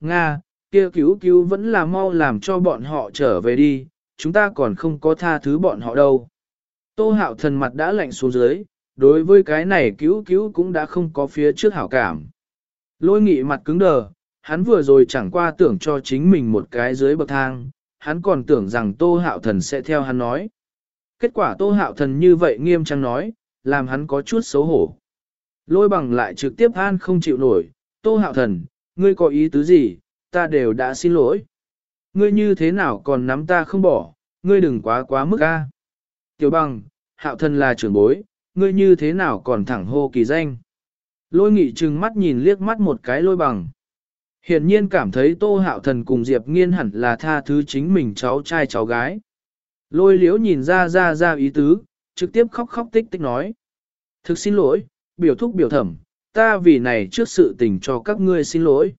Nga, kia cứu cứu vẫn là mau làm cho bọn họ trở về đi, chúng ta còn không có tha thứ bọn họ đâu. Tô hạo thần mặt đã lạnh xuống dưới, đối với cái này cứu cứu cũng đã không có phía trước hảo cảm. Lôi nghị mặt cứng đờ, hắn vừa rồi chẳng qua tưởng cho chính mình một cái dưới bậc thang, hắn còn tưởng rằng tô hạo thần sẽ theo hắn nói. Kết quả tô hạo thần như vậy nghiêm trang nói, làm hắn có chút xấu hổ. Lôi bằng lại trực tiếp an không chịu nổi, tô hạo thần, ngươi có ý tứ gì, ta đều đã xin lỗi. Ngươi như thế nào còn nắm ta không bỏ, ngươi đừng quá quá mức a. Tiểu bằng, hạo thần là trưởng bối, ngươi như thế nào còn thẳng hô kỳ danh. Lôi nghị trừng mắt nhìn liếc mắt một cái lôi bằng. Hiển nhiên cảm thấy tô hạo thần cùng Diệp nghiên hẳn là tha thứ chính mình cháu trai cháu gái. Lôi liễu nhìn ra ra ra ý tứ, trực tiếp khóc khóc tích tích nói. Thực xin lỗi, biểu thúc biểu thẩm, ta vì này trước sự tình cho các ngươi xin lỗi.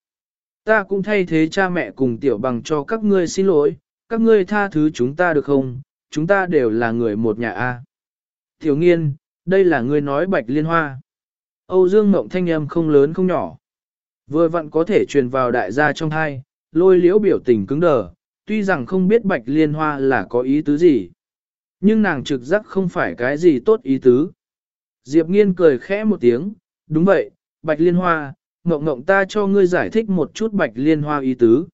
Ta cũng thay thế cha mẹ cùng tiểu bằng cho các ngươi xin lỗi, các ngươi tha thứ chúng ta được không, chúng ta đều là người một nhà A. Tiểu nghiên, đây là ngươi nói bạch liên hoa. Âu Dương Mộng thanh âm không lớn không nhỏ. Vừa vặn có thể truyền vào đại gia trong hai, lôi liễu biểu tình cứng đờ, tuy rằng không biết bạch liên hoa là có ý tứ gì. Nhưng nàng trực giác không phải cái gì tốt ý tứ. Diệp nghiên cười khẽ một tiếng, đúng vậy, bạch liên hoa, ngộng ngộng ta cho ngươi giải thích một chút bạch liên hoa ý tứ.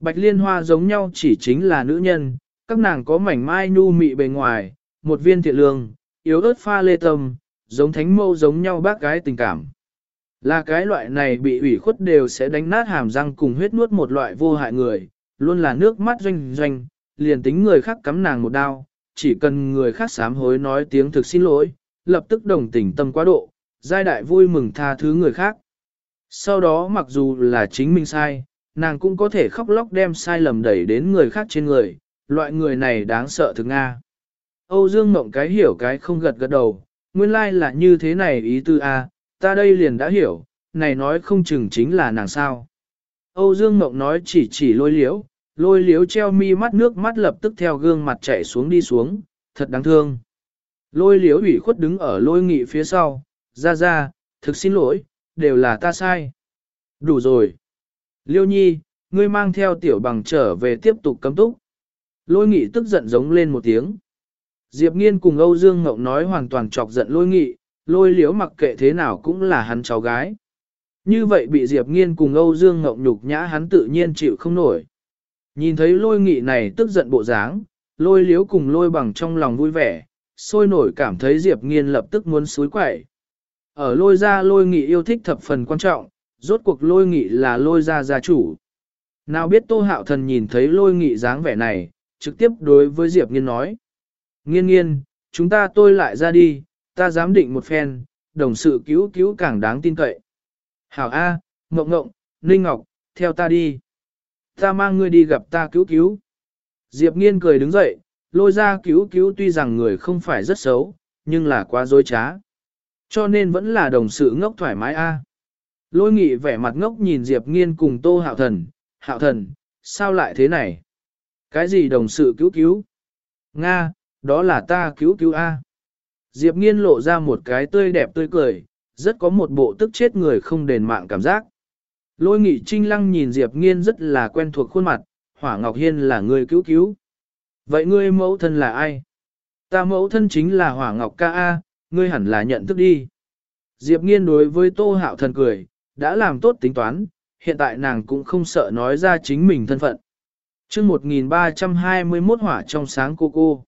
Bạch liên hoa giống nhau chỉ chính là nữ nhân, các nàng có mảnh mai nhu mị bề ngoài, một viên thiện lương, yếu ớt pha lê tâm, giống thánh mâu giống nhau bác gái tình cảm. Là cái loại này bị ủy khuất đều sẽ đánh nát hàm răng cùng huyết nuốt một loại vô hại người, luôn là nước mắt doanh doanh, liền tính người khác cắm nàng một đao, chỉ cần người khác sám hối nói tiếng thực xin lỗi, lập tức đồng tình tâm quá độ, giai đại vui mừng tha thứ người khác. Sau đó mặc dù là chính mình sai, nàng cũng có thể khóc lóc đem sai lầm đẩy đến người khác trên người, loại người này đáng sợ thực Nga. Âu Dương Mộng cái hiểu cái không gật gật đầu, nguyên lai like là như thế này ý tư A, ta đây liền đã hiểu, này nói không chừng chính là nàng sao. Âu Dương Mộng nói chỉ chỉ lôi liếu, lôi liếu treo mi mắt nước mắt lập tức theo gương mặt chảy xuống đi xuống, thật đáng thương. Lôi liếu ủy khuất đứng ở lôi nghị phía sau, ra ra, thực xin lỗi, đều là ta sai. Đủ rồi. Liêu nhi, ngươi mang theo tiểu bằng trở về tiếp tục cấm túc. Lôi nghị tức giận giống lên một tiếng. Diệp nghiên cùng Âu Dương Ngọc nói hoàn toàn chọc giận lôi nghị, lôi liếu mặc kệ thế nào cũng là hắn cháu gái. Như vậy bị Diệp nghiên cùng Âu Dương Ngọc nhục nhã hắn tự nhiên chịu không nổi. Nhìn thấy lôi nghị này tức giận bộ dáng, lôi liếu cùng lôi bằng trong lòng vui vẻ, sôi nổi cảm thấy Diệp nghiên lập tức muốn suối quẩy. Ở lôi ra lôi nghị yêu thích thập phần quan trọng, rốt cuộc lôi nghị là lôi ra gia chủ. Nào biết tô hạo thần nhìn thấy lôi nghị dáng vẻ này, trực tiếp đối với Diệp nghiên nói. Nghiên nghiên, chúng ta tôi lại ra đi, ta dám định một phen, đồng sự cứu cứu càng đáng tin cậy. Hảo A, Ngộng Ngộng, Ninh Ngọc, theo ta đi. Ta mang ngươi đi gặp ta cứu cứu. Diệp nghiên cười đứng dậy, lôi ra cứu cứu tuy rằng người không phải rất xấu, nhưng là quá dối trá. Cho nên vẫn là đồng sự ngốc thoải mái A. Lôi nghị vẻ mặt ngốc nhìn Diệp nghiên cùng tô hạo thần, hạo thần, sao lại thế này? Cái gì đồng sự cứu cứu? Nga, đó là ta cứu cứu A. Diệp nghiên lộ ra một cái tươi đẹp tươi cười, rất có một bộ tức chết người không đền mạng cảm giác. Lôi nghị trinh lăng nhìn Diệp nghiên rất là quen thuộc khuôn mặt, Hỏa Ngọc Hiên là người cứu cứu. Vậy ngươi mẫu thân là ai? Ta mẫu thân chính là Hỏa Ngọc ca A, ngươi hẳn là nhận thức đi. Diệp nghiên đối với Tô Hạo Thần cười, đã làm tốt tính toán, hiện tại nàng cũng không sợ nói ra chính mình thân phận. chương 1321 hỏa trong sáng cô cô.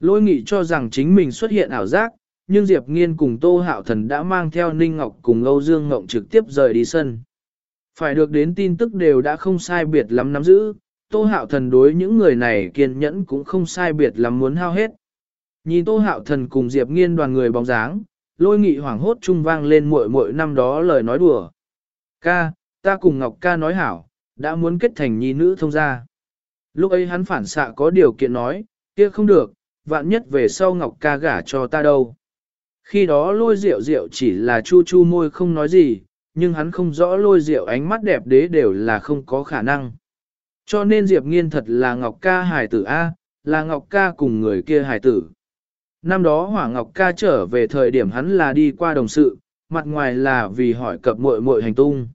Lôi nghị cho rằng chính mình xuất hiện ảo giác, nhưng Diệp Nghiên cùng Tô Hạo Thần đã mang theo Ninh Ngọc cùng Âu Dương Ngộng trực tiếp rời đi sân. Phải được đến tin tức đều đã không sai biệt lắm nắm giữ, Tô Hạo Thần đối những người này kiên nhẫn cũng không sai biệt lắm muốn hao hết. Nhìn Tô Hạo Thần cùng Diệp Nghiên đoàn người bóng dáng, lôi nghị hoảng hốt trung vang lên muội muội năm đó lời nói đùa. Ca, ta cùng Ngọc ca nói hảo, đã muốn kết thành nhi nữ thông gia. Lúc ấy hắn phản xạ có điều kiện nói, kia không được, vạn nhất về sau Ngọc ca gả cho ta đâu. Khi đó lôi rượu rượu chỉ là chu chu môi không nói gì, nhưng hắn không rõ lôi rượu ánh mắt đẹp đế đều là không có khả năng. Cho nên Diệp Nghiên thật là Ngọc ca hài tử A, là Ngọc ca cùng người kia hài tử. Năm đó Hỏa Ngọc ca trở về thời điểm hắn là đi qua đồng sự, mặt ngoài là vì hỏi cập muội muội hành tung.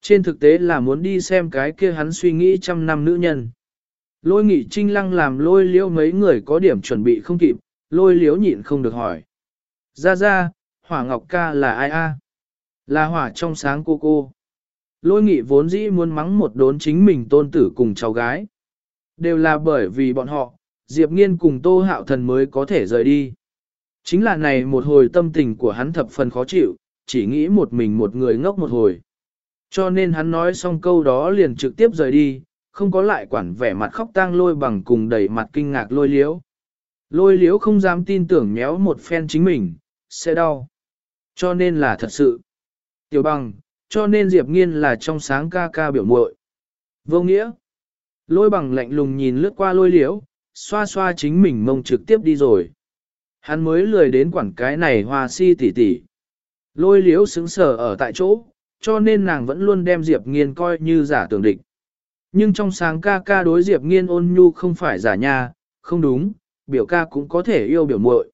Trên thực tế là muốn đi xem cái kia hắn suy nghĩ trăm năm nữ nhân. Lôi nghị trinh lăng làm lôi liễu mấy người có điểm chuẩn bị không kịp, lôi liễu nhịn không được hỏi. Ra ra, hỏa ngọc ca là ai a? Là hỏa trong sáng cô cô. Lôi nghị vốn dĩ muốn mắng một đốn chính mình tôn tử cùng cháu gái. Đều là bởi vì bọn họ, Diệp Nghiên cùng Tô Hạo Thần mới có thể rời đi. Chính là này một hồi tâm tình của hắn thập phần khó chịu, chỉ nghĩ một mình một người ngốc một hồi. Cho nên hắn nói xong câu đó liền trực tiếp rời đi, không có lại quản vẻ mặt khóc tang lôi bằng cùng đầy mặt kinh ngạc lôi liếu. Lôi liếu không dám tin tưởng méo một phen chính mình, sẽ đau. Cho nên là thật sự. Tiểu bằng, cho nên Diệp Nghiên là trong sáng ca ca biểu muội. Vô nghĩa. Lôi bằng lạnh lùng nhìn lướt qua lôi liếu, xoa xoa chính mình mông trực tiếp đi rồi. Hắn mới lười đến quản cái này hoa si tỉ tỉ. Lôi liếu xứng sở ở tại chỗ, cho nên nàng vẫn luôn đem Diệp Nghiên coi như giả tưởng địch. Nhưng trong sáng ca ca đối Diệp Nghiên ôn nhu không phải giả nha, không đúng, biểu ca cũng có thể yêu biểu muội.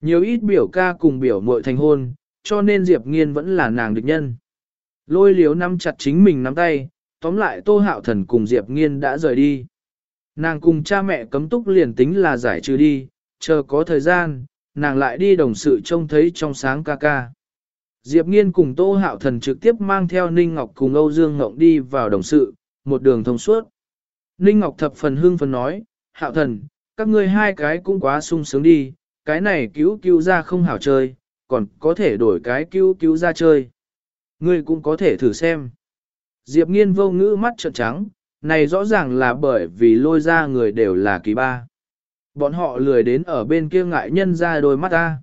Nhiều ít biểu ca cùng biểu muội thành hôn, cho nên Diệp Nghiên vẫn là nàng địch nhân. Lôi liếu nắm chặt chính mình nắm tay, tóm lại Tô Hạo Thần cùng Diệp Nghiên đã rời đi. Nàng cùng cha mẹ cấm túc liền tính là giải trừ đi, chờ có thời gian, nàng lại đi đồng sự trông thấy trong sáng ca ca. Diệp Nghiên cùng Tô Hạo Thần trực tiếp mang theo Ninh Ngọc cùng Âu Dương ngọc đi vào đồng sự, một đường thông suốt. Ninh Ngọc thập phần hương phần nói, Hạo Thần, các ngươi hai cái cũng quá sung sướng đi, cái này cứu cứu ra không hảo chơi, còn có thể đổi cái cứu cứu ra chơi. Ngươi cũng có thể thử xem. Diệp Nghiên vô ngữ mắt trợn trắng, này rõ ràng là bởi vì lôi ra người đều là kỳ ba. Bọn họ lười đến ở bên kia ngại nhân ra đôi mắt ta.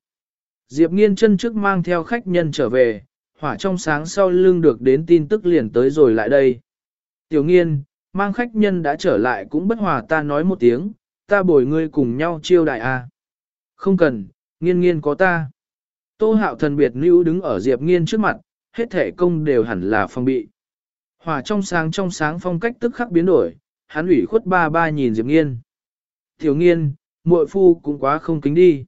Diệp nghiên chân trước mang theo khách nhân trở về, hỏa trong sáng sau lưng được đến tin tức liền tới rồi lại đây. Tiểu nghiên, mang khách nhân đã trở lại cũng bất hòa ta nói một tiếng, ta bồi ngươi cùng nhau chiêu đại a. Không cần, nghiên nghiên có ta. Tô hạo thần biệt lưu đứng ở Diệp nghiên trước mặt, hết thể công đều hẳn là phong bị. Hỏa trong sáng trong sáng phong cách tức khắc biến đổi, hắn ủy khuất ba ba nhìn Diệp nghiên. Tiểu nghiên, muội phu cũng quá không kính đi.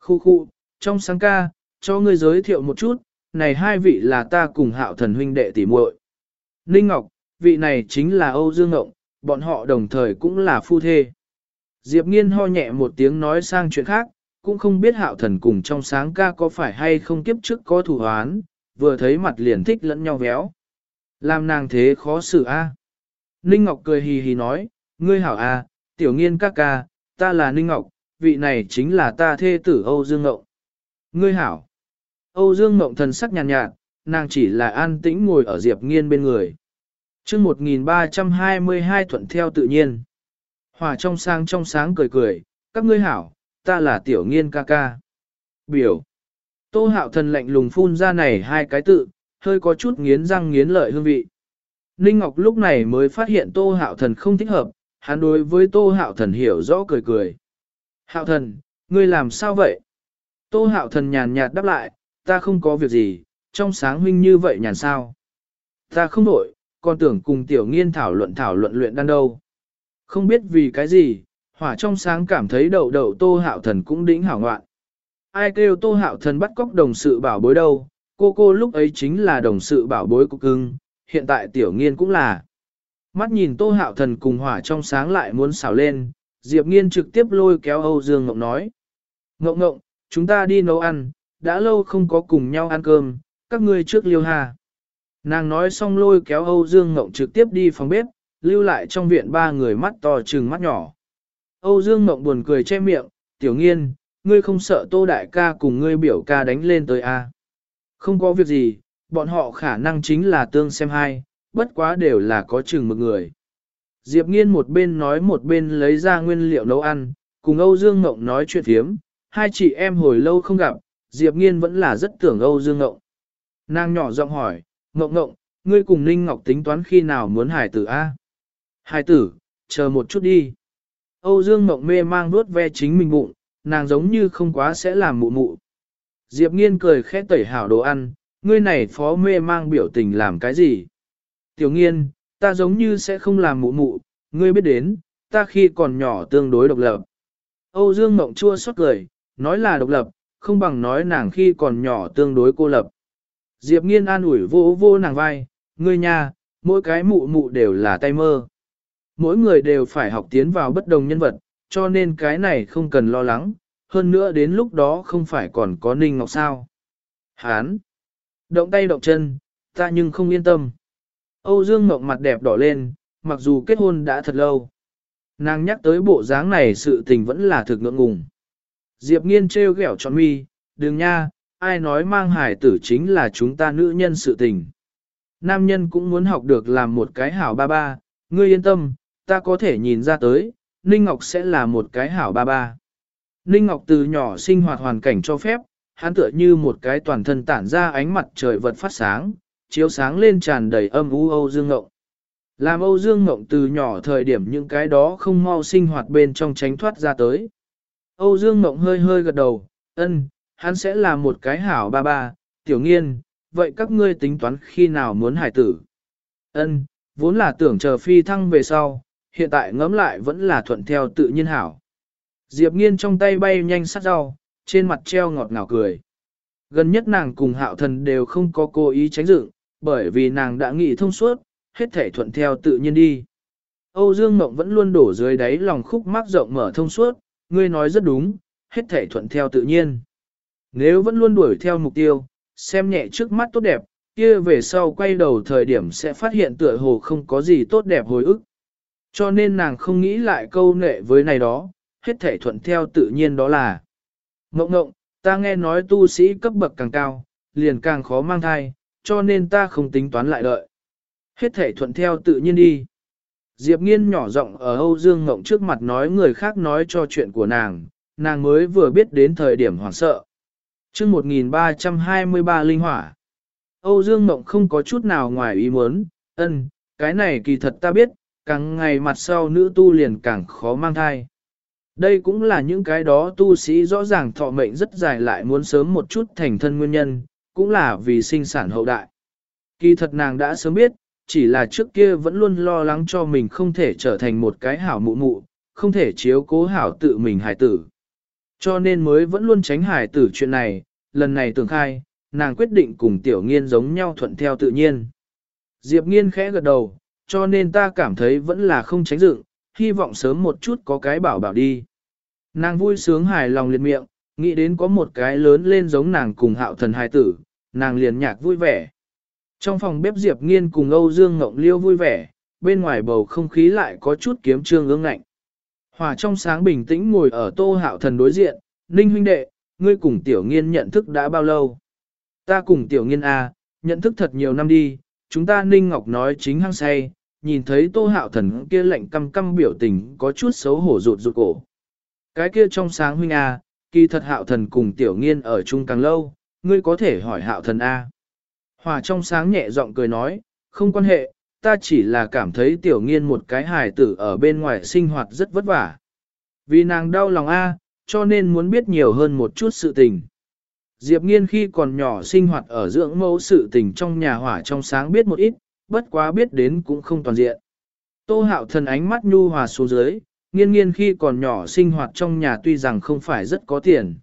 Khu khu, trong sáng ca, cho ngươi giới thiệu một chút, này hai vị là ta cùng hạo thần huynh đệ tỷ muội. Ninh Ngọc, vị này chính là Âu Dương Ngộng, bọn họ đồng thời cũng là phu thê. Diệp Nghiên ho nhẹ một tiếng nói sang chuyện khác, cũng không biết hạo thần cùng trong sáng ca có phải hay không kiếp trước có thủ hoán, vừa thấy mặt liền thích lẫn nhau véo. Làm nàng thế khó xử a. Ninh Ngọc cười hì hì nói, ngươi hảo a, tiểu nghiên ca ca, ta là Ninh Ngọc, vị này chính là ta thê tử Âu Dương Ngộng. Ngươi hảo. Âu Dương Ngộng thần sắc nhàn nhạt, nhạt, nàng chỉ là an tĩnh ngồi ở Diệp Nghiên bên người. chương 1322 thuận theo tự nhiên. Hòa trong sáng trong sáng cười cười, các ngươi hảo, ta là tiểu nghiên ca ca. Biểu. Tô hạo thần lạnh lùng phun ra này hai cái tự, hơi có chút nghiến răng nghiến lợi hương vị. Ninh Ngọc lúc này mới phát hiện Tô hạo thần không thích hợp, hắn đối với Tô hạo thần hiểu rõ cười cười. Hạo thần, ngươi làm sao vậy? Tô hạo thần nhàn nhạt đáp lại, ta không có việc gì, trong sáng huynh như vậy nhàn sao. Ta không đổi, còn tưởng cùng tiểu nghiên thảo luận thảo luận luyện đan đâu. Không biết vì cái gì, hỏa trong sáng cảm thấy đầu đầu tô hạo thần cũng đĩnh hảo ngoạn. Ai kêu tô hạo thần bắt cóc đồng sự bảo bối đâu, cô cô lúc ấy chính là đồng sự bảo bối của cưng, hiện tại tiểu nghiên cũng là. Mắt nhìn tô hạo thần cùng hỏa trong sáng lại muốn xảo lên, Diệp nghiên trực tiếp lôi kéo Âu Dương Ngọc nói. Ngọc Ngọc, chúng ta đi nấu ăn, đã lâu không có cùng nhau ăn cơm, các ngươi trước liêu hà. Nàng nói xong lôi kéo Âu Dương Ngọc trực tiếp đi phòng bếp, lưu lại trong viện ba người mắt to trừng mắt nhỏ. Âu Dương Ngọc buồn cười che miệng, tiểu nghiên, ngươi không sợ tô đại ca cùng ngươi biểu ca đánh lên tới a? À? Không có việc gì, bọn họ khả năng chính là tương xem hai, bất quá đều là có chừng một người. Diệp nghiên một bên nói một bên lấy ra nguyên liệu nấu ăn, cùng Âu Dương Ngộng nói chuyện thiếm, hai chị em hồi lâu không gặp, Diệp Nghiên vẫn là rất tưởng Âu Dương Ngộng. Nàng nhỏ giọng hỏi, Ngộng Ngộng, ngươi cùng Ninh Ngọc tính toán khi nào muốn hải tử A? Hải tử, chờ một chút đi. Âu Dương Ngộng mê mang nuốt ve chính mình bụng, nàng giống như không quá sẽ làm mụ mụ. Diệp Nghiên cười khẽ tẩy hảo đồ ăn, ngươi này phó mê mang biểu tình làm cái gì? Tiểu Nghiên, ta giống như sẽ không làm mụ mụ, ngươi biết đến, ta khi còn nhỏ tương đối độc lập. Âu Dương Mộng chua xót cười, nói là độc lập, không bằng nói nàng khi còn nhỏ tương đối cô lập. Diệp nghiên an ủi vô vô nàng vai, Ngươi nha, mỗi cái mụ mụ đều là tay mơ. Mỗi người đều phải học tiến vào bất đồng nhân vật, cho nên cái này không cần lo lắng, hơn nữa đến lúc đó không phải còn có Ninh Ngọc sao. Hán! Động tay động chân, ta nhưng không yên tâm. Âu Dương Ngọc mặt đẹp đỏ lên, mặc dù kết hôn đã thật lâu. Nàng nhắc tới bộ dáng này sự tình vẫn là thực ngượng ngùng. Diệp nghiên trêu ghẹo tròn mi, đừng nha, ai nói mang hải tử chính là chúng ta nữ nhân sự tình. Nam nhân cũng muốn học được làm một cái hảo ba ba, ngươi yên tâm, ta có thể nhìn ra tới, Ninh Ngọc sẽ là một cái hảo ba ba. Ninh Ngọc từ nhỏ sinh hoạt hoàn cảnh cho phép, hắn tựa như một cái toàn thân tản ra ánh mặt trời vật phát sáng, chiếu sáng lên tràn đầy âm u Âu Dương Ngộng. Làm Âu Dương Ngộng từ nhỏ thời điểm những cái đó không mau sinh hoạt bên trong tránh thoát ra tới. Âu Dương Ngộng hơi hơi gật đầu, ân, hắn sẽ là một cái hảo ba ba, tiểu nghiên, vậy các ngươi tính toán khi nào muốn hải tử? Ân, vốn là tưởng chờ phi thăng về sau, hiện tại ngẫm lại vẫn là thuận theo tự nhiên hảo. Diệp nghiên trong tay bay nhanh sát rau, trên mặt treo ngọt ngào cười. Gần nhất nàng cùng hạo thần đều không có cố ý tránh dựng, bởi vì nàng đã nghĩ thông suốt, hết thể thuận theo tự nhiên đi. Âu Dương Mộng vẫn luôn đổ dưới đáy lòng khúc mắc rộng mở thông suốt, ngươi nói rất đúng, hết thể thuận theo tự nhiên. Nếu vẫn luôn đuổi theo mục tiêu, xem nhẹ trước mắt tốt đẹp, kia về sau quay đầu thời điểm sẽ phát hiện tựa hồ không có gì tốt đẹp hồi ức. Cho nên nàng không nghĩ lại câu nệ với này đó, hết thể thuận theo tự nhiên đó là. Ngộng ngộng, ta nghe nói tu sĩ cấp bậc càng cao, liền càng khó mang thai, cho nên ta không tính toán lại đợi. Hết thể thuận theo tự nhiên đi. Diệp nghiên nhỏ giọng ở Âu Dương Ngộng trước mặt nói người khác nói cho chuyện của nàng, nàng mới vừa biết đến thời điểm hoảng sợ. chương 1323 linh hỏa. Âu Dương Ngộng không có chút nào ngoài ý muốn, ân, cái này kỳ thật ta biết, càng ngày mặt sau nữ tu liền càng khó mang thai. Đây cũng là những cái đó tu sĩ rõ ràng thọ mệnh rất dài lại muốn sớm một chút thành thân nguyên nhân, cũng là vì sinh sản hậu đại. Kỳ thật nàng đã sớm biết, chỉ là trước kia vẫn luôn lo lắng cho mình không thể trở thành một cái hảo mụ mụ, không thể chiếu cố hảo tự mình hài tử. Cho nên mới vẫn luôn tránh hài tử chuyện này, lần này tưởng khai, nàng quyết định cùng tiểu nghiên giống nhau thuận theo tự nhiên. Diệp nghiên khẽ gật đầu, cho nên ta cảm thấy vẫn là không tránh dựng, hy vọng sớm một chút có cái bảo bảo đi. Nàng vui sướng hài lòng liệt miệng, nghĩ đến có một cái lớn lên giống nàng cùng hạo thần hài tử, nàng liền nhạc vui vẻ. Trong phòng bếp Diệp Nghiên cùng Âu Dương Ngộng Liêu vui vẻ, bên ngoài bầu không khí lại có chút kiếm trương ương ngạnh. Hòa trong sáng bình tĩnh ngồi ở tô hạo thần đối diện, Ninh huynh đệ, ngươi cùng tiểu nghiên nhận thức đã bao lâu? Ta cùng tiểu nghiên A, nhận thức thật nhiều năm đi, chúng ta Ninh Ngọc nói chính hăng say, nhìn thấy tô hạo thần kia lạnh căm căm biểu tình có chút xấu hổ rụt rụt cổ. Cái kia trong sáng huynh à, kỳ thật hạo thần cùng tiểu nghiên ở chung càng lâu, ngươi có thể hỏi hạo thần A. Hòa trong sáng nhẹ giọng cười nói, không quan hệ, ta chỉ là cảm thấy tiểu nghiên một cái hài tử ở bên ngoài sinh hoạt rất vất vả. Vì nàng đau lòng A, cho nên muốn biết nhiều hơn một chút sự tình. Diệp nghiên khi còn nhỏ sinh hoạt ở dưỡng mẫu sự tình trong nhà hỏa trong sáng biết một ít, bất quá biết đến cũng không toàn diện. Tô hạo thần ánh mắt nhu hòa xuống dưới, nghiên nghiên khi còn nhỏ sinh hoạt trong nhà tuy rằng không phải rất có tiền.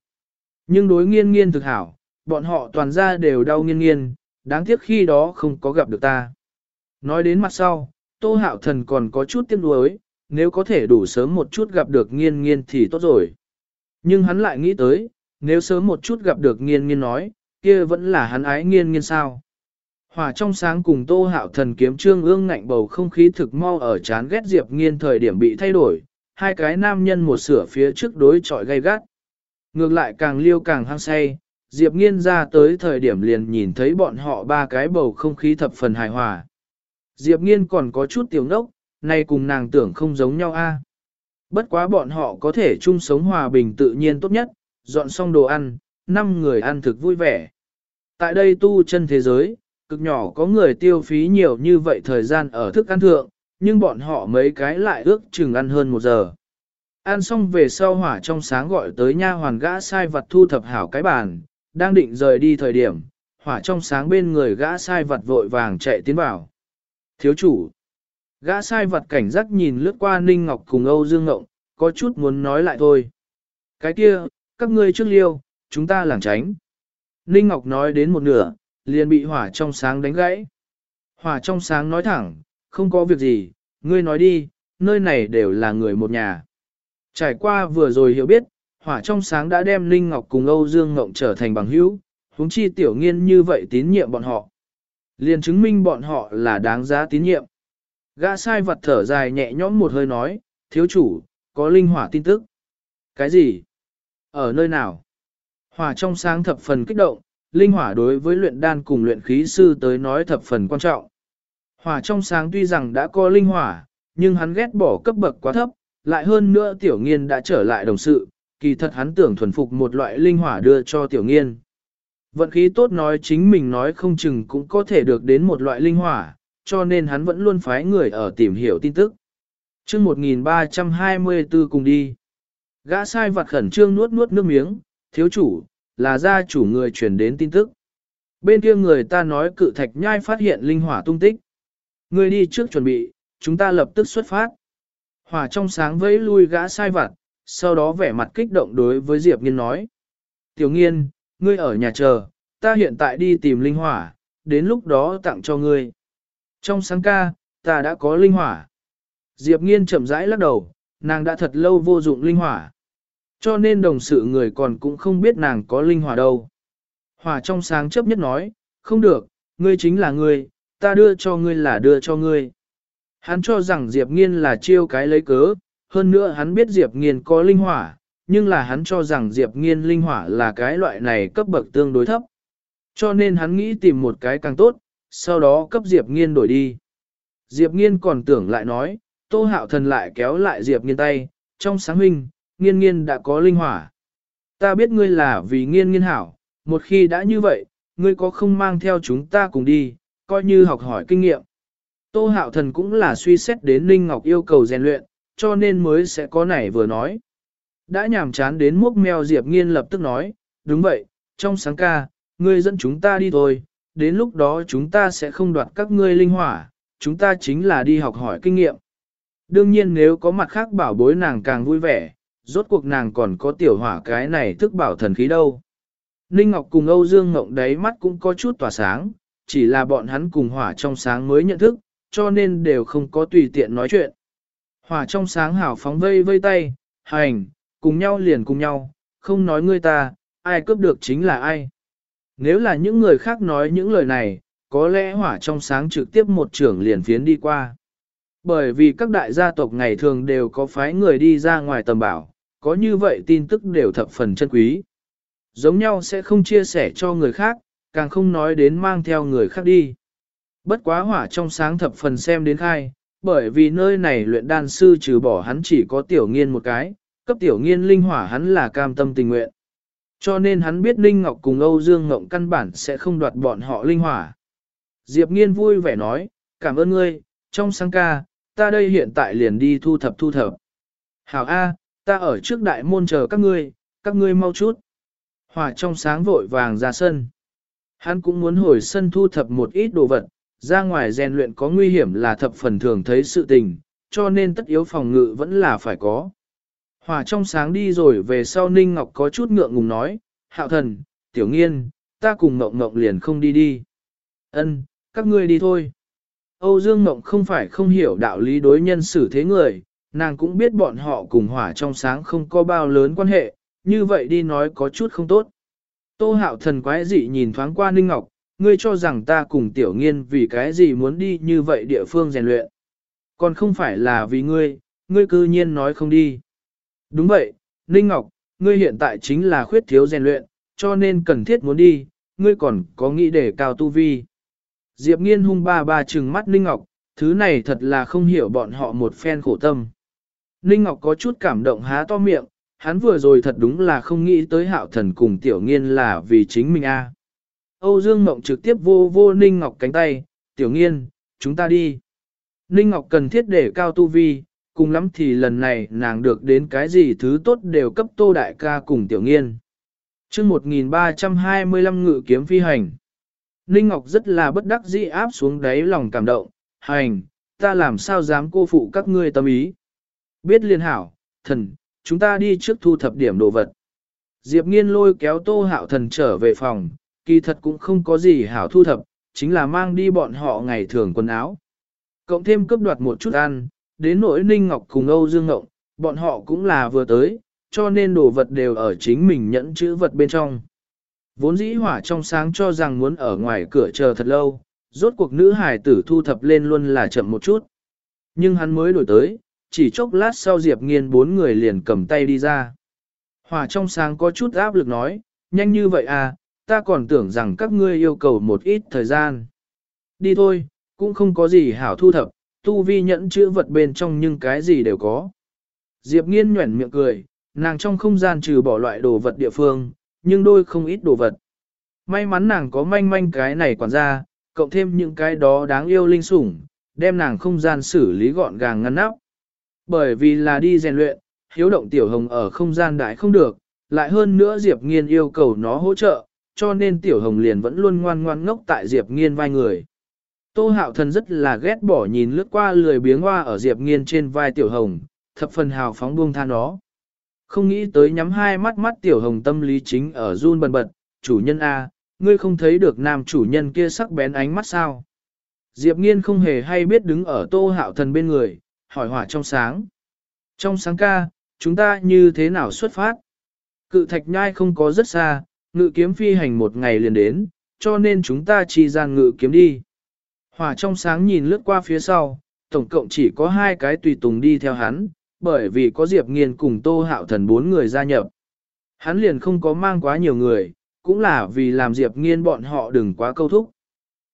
Nhưng đối nghiên nghiên thực hảo, bọn họ toàn ra đều đau nghiên nghiên, đáng tiếc khi đó không có gặp được ta. Nói đến mặt sau, tô hạo thần còn có chút tiếc nuối, nếu có thể đủ sớm một chút gặp được nghiên nghiên thì tốt rồi. Nhưng hắn lại nghĩ tới, nếu sớm một chút gặp được nghiên nghiên nói, kia vẫn là hắn ái nghiên nghiên sao. Hòa trong sáng cùng tô hạo thần kiếm trương ương ngạnh bầu không khí thực mau ở chán ghét diệp nghiên thời điểm bị thay đổi, hai cái nam nhân một sửa phía trước đối trọi gay gắt. Ngược lại càng liêu càng hăng say, Diệp Nghiên ra tới thời điểm liền nhìn thấy bọn họ ba cái bầu không khí thập phần hài hòa. Diệp Nghiên còn có chút tiểu ngốc, nay cùng nàng tưởng không giống nhau a. Bất quá bọn họ có thể chung sống hòa bình tự nhiên tốt nhất, dọn xong đồ ăn, năm người ăn thực vui vẻ. Tại đây tu chân thế giới, cực nhỏ có người tiêu phí nhiều như vậy thời gian ở thức ăn thượng, nhưng bọn họ mấy cái lại ước chừng ăn hơn một giờ. Ăn xong về sau hỏa trong sáng gọi tới nha hoàn gã sai vật thu thập hảo cái bàn, đang định rời đi thời điểm, hỏa trong sáng bên người gã sai vật vội vàng chạy tiến vào. Thiếu chủ, gã sai vật cảnh giác nhìn lướt qua Ninh Ngọc cùng Âu Dương Ngộng, có chút muốn nói lại thôi. Cái kia, các ngươi trước liêu, chúng ta lảng tránh. Ninh Ngọc nói đến một nửa, liền bị hỏa trong sáng đánh gãy. Hỏa trong sáng nói thẳng, không có việc gì, ngươi nói đi, nơi này đều là người một nhà. Trải qua vừa rồi hiểu biết, hỏa trong sáng đã đem Linh Ngọc cùng Âu Dương Ngộng trở thành bằng hữu, huống chi tiểu nghiên như vậy tín nhiệm bọn họ. Liền chứng minh bọn họ là đáng giá tín nhiệm. Gã sai vật thở dài nhẹ nhõm một hơi nói, thiếu chủ, có linh hỏa tin tức. Cái gì? Ở nơi nào? Hỏa trong sáng thập phần kích động, linh hỏa đối với luyện đan cùng luyện khí sư tới nói thập phần quan trọng. Hỏa trong sáng tuy rằng đã có linh hỏa, nhưng hắn ghét bỏ cấp bậc quá thấp, lại hơn nữa tiểu nghiên đã trở lại đồng sự, kỳ thật hắn tưởng thuần phục một loại linh hỏa đưa cho tiểu nghiên. Vận khí tốt nói chính mình nói không chừng cũng có thể được đến một loại linh hỏa, cho nên hắn vẫn luôn phái người ở tìm hiểu tin tức. chương 1324 cùng đi. Gã sai vặt khẩn trương nuốt nuốt nước miếng, thiếu chủ, là gia chủ người truyền đến tin tức. Bên kia người ta nói cự thạch nhai phát hiện linh hỏa tung tích. Ngươi đi trước chuẩn bị, chúng ta lập tức xuất phát. Hỏa trong sáng vẫy lui gã sai vặt, sau đó vẻ mặt kích động đối với Diệp Nghiên nói. Tiểu Nghiên, ngươi ở nhà chờ, ta hiện tại đi tìm linh hỏa, đến lúc đó tặng cho ngươi. Trong sáng ca, ta đã có linh hỏa. Diệp Nghiên chậm rãi lắc đầu, nàng đã thật lâu vô dụng linh hỏa. Cho nên đồng sự người còn cũng không biết nàng có linh hỏa đâu. Hỏa trong sáng chấp nhất nói, không được, ngươi chính là ngươi, ta đưa cho ngươi là đưa cho ngươi. Hắn cho rằng Diệp Nghiên là chiêu cái lấy cớ, hơn nữa hắn biết Diệp Nghiên có linh hỏa, nhưng là hắn cho rằng Diệp Nghiên linh hỏa là cái loại này cấp bậc tương đối thấp. Cho nên hắn nghĩ tìm một cái càng tốt, sau đó cấp Diệp Nghiên đổi đi. Diệp Nghiên còn tưởng lại nói, Tô Hạo Thần lại kéo lại Diệp Nghiên tay, trong sáng huynh, Nghiên Nghiên đã có linh hỏa. Ta biết ngươi là vì Nghiên Nghiên hảo, một khi đã như vậy, ngươi có không mang theo chúng ta cùng đi, coi như học hỏi kinh nghiệm. Tô Hạo Thần cũng là suy xét đến Ninh Ngọc yêu cầu rèn luyện, cho nên mới sẽ có này vừa nói. Đã nhàm chán đến mốc mèo Diệp Nghiên lập tức nói, đúng vậy, trong sáng ca, ngươi dẫn chúng ta đi thôi, đến lúc đó chúng ta sẽ không đoạt các ngươi linh hỏa, chúng ta chính là đi học hỏi kinh nghiệm. Đương nhiên nếu có mặt khác bảo bối nàng càng vui vẻ, rốt cuộc nàng còn có tiểu hỏa cái này thức bảo thần khí đâu. Ninh Ngọc cùng Âu Dương Ngộng đáy mắt cũng có chút tỏa sáng, chỉ là bọn hắn cùng hỏa trong sáng mới nhận thức, cho nên đều không có tùy tiện nói chuyện. Hỏa trong sáng hảo phóng vây vây tay, hành, cùng nhau liền cùng nhau, không nói ngươi ta, ai cướp được chính là ai. Nếu là những người khác nói những lời này, có lẽ hỏa trong sáng trực tiếp một trưởng liền phiến đi qua. Bởi vì các đại gia tộc ngày thường đều có phái người đi ra ngoài tầm bảo, có như vậy tin tức đều thập phần chân quý. Giống nhau sẽ không chia sẻ cho người khác, càng không nói đến mang theo người khác đi. Bất quá hỏa trong sáng thập phần xem đến khai, bởi vì nơi này luyện đan sư trừ bỏ hắn chỉ có tiểu nghiên một cái, cấp tiểu nghiên linh hỏa hắn là cam tâm tình nguyện. Cho nên hắn biết Ninh Ngọc cùng Âu Dương Ngộng căn bản sẽ không đoạt bọn họ linh hỏa. Diệp nghiên vui vẻ nói, cảm ơn ngươi, trong sáng ca, ta đây hiện tại liền đi thu thập thu thập. Hảo A, ta ở trước đại môn chờ các ngươi, các ngươi mau chút. Hỏa trong sáng vội vàng ra sân. Hắn cũng muốn hồi sân thu thập một ít đồ vật, ra ngoài rèn luyện có nguy hiểm là thập phần thường thấy sự tình, cho nên tất yếu phòng ngự vẫn là phải có. Hòa trong sáng đi rồi về sau Ninh Ngọc có chút ngượng ngùng nói, hạo thần, tiểu nghiên, ta cùng Ngọc Ngọc liền không đi đi. Ân, các ngươi đi thôi. Âu Dương Ngọc không phải không hiểu đạo lý đối nhân xử thế người, nàng cũng biết bọn họ cùng hỏa trong sáng không có bao lớn quan hệ, như vậy đi nói có chút không tốt. Tô hạo thần quái dị nhìn thoáng qua Ninh Ngọc, ngươi cho rằng ta cùng tiểu nghiên vì cái gì muốn đi như vậy địa phương rèn luyện. Còn không phải là vì ngươi, ngươi cư nhiên nói không đi. Đúng vậy, Ninh Ngọc, ngươi hiện tại chính là khuyết thiếu rèn luyện, cho nên cần thiết muốn đi, ngươi còn có nghĩ để cao tu vi. Diệp nghiên hung ba ba trừng mắt Ninh Ngọc, thứ này thật là không hiểu bọn họ một phen khổ tâm. Ninh Ngọc có chút cảm động há to miệng, hắn vừa rồi thật đúng là không nghĩ tới hạo thần cùng tiểu nghiên là vì chính mình a. Âu Dương Mộng trực tiếp vô vô Ninh Ngọc cánh tay, tiểu nghiên, chúng ta đi. Ninh Ngọc cần thiết để cao tu vi, cùng lắm thì lần này nàng được đến cái gì thứ tốt đều cấp tô đại ca cùng tiểu nghiên. chương 1325 ngự kiếm phi hành. Ninh Ngọc rất là bất đắc dĩ áp xuống đáy lòng cảm động, hành, ta làm sao dám cô phụ các ngươi tâm ý. Biết liên hảo, thần, chúng ta đi trước thu thập điểm đồ vật. Diệp nghiên lôi kéo tô hạo thần trở về phòng, kỳ thật cũng không có gì hảo thu thập, chính là mang đi bọn họ ngày thường quần áo. Cộng thêm cướp đoạt một chút ăn, đến nỗi Ninh Ngọc cùng Âu Dương Ngộng, bọn họ cũng là vừa tới, cho nên đồ vật đều ở chính mình nhẫn chữ vật bên trong. Vốn dĩ hỏa trong sáng cho rằng muốn ở ngoài cửa chờ thật lâu, rốt cuộc nữ hài tử thu thập lên luôn là chậm một chút. Nhưng hắn mới đổi tới, chỉ chốc lát sau Diệp Nghiên bốn người liền cầm tay đi ra. hòa trong sáng có chút áp lực nói, nhanh như vậy à, ta còn tưởng rằng các ngươi yêu cầu một ít thời gian. Đi thôi, cũng không có gì hảo thu thập, tu vi nhẫn chữ vật bên trong nhưng cái gì đều có. Diệp nghiên nhuẩn miệng cười, nàng trong không gian trừ bỏ loại đồ vật địa phương, nhưng đôi không ít đồ vật. May mắn nàng có manh manh cái này quản gia, cộng thêm những cái đó đáng yêu linh sủng, đem nàng không gian xử lý gọn gàng ngăn nắp. Bởi vì là đi rèn luyện, hiếu động tiểu hồng ở không gian đại không được, lại hơn nữa Diệp Nghiên yêu cầu nó hỗ trợ, cho nên tiểu hồng liền vẫn luôn ngoan ngoan ngốc tại Diệp Nghiên vai người. Tô hạo thần rất là ghét bỏ nhìn lướt qua lười biếng hoa ở Diệp Nghiên trên vai tiểu hồng, thập phần hào phóng buông tha nó. Không nghĩ tới nhắm hai mắt mắt tiểu hồng tâm lý chính ở run bần bật, chủ nhân A, ngươi không thấy được nam chủ nhân kia sắc bén ánh mắt sao. Diệp nghiên không hề hay biết đứng ở tô hạo thần bên người, hỏi hỏa trong sáng. Trong sáng ca, chúng ta như thế nào xuất phát? Cự thạch nhai không có rất xa, ngự kiếm phi hành một ngày liền đến, cho nên chúng ta chỉ gian ngự kiếm đi. Hỏa trong sáng nhìn lướt qua phía sau, tổng cộng chỉ có hai cái tùy tùng đi theo hắn, bởi vì có Diệp Nghiên cùng Tô Hạo Thần bốn người gia nhập. Hắn liền không có mang quá nhiều người, cũng là vì làm Diệp Nghiên bọn họ đừng quá câu thúc.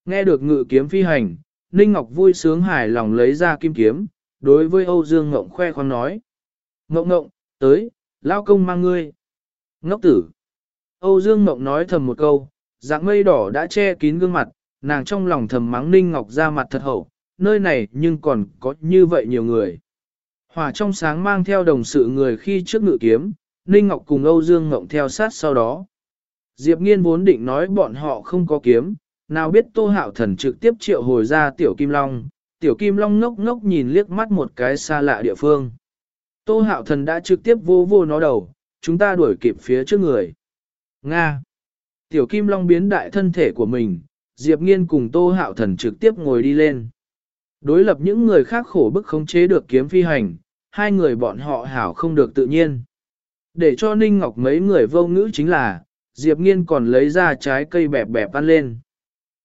Nghe được ngự kiếm phi hành, Ninh Ngọc vui sướng hài lòng lấy ra kim kiếm, đối với Âu Dương Ngộng khoe khoang nói. Ngộng ngộng, tới, lao công mang ngươi. Ngốc tử. Âu Dương Ngộng nói thầm một câu, dạng mây đỏ đã che kín gương mặt, nàng trong lòng thầm mắng Ninh Ngọc ra mặt thật hậu, nơi này nhưng còn có như vậy nhiều người. Hỏa trong sáng mang theo đồng sự người khi trước ngự kiếm, Ninh Ngọc cùng Âu Dương Ngộng theo sát sau đó. Diệp Nghiên vốn định nói bọn họ không có kiếm, nào biết Tô Hạo Thần trực tiếp triệu hồi ra Tiểu Kim Long, Tiểu Kim Long ngốc ngốc nhìn liếc mắt một cái xa lạ địa phương. Tô Hạo Thần đã trực tiếp vô vô nó đầu, chúng ta đuổi kịp phía trước người. Nga. Tiểu Kim Long biến đại thân thể của mình, Diệp Nghiên cùng Tô Hạo Thần trực tiếp ngồi đi lên. Đối lập những người khác khổ bức không chế được kiếm phi hành, hai người bọn họ hảo không được tự nhiên. Để cho Ninh Ngọc mấy người vô ngữ chính là, Diệp Nghiên còn lấy ra trái cây bẹp bẹp ăn lên.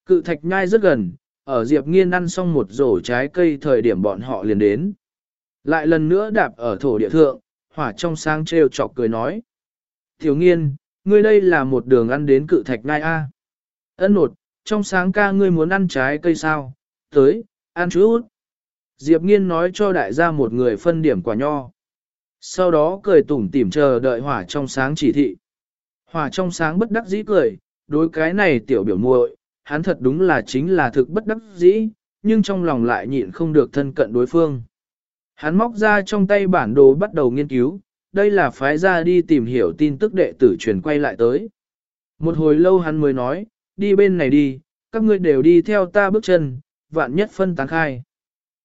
Cự thạch nhai rất gần, ở Diệp Nghiên ăn xong một rổ trái cây thời điểm bọn họ liền đến. Lại lần nữa đạp ở thổ địa thượng, hỏa trong sáng trêu chọc cười nói. Thiếu nghiên, ngươi đây là một đường ăn đến cự thạch ngai A. Ấn nột, trong sáng ca ngươi muốn ăn trái cây sao? Tới, ăn chút. Diệp Nghiên nói cho đại gia một người phân điểm quả nho. Sau đó cười tủm tỉm chờ đợi hỏa trong sáng chỉ thị. Hỏa trong sáng bất đắc dĩ cười, đối cái này tiểu biểu muội, hắn thật đúng là chính là thực bất đắc dĩ, nhưng trong lòng lại nhịn không được thân cận đối phương. Hắn móc ra trong tay bản đồ bắt đầu nghiên cứu, đây là phái ra đi tìm hiểu tin tức đệ tử truyền quay lại tới. Một hồi lâu hắn mới nói, đi bên này đi, các ngươi đều đi theo ta bước chân, vạn nhất phân tán khai.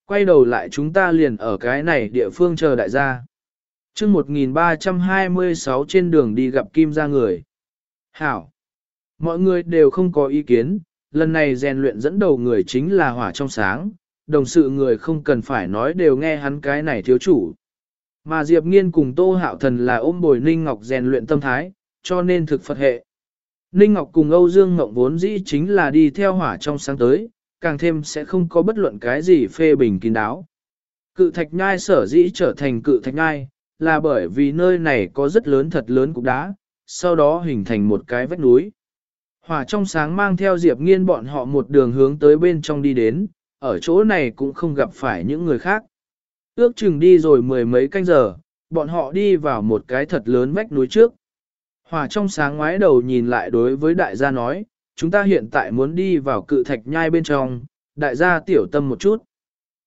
Quay đầu lại chúng ta liền ở cái này địa phương chờ đại gia. chương 1326 trên đường đi gặp Kim ra người. Hảo! Mọi người đều không có ý kiến, lần này rèn luyện dẫn đầu người chính là hỏa trong sáng, đồng sự người không cần phải nói đều nghe hắn cái này thiếu chủ. Mà Diệp Nghiên cùng Tô Hạo Thần là ôm bồi Ninh Ngọc rèn luyện tâm thái, cho nên thực Phật hệ. Ninh Ngọc cùng Âu Dương Ngọc vốn dĩ chính là đi theo hỏa trong sáng tới, càng thêm sẽ không có bất luận cái gì phê bình kín đáo. Cự thạch nhai sở dĩ trở thành cự thạch nhai, là bởi vì nơi này có rất lớn thật lớn cục đá, sau đó hình thành một cái vách núi. Hỏa trong sáng mang theo Diệp Nghiên bọn họ một đường hướng tới bên trong đi đến, ở chỗ này cũng không gặp phải những người khác. Ước chừng đi rồi mười mấy canh giờ, bọn họ đi vào một cái thật lớn vách núi trước. Hỏa trong sáng ngoái đầu nhìn lại đối với đại gia nói, chúng ta hiện tại muốn đi vào cự thạch nhai bên trong, đại gia tiểu tâm một chút.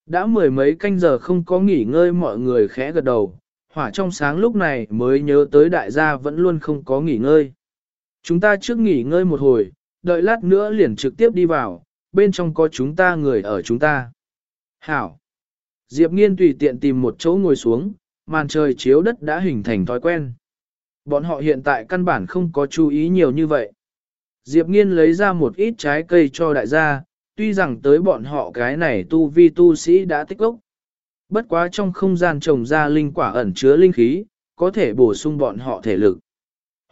Đã mười mấy canh giờ không có nghỉ ngơi mọi người khẽ gật đầu, hỏa trong sáng lúc này mới nhớ tới đại gia vẫn luôn không có nghỉ ngơi. Chúng ta trước nghỉ ngơi một hồi, đợi lát nữa liền trực tiếp đi vào, bên trong có chúng ta người ở chúng ta. Hảo! Diệp nghiên tùy tiện tìm một chỗ ngồi xuống, màn trời chiếu đất đã hình thành thói quen. Bọn họ hiện tại căn bản không có chú ý nhiều như vậy. Diệp Nghiên lấy ra một ít trái cây cho đại gia, tuy rằng tới bọn họ cái này tu vi tu sĩ đã tích gốc. Bất quá trong không gian trồng ra linh quả ẩn chứa linh khí, có thể bổ sung bọn họ thể lực.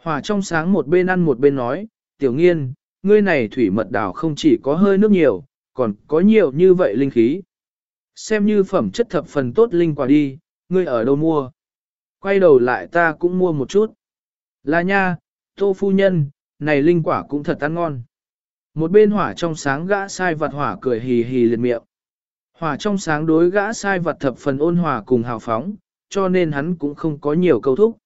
Hòa trong sáng một bên ăn một bên nói, tiểu nghiên, ngươi này thủy mật đảo không chỉ có hơi nước nhiều, còn có nhiều như vậy linh khí. Xem như phẩm chất thập phần tốt linh quả đi, ngươi ở đâu mua? Quay đầu lại ta cũng mua một chút. Là nha, tô phu nhân, này linh quả cũng thật ăn ngon. Một bên hỏa trong sáng gã sai vật hỏa cười hì hì liệt miệng. Hỏa trong sáng đối gã sai vật thập phần ôn hòa cùng hào phóng, cho nên hắn cũng không có nhiều câu thúc.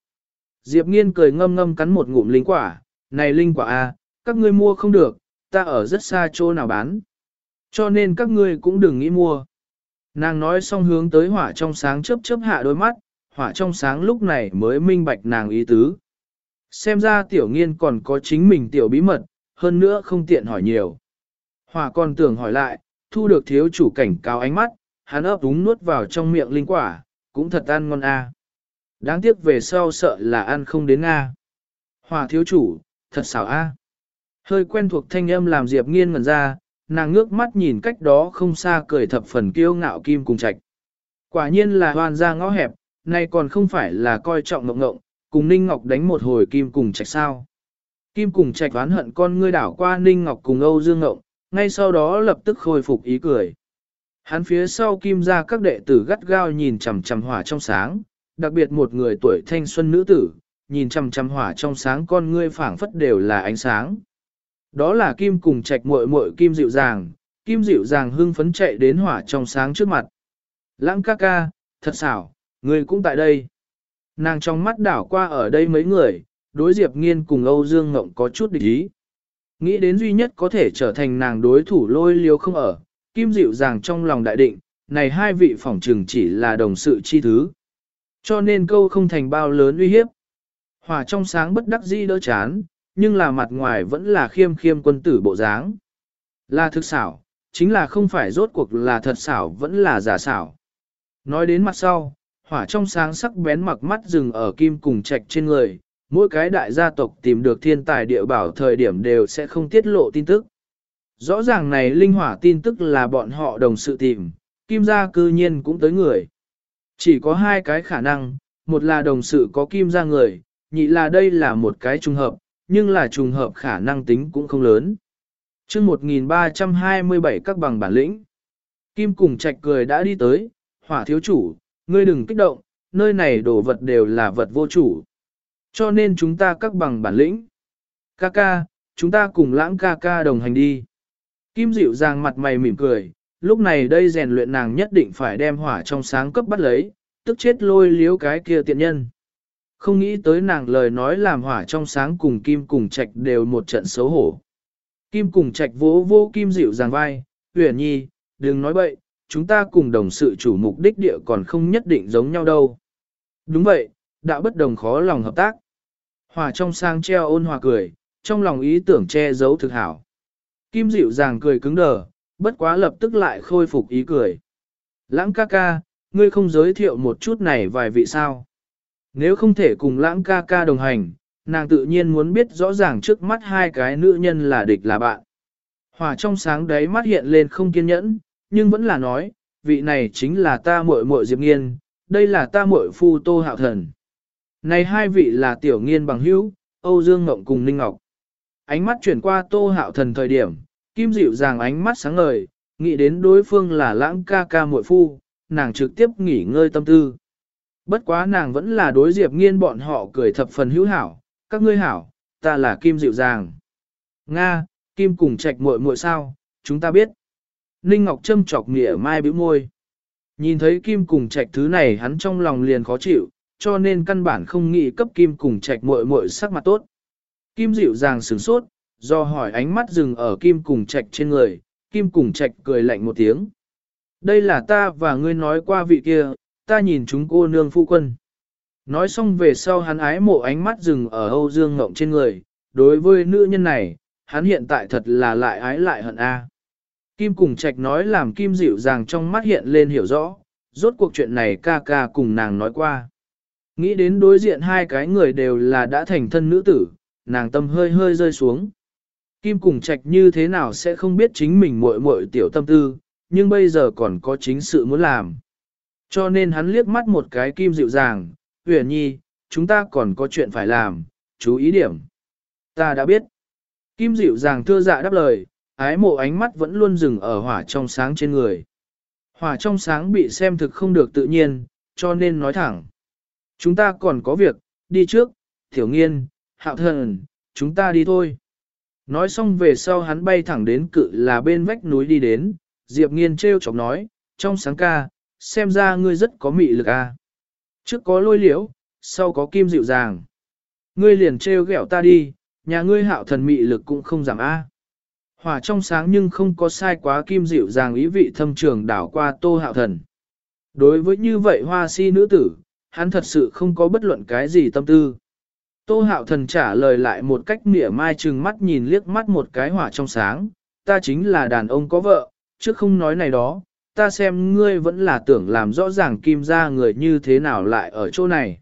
Diệp nghiên cười ngâm ngâm cắn một ngụm linh quả, này linh quả a, à, các ngươi mua không được, ta ở rất xa chỗ nào bán. Cho nên các ngươi cũng đừng nghĩ mua. Nàng nói xong hướng tới hỏa trong sáng chớp chớp hạ đôi mắt, hỏa trong sáng lúc này mới minh bạch nàng ý tứ. Xem ra tiểu nghiên còn có chính mình tiểu bí mật, hơn nữa không tiện hỏi nhiều. Hỏa còn tưởng hỏi lại, thu được thiếu chủ cảnh cáo ánh mắt, hắn ấp úng nuốt vào trong miệng linh quả, cũng thật ăn ngon a. Đáng tiếc về sau sợ là ăn không đến Nga. Hòa thiếu chủ, thật xảo a. Hơi quen thuộc thanh âm làm Diệp nghiên ngẩn ra, nàng ngước mắt nhìn cách đó không xa cười thập phần kiêu ngạo kim cùng trạch. Quả nhiên là hoàn ra ngõ hẹp, nay còn không phải là coi trọng ngộng ngộng, cùng Ninh Ngọc đánh một hồi kim cùng trạch sao. Kim cùng trạch oán hận con ngươi đảo qua Ninh Ngọc cùng Âu Dương Ngộng, ngay sau đó lập tức khôi phục ý cười. Hắn phía sau kim ra các đệ tử gắt gao nhìn chằm chằm hỏa trong sáng, đặc biệt một người tuổi thanh xuân nữ tử, nhìn chằm chằm hỏa trong sáng con ngươi phảng phất đều là ánh sáng. Đó là kim cùng trạch muội muội kim dịu dàng, kim dịu dàng hưng phấn chạy đến hỏa trong sáng trước mặt. Lãng ca ca, thật xảo, người cũng tại đây. Nàng trong mắt đảo qua ở đây mấy người, đối Diệp Nghiên cùng Âu Dương Ngộng có chút địch ý. Nghĩ đến duy nhất có thể trở thành nàng đối thủ lôi liêu không ở, kim dịu dàng trong lòng đại định, này hai vị phỏng trừng chỉ là đồng sự chi thứ. Cho nên câu không thành bao lớn uy hiếp. Hỏa trong sáng bất đắc dĩ đỡ chán, nhưng là mặt ngoài vẫn là khiêm khiêm quân tử bộ dáng. Là thực xảo, chính là không phải rốt cuộc là thật xảo vẫn là giả xảo. Nói đến mặt sau, hỏa trong sáng sắc bén mặc mắt dừng ở kim cùng trạch trên người, mỗi cái đại gia tộc tìm được thiên tài địa bảo thời điểm đều sẽ không tiết lộ tin tức. Rõ ràng này linh hỏa tin tức là bọn họ đồng sự tìm, kim gia cư nhiên cũng tới người. Chỉ có hai cái khả năng, một là đồng sự có kim ra người, nhị là đây là một cái trùng hợp, nhưng là trùng hợp khả năng tính cũng không lớn. chương 1327 các bằng bản lĩnh, Kim cùng trạch cười đã đi tới, hỏa thiếu chủ, ngươi đừng kích động, nơi này đồ vật đều là vật vô chủ. Cho nên chúng ta các bằng bản lĩnh. Ca ca, chúng ta cùng lãng ca ca đồng hành đi. Kim dịu dàng mặt mày mỉm cười, lúc này đây rèn luyện nàng nhất định phải đem hỏa trong sáng cấp bắt lấy, tức chết lôi liếu cái kia tiện nhân. Không nghĩ tới nàng lời nói làm hỏa trong sáng cùng kim cùng trạch đều một trận xấu hổ. Kim cùng trạch vỗ vô kim dịu dàng vai, huyền nhi, đừng nói bậy, chúng ta cùng đồng sự chủ mục đích địa còn không nhất định giống nhau đâu. Đúng vậy, đã bất đồng khó lòng hợp tác. Hòa trong sang treo ôn hòa cười, trong lòng ý tưởng che giấu thực hảo. Kim dịu dàng cười cứng đờ, bất quá lập tức lại khôi phục ý cười. Lãng ca ca, ngươi không giới thiệu một chút này vài vị sao. Nếu không thể cùng lãng ca ca đồng hành, nàng tự nhiên muốn biết rõ ràng trước mắt hai cái nữ nhân là địch là bạn. Hòa trong sáng đấy mắt hiện lên không kiên nhẫn, nhưng vẫn là nói, vị này chính là ta muội muội Diệp Nghiên, đây là ta muội phu Tô Hạo Thần. Này hai vị là tiểu nghiên bằng hữu, Âu Dương Ngộng cùng Ninh Ngọc. Ánh mắt chuyển qua Tô Hạo Thần thời điểm, Kim dịu dàng ánh mắt sáng ngời, nghĩ đến đối phương là lãng ca ca muội phu, nàng trực tiếp nghỉ ngơi tâm tư. Bất quá nàng vẫn là đối Diệp Nghiên bọn họ cười thập phần hữu hảo, các ngươi hảo, ta là Kim dịu dàng. Nga, Kim cùng trạch muội muội sao, chúng ta biết. Ninh Ngọc châm chọc nghĩa mai bĩu môi. Nhìn thấy Kim cùng trạch thứ này hắn trong lòng liền khó chịu, cho nên căn bản không nghĩ cấp Kim cùng trạch muội muội sắc mặt tốt. Kim dịu dàng sửng sốt, do hỏi ánh mắt dừng ở Kim cùng trạch trên người, Kim cùng trạch cười lạnh một tiếng. Đây là ta và ngươi nói qua vị kia, ta nhìn chúng cô nương phu quân. Nói xong về sau hắn ái mộ ánh mắt dừng ở Âu Dương Ngộng trên người, đối với nữ nhân này, hắn hiện tại thật là lại ái lại hận a. Kim cùng trạch nói làm Kim dịu dàng trong mắt hiện lên hiểu rõ, rốt cuộc chuyện này ca ca cùng nàng nói qua. Nghĩ đến đối diện hai cái người đều là đã thành thân nữ tử, nàng tâm hơi hơi rơi xuống. Kim cùng trạch như thế nào sẽ không biết chính mình muội muội tiểu tâm tư, nhưng bây giờ còn có chính sự muốn làm. Cho nên hắn liếc mắt một cái kim dịu dàng, huyền nhi, chúng ta còn có chuyện phải làm, chú ý điểm. Ta đã biết. Kim dịu dàng thưa dạ đáp lời, ái mộ ánh mắt vẫn luôn dừng ở hỏa trong sáng trên người. Hỏa trong sáng bị xem thực không được tự nhiên, cho nên nói thẳng. Chúng ta còn có việc, đi trước, thiểu nghiên, hạo thần, chúng ta đi thôi. Nói xong về sau hắn bay thẳng đến cự là bên vách núi đi đến, Diệp nghiên treo chọc nói, trong sáng ca, xem ra ngươi rất có mị lực a. Trước có lôi liễu, sau có kim dịu dàng. Ngươi liền treo ghẹo ta đi, nhà ngươi hạo thần mị lực cũng không giảm a. Hỏa trong sáng nhưng không có sai quá kim dịu dàng ý vị thâm trường đảo qua tô hạo thần. Đối với như vậy hoa si nữ tử, hắn thật sự không có bất luận cái gì tâm tư. Tô hạo thần trả lời lại một cách mỉa mai chừng mắt nhìn liếc mắt một cái hỏa trong sáng, ta chính là đàn ông có vợ, chứ không nói này đó, ta xem ngươi vẫn là tưởng làm rõ ràng kim ra người như thế nào lại ở chỗ này.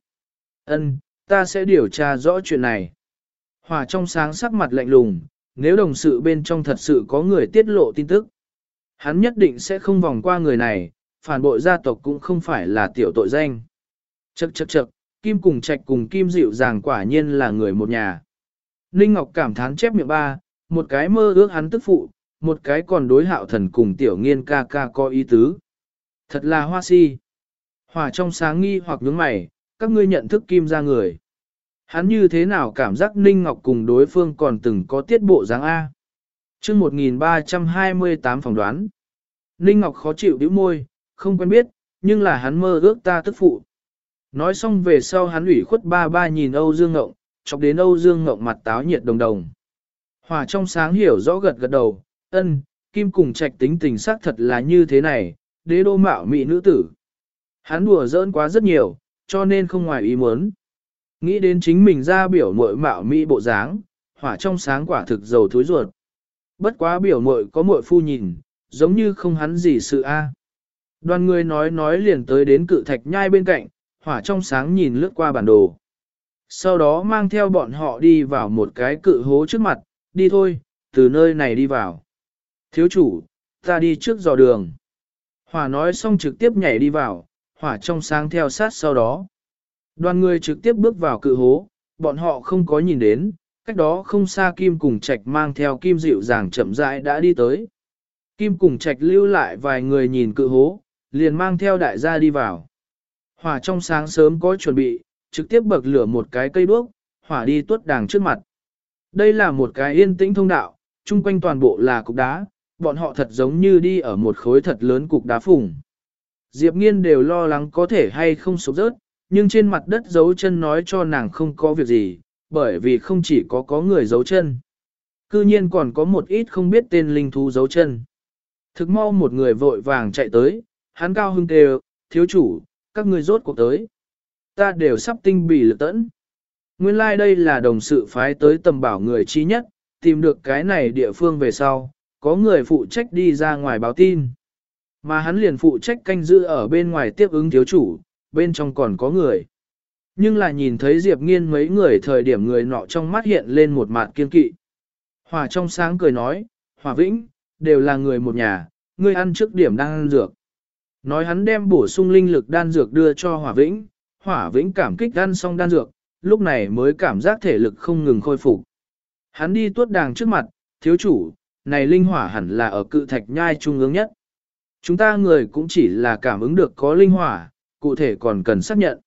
Ân, ta sẽ điều tra rõ chuyện này. Hỏa trong sáng sắc mặt lạnh lùng, nếu đồng sự bên trong thật sự có người tiết lộ tin tức. Hắn nhất định sẽ không vòng qua người này, phản bội gia tộc cũng không phải là tiểu tội danh. Chậc chậc chậc, Kim cùng trạch cùng Kim dịu dàng quả nhiên là người một nhà. Ninh Ngọc cảm thán chép miệng ba, một cái mơ ước hắn tức phụ, một cái còn đối hạo thần cùng tiểu nghiên ca ca có ý tứ. Thật là hoa si. Hòa trong sáng nghi hoặc nhướng mày, các ngươi nhận thức Kim ra người. Hắn như thế nào cảm giác Ninh Ngọc cùng đối phương còn từng có tiết bộ dáng A. chương 1328 phỏng đoán. Ninh Ngọc khó chịu đĩu môi, không quen biết, nhưng là hắn mơ ước ta tức phụ. Nói xong về sau hắn ủy khuất ba ba nhìn Âu Dương Ngộng, chọc đến Âu Dương Ngộng mặt táo nhiệt đồng đồng. Hòa trong sáng hiểu rõ gật gật đầu, ân, Kim cùng trạch tính tình xác thật là như thế này, đế đô mạo mỹ nữ tử. Hắn đùa giỡn quá rất nhiều, cho nên không ngoài ý muốn. Nghĩ đến chính mình ra biểu muội mạo mỹ bộ dáng, hỏa trong sáng quả thực dầu thối ruột. Bất quá biểu muội có muội phu nhìn, giống như không hắn gì sự a. Đoàn người nói nói liền tới đến cự thạch nhai bên cạnh, hỏa trong sáng nhìn lướt qua bản đồ. Sau đó mang theo bọn họ đi vào một cái cự hố trước mặt, đi thôi, từ nơi này đi vào. Thiếu chủ, ta đi trước dò đường. Hỏa nói xong trực tiếp nhảy đi vào, hỏa trong sáng theo sát sau đó. Đoàn người trực tiếp bước vào cự hố, bọn họ không có nhìn đến, cách đó không xa Kim cùng Trạch mang theo Kim dịu dàng chậm rãi đã đi tới. Kim cùng Trạch lưu lại vài người nhìn cự hố, liền mang theo đại gia đi vào. Hỏa trong sáng sớm có chuẩn bị, trực tiếp bậc lửa một cái cây đuốc, hỏa đi tuốt đàng trước mặt. Đây là một cái yên tĩnh thông đạo, chung quanh toàn bộ là cục đá, bọn họ thật giống như đi ở một khối thật lớn cục đá phùng. Diệp nghiên đều lo lắng có thể hay không sụp rớt, nhưng trên mặt đất dấu chân nói cho nàng không có việc gì, bởi vì không chỉ có có người dấu chân. Cư nhiên còn có một ít không biết tên linh thú dấu chân. Thực mau một người vội vàng chạy tới, hắn cao hưng kêu, thiếu chủ, các ngươi rốt cuộc tới. Ta đều sắp tinh bì lực tẫn. Nguyên lai like đây là đồng sự phái tới tầm bảo người chi nhất, tìm được cái này địa phương về sau, có người phụ trách đi ra ngoài báo tin. Mà hắn liền phụ trách canh giữ ở bên ngoài tiếp ứng thiếu chủ, bên trong còn có người. Nhưng là nhìn thấy Diệp Nghiên mấy người thời điểm người nọ trong mắt hiện lên một mặt kiên kỵ. Hòa trong sáng cười nói, Hòa Vĩnh, đều là người một nhà, ngươi ăn trước điểm đang ăn dược. Nói hắn đem bổ sung linh lực đan dược đưa cho Hỏa Vĩnh, Hỏa Vĩnh cảm kích ăn xong đan dược, lúc này mới cảm giác thể lực không ngừng khôi phục. Hắn đi tuốt đàng trước mặt, thiếu chủ, này linh hỏa hẳn là ở cự thạch nhai trung ương nhất. Chúng ta người cũng chỉ là cảm ứng được có linh hỏa, cụ thể còn cần xác nhận.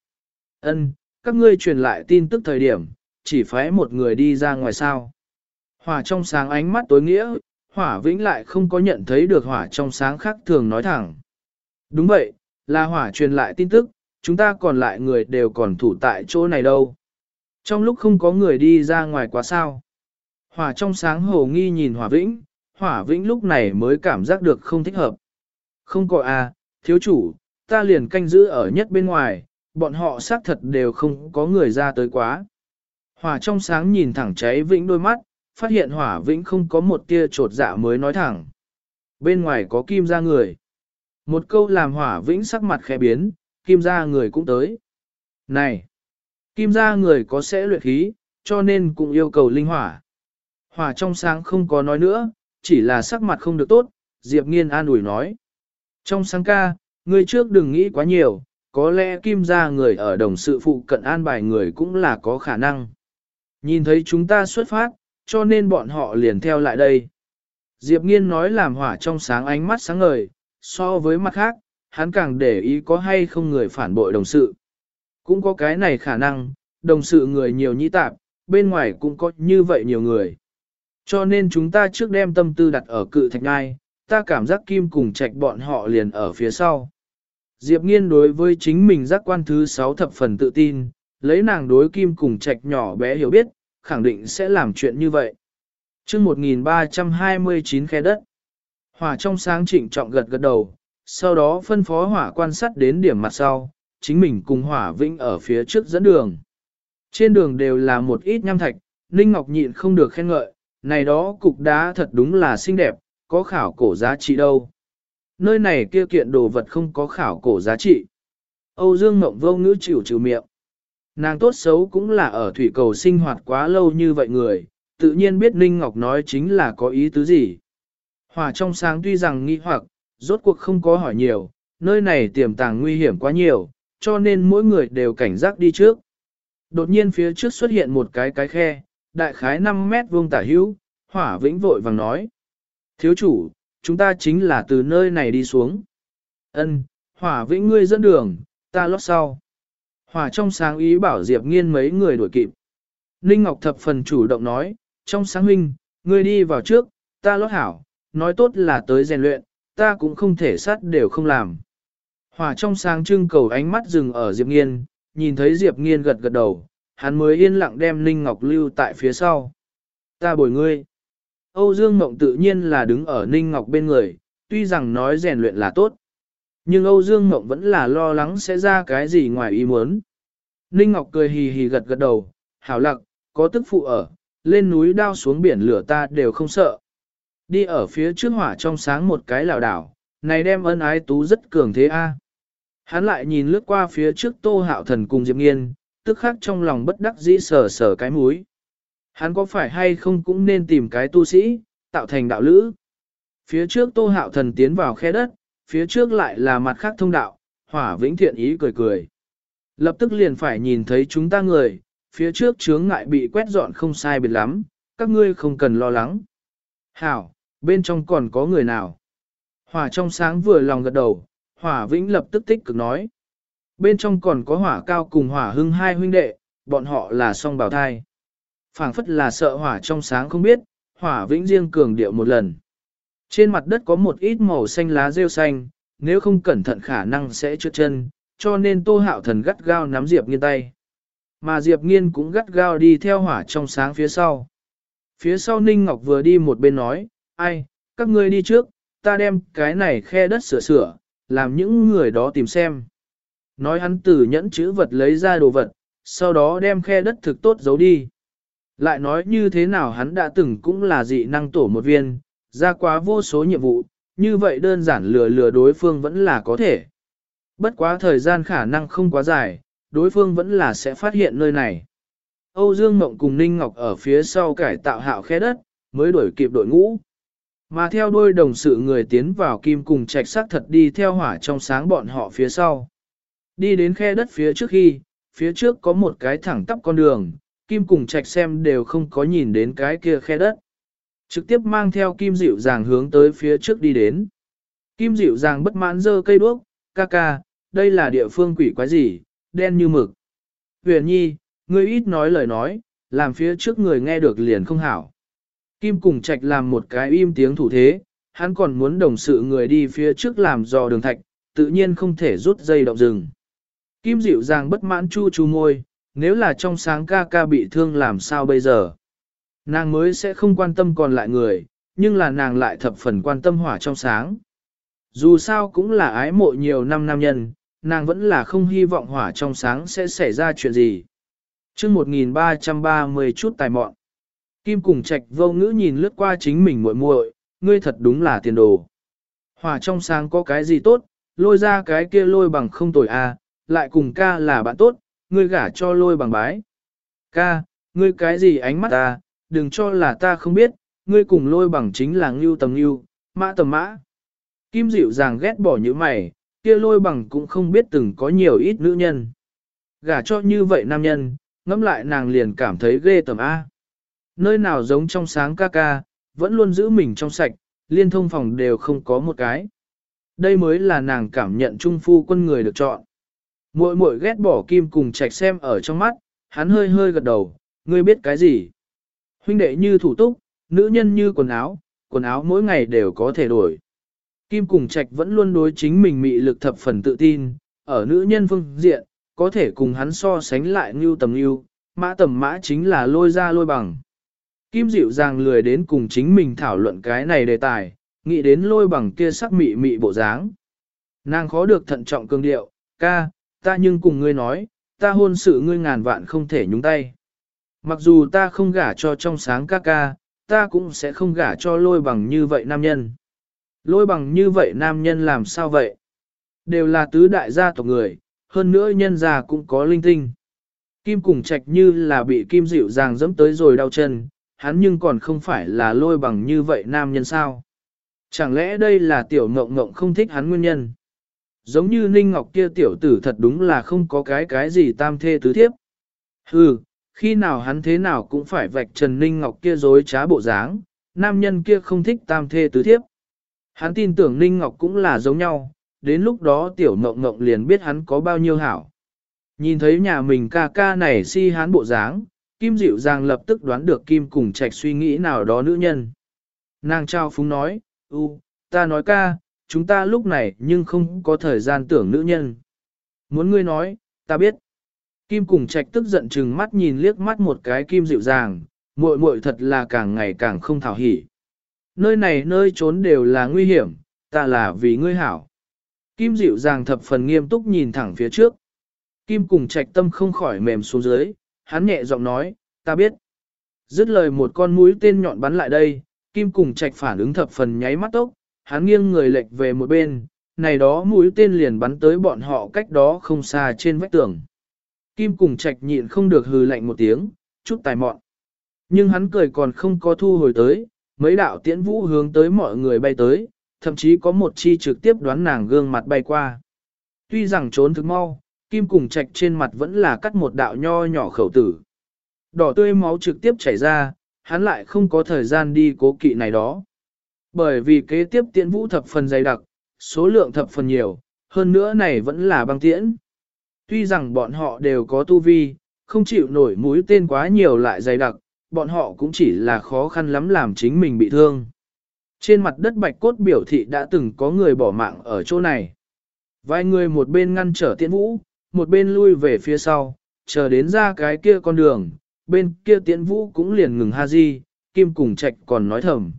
Ân, các ngươi truyền lại tin tức thời điểm, chỉ phái một người đi ra ngoài sao. Hỏa trong sáng ánh mắt tối nghĩa, hỏa vĩnh lại không có nhận thấy được hỏa trong sáng khác thường nói thẳng. Đúng vậy, là hỏa truyền lại tin tức, chúng ta còn lại người đều còn thủ tại chỗ này đâu. Trong lúc không có người đi ra ngoài quá sao. Hỏa trong sáng hồ nghi nhìn hỏa vĩnh, hỏa vĩnh lúc này mới cảm giác được không thích hợp. Không có à, thiếu chủ, ta liền canh giữ ở nhất bên ngoài, bọn họ xác thật đều không có người ra tới quá. Hỏa trong sáng nhìn thẳng cháy vĩnh đôi mắt, phát hiện hỏa vĩnh không có một tia trột dạ mới nói thẳng. Bên ngoài có kim ra người. Một câu làm hỏa vĩnh sắc mặt khẽ biến, kim gia người cũng tới. Này! Kim gia người có sẽ luyện khí, cho nên cũng yêu cầu linh hỏa. Hỏa trong sáng không có nói nữa, chỉ là sắc mặt không được tốt, Diệp Nghiên an ủi nói. Trong sáng ca, ngươi trước đừng nghĩ quá nhiều, có lẽ kim gia người ở đồng sự phụ cận an bài người cũng là có khả năng. Nhìn thấy chúng ta xuất phát, cho nên bọn họ liền theo lại đây. Diệp Nghiên nói làm hỏa trong sáng ánh mắt sáng ngời, so với mặt khác, hắn càng để ý có hay không người phản bội đồng sự. Cũng có cái này khả năng, đồng sự người nhiều nhĩ tạp, bên ngoài cũng có như vậy nhiều người. Cho nên chúng ta trước đem tâm tư đặt ở cự thạch ngai, ta cảm giác kim cùng trạch bọn họ liền ở phía sau. Diệp nghiên đối với chính mình giác quan thứ 6 thập phần tự tin, lấy nàng đối kim cùng trạch nhỏ bé hiểu biết, khẳng định sẽ làm chuyện như vậy. chương 1329 khe đất, hỏa trong sáng trịnh trọng gật gật đầu, sau đó phân phó hỏa quan sát đến điểm mặt sau, chính mình cùng hỏa vĩnh ở phía trước dẫn đường. Trên đường đều là một ít nham thạch, Ninh Ngọc nhịn không được khen ngợi, này đó cục đá thật đúng là xinh đẹp, có khảo cổ giá trị đâu. Nơi này kia kiện đồ vật không có khảo cổ giá trị. Âu Dương Mộng vô ngữ chịu chịu miệng. Nàng tốt xấu cũng là ở thủy cầu sinh hoạt quá lâu như vậy người, tự nhiên biết Ninh Ngọc nói chính là có ý tứ gì. Hòa trong sáng tuy rằng nghi hoặc, rốt cuộc không có hỏi nhiều, nơi này tiềm tàng nguy hiểm quá nhiều, cho nên mỗi người đều cảnh giác đi trước. Đột nhiên phía trước xuất hiện một cái cái khe, đại khái 5 mét vuông tả hữu, hỏa vĩnh vội vàng nói. Thiếu chủ, chúng ta chính là từ nơi này đi xuống. Ân, hỏa vĩnh ngươi dẫn đường, ta lót sau. Hỏa trong sáng ý bảo Diệp nghiên mấy người đuổi kịp. Ninh Ngọc thập phần chủ động nói, trong sáng huynh, ngươi đi vào trước, ta lót hảo, nói tốt là tới rèn luyện, ta cũng không thể sát đều không làm. Hỏa trong sáng trưng cầu ánh mắt dừng ở Diệp nghiên, nhìn thấy Diệp nghiên gật gật đầu, hắn mới yên lặng đem Ninh Ngọc lưu tại phía sau. Ta bồi ngươi. Âu Dương Mộng tự nhiên là đứng ở Ninh Ngọc bên người, tuy rằng nói rèn luyện là tốt. Nhưng Âu Dương Mộng vẫn là lo lắng sẽ ra cái gì ngoài ý muốn. Ninh Ngọc cười hì hì gật gật đầu, hảo lặng, có tức phụ ở, lên núi đao xuống biển lửa ta đều không sợ. Đi ở phía trước hỏa trong sáng một cái lảo đảo, này đem ân ái tú rất cường thế a. À. Hắn lại nhìn lướt qua phía trước tô hạo thần cùng Diệp Nghiên, tức khắc trong lòng bất đắc dĩ sờ sờ cái mũi. Hắn có phải hay không cũng nên tìm cái tu sĩ, tạo thành đạo lữ. Phía trước tô hạo thần tiến vào khe đất, phía trước lại là mặt khác thông đạo, hỏa vĩnh thiện ý cười cười. Lập tức liền phải nhìn thấy chúng ta người, phía trước chướng ngại bị quét dọn không sai biệt lắm, các ngươi không cần lo lắng. Hảo, bên trong còn có người nào? Hỏa trong sáng vừa lòng gật đầu, hỏa vĩnh lập tức tích cực nói. Bên trong còn có hỏa cao cùng hỏa hưng hai huynh đệ, bọn họ là song bào thai phảng phất là sợ hỏa trong sáng không biết, hỏa vĩnh riêng cường điệu một lần. Trên mặt đất có một ít màu xanh lá rêu xanh, nếu không cẩn thận khả năng sẽ trượt chân, cho nên tô hạo thần gắt gao nắm Diệp nghiên tay. Mà Diệp nghiên cũng gắt gao đi theo hỏa trong sáng phía sau. Phía sau Ninh Ngọc vừa đi một bên nói, ai, các ngươi đi trước, ta đem cái này khe đất sửa sửa, làm những người đó tìm xem. Nói hắn từ nhẫn chữ vật lấy ra đồ vật, sau đó đem khe đất thực tốt giấu đi. Lại nói như thế nào hắn đã từng cũng là dị năng tổ một viên, ra quá vô số nhiệm vụ, như vậy đơn giản lừa lừa đối phương vẫn là có thể. Bất quá thời gian khả năng không quá dài, đối phương vẫn là sẽ phát hiện nơi này. Âu Dương Mộng cùng Ninh Ngọc ở phía sau cải tạo hạo khe đất, mới đuổi kịp đội ngũ. Mà theo đôi đồng sự người tiến vào kim cùng trạch sắc thật đi theo hỏa trong sáng bọn họ phía sau. Đi đến khe đất phía trước khi, phía trước có một cái thẳng tắp con đường, Kim cùng trạch xem đều không có nhìn đến cái kia khe đất. Trực tiếp mang theo kim dịu dàng hướng tới phía trước đi đến. Kim dịu dàng bất mãn dơ cây đuốc, ca ca, đây là địa phương quỷ quái gì, đen như mực. Huyền nhi, ngươi ít nói lời nói, làm phía trước người nghe được liền không hảo. Kim cùng trạch làm một cái im tiếng thủ thế, hắn còn muốn đồng sự người đi phía trước làm dò đường thạch, tự nhiên không thể rút dây động rừng. Kim dịu dàng bất mãn chu chu môi, nếu là trong sáng ca ca bị thương làm sao bây giờ? Nàng mới sẽ không quan tâm còn lại người, nhưng là nàng lại thập phần quan tâm hỏa trong sáng. Dù sao cũng là ái mộ nhiều năm nam nhân, nàng vẫn là không hy vọng hỏa trong sáng sẽ xảy ra chuyện gì. chương 1330 chút tài mọn. Kim cùng trạch vô ngữ nhìn lướt qua chính mình muội muội, ngươi thật đúng là tiền đồ. Hòa trong sáng có cái gì tốt, lôi ra cái kia lôi bằng không tồi à, lại cùng ca là bạn tốt, ngươi gả cho lôi bằng bái. Ca, ngươi cái gì ánh mắt ta, đừng cho là ta không biết, ngươi cùng lôi bằng chính là ngưu tầm ngưu, mã tầm mã. Kim dịu dàng ghét bỏ như mày, kia lôi bằng cũng không biết từng có nhiều ít nữ nhân. Gả cho như vậy nam nhân, ngẫm lại nàng liền cảm thấy ghê tầm A. À. Nơi nào giống trong sáng ca ca, vẫn luôn giữ mình trong sạch, liên thông phòng đều không có một cái. Đây mới là nàng cảm nhận trung phu quân người được chọn. Muội muội ghét bỏ kim cùng trạch xem ở trong mắt, hắn hơi hơi gật đầu, ngươi biết cái gì? Huynh đệ như thủ túc, nữ nhân như quần áo, quần áo mỗi ngày đều có thể đổi. Kim cùng trạch vẫn luôn đối chính mình mị lực thập phần tự tin, ở nữ nhân phương diện, có thể cùng hắn so sánh lại như tầm như, mã tầm mã chính là lôi ra lôi bằng. Kim dịu dàng lười đến cùng chính mình thảo luận cái này đề tài, nghĩ đến lôi bằng kia sắc mị mị bộ dáng. Nàng khó được thận trọng cương điệu, ca, ta nhưng cùng ngươi nói, ta hôn sự ngươi ngàn vạn không thể nhúng tay. Mặc dù ta không gả cho trong sáng ca ca, ta cũng sẽ không gả cho lôi bằng như vậy nam nhân. Lôi bằng như vậy nam nhân làm sao vậy? Đều là tứ đại gia tộc người, hơn nữa nhân gia cũng có linh tinh. Kim cùng trạch như là bị kim dịu dàng dẫm tới rồi đau chân, hắn nhưng còn không phải là lôi bằng như vậy nam nhân sao. Chẳng lẽ đây là tiểu ngộng ngộng không thích hắn nguyên nhân? Giống như Ninh Ngọc kia tiểu tử thật đúng là không có cái cái gì tam thê tứ thiếp. Hừ, khi nào hắn thế nào cũng phải vạch trần Ninh Ngọc kia dối trá bộ dáng, nam nhân kia không thích tam thê tứ thiếp. Hắn tin tưởng Ninh Ngọc cũng là giống nhau, đến lúc đó tiểu ngộng ngộng liền biết hắn có bao nhiêu hảo. Nhìn thấy nhà mình ca ca này si hắn bộ dáng, Kim dịu dàng lập tức đoán được Kim cùng trạch suy nghĩ nào đó nữ nhân. Nàng trao phúng nói, u, ta nói ca, chúng ta lúc này nhưng không có thời gian tưởng nữ nhân. Muốn ngươi nói, ta biết. Kim cùng trạch tức giận chừng mắt nhìn liếc mắt một cái kim dịu dàng, muội muội thật là càng ngày càng không thảo hỉ. Nơi này nơi trốn đều là nguy hiểm, ta là vì ngươi hảo. Kim dịu dàng thập phần nghiêm túc nhìn thẳng phía trước. Kim cùng trạch tâm không khỏi mềm xuống dưới, hắn nhẹ giọng nói, ta biết. Dứt lời một con mũi tên nhọn bắn lại đây, Kim cùng trạch phản ứng thập phần nháy mắt tốc, hắn nghiêng người lệch về một bên, này đó mũi tên liền bắn tới bọn họ cách đó không xa trên vách tường. Kim cùng trạch nhịn không được hừ lạnh một tiếng, chút tài mọn. Nhưng hắn cười còn không có thu hồi tới, mấy đạo tiễn vũ hướng tới mọi người bay tới, thậm chí có một chi trực tiếp đoán nàng gương mặt bay qua. Tuy rằng trốn thức mau, Kim cùng trạch trên mặt vẫn là cắt một đạo nho nhỏ khẩu tử. Đỏ tươi máu trực tiếp chảy ra, hắn lại không có thời gian đi cố kỵ này đó. Bởi vì kế tiếp tiễn vũ thập phần dày đặc, số lượng thập phần nhiều, hơn nữa này vẫn là băng tiễn. Tuy rằng bọn họ đều có tu vi, không chịu nổi mũi tên quá nhiều lại dày đặc, bọn họ cũng chỉ là khó khăn lắm làm chính mình bị thương. Trên mặt đất bạch cốt biểu thị đã từng có người bỏ mạng ở chỗ này. Vài người một bên ngăn trở tiễn vũ, một bên lui về phía sau, chờ đến ra cái kia con đường, bên kia tiễn vũ cũng liền ngừng ha di, kim cùng trạch còn nói thầm.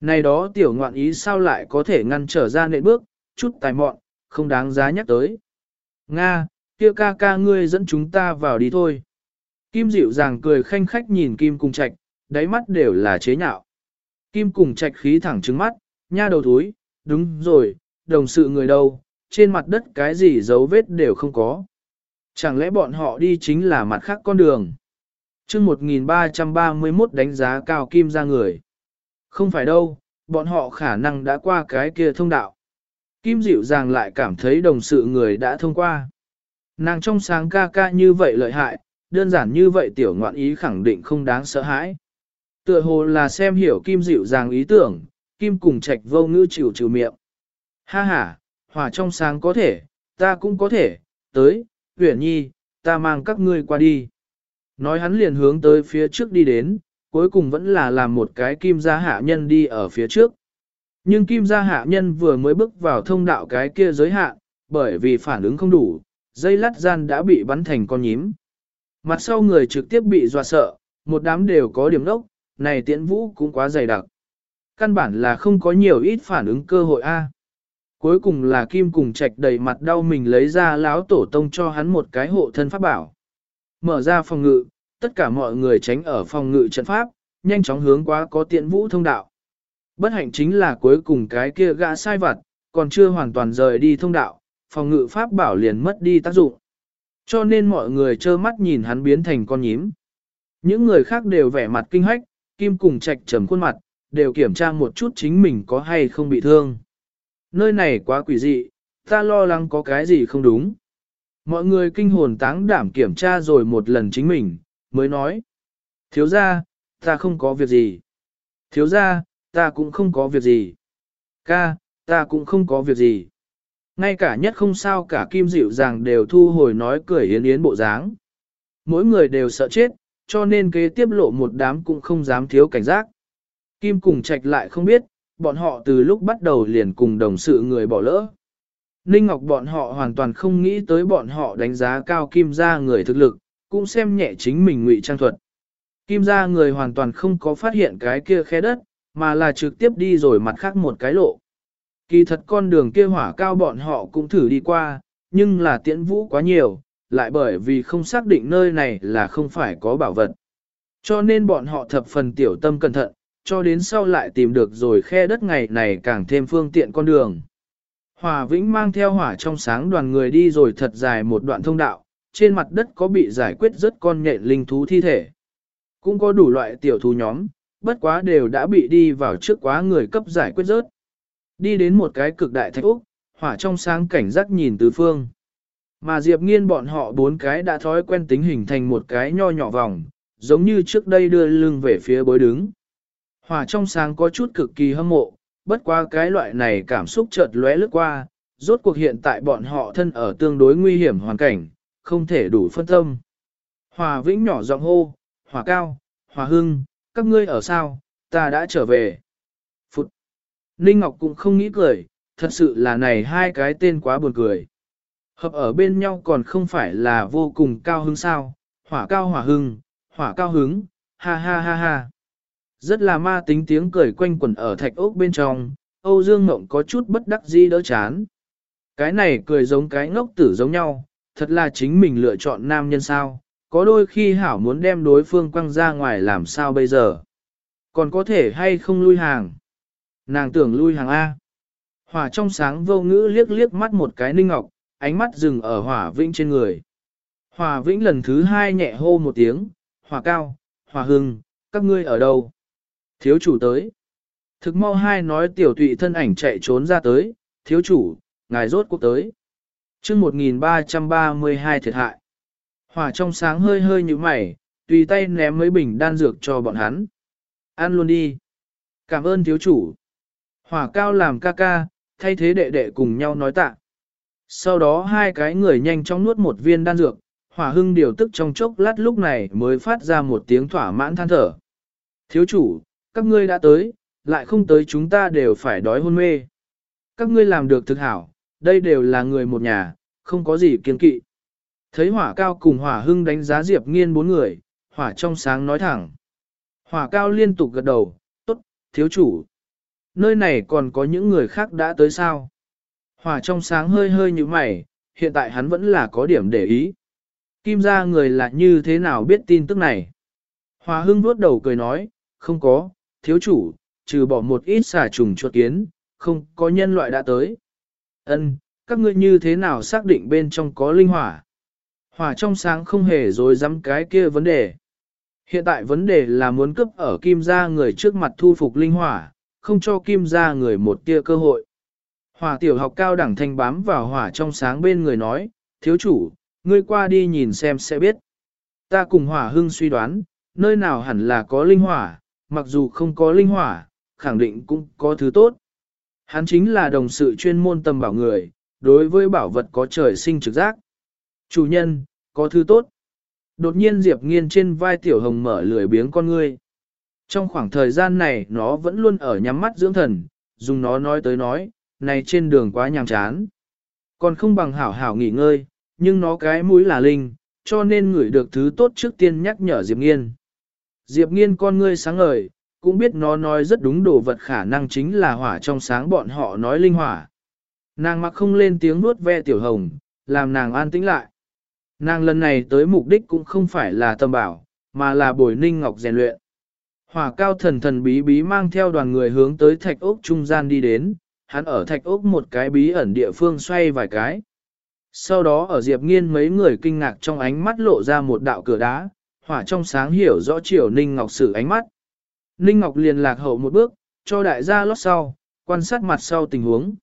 Này đó tiểu ngoạn ý sao lại có thể ngăn trở ra nệ bước, chút tài mọn, không đáng giá nhắc tới. Nga, kia ca ca ngươi dẫn chúng ta vào đi thôi. Kim dịu dàng cười khanh khách nhìn Kim cùng trạch, đáy mắt đều là chế nhạo. Kim cùng trạch khí thẳng trứng mắt, nha đầu thúi, đúng rồi, đồng sự người đâu, trên mặt đất cái gì dấu vết đều không có. Chẳng lẽ bọn họ đi chính là mặt khác con đường? chương 1331 đánh giá cao kim ra người. Không phải đâu, bọn họ khả năng đã qua cái kia thông đạo. Kim dịu dàng lại cảm thấy đồng sự người đã thông qua. Nàng trong sáng ca ca như vậy lợi hại, đơn giản như vậy tiểu ngoạn ý khẳng định không đáng sợ hãi. Tựa hồ là xem hiểu Kim dịu dàng ý tưởng, Kim cùng trạch vô ngữ chịu chịu miệng. Ha ha, hỏa trong sáng có thể, ta cũng có thể, tới, huyển nhi, ta mang các ngươi qua đi. Nói hắn liền hướng tới phía trước đi đến, cuối cùng vẫn là làm một cái kim gia hạ nhân đi ở phía trước. Nhưng kim gia hạ nhân vừa mới bước vào thông đạo cái kia giới hạn, bởi vì phản ứng không đủ, dây lắt gian đã bị bắn thành con nhím. Mặt sau người trực tiếp bị dọa sợ, một đám đều có điểm đốc, này tiễn vũ cũng quá dày đặc. Căn bản là không có nhiều ít phản ứng cơ hội A. Cuối cùng là kim cùng trạch đầy mặt đau mình lấy ra lão tổ tông cho hắn một cái hộ thân pháp bảo. Mở ra phòng ngự, tất cả mọi người tránh ở phòng ngự trận pháp, nhanh chóng hướng qua có tiện vũ thông đạo. Bất hạnh chính là cuối cùng cái kia gã sai vặt, còn chưa hoàn toàn rời đi thông đạo, phòng ngự pháp bảo liền mất đi tác dụng. Cho nên mọi người trơ mắt nhìn hắn biến thành con nhím. Những người khác đều vẻ mặt kinh hách, Kim cùng trạch trầm khuôn mặt, đều kiểm tra một chút chính mình có hay không bị thương. Nơi này quá quỷ dị, ta lo lắng có cái gì không đúng. Mọi người kinh hồn táng đảm kiểm tra rồi một lần chính mình, mới nói. Thiếu ra, ta không có việc gì. Thiếu ra, ta cũng không có việc gì. Ca, ta cũng không có việc gì. Ngay cả nhất không sao cả kim dịu dàng đều thu hồi nói cười yến yến bộ dáng. Mỗi người đều sợ chết, cho nên kế tiếp lộ một đám cũng không dám thiếu cảnh giác. Kim cùng trạch lại không biết, bọn họ từ lúc bắt đầu liền cùng đồng sự người bỏ lỡ. Ninh Ngọc bọn họ hoàn toàn không nghĩ tới bọn họ đánh giá cao Kim Gia người thực lực, cũng xem nhẹ chính mình ngụy trang thuật. Kim Gia người hoàn toàn không có phát hiện cái kia khe đất, mà là trực tiếp đi rồi mặt khác một cái lộ. Kỳ thật con đường kia hỏa cao bọn họ cũng thử đi qua, nhưng là tiễn vũ quá nhiều, lại bởi vì không xác định nơi này là không phải có bảo vật. Cho nên bọn họ thập phần tiểu tâm cẩn thận, cho đến sau lại tìm được rồi khe đất ngày này càng thêm phương tiện con đường. Hòa Vĩnh mang theo hỏa trong sáng đoàn người đi rồi thật dài một đoạn thông đạo, trên mặt đất có bị giải quyết rất con nhện linh thú thi thể. Cũng có đủ loại tiểu thú nhóm, bất quá đều đã bị đi vào trước quá người cấp giải quyết rớt. Đi đến một cái cực đại thạch úc, hỏa trong sáng cảnh giác nhìn tứ phương. Mà Diệp nghiên bọn họ bốn cái đã thói quen tính hình thành một cái nho nhỏ vòng, giống như trước đây đưa lưng về phía bối đứng. Hòa trong sáng có chút cực kỳ hâm mộ, bất qua cái loại này cảm xúc chợt lóe lướt qua, rốt cuộc hiện tại bọn họ thân ở tương đối nguy hiểm hoàn cảnh, không thể đủ phân tâm. Hòa vĩnh nhỏ giọng hô, hòa cao, hòa hưng, các ngươi ở sao, ta đã trở về. Phụt! Ninh Ngọc cũng không nghĩ cười, thật sự là này hai cái tên quá buồn cười. Hợp ở bên nhau còn không phải là vô cùng cao hứng sao, hỏa cao hỏa hưng, hỏa cao hứng, ha ha ha ha. Rất là ma tính tiếng cười quanh quẩn ở thạch ốc bên trong, Âu Dương Mộng có chút bất đắc dĩ đỡ chán. Cái này cười giống cái ngốc tử giống nhau, thật là chính mình lựa chọn nam nhân sao, có đôi khi hảo muốn đem đối phương quăng ra ngoài làm sao bây giờ. Còn có thể hay không lui hàng. Nàng tưởng lui hàng A. Hỏa trong sáng vô ngữ liếc liếc mắt một cái ninh ngọc, ánh mắt dừng ở hỏa vĩnh trên người. Hỏa vĩnh lần thứ hai nhẹ hô một tiếng, hỏa cao, hỏa hưng, các ngươi ở đâu? Thiếu chủ tới. Thực mau hai nói tiểu tụy thân ảnh chạy trốn ra tới, thiếu chủ, ngài rốt cuộc tới. chương 1332 thiệt hại. Hỏa trong sáng hơi hơi như mày, tùy tay ném mấy bình đan dược cho bọn hắn. Ăn luôn đi. Cảm ơn thiếu chủ. Hỏa cao làm ca ca, thay thế đệ đệ cùng nhau nói tạ. Sau đó hai cái người nhanh chóng nuốt một viên đan dược, hỏa hưng điều tức trong chốc lát lúc này mới phát ra một tiếng thỏa mãn than thở. Thiếu chủ, các ngươi đã tới, lại không tới chúng ta đều phải đói hôn mê. Các ngươi làm được thực hảo, đây đều là người một nhà, không có gì kiên kỵ. Thấy hỏa cao cùng hỏa hưng đánh giá Diệp nghiên bốn người, hỏa trong sáng nói thẳng. Hỏa cao liên tục gật đầu, tốt, thiếu chủ. Nơi này còn có những người khác đã tới sao? Hỏa trong sáng hơi hơi như mày, hiện tại hắn vẫn là có điểm để ý. Kim ra người là như thế nào biết tin tức này? Hỏa hưng vuốt đầu cười nói, không có, thiếu chủ, trừ bỏ một ít xà trùng chuột kiến, không có nhân loại đã tới. Ân, các ngươi như thế nào xác định bên trong có linh hỏa? Hỏa trong sáng không hề rồi dám cái kia vấn đề. Hiện tại vấn đề là muốn cướp ở kim gia người trước mặt thu phục linh hỏa, không cho kim gia người một tia cơ hội. Hỏa tiểu học cao đẳng thanh bám vào hỏa trong sáng bên người nói, thiếu chủ, ngươi qua đi nhìn xem sẽ biết. Ta cùng hỏa hưng suy đoán, nơi nào hẳn là có linh hỏa, mặc dù không có linh hỏa, khẳng định cũng có thứ tốt. Hắn chính là đồng sự chuyên môn tầm bảo người, đối với bảo vật có trời sinh trực giác. Chủ nhân, có thứ tốt. Đột nhiên Diệp Nghiên trên vai Tiểu Hồng mở lười biếng con ngươi. Trong khoảng thời gian này nó vẫn luôn ở nhắm mắt dưỡng thần, dùng nó nói tới nói, này trên đường quá nhàm chán. Còn không bằng hảo hảo nghỉ ngơi, nhưng nó cái mũi là linh, cho nên ngửi được thứ tốt trước tiên nhắc nhở Diệp Nghiên. Diệp Nghiên con ngươi sáng ngời, cũng biết nó nói rất đúng đồ vật khả năng chính là hỏa trong sáng bọn họ nói linh hỏa. Nàng mặc không lên tiếng nuốt ve tiểu hồng, làm nàng an tĩnh lại. Nàng lần này tới mục đích cũng không phải là tâm bảo, mà là bồi ninh ngọc rèn luyện. Hỏa cao thần thần bí bí mang theo đoàn người hướng tới thạch ốc trung gian đi đến, hắn ở thạch ốc một cái bí ẩn địa phương xoay vài cái. Sau đó ở Diệp Nghiên mấy người kinh ngạc trong ánh mắt lộ ra một đạo cửa đá, hỏa trong sáng hiểu rõ chiều ninh ngọc sử ánh mắt. Ninh Ngọc liền lạc hậu một bước, cho đại gia lót sau, quan sát mặt sau tình huống.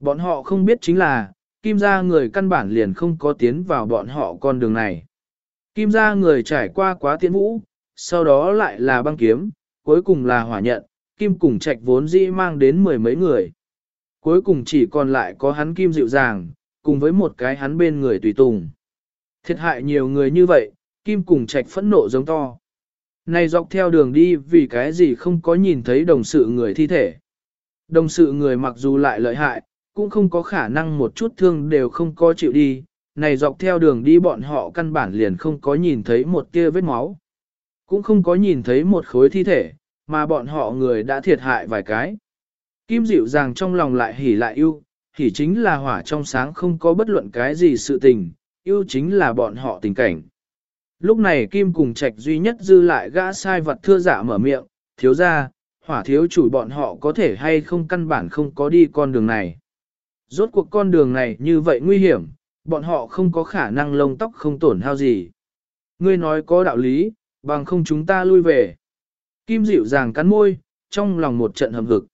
Bọn họ không biết chính là, kim gia người căn bản liền không có tiến vào bọn họ con đường này. Kim gia người trải qua quá tiến vũ, sau đó lại là băng kiếm, cuối cùng là hỏa nhận, kim cùng trạch vốn dĩ mang đến mười mấy người. Cuối cùng chỉ còn lại có hắn kim dịu dàng, cùng với một cái hắn bên người tùy tùng. Thiệt hại nhiều người như vậy, kim cùng trạch phẫn nộ giống to. Này dọc theo đường đi vì cái gì không có nhìn thấy đồng sự người thi thể. Đồng sự người mặc dù lại lợi hại, cũng không có khả năng một chút thương đều không có chịu đi, này dọc theo đường đi bọn họ căn bản liền không có nhìn thấy một tia vết máu. Cũng không có nhìn thấy một khối thi thể, mà bọn họ người đã thiệt hại vài cái. Kim dịu dàng trong lòng lại hỉ lại yêu, hỉ chính là hỏa trong sáng không có bất luận cái gì sự tình, yêu chính là bọn họ tình cảnh. Lúc này Kim cùng trạch duy nhất dư lại gã sai vật thưa giả dạ mở miệng, thiếu ra, hỏa thiếu chủ bọn họ có thể hay không căn bản không có đi con đường này. Rốt cuộc con đường này như vậy nguy hiểm, bọn họ không có khả năng lông tóc không tổn hao gì. Ngươi nói có đạo lý, bằng không chúng ta lui về. Kim dịu dàng cắn môi, trong lòng một trận hầm hực.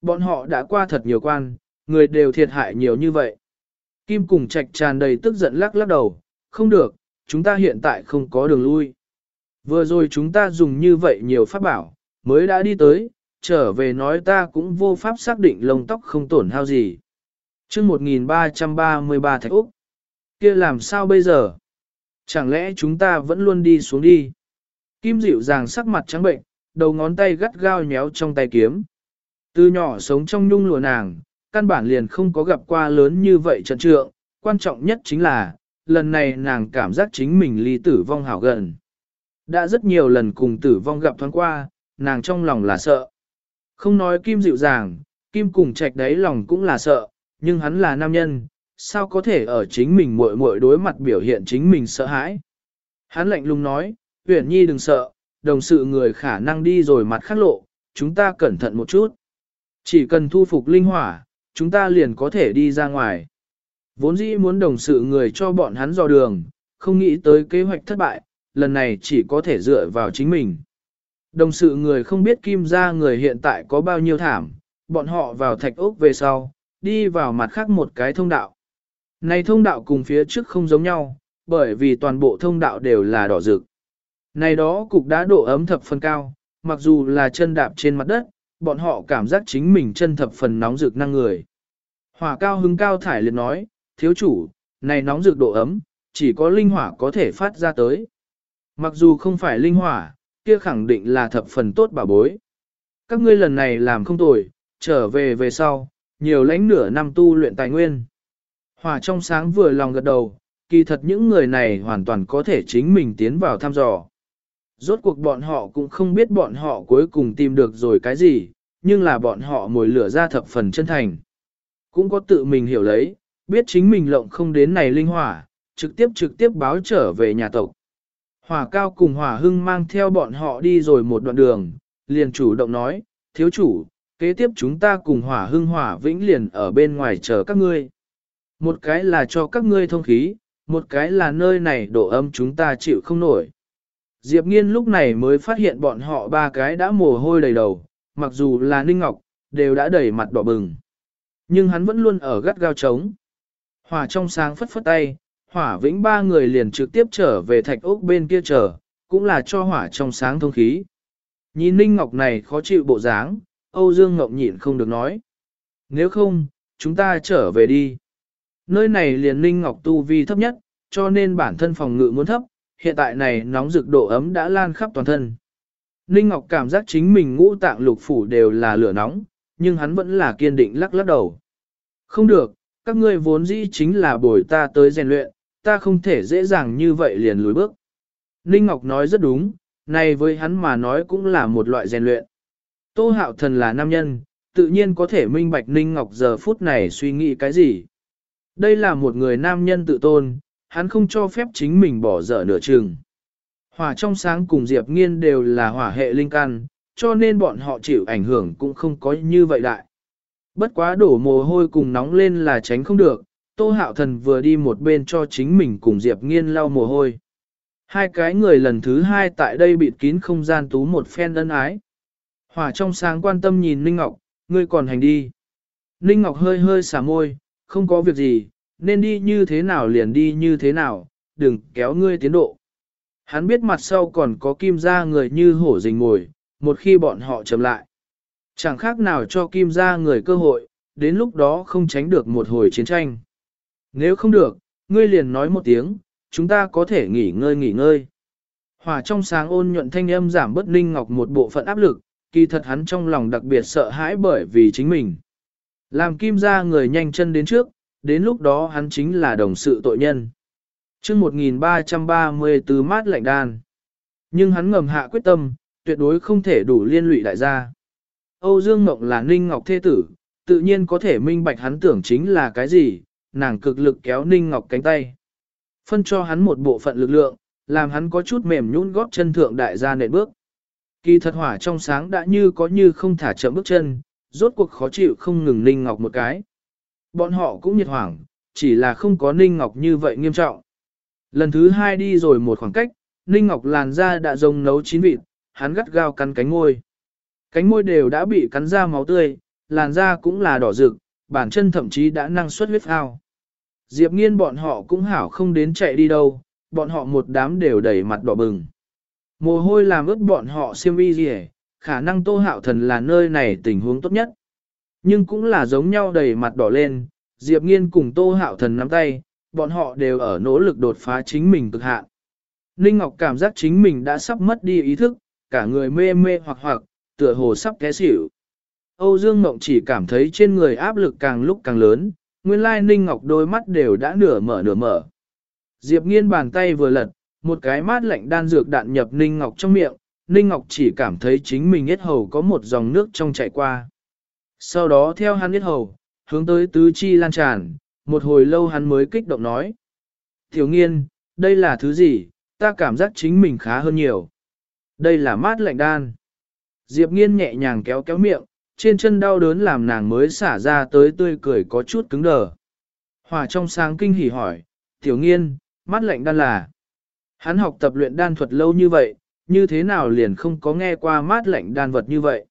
Bọn họ đã qua thật nhiều quan, người đều thiệt hại nhiều như vậy. Kim cùng trạch tràn đầy tức giận lắc lắc đầu, không được, chúng ta hiện tại không có đường lui. Vừa rồi chúng ta dùng như vậy nhiều pháp bảo, mới đã đi tới, trở về nói ta cũng vô pháp xác định lông tóc không tổn hao gì. chương 1333 Thạch Úc, kia làm sao bây giờ? Chẳng lẽ chúng ta vẫn luôn đi xuống đi? Kim dịu dàng sắc mặt trắng bệnh, đầu ngón tay gắt gao nhéo trong tay kiếm. Từ nhỏ sống trong nhung lụa nàng, căn bản liền không có gặp qua lớn như vậy trận trượng, quan trọng nhất chính là, lần này nàng cảm giác chính mình ly tử vong hảo gần. Đã rất nhiều lần cùng tử vong gặp thoáng qua, nàng trong lòng là sợ. Không nói kim dịu dàng, kim cùng trạch đáy lòng cũng là sợ, nhưng hắn là nam nhân, sao có thể ở chính mình muội muội đối mặt biểu hiện chính mình sợ hãi. Hắn lạnh lùng nói, Uyển Nhi đừng sợ, đồng sự người khả năng đi rồi mặt khắc lộ, chúng ta cẩn thận một chút. Chỉ cần thu phục linh hỏa, chúng ta liền có thể đi ra ngoài. Vốn dĩ muốn đồng sự người cho bọn hắn dò đường, không nghĩ tới kế hoạch thất bại, lần này chỉ có thể dựa vào chính mình. Đồng sự người không biết kim gia người hiện tại có bao nhiêu thảm, bọn họ vào thạch ốc về sau, đi vào mặt khác một cái thông đạo. Này thông đạo cùng phía trước không giống nhau, bởi vì toàn bộ thông đạo đều là đỏ rực. Này đó cục đá độ ấm thập phần cao, mặc dù là chân đạp trên mặt đất, bọn họ cảm giác chính mình chân thập phần nóng rực năng người. Hỏa cao hứng cao thải liệt nói, thiếu chủ, này nóng rực độ ấm, chỉ có linh hỏa có thể phát ra tới. Mặc dù không phải linh hỏa, kia khẳng định là thập phần tốt bảo bối. Các ngươi lần này làm không tồi, trở về về sau, nhiều lãnh nửa năm tu luyện tài nguyên. Hỏa trong sáng vừa lòng gật đầu, kỳ thật những người này hoàn toàn có thể chính mình tiến vào thăm dò. Rốt cuộc bọn họ cũng không biết bọn họ cuối cùng tìm được rồi cái gì, nhưng là bọn họ mồi lửa ra thập phần chân thành. Cũng có tự mình hiểu lấy, biết chính mình lộng không đến này linh hỏa, trực tiếp trực tiếp báo trở về nhà tộc. Hỏa cao cùng hỏa hưng mang theo bọn họ đi rồi một đoạn đường, liền chủ động nói, thiếu chủ, kế tiếp chúng ta cùng hỏa hưng hỏa vĩnh liền ở bên ngoài chờ các ngươi. Một cái là cho các ngươi thông khí, một cái là nơi này độ âm chúng ta chịu không nổi. Diệp Nghiên lúc này mới phát hiện bọn họ ba cái đã mồ hôi đầy đầu, mặc dù là Ninh Ngọc, đều đã đầy mặt đỏ bừng. Nhưng hắn vẫn luôn ở gắt gao trống. Hỏa trong sáng phất phất tay, hỏa vĩnh ba người liền trực tiếp trở về thạch ốc bên kia chờ, cũng là cho hỏa trong sáng thông khí. Nhìn Ninh Ngọc này khó chịu bộ dáng, Âu Dương Ngọc nhịn không được nói. Nếu không, chúng ta trở về đi. Nơi này liền Ninh Ngọc tu vi thấp nhất, cho nên bản thân phòng ngự muốn thấp, hiện tại này nóng rực độ ấm đã lan khắp toàn thân. Ninh Ngọc cảm giác chính mình ngũ tạng lục phủ đều là lửa nóng, nhưng hắn vẫn là kiên định lắc lắc đầu. Không được, các ngươi vốn dĩ chính là bồi ta tới rèn luyện, ta không thể dễ dàng như vậy liền lùi bước. Ninh Ngọc nói rất đúng, này với hắn mà nói cũng là một loại rèn luyện. Tô hạo thần là nam nhân, tự nhiên có thể minh bạch Ninh Ngọc giờ phút này suy nghĩ cái gì. Đây là một người nam nhân tự tôn, hắn không cho phép chính mình bỏ dở nửa chừng. Hỏa trong sáng cùng Diệp Nghiên đều là hỏa hệ linh căn, cho nên bọn họ chịu ảnh hưởng cũng không có như vậy đại. Bất quá đổ mồ hôi cùng nóng lên là tránh không được, Tô Hạo Thần vừa đi một bên cho chính mình cùng Diệp Nghiên lau mồ hôi. Hai cái người lần thứ hai tại đây bịt kín không gian tú một phen ân ái. Hỏa trong sáng quan tâm nhìn Ninh Ngọc, ngươi còn hành đi. Ninh Ngọc hơi hơi xả môi, không có việc gì, nên đi như thế nào liền đi như thế nào, đừng kéo ngươi tiến độ. Hắn biết mặt sau còn có kim ra người như hổ rình ngồi, một khi bọn họ chậm lại. Chẳng khác nào cho kim ra người cơ hội, đến lúc đó không tránh được một hồi chiến tranh. Nếu không được, ngươi liền nói một tiếng, chúng ta có thể nghỉ ngơi nghỉ ngơi. Hòa trong sáng ôn nhuận thanh âm giảm bớt Ninh Ngọc một bộ phận áp lực, kỳ thật hắn trong lòng đặc biệt sợ hãi bởi vì chính mình. Làm kim ra người nhanh chân đến trước, đến lúc đó hắn chính là đồng sự tội nhân. chương 1334 mát lạnh đan. Nhưng hắn ngầm hạ quyết tâm, tuyệt đối không thể đủ liên lụy đại gia. Âu Dương Ngọc là Ninh Ngọc Thê Tử, tự nhiên có thể minh bạch hắn tưởng chính là cái gì, nàng cực lực kéo Ninh Ngọc cánh tay. Phân cho hắn một bộ phận lực lượng, làm hắn có chút mềm nhũn góp chân thượng đại gia nện bước. Kỳ thật hỏa trong sáng đã như có như không thả chậm bước chân, rốt cuộc khó chịu không ngừng Ninh Ngọc một cái. Bọn họ cũng nhiệt hoảng, chỉ là không có Ninh Ngọc như vậy nghiêm trọng. Lần thứ hai đi rồi một khoảng cách, Ninh Ngọc làn da đã rồng nấu chín vịt, hắn gắt gao cắn cánh ngôi. Cánh môi đều đã bị cắn ra máu tươi, làn da cũng là đỏ rực, bản chân thậm chí đã năng suất huyết ao. Diệp nghiên bọn họ cũng hảo không đến chạy đi đâu, bọn họ một đám đều đầy mặt đỏ bừng. Mồ hôi làm ướt bọn họ siêm vi gì khả năng tô hạo thần là nơi này tình huống tốt nhất. Nhưng cũng là giống nhau đầy mặt đỏ lên, Diệp nghiên cùng tô hạo thần nắm tay, bọn họ đều ở nỗ lực đột phá chính mình cực hạn. Ninh Ngọc cảm giác chính mình đã sắp mất đi ý thức, cả người mê mê hoặc hoặc, tựa hồ sắp té xỉu. Âu Dương Mộng chỉ cảm thấy trên người áp lực càng lúc càng lớn, nguyên lai Ninh Ngọc đôi mắt đều đã nửa mở nửa mở. Diệp nghiên bàn tay vừa lật, một cái mát lạnh đan dược đạn nhập Ninh Ngọc trong miệng, Ninh Ngọc chỉ cảm thấy chính mình hết hầu có một dòng nước trong chảy qua. Sau đó theo hắn hết hầu, hướng tới tứ chi lan tràn, một hồi lâu hắn mới kích động nói. Tiểu nghiên, đây là thứ gì, ta cảm giác chính mình khá hơn nhiều. Đây là mát lạnh đan. Diệp nghiên nhẹ nhàng kéo kéo miệng, trên chân đau đớn làm nàng mới xả ra tới tươi cười có chút cứng đờ. Hòa trong sáng kinh hỉ hỏi, tiểu nghiên, mát lạnh đan là. Hắn học tập luyện đan thuật lâu như vậy, như thế nào liền không có nghe qua mát lạnh đan vật như vậy.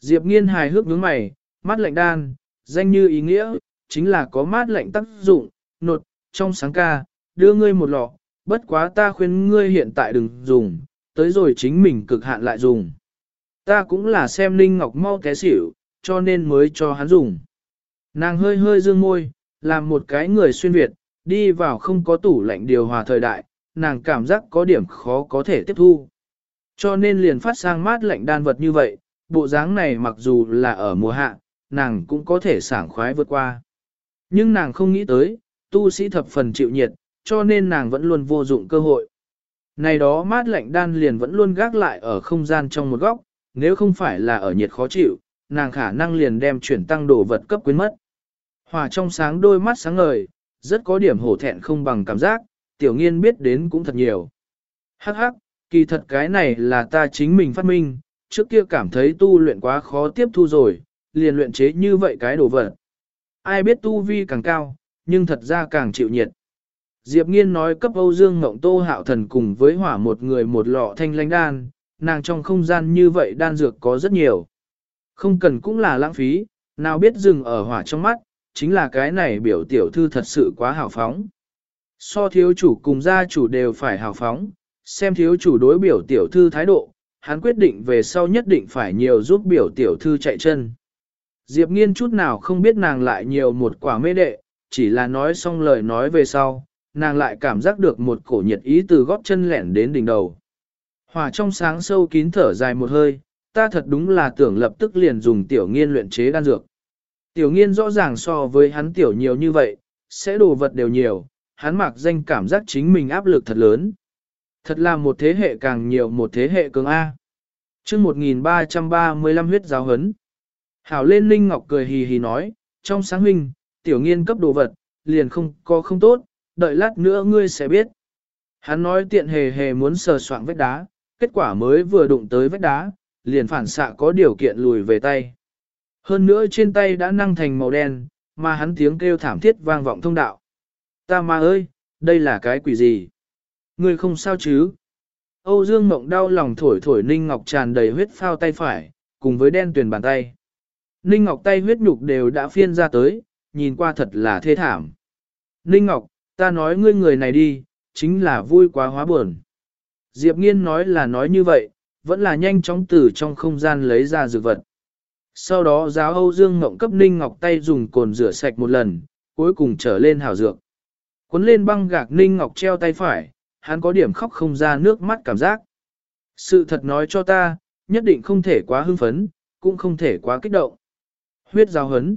Diệp nghiên hài hước nhướng mày, mát lạnh đan, danh như ý nghĩa, chính là có mát lạnh tác dụng, nột, trong sáng ca, đưa ngươi một lọ, bất quá ta khuyên ngươi hiện tại đừng dùng, tới rồi chính mình cực hạn lại dùng. Ta cũng là xem Ninh Ngọc mau té xỉu, cho nên mới cho hắn dùng. Nàng hơi hơi dương môi, làm một cái người xuyên Việt, đi vào không có tủ lạnh điều hòa thời đại, nàng cảm giác có điểm khó có thể tiếp thu. Cho nên liền phát sang mát lạnh đan vật như vậy, bộ dáng này mặc dù là ở mùa hạ, nàng cũng có thể sảng khoái vượt qua. Nhưng nàng không nghĩ tới, tu sĩ thập phần chịu nhiệt, cho nên nàng vẫn luôn vô dụng cơ hội. Này đó mát lạnh đan liền vẫn luôn gác lại ở không gian trong một góc, nếu không phải là ở nhiệt khó chịu, nàng khả năng liền đem chuyển tăng đồ vật cấp quyến mất. Hòa trong sáng đôi mắt sáng ngời, rất có điểm hổ thẹn không bằng cảm giác, tiểu nghiên biết đến cũng thật nhiều. Hắc hắc, kỳ thật cái này là ta chính mình phát minh, trước kia cảm thấy tu luyện quá khó tiếp thu rồi, liền luyện chế như vậy cái đồ vật. Ai biết tu vi càng cao, nhưng thật ra càng chịu nhiệt. Diệp Nghiên nói cấp Âu Dương Ngộng Tô Hạo Thần cùng với hỏa một người một lọ thanh lãnh đan, nàng trong không gian như vậy đan dược có rất nhiều. Không cần cũng là lãng phí, nào biết dừng ở hỏa trong mắt, chính là cái này biểu tiểu thư thật sự quá hào phóng. So thiếu chủ cùng gia chủ đều phải hào phóng, xem thiếu chủ đối biểu tiểu thư thái độ, hắn quyết định về sau nhất định phải nhiều giúp biểu tiểu thư chạy chân. Diệp nghiên chút nào không biết nàng lại nhiều một quả mê đệ, chỉ là nói xong lời nói về sau, nàng lại cảm giác được một cổ nhiệt ý từ góp chân lẻn đến đỉnh đầu. Hòa trong sáng sâu kín thở dài một hơi, ta thật đúng là tưởng lập tức liền dùng tiểu nghiên luyện chế đan dược. Tiểu nghiên rõ ràng so với hắn tiểu nhiều như vậy, sẽ đồ vật đều nhiều, hắn mặc danh cảm giác chính mình áp lực thật lớn. Thật là một thế hệ càng nhiều một thế hệ cường A. chương 1335 huyết giáo hấn. Hảo lên Linh Ngọc cười hì hì nói, trong sáng huynh, tiểu nghiên cấp đồ vật, liền không có không tốt, đợi lát nữa ngươi sẽ biết. Hắn nói tiện hề hề muốn sờ soạn vết đá, kết quả mới vừa đụng tới vết đá, liền phản xạ có điều kiện lùi về tay. Hơn nữa trên tay đã năng thành màu đen, mà hắn tiếng kêu thảm thiết vang vọng thông đạo. Ta ma ơi, đây là cái quỷ gì? Ngươi không sao chứ? Âu Dương Mộng đau lòng thổi thổi Ninh Ngọc tràn đầy huyết phao tay phải, cùng với đen tuyền bàn tay. Ninh Ngọc tay huyết nhục đều đã phiên ra tới, nhìn qua thật là thê thảm. Ninh Ngọc, ta nói ngươi người này đi, chính là vui quá hóa buồn. Diệp Nghiên nói là nói như vậy, vẫn là nhanh chóng từ trong không gian lấy ra dược vật. Sau đó giáo Âu Dương Ngộng cấp Ninh Ngọc tay dùng cồn rửa sạch một lần, cuối cùng trở lên hảo dược. Cuốn lên băng gạc Ninh Ngọc treo tay phải, hắn có điểm khóc không ra nước mắt cảm giác. Sự thật nói cho ta, nhất định không thể quá hưng phấn, cũng không thể quá kích động. Huyết giao hấn.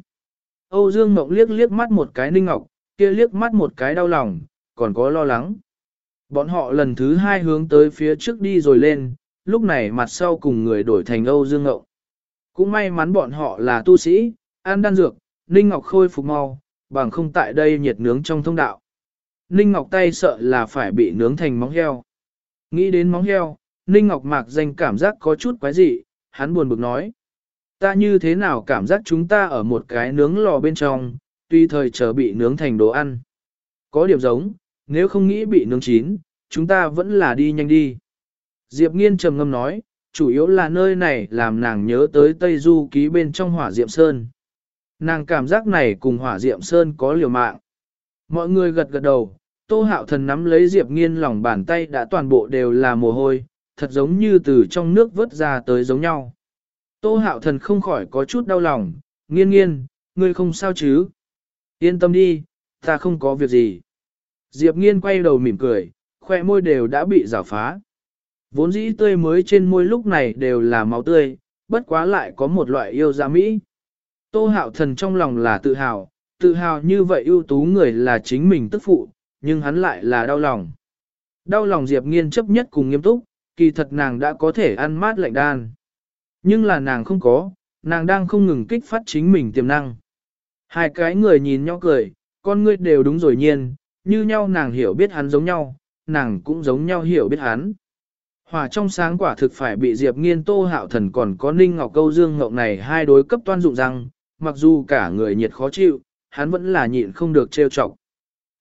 Âu Dương ngọng liếc liếc mắt một cái Ninh Ngọc, kia liếc mắt một cái đau lòng, còn có lo lắng. Bọn họ lần thứ hai hướng tới phía trước đi rồi lên, lúc này mặt sau cùng người đổi thành Âu Dương Ngộng. Cũng may mắn bọn họ là tu sĩ, an đan dược, Ninh Ngọc khôi phục mau, bằng không tại đây nhiệt nướng trong thông đạo. Ninh Ngọc tay sợ là phải bị nướng thành móng heo. Nghĩ đến móng heo, Ninh Ngọc mạc danh cảm giác có chút quái dị, hắn buồn bực nói. Ta như thế nào cảm giác chúng ta ở một cái nướng lò bên trong, tuy thời chờ bị nướng thành đồ ăn. Có điểm giống, nếu không nghĩ bị nướng chín, chúng ta vẫn là đi nhanh đi. Diệp Nghiên trầm ngâm nói, chủ yếu là nơi này làm nàng nhớ tới Tây Du ký bên trong hỏa Diệm Sơn. Nàng cảm giác này cùng hỏa Diệm Sơn có liều mạng. Mọi người gật gật đầu, Tô Hạo Thần nắm lấy Diệp Nghiên lòng bàn tay đã toàn bộ đều là mồ hôi, thật giống như từ trong nước vớt ra tới giống nhau. Tô Hạo Thần không khỏi có chút đau lòng, nghiên nghiên, ngươi không sao chứ? Yên tâm đi, ta không có việc gì. Diệp nghiên quay đầu mỉm cười, khoe môi đều đã bị rào phá. Vốn dĩ tươi mới trên môi lúc này đều là máu tươi, bất quá lại có một loại yêu gia mỹ. Tô hạo thần trong lòng là tự hào, tự hào như vậy ưu tú người là chính mình tức phụ, nhưng hắn lại là đau lòng. Đau lòng Diệp nghiên chấp nhất cùng nghiêm túc, kỳ thật nàng đã có thể ăn mát lạnh đan. Nhưng là nàng không có, nàng đang không ngừng kích phát chính mình tiềm năng. Hai cái người nhìn nhau cười, con ngươi đều đúng rồi nhiên, như nhau nàng hiểu biết hắn giống nhau, nàng cũng giống nhau hiểu biết hắn. Hòa trong sáng quả thực phải bị Diệp Nghiên Tô Hạo Thần còn có Ninh Ngọc Câu Dương Ngọc này hai đối cấp toan dụng rằng, mặc dù cả người nhiệt khó chịu, hắn vẫn là nhịn không được trêu chọc.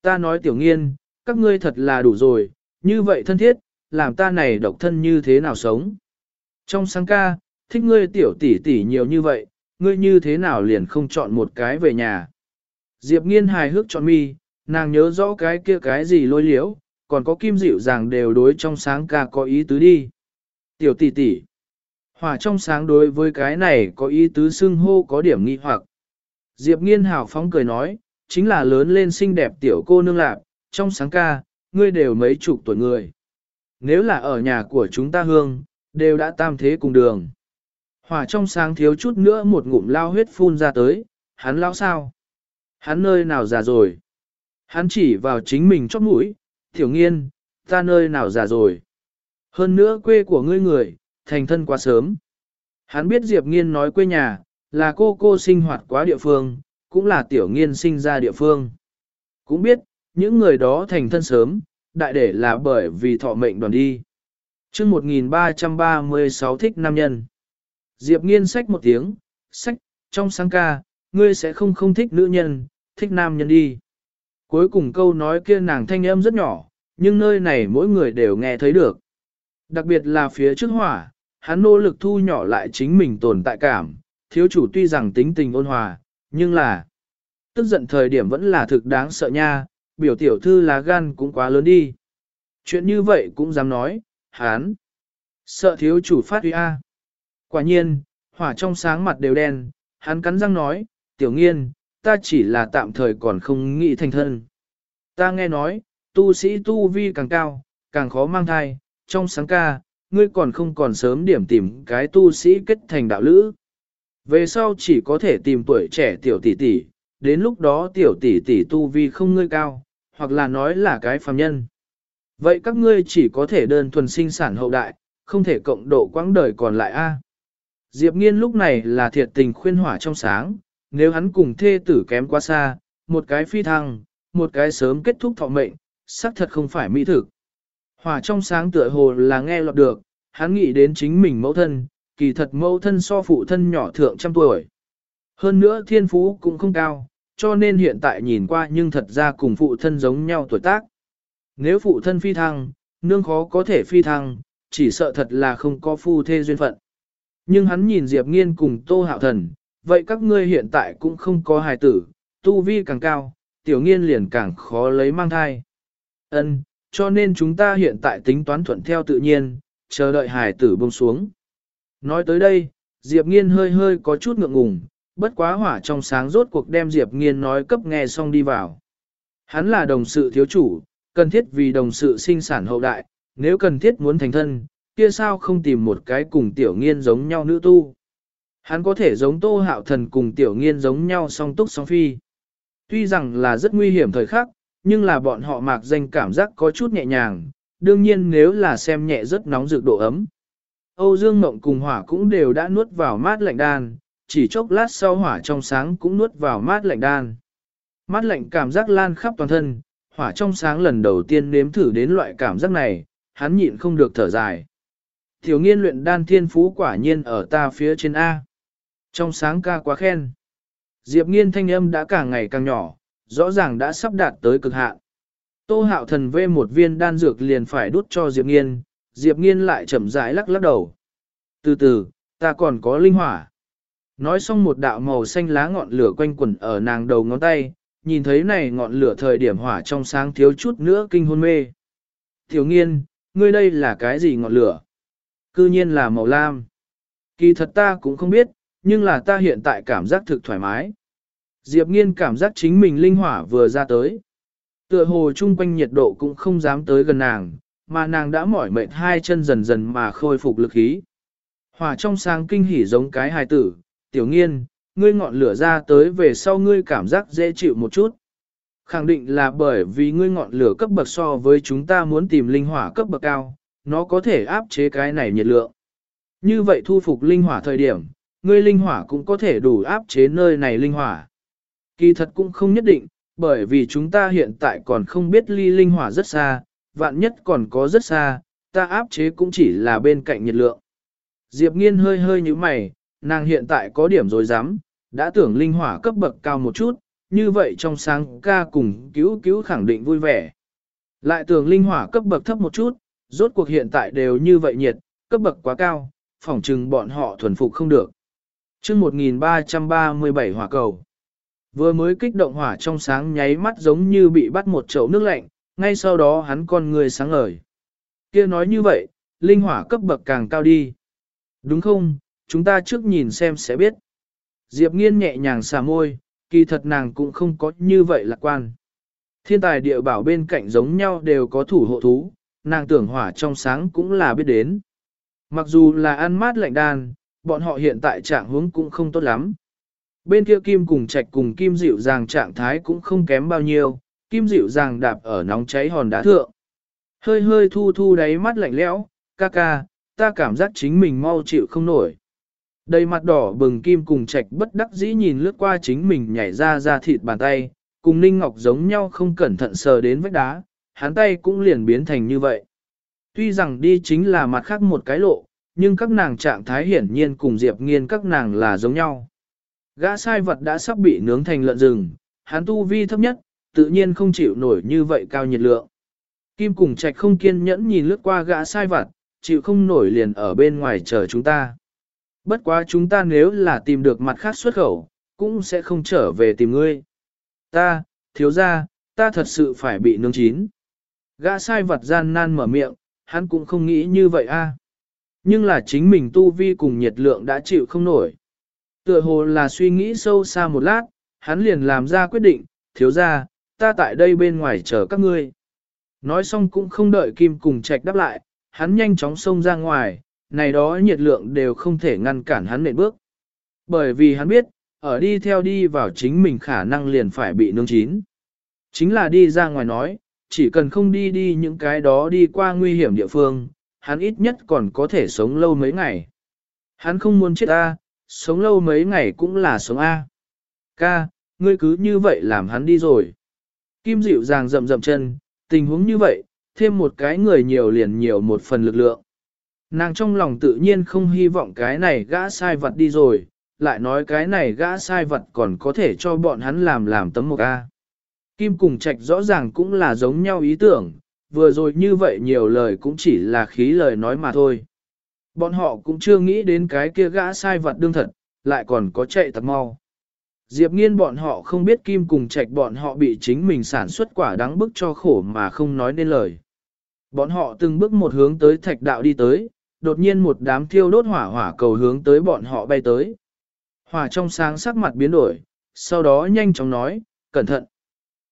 Ta nói tiểu nghiên, các ngươi thật là đủ rồi, như vậy thân thiết, làm ta này độc thân như thế nào sống. Trong sáng ca, thích ngươi tiểu tỷ tỷ nhiều như vậy, ngươi như thế nào liền không chọn một cái về nhà. Diệp nghiên hài hước chọn mi, nàng nhớ rõ cái kia cái gì lôi liễu, còn có kim dịu dàng đều đối trong sáng ca có ý tứ đi. Tiểu tỷ tỷ, hỏa trong sáng đối với cái này có ý tứ xưng hô có điểm nghi hoặc. Diệp nghiên hào phóng cười nói, chính là lớn lên xinh đẹp tiểu cô nương lạc, trong sáng ca, ngươi đều mấy chục tuổi người. Nếu là ở nhà của chúng ta hương, đều đã tam thế cùng đường. Hỏa trong sáng thiếu chút nữa một ngụm lao huyết phun ra tới, hắn lao sao? Hắn nơi nào già rồi? Hắn chỉ vào chính mình chót mũi, tiểu nghiên, ta nơi nào già rồi? Hơn nữa quê của ngươi người, thành thân quá sớm. Hắn biết Diệp nghiên nói quê nhà, là cô cô sinh hoạt quá địa phương, cũng là tiểu nghiên sinh ra địa phương. Cũng biết, những người đó thành thân sớm, đại để là bởi vì thọ mệnh đoàn đi. chương 1336 thích nam nhân. Diệp nghiên sách một tiếng, sách, trong sáng ca, ngươi sẽ không không thích nữ nhân, thích nam nhân đi. Cuối cùng câu nói kia nàng thanh âm rất nhỏ, nhưng nơi này mỗi người đều nghe thấy được. Đặc biệt là phía trước hỏa, hắn nỗ lực thu nhỏ lại chính mình tồn tại cảm, thiếu chủ tuy rằng tính tình ôn hòa, nhưng là tức giận thời điểm vẫn là thực đáng sợ nha, biểu tiểu thư lá gan cũng quá lớn đi. Chuyện như vậy cũng dám nói, hắn sợ thiếu chủ phát huy a. Quả nhiên, hỏa trong sáng mặt đều đen, hắn cắn răng nói, tiểu nghiên, ta chỉ là tạm thời còn không nghĩ thành thân. Ta nghe nói, tu sĩ tu vi càng cao, càng khó mang thai, trong sáng ca, ngươi còn không còn sớm điểm tìm cái tu sĩ kết thành đạo lữ. Về sau chỉ có thể tìm tuổi trẻ tiểu tỷ tỷ, đến lúc đó tiểu tỷ tỷ tu vi không ngươi cao, hoặc là nói là cái phàm nhân. Vậy các ngươi chỉ có thể đơn thuần sinh sản hậu đại, không thể cộng độ quãng đời còn lại a. Diệp Nghiên lúc này là thiệt tình khuyên hỏa trong sáng, nếu hắn cùng thê tử kém quá xa, một cái phi thăng, một cái sớm kết thúc thọ mệnh, xác thật không phải mỹ thực. Hỏa trong sáng tựa hồ là nghe lọt được, hắn nghĩ đến chính mình mẫu thân, kỳ thật mẫu thân so phụ thân nhỏ thượng trăm tuổi. Hơn nữa thiên phú cũng không cao, cho nên hiện tại nhìn qua nhưng thật ra cùng phụ thân giống nhau tuổi tác. Nếu phụ thân phi thăng, nương khó có thể phi thăng, chỉ sợ thật là không có phu thê duyên phận. Nhưng hắn nhìn Diệp Nghiên cùng Tô Hạo Thần, vậy các ngươi hiện tại cũng không có hài tử, tu vi càng cao, tiểu nghiên liền càng khó lấy mang thai. Ân, cho nên chúng ta hiện tại tính toán thuận theo tự nhiên, chờ đợi hài tử bông xuống. Nói tới đây, Diệp Nghiên hơi hơi có chút ngượng ngùng, bất quá hỏa trong sáng rốt cuộc đem Diệp Nghiên nói cấp nghe xong đi vào. Hắn là đồng sự thiếu chủ, cần thiết vì đồng sự sinh sản hậu đại, nếu cần thiết muốn thành thân, kia sao không tìm một cái cùng tiểu nghiên giống nhau nữ tu. Hắn có thể giống tô hạo thần cùng tiểu nghiên giống nhau song túc song phi. Tuy rằng là rất nguy hiểm thời khắc, nhưng là bọn họ mạc danh cảm giác có chút nhẹ nhàng, đương nhiên nếu là xem nhẹ rất nóng rực độ ấm. Âu Dương Mộng cùng hỏa cũng đều đã nuốt vào mát lạnh đan, chỉ chốc lát sau hỏa trong sáng cũng nuốt vào mát lạnh đan. Mát lạnh cảm giác lan khắp toàn thân, hỏa trong sáng lần đầu tiên nếm thử đến loại cảm giác này, hắn nhịn không được thở dài. Tiểu nghiên luyện đan thiên phú quả nhiên ở ta phía trên A. Trong sáng ca quá khen. Diệp nghiên thanh âm đã càng ngày càng nhỏ, rõ ràng đã sắp đạt tới cực hạn. Tô hạo thần vê một viên đan dược liền phải đút cho Diệp nghiên, Diệp nghiên lại chậm rãi lắc lắc đầu. Từ từ, ta còn có linh hỏa. Nói xong một đạo màu xanh lá ngọn lửa quanh quẩn ở nàng đầu ngón tay, nhìn thấy này ngọn lửa thời điểm hỏa trong sáng thiếu chút nữa kinh hôn mê. Thiếu nghiên, ngươi đây là cái gì ngọn lửa? Cư nhiên là màu lam. Kỳ thật ta cũng không biết, nhưng là ta hiện tại cảm giác thực thoải mái. Diệp nghiên cảm giác chính mình linh hỏa vừa ra tới. Tựa hồ chung quanh nhiệt độ cũng không dám tới gần nàng, mà nàng đã mỏi mệt hai chân dần dần mà khôi phục lực khí. Hỏa trong sáng kinh hỉ giống cái hài tử, tiểu nghiên, ngươi ngọn lửa ra tới về sau ngươi cảm giác dễ chịu một chút. Khẳng định là bởi vì ngươi ngọn lửa cấp bậc so với chúng ta muốn tìm linh hỏa cấp bậc cao, nó có thể áp chế cái này nhiệt lượng. Như vậy thu phục linh hỏa thời điểm, ngươi linh hỏa cũng có thể đủ áp chế nơi này linh hỏa. Kỳ thật cũng không nhất định, bởi vì chúng ta hiện tại còn không biết ly linh hỏa rất xa, vạn nhất còn có rất xa, ta áp chế cũng chỉ là bên cạnh nhiệt lượng. Diệp nghiên hơi hơi như mày, nàng hiện tại có điểm rồi dám, đã tưởng linh hỏa cấp bậc cao một chút, như vậy trong sáng ca cùng cứu cứu khẳng định vui vẻ. Lại tưởng linh hỏa cấp bậc thấp một chút, rốt cuộc hiện tại đều như vậy nhiệt, cấp bậc quá cao, phỏng chừng bọn họ thuần phục không được chương 1337 hỏa cầu. Vừa mới kích động hỏa trong sáng nháy mắt giống như bị bắt một chậu nước lạnh, ngay sau đó hắn con người sáng ngời. kia nói như vậy, linh hỏa cấp bậc càng cao đi. Đúng không, chúng ta trước nhìn xem sẽ biết. Diệp nghiên nhẹ nhàng xà môi, kỳ thật nàng cũng không có như vậy lạc quan. Thiên tài địa bảo bên cạnh giống nhau đều có thủ hộ thú, nàng tưởng hỏa trong sáng cũng là biết đến. Mặc dù là ăn mát lạnh đan, bọn họ hiện tại trạng huống cũng không tốt lắm. Bên kia kim cùng trạch cùng kim dịu dàng trạng thái cũng không kém bao nhiêu, kim dịu dàng đạp ở nóng cháy hòn đá thượng. Hơi hơi thu thu đáy mắt lạnh lẽo, ca ca, ta cảm giác chính mình mau chịu không nổi. Đầy mặt đỏ bừng kim cùng trạch bất đắc dĩ nhìn lướt qua chính mình nhảy ra ra thịt bàn tay, cùng Ninh Ngọc giống nhau không cẩn thận sờ đến vách đá, hắn tay cũng liền biến thành như vậy. Tuy rằng đi chính là mặt khác một cái lộ, nhưng các nàng trạng thái hiển nhiên cùng Diệp Nghiên các nàng là giống nhau. Gã sai vật đã sắp bị nướng thành lợn rừng, hắn tu vi thấp nhất, tự nhiên không chịu nổi như vậy cao nhiệt lượng. Kim cùng trạch không kiên nhẫn nhìn lướt qua gã sai vật, chịu không nổi liền ở bên ngoài chờ chúng ta. Bất quá chúng ta nếu là tìm được mặt khác xuất khẩu, cũng sẽ không trở về tìm ngươi. Ta, thiếu ra, ta thật sự phải bị nướng chín. Gã sai vật gian nan mở miệng, hắn cũng không nghĩ như vậy a. Nhưng là chính mình tu vi cùng nhiệt lượng đã chịu không nổi. Tựa hồ là suy nghĩ sâu xa một lát, hắn liền làm ra quyết định, thiếu ra, ta tại đây bên ngoài chờ các ngươi. Nói xong cũng không đợi Kim cùng trạch đáp lại, hắn nhanh chóng xông ra ngoài, này đó nhiệt lượng đều không thể ngăn cản hắn nện bước. Bởi vì hắn biết, ở đi theo đi vào chính mình khả năng liền phải bị nương chín. Chính là đi ra ngoài nói, chỉ cần không đi đi những cái đó đi qua nguy hiểm địa phương, hắn ít nhất còn có thể sống lâu mấy ngày. Hắn không muốn chết A, sống lâu mấy ngày cũng là sống A. Ca, ngươi cứ như vậy làm hắn đi rồi. Kim dịu dàng rậm rậm chân, tình huống như vậy, thêm một cái người nhiều liền nhiều một phần lực lượng. Nàng trong lòng tự nhiên không hy vọng cái này gã sai vật đi rồi, lại nói cái này gã sai vật còn có thể cho bọn hắn làm làm tấm một A. Kim cùng trạch rõ ràng cũng là giống nhau ý tưởng, vừa rồi như vậy nhiều lời cũng chỉ là khí lời nói mà thôi. Bọn họ cũng chưa nghĩ đến cái kia gã sai vật đương thật, lại còn có chạy thật mau. Diệp nghiên bọn họ không biết kim cùng trạch bọn họ bị chính mình sản xuất quả đáng bức cho khổ mà không nói nên lời. Bọn họ từng bước một hướng tới thạch đạo đi tới, đột nhiên một đám thiêu đốt hỏa hỏa cầu hướng tới bọn họ bay tới. Hỏa trong sáng sắc mặt biến đổi, sau đó nhanh chóng nói, cẩn thận.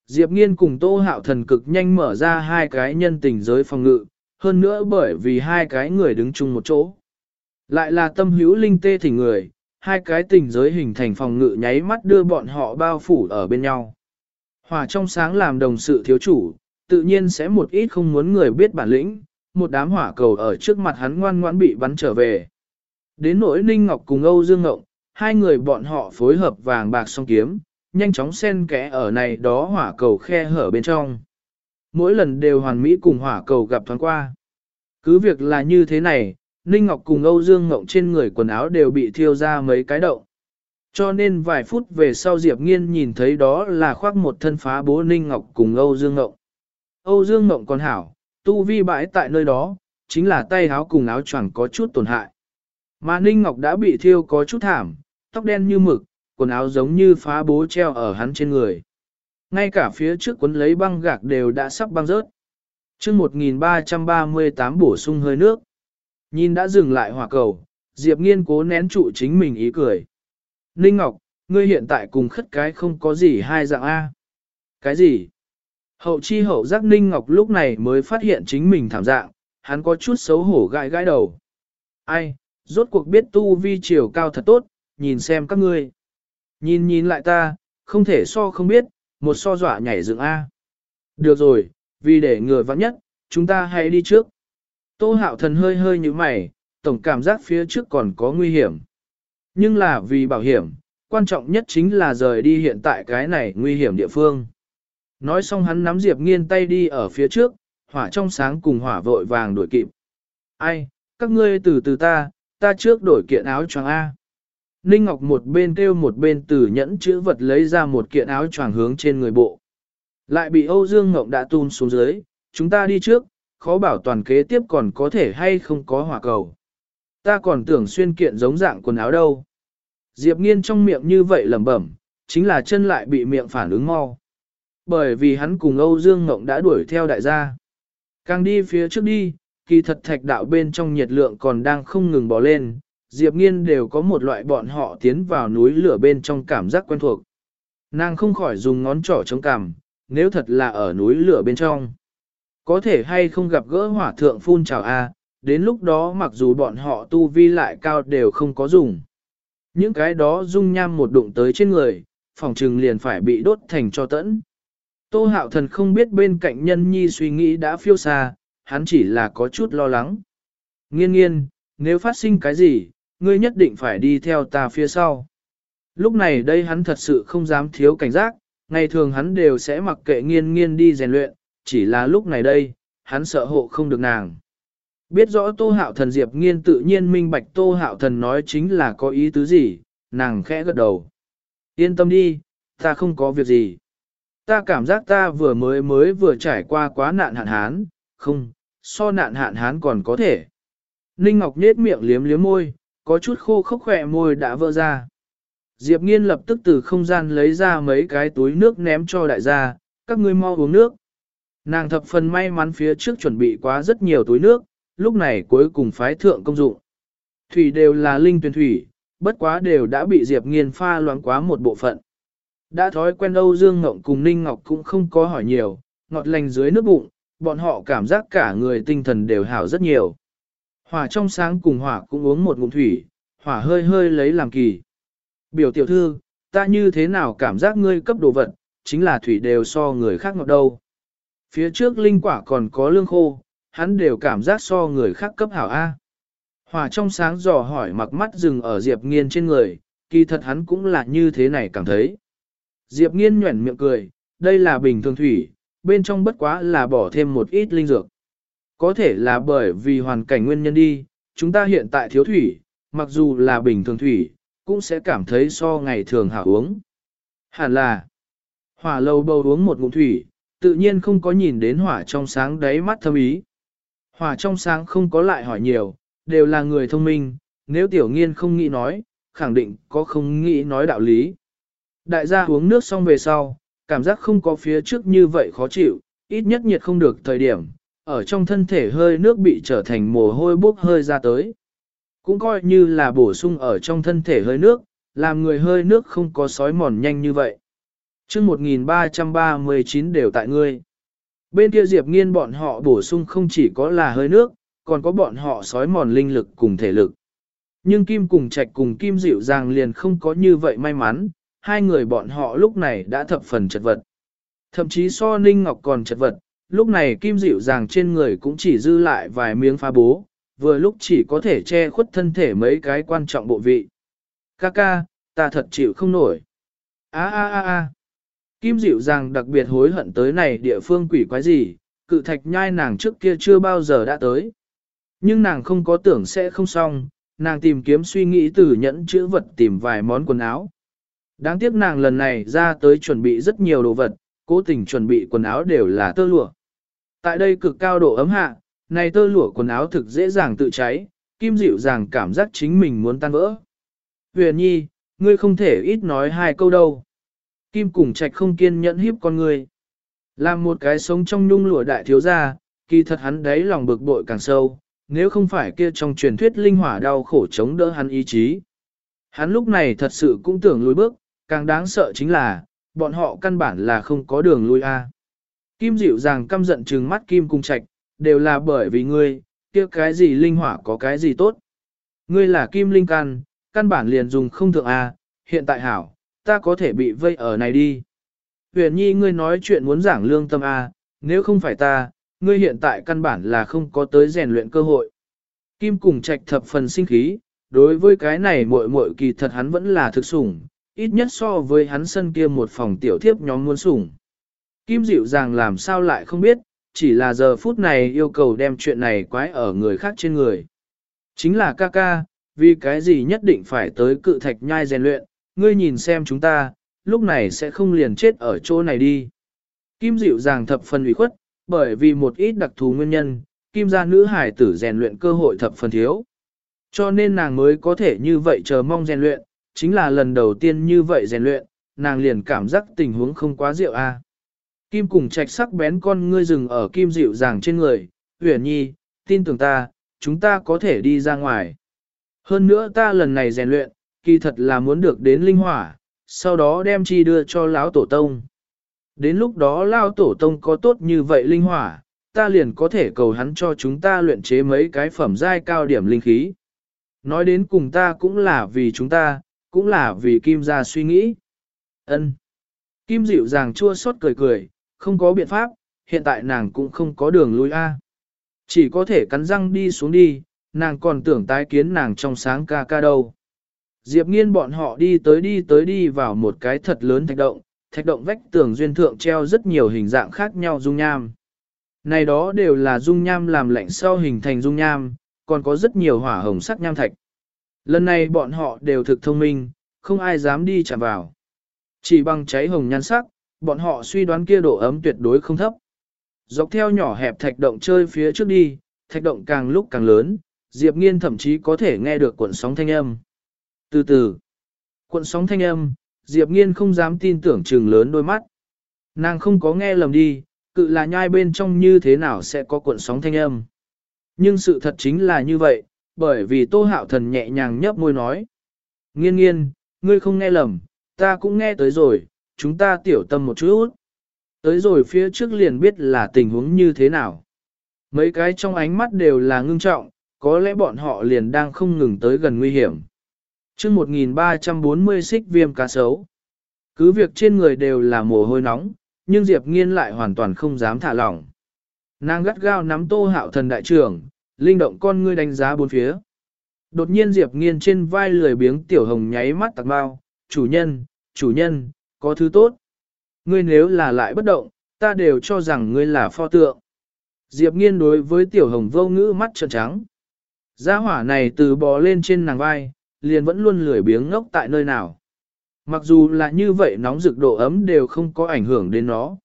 Diệp Nghiên cùng Tô Hạo Thần cực nhanh mở ra hai cái nhân tình giới phòng ngự, hơn nữa bởi vì hai cái người đứng chung một chỗ. Lại là tâm hữu linh tê thỉnh người, hai cái tình giới hình thành phòng ngự nháy mắt đưa bọn họ bao phủ ở bên nhau. Hòa trong sáng làm đồng sự thiếu chủ, tự nhiên sẽ một ít không muốn người biết bản lĩnh, một đám hỏa cầu ở trước mặt hắn ngoan ngoãn bị bắn trở về. Đến nỗi Ninh Ngọc cùng Âu Dương Ngộng, hai người bọn họ phối hợp vàng bạc song kiếm, nhanh chóng xen kẽ ở này đó hỏa cầu khe hở bên trong. Mỗi lần đều hoàn mỹ cùng hỏa cầu gặp thoáng qua. Cứ việc là như thế này, Ninh Ngọc cùng Âu Dương Ngộng trên người quần áo đều bị thiêu ra mấy cái động. Cho nên vài phút về sau Diệp Nghiên nhìn thấy đó là khoác một thân phá bố Ninh Ngọc cùng Âu Dương Ngộng. Âu Dương Ngộng còn hảo, tu vi bãi tại nơi đó, chính là tay áo cùng áo choàng có chút tổn hại. Mà Ninh Ngọc đã bị thiêu có chút thảm, tóc đen như mực, quần áo giống như phá bố treo ở hắn trên người. Ngay cả phía trước quấn lấy băng gạc đều đã sắp băng rớt. chương 1338 bổ sung hơi nước. Nhìn đã dừng lại hỏa cầu, Diệp nghiên cố nén trụ chính mình ý cười. Ninh Ngọc, ngươi hiện tại cùng khất cái không có gì hai dạng A. Cái gì? Hậu chi hậu giác Ninh Ngọc lúc này mới phát hiện chính mình thảm dạng, hắn có chút xấu hổ gãi gãi đầu. Ai, rốt cuộc biết tu vi chiều cao thật tốt, nhìn xem các ngươi. Nhìn nhìn lại ta, không thể so không biết, một so dọa nhảy dựng A. Được rồi, vì để ngừa vắng nhất, chúng ta hãy đi trước. Tô hạo thần hơi hơi như mày, tổng cảm giác phía trước còn có nguy hiểm. Nhưng là vì bảo hiểm, quan trọng nhất chính là rời đi hiện tại cái này nguy hiểm địa phương. Nói xong hắn nắm Diệp nghiên tay đi ở phía trước, hỏa trong sáng cùng hỏa vội vàng đuổi kịp. Ai, các ngươi từ từ ta, ta trước đổi kiện áo choàng A. Ninh Ngọc một bên kêu một bên từ nhẫn chữ vật lấy ra một kiện áo choàng hướng trên người bộ. Lại bị Âu Dương Ngọc đã tun xuống dưới, chúng ta đi trước, khó bảo toàn kế tiếp còn có thể hay không có hỏa cầu. Ta còn tưởng xuyên kiện giống dạng quần áo đâu. Diệp nghiên trong miệng như vậy lẩm bẩm, chính là chân lại bị miệng phản ứng mau. Bởi vì hắn cùng Âu Dương Ngộng đã đuổi theo đại gia. Càng đi phía trước đi, kỳ thật thạch đạo bên trong nhiệt lượng còn đang không ngừng bò lên, Diệp Nghiên đều có một loại bọn họ tiến vào núi lửa bên trong cảm giác quen thuộc. Nàng không khỏi dùng ngón trỏ chống cằm, nếu thật là ở núi lửa bên trong. Có thể hay không gặp gỡ hỏa thượng phun trào A, đến lúc đó mặc dù bọn họ tu vi lại cao đều không có dùng. Những cái đó dung nham một đụng tới trên người, phòng trừng liền phải bị đốt thành cho tẫn. Tô hạo thần không biết bên cạnh nhân nhi suy nghĩ đã phiêu xa, hắn chỉ là có chút lo lắng. Nghiên nghiên, nếu phát sinh cái gì, ngươi nhất định phải đi theo ta phía sau. Lúc này đây hắn thật sự không dám thiếu cảnh giác, ngày thường hắn đều sẽ mặc kệ nghiên nghiên đi rèn luyện, chỉ là lúc này đây, hắn sợ hộ không được nàng. Biết rõ tô hạo thần diệp nghiên tự nhiên minh bạch tô hạo thần nói chính là có ý tứ gì, nàng khẽ gật đầu. Yên tâm đi, ta không có việc gì. Ta cảm giác ta vừa mới mới vừa trải qua quá nạn hạn hán, không, so nạn hạn hán còn có thể. Ninh Ngọc nhết miệng liếm liếm môi, có chút khô khốc khỏe môi đã vỡ ra. Diệp Nghiên lập tức từ không gian lấy ra mấy cái túi nước ném cho đại gia, các ngươi mau uống nước. Nàng thập phần may mắn phía trước chuẩn bị quá rất nhiều túi nước, lúc này cuối cùng phái thượng công dụng. Thủy đều là linh tuyển thủy, bất quá đều đã bị Diệp Nghiên pha loãng quá một bộ phận. Đã thói quen Âu Dương Ngộng cùng Ninh Ngọc cũng không có hỏi nhiều, ngọt lành dưới nước bụng, bọn họ cảm giác cả người tinh thần đều hảo rất nhiều. Hỏa trong sáng cùng hỏa cũng uống một ngụm thủy, hỏa hơi hơi lấy làm kỳ. Biểu tiểu thư, ta như thế nào cảm giác ngươi cấp đồ vật, chính là thủy đều so người khác ngọt đâu. Phía trước linh quả còn có lương khô, hắn đều cảm giác so người khác cấp hảo A. Hỏa trong sáng dò hỏi mặc mắt dừng ở Diệp Nghiên trên người, kỳ thật hắn cũng là như thế này cảm thấy. Diệp Nghiên nhuẩn miệng cười, đây là bình thường thủy, bên trong bất quá là bỏ thêm một ít linh dược. Có thể là bởi vì hoàn cảnh nguyên nhân đi, chúng ta hiện tại thiếu thủy, mặc dù là bình thường thủy, cũng sẽ cảm thấy so ngày thường hảo uống. Hẳn là, hỏa lâu bầu uống một ngụm thủy, tự nhiên không có nhìn đến hỏa trong sáng đáy mắt thâm ý. Hỏa trong sáng không có lại hỏi nhiều, đều là người thông minh, nếu tiểu nghiên không nghĩ nói, khẳng định có không nghĩ nói đạo lý. Đại gia uống nước xong về sau, cảm giác không có phía trước như vậy khó chịu, ít nhất nhiệt không được thời điểm, ở trong thân thể hơi nước bị trở thành mồ hôi bốc hơi ra tới. Cũng coi như là bổ sung ở trong thân thể hơi nước, làm người hơi nước không có sói mòn nhanh như vậy. chương 1339 đều tại ngươi. Bên kia Diệp Nghiên bọn họ bổ sung không chỉ có là hơi nước, còn có bọn họ sói mòn linh lực cùng thể lực. Nhưng Kim cùng Trạch cùng Kim dịu dàng liền không có như vậy may mắn, hai người bọn họ lúc này đã thập phần chật vật. Thậm chí so Ninh Ngọc còn chật vật, lúc này Kim dịu dàng trên người cũng chỉ dư lại vài miếng phá bố, vừa lúc chỉ có thể che khuất thân thể mấy cái quan trọng bộ vị. Ca ca, ta thật chịu không nổi. A a a a. Kim dịu dàng đặc biệt hối hận tới này địa phương quỷ quái gì, cự thạch nhai nàng trước kia chưa bao giờ đã tới. Nhưng nàng không có tưởng sẽ không xong, nàng tìm kiếm suy nghĩ từ nhẫn chữ vật tìm vài món quần áo. Đáng tiếc nàng lần này ra tới chuẩn bị rất nhiều đồ vật, cố tình chuẩn bị quần áo đều là tơ lụa. Tại đây cực cao độ ấm hạ, này tơ lụa quần áo thực dễ dàng tự cháy, kim dịu dàng cảm giác chính mình muốn tan vỡ. Huyền nhi, ngươi không thể ít nói hai câu đâu. Kim cùng trạch không kiên nhẫn hiếp con ngươi. Làm một cái sống trong nhung lụa đại thiếu gia, kỳ thật hắn đấy lòng bực bội càng sâu, nếu không phải kia trong truyền thuyết linh hỏa đau khổ chống đỡ hắn ý chí. Hắn lúc này thật sự cũng tưởng lùi bước, càng đáng sợ chính là, bọn họ căn bản là không có đường lui a. Kim dịu dàng căm giận trừng mắt Kim cung trạch, đều là bởi vì ngươi, kia cái gì linh hỏa có cái gì tốt. Ngươi là Kim linh căn, căn bản liền dùng không thượng a, hiện tại hảo, ta có thể bị vây ở này đi. Huyền nhi ngươi nói chuyện muốn giảng lương tâm a, nếu không phải ta, ngươi hiện tại căn bản là không có tới rèn luyện cơ hội. Kim cùng trạch thập phần sinh khí, đối với cái này muội muội kỳ thật hắn vẫn là thực sủng, ít nhất so với hắn sân kia một phòng tiểu thiếp nhóm muốn sủng. Kim dịu dàng làm sao lại không biết, chỉ là giờ phút này yêu cầu đem chuyện này quái ở người khác trên người. Chính là ca ca, vì cái gì nhất định phải tới cự thạch nhai rèn luyện, ngươi nhìn xem chúng ta, lúc này sẽ không liền chết ở chỗ này đi. Kim dịu dàng thập phần ủy khuất, bởi vì một ít đặc thù nguyên nhân, kim gia nữ hải tử rèn luyện cơ hội thập phần thiếu. Cho nên nàng mới có thể như vậy chờ mong rèn luyện, chính là lần đầu tiên như vậy rèn luyện, nàng liền cảm giác tình huống không quá rượu a. Kim cùng trạch sắc bén con ngươi rừng ở kim dịu dàng trên người, huyền nhi, tin tưởng ta, chúng ta có thể đi ra ngoài. Hơn nữa ta lần này rèn luyện, kỳ thật là muốn được đến linh hỏa, sau đó đem chi đưa cho lão tổ tông. Đến lúc đó lão tổ tông có tốt như vậy linh hỏa, ta liền có thể cầu hắn cho chúng ta luyện chế mấy cái phẩm giai cao điểm linh khí. Nói đến cùng ta cũng là vì chúng ta, cũng là vì Kim gia suy nghĩ. Ân. Kim dịu dàng chua xót cười cười, không có biện pháp, hiện tại nàng cũng không có đường lui a. Chỉ có thể cắn răng đi xuống đi, nàng còn tưởng tái kiến nàng trong sáng ca ca đâu. Diệp nghiên bọn họ đi tới đi tới đi vào một cái thật lớn thạch động, thạch động vách tường duyên thượng treo rất nhiều hình dạng khác nhau dung nham. Này đó đều là dung nham làm lạnh sau hình thành dung nham, còn có rất nhiều hỏa hồng sắc nham thạch. Lần này bọn họ đều thực thông minh, không ai dám đi chạm vào. Chỉ bằng cháy hồng nhan sắc, bọn họ suy đoán kia độ ấm tuyệt đối không thấp. Dọc theo nhỏ hẹp thạch động chơi phía trước đi, thạch động càng lúc càng lớn, Diệp Nghiên thậm chí có thể nghe được cuộn sóng thanh âm. Từ từ, cuộn sóng thanh âm, Diệp Nghiên không dám tin tưởng trừng lớn đôi mắt. Nàng không có nghe lầm đi, cự là nhai bên trong như thế nào sẽ có cuộn sóng thanh âm. Nhưng sự thật chính là như vậy, bởi vì Tô Hạo Thần nhẹ nhàng nhấp môi nói. Nghiên nghiên, ngươi không nghe lầm, ta cũng nghe tới rồi, chúng ta tiểu tâm một chút. Tới rồi phía trước liền biết là tình huống như thế nào. Mấy cái trong ánh mắt đều là ngưng trọng, có lẽ bọn họ liền đang không ngừng tới gần nguy hiểm. chương 1340 xích viêm cá sấu. Cứ việc trên người đều là mồ hôi nóng, nhưng Diệp Nghiên lại hoàn toàn không dám thả lỏng. Nàng gắt gao nắm tô hạo thần đại trưởng, linh động con ngươi đánh giá bốn phía. Đột nhiên Diệp Nghiên trên vai lười biếng tiểu hồng nháy mắt tạc bao, chủ nhân, chủ nhân, có thứ tốt. Ngươi nếu là lại bất động, ta đều cho rằng ngươi là pho tượng. Diệp Nghiên đối với tiểu hồng vô ngữ mắt trợn trắng. Gia hỏa này từ bò lên trên nàng vai, liền vẫn luôn lười biếng ngốc tại nơi nào. Mặc dù là như vậy nóng rực độ ấm đều không có ảnh hưởng đến nó.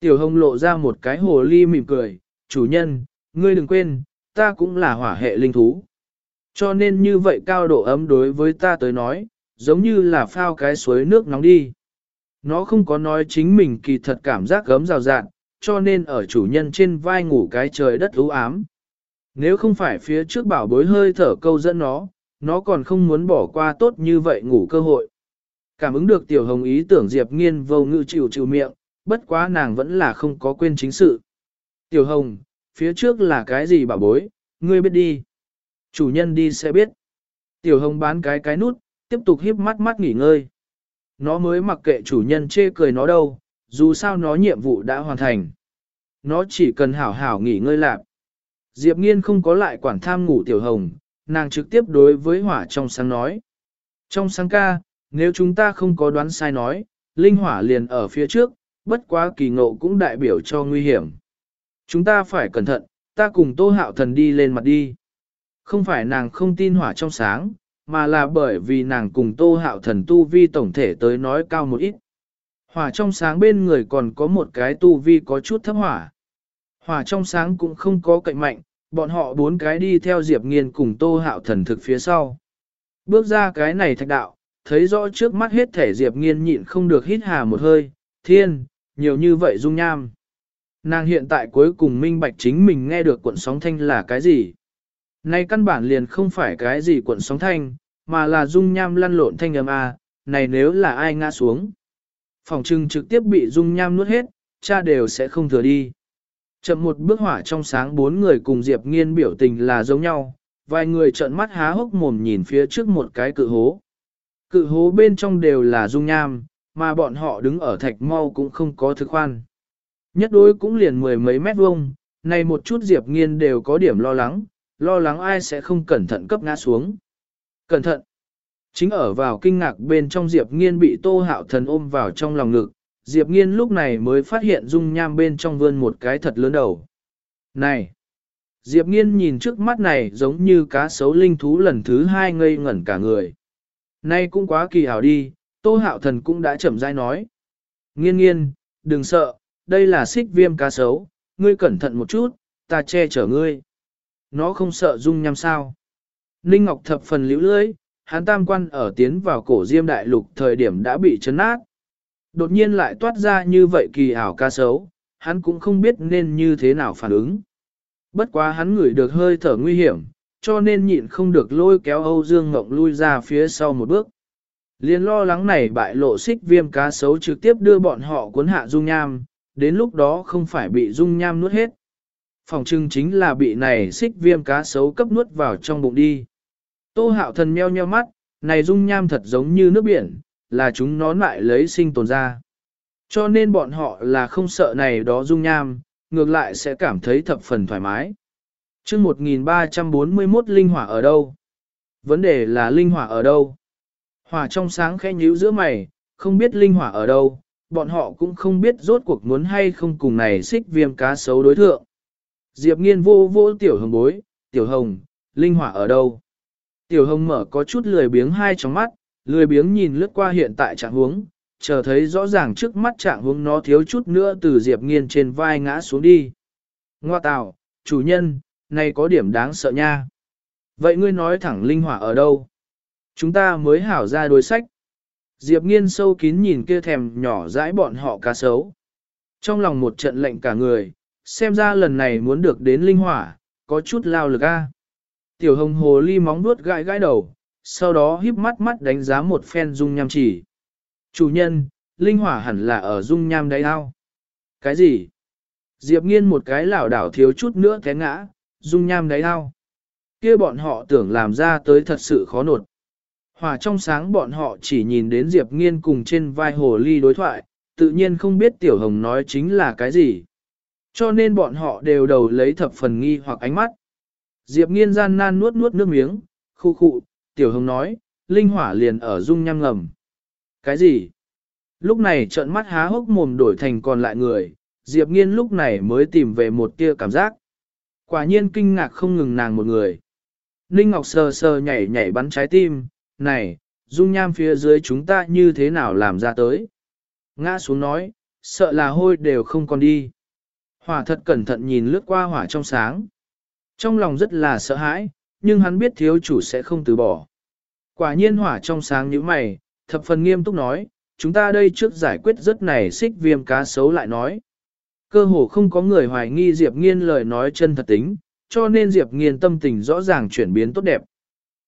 Tiểu hồng lộ ra một cái hồ ly mỉm cười, chủ nhân, ngươi đừng quên, ta cũng là hỏa hệ linh thú. Cho nên như vậy cao độ ấm đối với ta tới nói, giống như là phao cái suối nước nóng đi. Nó không có nói chính mình kỳ thật cảm giác gấm rào rạn, cho nên ở chủ nhân trên vai ngủ cái trời đất u ám. Nếu không phải phía trước bảo bối hơi thở câu dẫn nó, nó còn không muốn bỏ qua tốt như vậy ngủ cơ hội. Cảm ứng được tiểu hồng ý tưởng Diệp nghiên vô ngự chịu chịu miệng, bất quá nàng vẫn là không có quên chính sự. Tiểu hồng, phía trước là cái gì bảo bối, ngươi biết đi. Chủ nhân đi sẽ biết. Tiểu hồng bán cái cái nút, tiếp tục híp mắt mắt nghỉ ngơi. Nó mới mặc kệ chủ nhân chê cười nó đâu, dù sao nó nhiệm vụ đã hoàn thành. Nó chỉ cần hảo hảo nghỉ ngơi lạc. Diệp nghiên không có lại quản tham ngủ tiểu hồng, nàng trực tiếp đối với hỏa trong sáng nói. Trong sáng ca, nếu chúng ta không có đoán sai nói, linh hỏa liền ở phía trước, bất quá kỳ ngộ cũng đại biểu cho nguy hiểm. Chúng ta phải cẩn thận, ta cùng tô hạo thần đi lên mặt đi. Không phải nàng không tin hỏa trong sáng, mà là bởi vì nàng cùng tô hạo thần tu vi tổng thể tới nói cao một ít. Hỏa trong sáng bên người còn có một cái tu vi có chút thấp hỏa. Hỏa trong sáng cũng không có cạnh mạnh, bọn họ bốn cái đi theo Diệp Nghiên cùng tô hạo thần thực phía sau. Bước ra cái này thạch đạo, thấy rõ trước mắt hết thể Diệp Nghiên nhịn không được hít hà một hơi, thiên, nhiều như vậy dung nham. Nàng hiện tại cuối cùng minh bạch chính mình nghe được cuộn sóng thanh là cái gì. Này căn bản liền không phải cái gì cuộn sóng thanh, mà là dung nham lăn lộn thanh âm A, này nếu là ai ngã xuống. Phòng trưng trực tiếp bị dung nham nuốt hết, cha đều sẽ không thừa đi. Chậm một bước hỏa trong sáng bốn người cùng Diệp Nghiên biểu tình là giống nhau, vài người trợn mắt há hốc mồm nhìn phía trước một cái cự hố. Cự hố bên trong đều là dung nham, mà bọn họ đứng ở thạch mau cũng không có thực khoan. Nhất đối cũng liền mười mấy mét vuông, này một chút Diệp Nghiên đều có điểm lo lắng, lo lắng ai sẽ không cẩn thận cấp ngã xuống. Cẩn thận! Chính ở vào kinh ngạc bên trong Diệp Nghiên bị Tô Hạo Thần ôm vào trong lòng ngực, Diệp Nghiên lúc này mới phát hiện dung nham bên trong vươn một cái thật lớn đầu. Này! Diệp Nghiên nhìn trước mắt này giống như cá sấu linh thú lần thứ hai ngây ngẩn cả người. Nay cũng quá kỳ hảo đi, Tô Hạo Thần cũng đã chậm rãi nói. Nghiên nghiên, đừng sợ, đây là xích viêm cá sấu, ngươi cẩn thận một chút, ta che chở ngươi. Nó không sợ dung nham sao. Ninh Ngọc thập phần liễu lưỡi, hắn tam quan ở tiến vào cổ diêm đại lục thời điểm đã bị chấn nát. Đột nhiên lại toát ra như vậy kỳ ảo cá sấu, hắn cũng không biết nên như thế nào phản ứng. Bất quá hắn ngửi được hơi thở nguy hiểm, cho nên nhịn không được lôi kéo Âu Dương Ngọc lui ra phía sau một bước. Liên lo lắng này bại lộ xích viêm cá sấu trực tiếp đưa bọn họ cuốn hạ dung nham, đến lúc đó không phải bị dung nham nuốt hết. Phòng trưng chính là bị này xích viêm cá sấu cấp nuốt vào trong bụng đi. Tô hạo thần meo nheo mắt, này dung nham thật giống như nước biển, là chúng nó lại lấy sinh tồn ra. Cho nên bọn họ là không sợ này đó dung nham, ngược lại sẽ cảm thấy thập phần thoải mái. chương 1341 linh hỏa ở đâu? Vấn đề là linh hỏa ở đâu? Hỏa trong sáng khẽ nhíu giữa mày, không biết linh hỏa ở đâu, bọn họ cũng không biết rốt cuộc muốn hay không cùng này xích viêm cá sấu đối thượng. Diệp nghiên vô vô tiểu hồng bối, tiểu hồng, linh hỏa ở đâu? Tiểu hồng mở có chút lười biếng hai trong mắt, lười biếng nhìn lướt qua hiện tại trạng huống, chờ thấy rõ ràng trước mắt trạng huống nó thiếu chút nữa từ Diệp nghiên trên vai ngã xuống đi. Ngoa tạo, chủ nhân, này có điểm đáng sợ nha. Vậy ngươi nói thẳng linh hỏa ở đâu? Chúng ta mới hảo ra đối sách. Diệp nghiên sâu kín nhìn kia thèm nhỏ dãi bọn họ cá sấu. Trong lòng một trận lệnh cả người, xem ra lần này muốn được đến linh hỏa, có chút lao lực a. Tiểu hồng hồ ly móng vuốt gãi gãi đầu, sau đó híp mắt mắt đánh giá một phen dung nham chỉ. Chủ nhân, linh hỏa hẳn là ở dung nham đáy ao. Cái gì? Diệp nghiên một cái lảo đảo thiếu chút nữa té ngã, dung nham đáy ao. kia bọn họ tưởng làm ra tới thật sự khó nột. Hỏa trong sáng bọn họ chỉ nhìn đến Diệp nghiên cùng trên vai hồ ly đối thoại, tự nhiên không biết tiểu hồng nói chính là cái gì. Cho nên bọn họ đều đầu lấy thập phần nghi hoặc ánh mắt. Diệp nghiên gian nan nuốt nuốt nước miếng, khu khụ, tiểu hồng nói, linh hỏa liền ở dung nham ngầm. Cái gì? Lúc này trợn mắt há hốc mồm đổi thành còn lại người, Diệp nghiên lúc này mới tìm về một tia cảm giác. Quả nhiên kinh ngạc không ngừng nàng một người. Ninh Ngọc sờ sờ nhảy nhảy bắn trái tim, này, dung nham phía dưới chúng ta như thế nào làm ra tới? Ngã xuống nói, sợ là hôi đều không còn đi. Hỏa thật cẩn thận nhìn lướt qua hỏa trong sáng. Trong lòng rất là sợ hãi, nhưng hắn biết thiếu chủ sẽ không từ bỏ. Quả nhiên hỏa trong sáng như mày, thập phần nghiêm túc nói, chúng ta đây trước giải quyết rất này xích viêm cá sấu lại nói. Cơ hồ không có người hoài nghi Diệp Nghiên lời nói chân thật tính, cho nên Diệp Nghiên tâm tình rõ ràng chuyển biến tốt đẹp.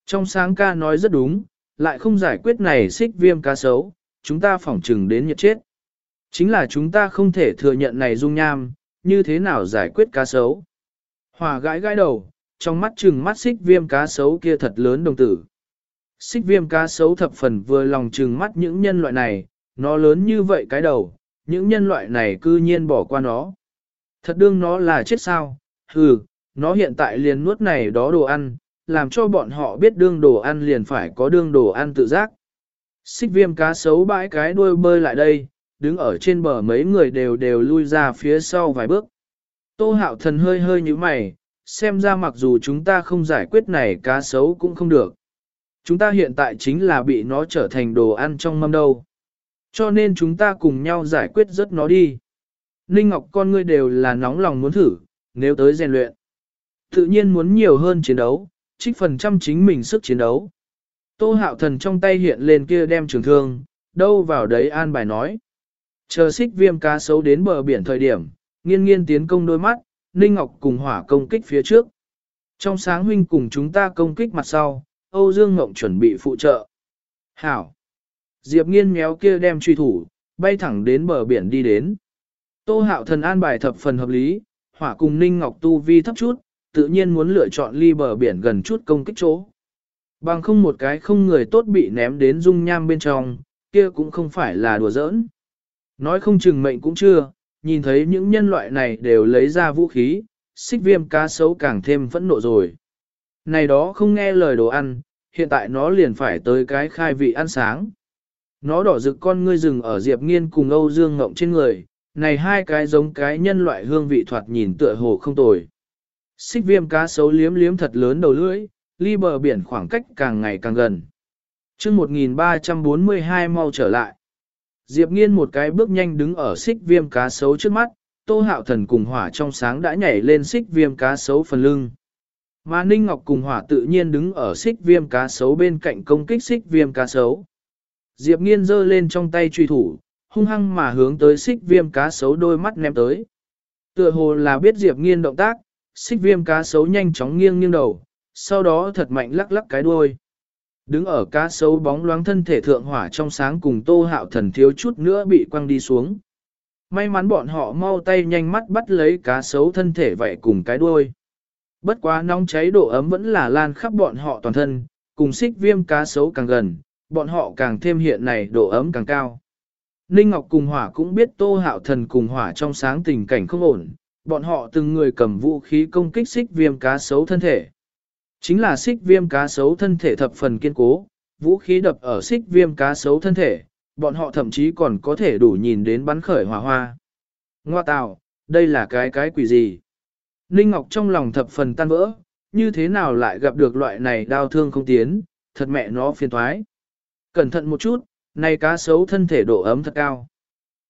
Trong sáng ca nói rất đúng, lại không giải quyết này xích viêm cá sấu, chúng ta phỏng trừng đến nhiệt chết. Chính là chúng ta không thể thừa nhận này dung nham, như thế nào giải quyết cá sấu. Hòa gãi gãi đầu, trong mắt trừng mắt xích viêm cá sấu kia thật lớn đồng tử. Xích viêm cá sấu thập phần vừa lòng trừng mắt những nhân loại này, nó lớn như vậy cái đầu, những nhân loại này cư nhiên bỏ qua nó. Thật đương nó là chết sao, hừ, nó hiện tại liền nuốt này đó đồ ăn, làm cho bọn họ biết đương đồ ăn liền phải có đương đồ ăn tự giác. Xích viêm cá sấu bãi cái đuôi bơi lại đây, đứng ở trên bờ mấy người đều đều lui ra phía sau vài bước. Tô hạo thần hơi hơi như mày, xem ra mặc dù chúng ta không giải quyết này cá sấu cũng không được. Chúng ta hiện tại chính là bị nó trở thành đồ ăn trong mâm đâu. Cho nên chúng ta cùng nhau giải quyết rất nó đi. Ninh Ngọc con ngươi đều là nóng lòng muốn thử, nếu tới rèn luyện. Tự nhiên muốn nhiều hơn chiến đấu, trích phần trăm chính mình sức chiến đấu. Tô hạo thần trong tay hiện lên kia đem trường thương, đâu vào đấy an bài nói. Chờ xích viêm cá sấu đến bờ biển thời điểm, nghiên nghiên tiến công đôi mắt, Ninh Ngọc cùng hỏa công kích phía trước. Trong sáng huynh cùng chúng ta công kích mặt sau, Âu Dương Ngộng chuẩn bị phụ trợ. Hảo! Diệp nghiên méo kia đem truy thủ, bay thẳng đến bờ biển đi đến. Tô hạo thần an bài thập phần hợp lý, hỏa cùng Ninh Ngọc tu vi thấp chút, tự nhiên muốn lựa chọn ly bờ biển gần chút công kích chỗ. Bằng không một cái không người tốt bị ném đến dung nham bên trong, kia cũng không phải là đùa giỡn. Nói không chừng mệnh cũng chưa, nhìn thấy những nhân loại này đều lấy ra vũ khí, xích viêm cá sấu càng thêm phẫn nộ rồi. Này đó không nghe lời đồ ăn, hiện tại nó liền phải tới cái khai vị ăn sáng. Nó đỏ rực con ngươi rừng ở Diệp Nghiên cùng Âu Dương Ngộng trên người, này hai cái giống cái nhân loại hương vị thoạt nhìn tựa hồ không tồi. Xích viêm cá sấu liếm liếm thật lớn đầu lưỡi, ly bờ biển khoảng cách càng ngày càng gần. chương 1342 mau trở lại. Diệp nghiên một cái bước nhanh đứng ở xích viêm cá sấu trước mắt, tô hạo thần cùng hỏa trong sáng đã nhảy lên xích viêm cá sấu phần lưng. Mà Ninh Ngọc cùng hỏa tự nhiên đứng ở xích viêm cá sấu bên cạnh công kích xích viêm cá sấu. Diệp nghiên giơ lên trong tay truy thủ, hung hăng mà hướng tới xích viêm cá sấu đôi mắt ném tới. Tựa hồ là biết Diệp nghiên động tác, xích viêm cá sấu nhanh chóng nghiêng nghiêng đầu, sau đó thật mạnh lắc lắc cái đuôi. Đứng ở cá sấu bóng loáng thân thể thượng hỏa trong sáng cùng tô hạo thần thiếu chút nữa bị quăng đi xuống. May mắn bọn họ mau tay nhanh mắt bắt lấy cá sấu thân thể vậy cùng cái đuôi. Bất quá nóng cháy độ ấm vẫn là lan khắp bọn họ toàn thân, cùng xích viêm cá sấu càng gần, bọn họ càng thêm hiện này độ ấm càng cao. Ninh Ngọc cùng hỏa cũng biết tô hạo thần cùng hỏa trong sáng tình cảnh không ổn, bọn họ từng người cầm vũ khí công kích xích viêm cá sấu thân thể. Chính là xích viêm cá sấu thân thể thập phần kiên cố, vũ khí đập ở xích viêm cá sấu thân thể, bọn họ thậm chí còn có thể đủ nhìn đến bắn khởi hỏa hoa. Ngoa tạo, đây là cái cái quỷ gì? Ninh Ngọc trong lòng thập phần tan vỡ, như thế nào lại gặp được loại này đau thương không tiến, thật mẹ nó phiền thoái. Cẩn thận một chút, này cá sấu thân thể độ ấm thật cao.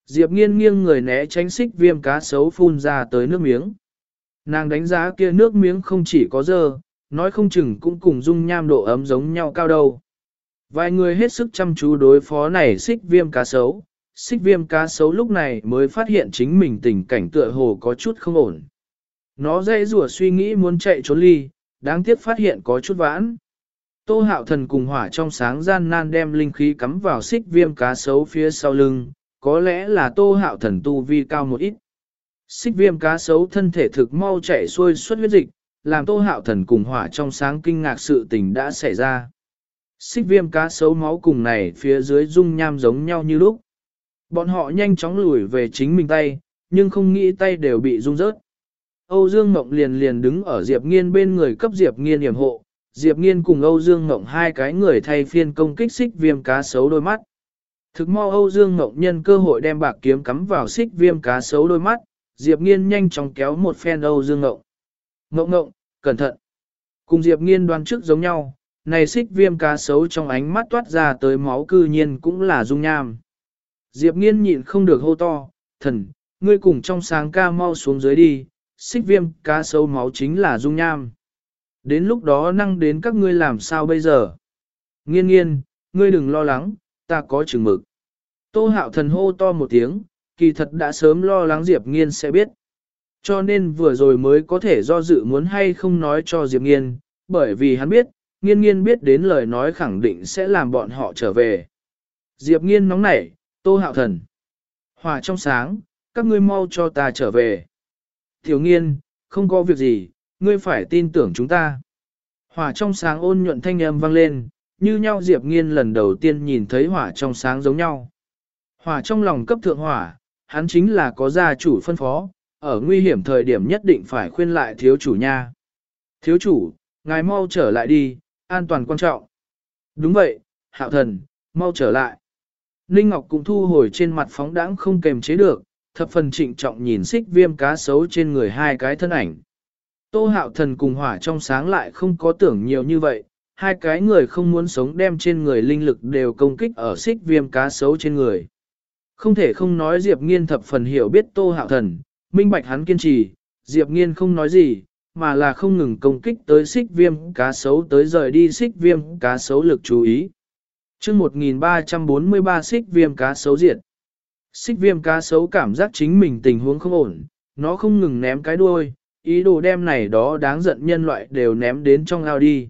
Diệp nghiên nghiêng người né tránh xích viêm cá sấu phun ra tới nước miếng. Nàng đánh giá kia nước miếng không chỉ có dơ, nói không chừng cũng cùng dung nham độ ấm giống nhau cao đâu. Vài người hết sức chăm chú đối phó này xích viêm cá sấu, xích viêm cá sấu lúc này mới phát hiện chính mình tình cảnh tựa hồ có chút không ổn. Nó dây rủa suy nghĩ muốn chạy trốn ly, đáng tiếc phát hiện có chút vãn. Tô hạo thần cùng hỏa trong sáng gian nan đem linh khí cắm vào xích viêm cá sấu phía sau lưng, có lẽ là tô hạo thần tu vi cao một ít. Xích viêm cá sấu thân thể thực mau chạy xuôi suốt huyết dịch, làm tô hạo thần cùng hỏa trong sáng kinh ngạc sự tình đã xảy ra. Xích viêm cá sấu máu cùng này phía dưới dung nham giống nhau như lúc. Bọn họ nhanh chóng lùi về chính mình tay, nhưng không nghĩ tay đều bị rung rớt. Âu Dương Mộng liền liền đứng ở Diệp Nghiên bên người cấp Diệp Nghiên yểm hộ, Diệp Nghiên cùng Âu Dương Mộng hai cái người thay phiên công kích xích viêm cá sấu đôi mắt. Thực mau Âu Dương Mộng nhân cơ hội đem bạc kiếm cắm vào xích viêm cá sấu đôi mắt, Diệp Nghiên nhanh chóng kéo một phen Âu Dương Mộng. Ngộng ngộng, cẩn thận. Cùng Diệp Nghiên đoán trước giống nhau, này xích viêm cá sấu trong ánh mắt toát ra tới máu cư nhiên cũng là dung nham. Diệp Nghiên nhịn không được hô to, thần, ngươi cùng trong sáng ca mau xuống dưới đi, xích viêm cá sấu máu chính là dung nham. Đến lúc đó năng đến các ngươi làm sao bây giờ? Nghiên nghiên, ngươi đừng lo lắng, ta có chừng mực. Tô hạo thần hô to một tiếng, kỳ thật đã sớm lo lắng Diệp nghiên sẽ biết. Cho nên vừa rồi mới có thể do dự muốn hay không nói cho Diệp nghiên, bởi vì hắn biết, nghiên nghiên biết đến lời nói khẳng định sẽ làm bọn họ trở về. Diệp nghiên nóng nảy, tô hạo thần. Hòa trong sáng, các ngươi mau cho ta trở về. Thiếu nghiên, không có việc gì, ngươi phải tin tưởng chúng ta. Hỏa trong sáng ôn nhuận thanh âm vang lên, như nhau Diệp Nghiên lần đầu tiên nhìn thấy hỏa trong sáng giống nhau. Hỏa trong lòng cấp thượng hỏa, hắn chính là có gia chủ phân phó, ở nguy hiểm thời điểm nhất định phải khuyên lại thiếu chủ nha. Thiếu chủ, ngài mau trở lại đi, an toàn quan trọng. Đúng vậy, hạo thần, mau trở lại. Ninh Ngọc cũng thu hồi trên mặt phóng đãng không kềm chế được, thập phần trịnh trọng nhìn xích viêm cá sấu trên người hai cái thân ảnh. Tô hạo thần cùng hỏa trong sáng lại không có tưởng nhiều như vậy, hai cái người không muốn sống đem trên người linh lực đều công kích ở xích viêm cá sấu trên người. Không thể không nói Diệp Nghiên thập phần hiểu biết Tô Hạo Thần, minh bạch hắn kiên trì, Diệp Nghiên không nói gì, mà là không ngừng công kích tới xích viêm cá sấu tới rời đi xích viêm cá sấu lực chú ý. chương 1343 xích viêm cá sấu diệt. Xích viêm cá sấu cảm giác chính mình tình huống không ổn, nó không ngừng ném cái đuôi, ý đồ đem này đó đáng giận nhân loại đều ném đến trong ao đi.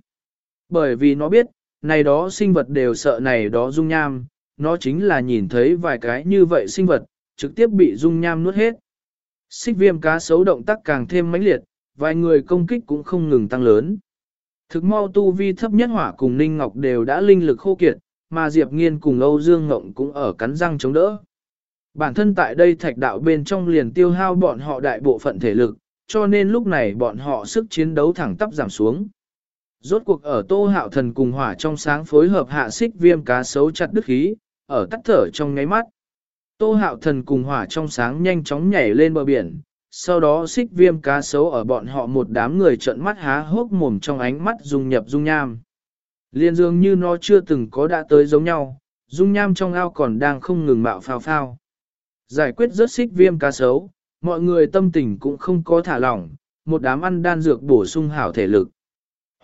Bởi vì nó biết, này đó sinh vật đều sợ này đó dung nham, nó chính là nhìn thấy vài cái như vậy sinh vật, trực tiếp bị dung nham nuốt hết. Xích viêm cá sấu động tác càng thêm mãnh liệt, vài người công kích cũng không ngừng tăng lớn. Thực mau tu vi thấp nhất hỏa cùng Ninh Ngọc đều đã linh lực khô kiệt, mà Diệp Nghiên cùng Âu Dương Ngộng cũng ở cắn răng chống đỡ. Bản thân tại đây thạch đạo bên trong liền tiêu hao bọn họ đại bộ phận thể lực, cho nên lúc này bọn họ sức chiến đấu thẳng tắp giảm xuống. Rốt cuộc ở tô hạo thần cùng hỏa trong sáng phối hợp hạ xích viêm cá sấu chặt đứt khí, ở tắt thở trong ngáy mắt. Tô hạo thần cùng hỏa trong sáng nhanh chóng nhảy lên bờ biển, sau đó xích viêm cá sấu ở bọn họ một đám người trợn mắt há hốc mồm trong ánh mắt dung nhập dung nham. Liên dường như nó chưa từng có đã tới giống nhau, dung nham trong ao còn đang không ngừng mạo phao phao. Giải quyết rớt xích viêm cá sấu, mọi người tâm tình cũng không có thả lỏng, một đám ăn đan dược bổ sung hảo thể lực.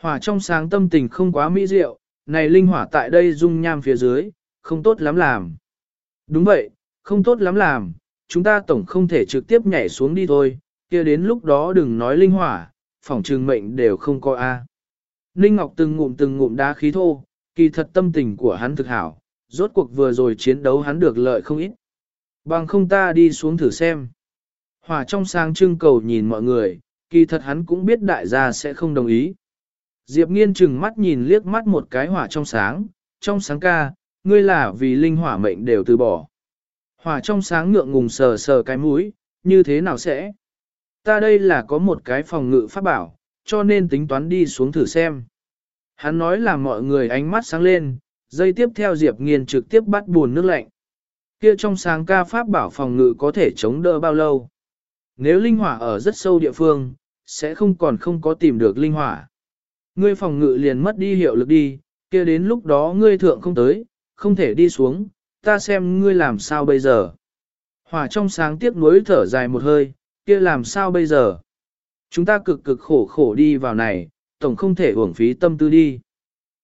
Hỏa trong sáng tâm tình không quá mỹ diệu, này linh hỏa tại đây dung nham phía dưới, không tốt lắm làm. Đúng vậy, không tốt lắm làm, chúng ta tổng không thể trực tiếp nhảy xuống đi thôi, kia đến lúc đó đừng nói linh hỏa, phỏng trường mệnh đều không có A. Ninh Ngọc từng ngụm từng ngụm đá khí thô, kỳ thật tâm tình của hắn thực hảo, rốt cuộc vừa rồi chiến đấu hắn được lợi không ít. Bằng không ta đi xuống thử xem. Hỏa trong sáng trưng cầu nhìn mọi người, kỳ thật hắn cũng biết đại gia sẽ không đồng ý. Diệp nghiên chừng mắt nhìn liếc mắt một cái hỏa trong sáng, trong sáng ca, ngươi là vì linh hỏa mệnh đều từ bỏ. Hỏa trong sáng ngượng ngùng sờ sờ cái mũi, như thế nào sẽ? Ta đây là có một cái phòng ngự pháp bảo, cho nên tính toán đi xuống thử xem. Hắn nói là mọi người ánh mắt sáng lên, dây tiếp theo Diệp nghiên trực tiếp bắt buồn nước lạnh. Kia trong sáng ca pháp bảo phòng ngự có thể chống đỡ bao lâu? Nếu linh hỏa ở rất sâu địa phương, sẽ không còn không có tìm được linh hỏa. Ngươi phòng ngự liền mất đi hiệu lực đi, kia đến lúc đó ngươi thượng không tới, không thể đi xuống, ta xem ngươi làm sao bây giờ. Hỏa trong sáng tiếc nuối thở dài một hơi, kia làm sao bây giờ. Chúng ta cực cực khổ khổ đi vào này, tổng không thể uổng phí tâm tư đi.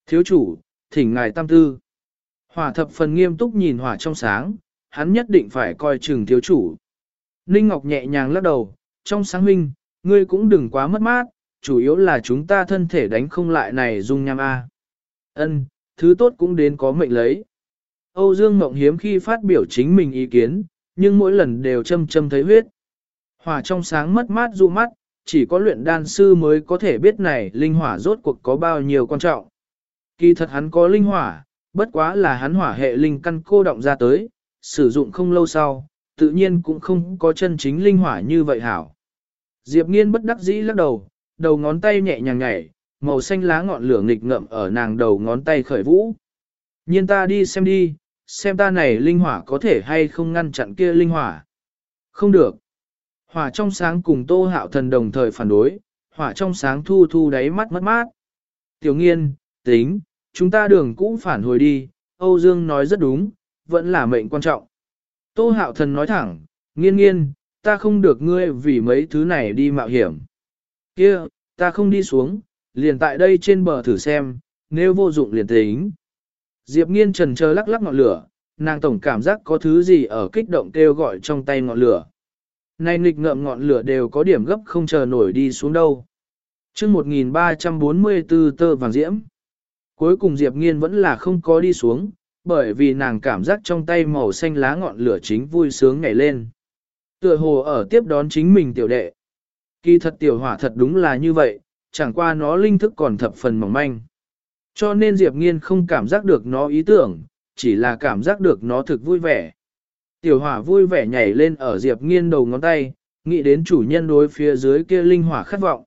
Thiếu chủ, thỉnh ngài tâm tư. Hỏa thập phần nghiêm túc nhìn hỏa trong sáng, hắn nhất định phải coi chừng thiếu chủ. Ninh Ngọc nhẹ nhàng lắc đầu, trong sáng huynh, ngươi cũng đừng quá mất mát, chủ yếu là chúng ta thân thể đánh không lại này dung nham A. Ân, thứ tốt cũng đến có mệnh lấy. Âu Dương Ngộng hiếm khi phát biểu chính mình ý kiến, nhưng mỗi lần đều châm châm thấy huyết. Hỏa trong sáng mất mát dụ mắt, chỉ có luyện đan sư mới có thể biết này linh hỏa rốt cuộc có bao nhiêu quan trọng. Kỳ thật hắn có linh hỏa, bất quá là hắn hỏa hệ linh căn cô động ra tới, sử dụng không lâu sau, tự nhiên cũng không có chân chính linh hỏa như vậy hảo. Diệp nghiên bất đắc dĩ lắc đầu, đầu ngón tay nhẹ nhàng nhảy, màu xanh lá ngọn lửa nghịch ngậm ở nàng đầu ngón tay khởi vũ. Nhiên ta đi xem đi, xem ta này linh hỏa có thể hay không ngăn chặn kia linh hỏa. Không được. Hỏa trong sáng cùng tô hạo thần đồng thời phản đối, hỏa trong sáng thu thu đáy mắt mất mát. Tiểu nghiên, tính, chúng ta đường cũng phản hồi đi, Âu Dương nói rất đúng, vẫn là mệnh quan trọng. Tô hạo thần nói thẳng, nghiên nghiên, ta không được ngươi vì mấy thứ này đi mạo hiểm. Kia, ta không đi xuống, liền tại đây trên bờ thử xem, nếu vô dụng liền tính. Diệp nghiên trần chờ lắc lắc ngọn lửa, nàng tổng cảm giác có thứ gì ở kích động kêu gọi trong tay ngọn lửa. Này nghịch ngợm ngọn lửa đều có điểm gấp không chờ nổi đi xuống đâu. chương 1344 tơ vàng diễm. Cuối cùng Diệp nghiên vẫn là không có đi xuống, bởi vì nàng cảm giác trong tay màu xanh lá ngọn lửa chính vui sướng nhảy lên. Tựa hồ ở tiếp đón chính mình tiểu đệ. Kỳ thật tiểu hỏa thật đúng là như vậy, chẳng qua nó linh thức còn thập phần mỏng manh. Cho nên Diệp Nghiên không cảm giác được nó ý tưởng, chỉ là cảm giác được nó thực vui vẻ. Tiểu hỏa vui vẻ nhảy lên ở Diệp Nghiên đầu ngón tay, nghĩ đến chủ nhân đối phía dưới kia linh hỏa khát vọng.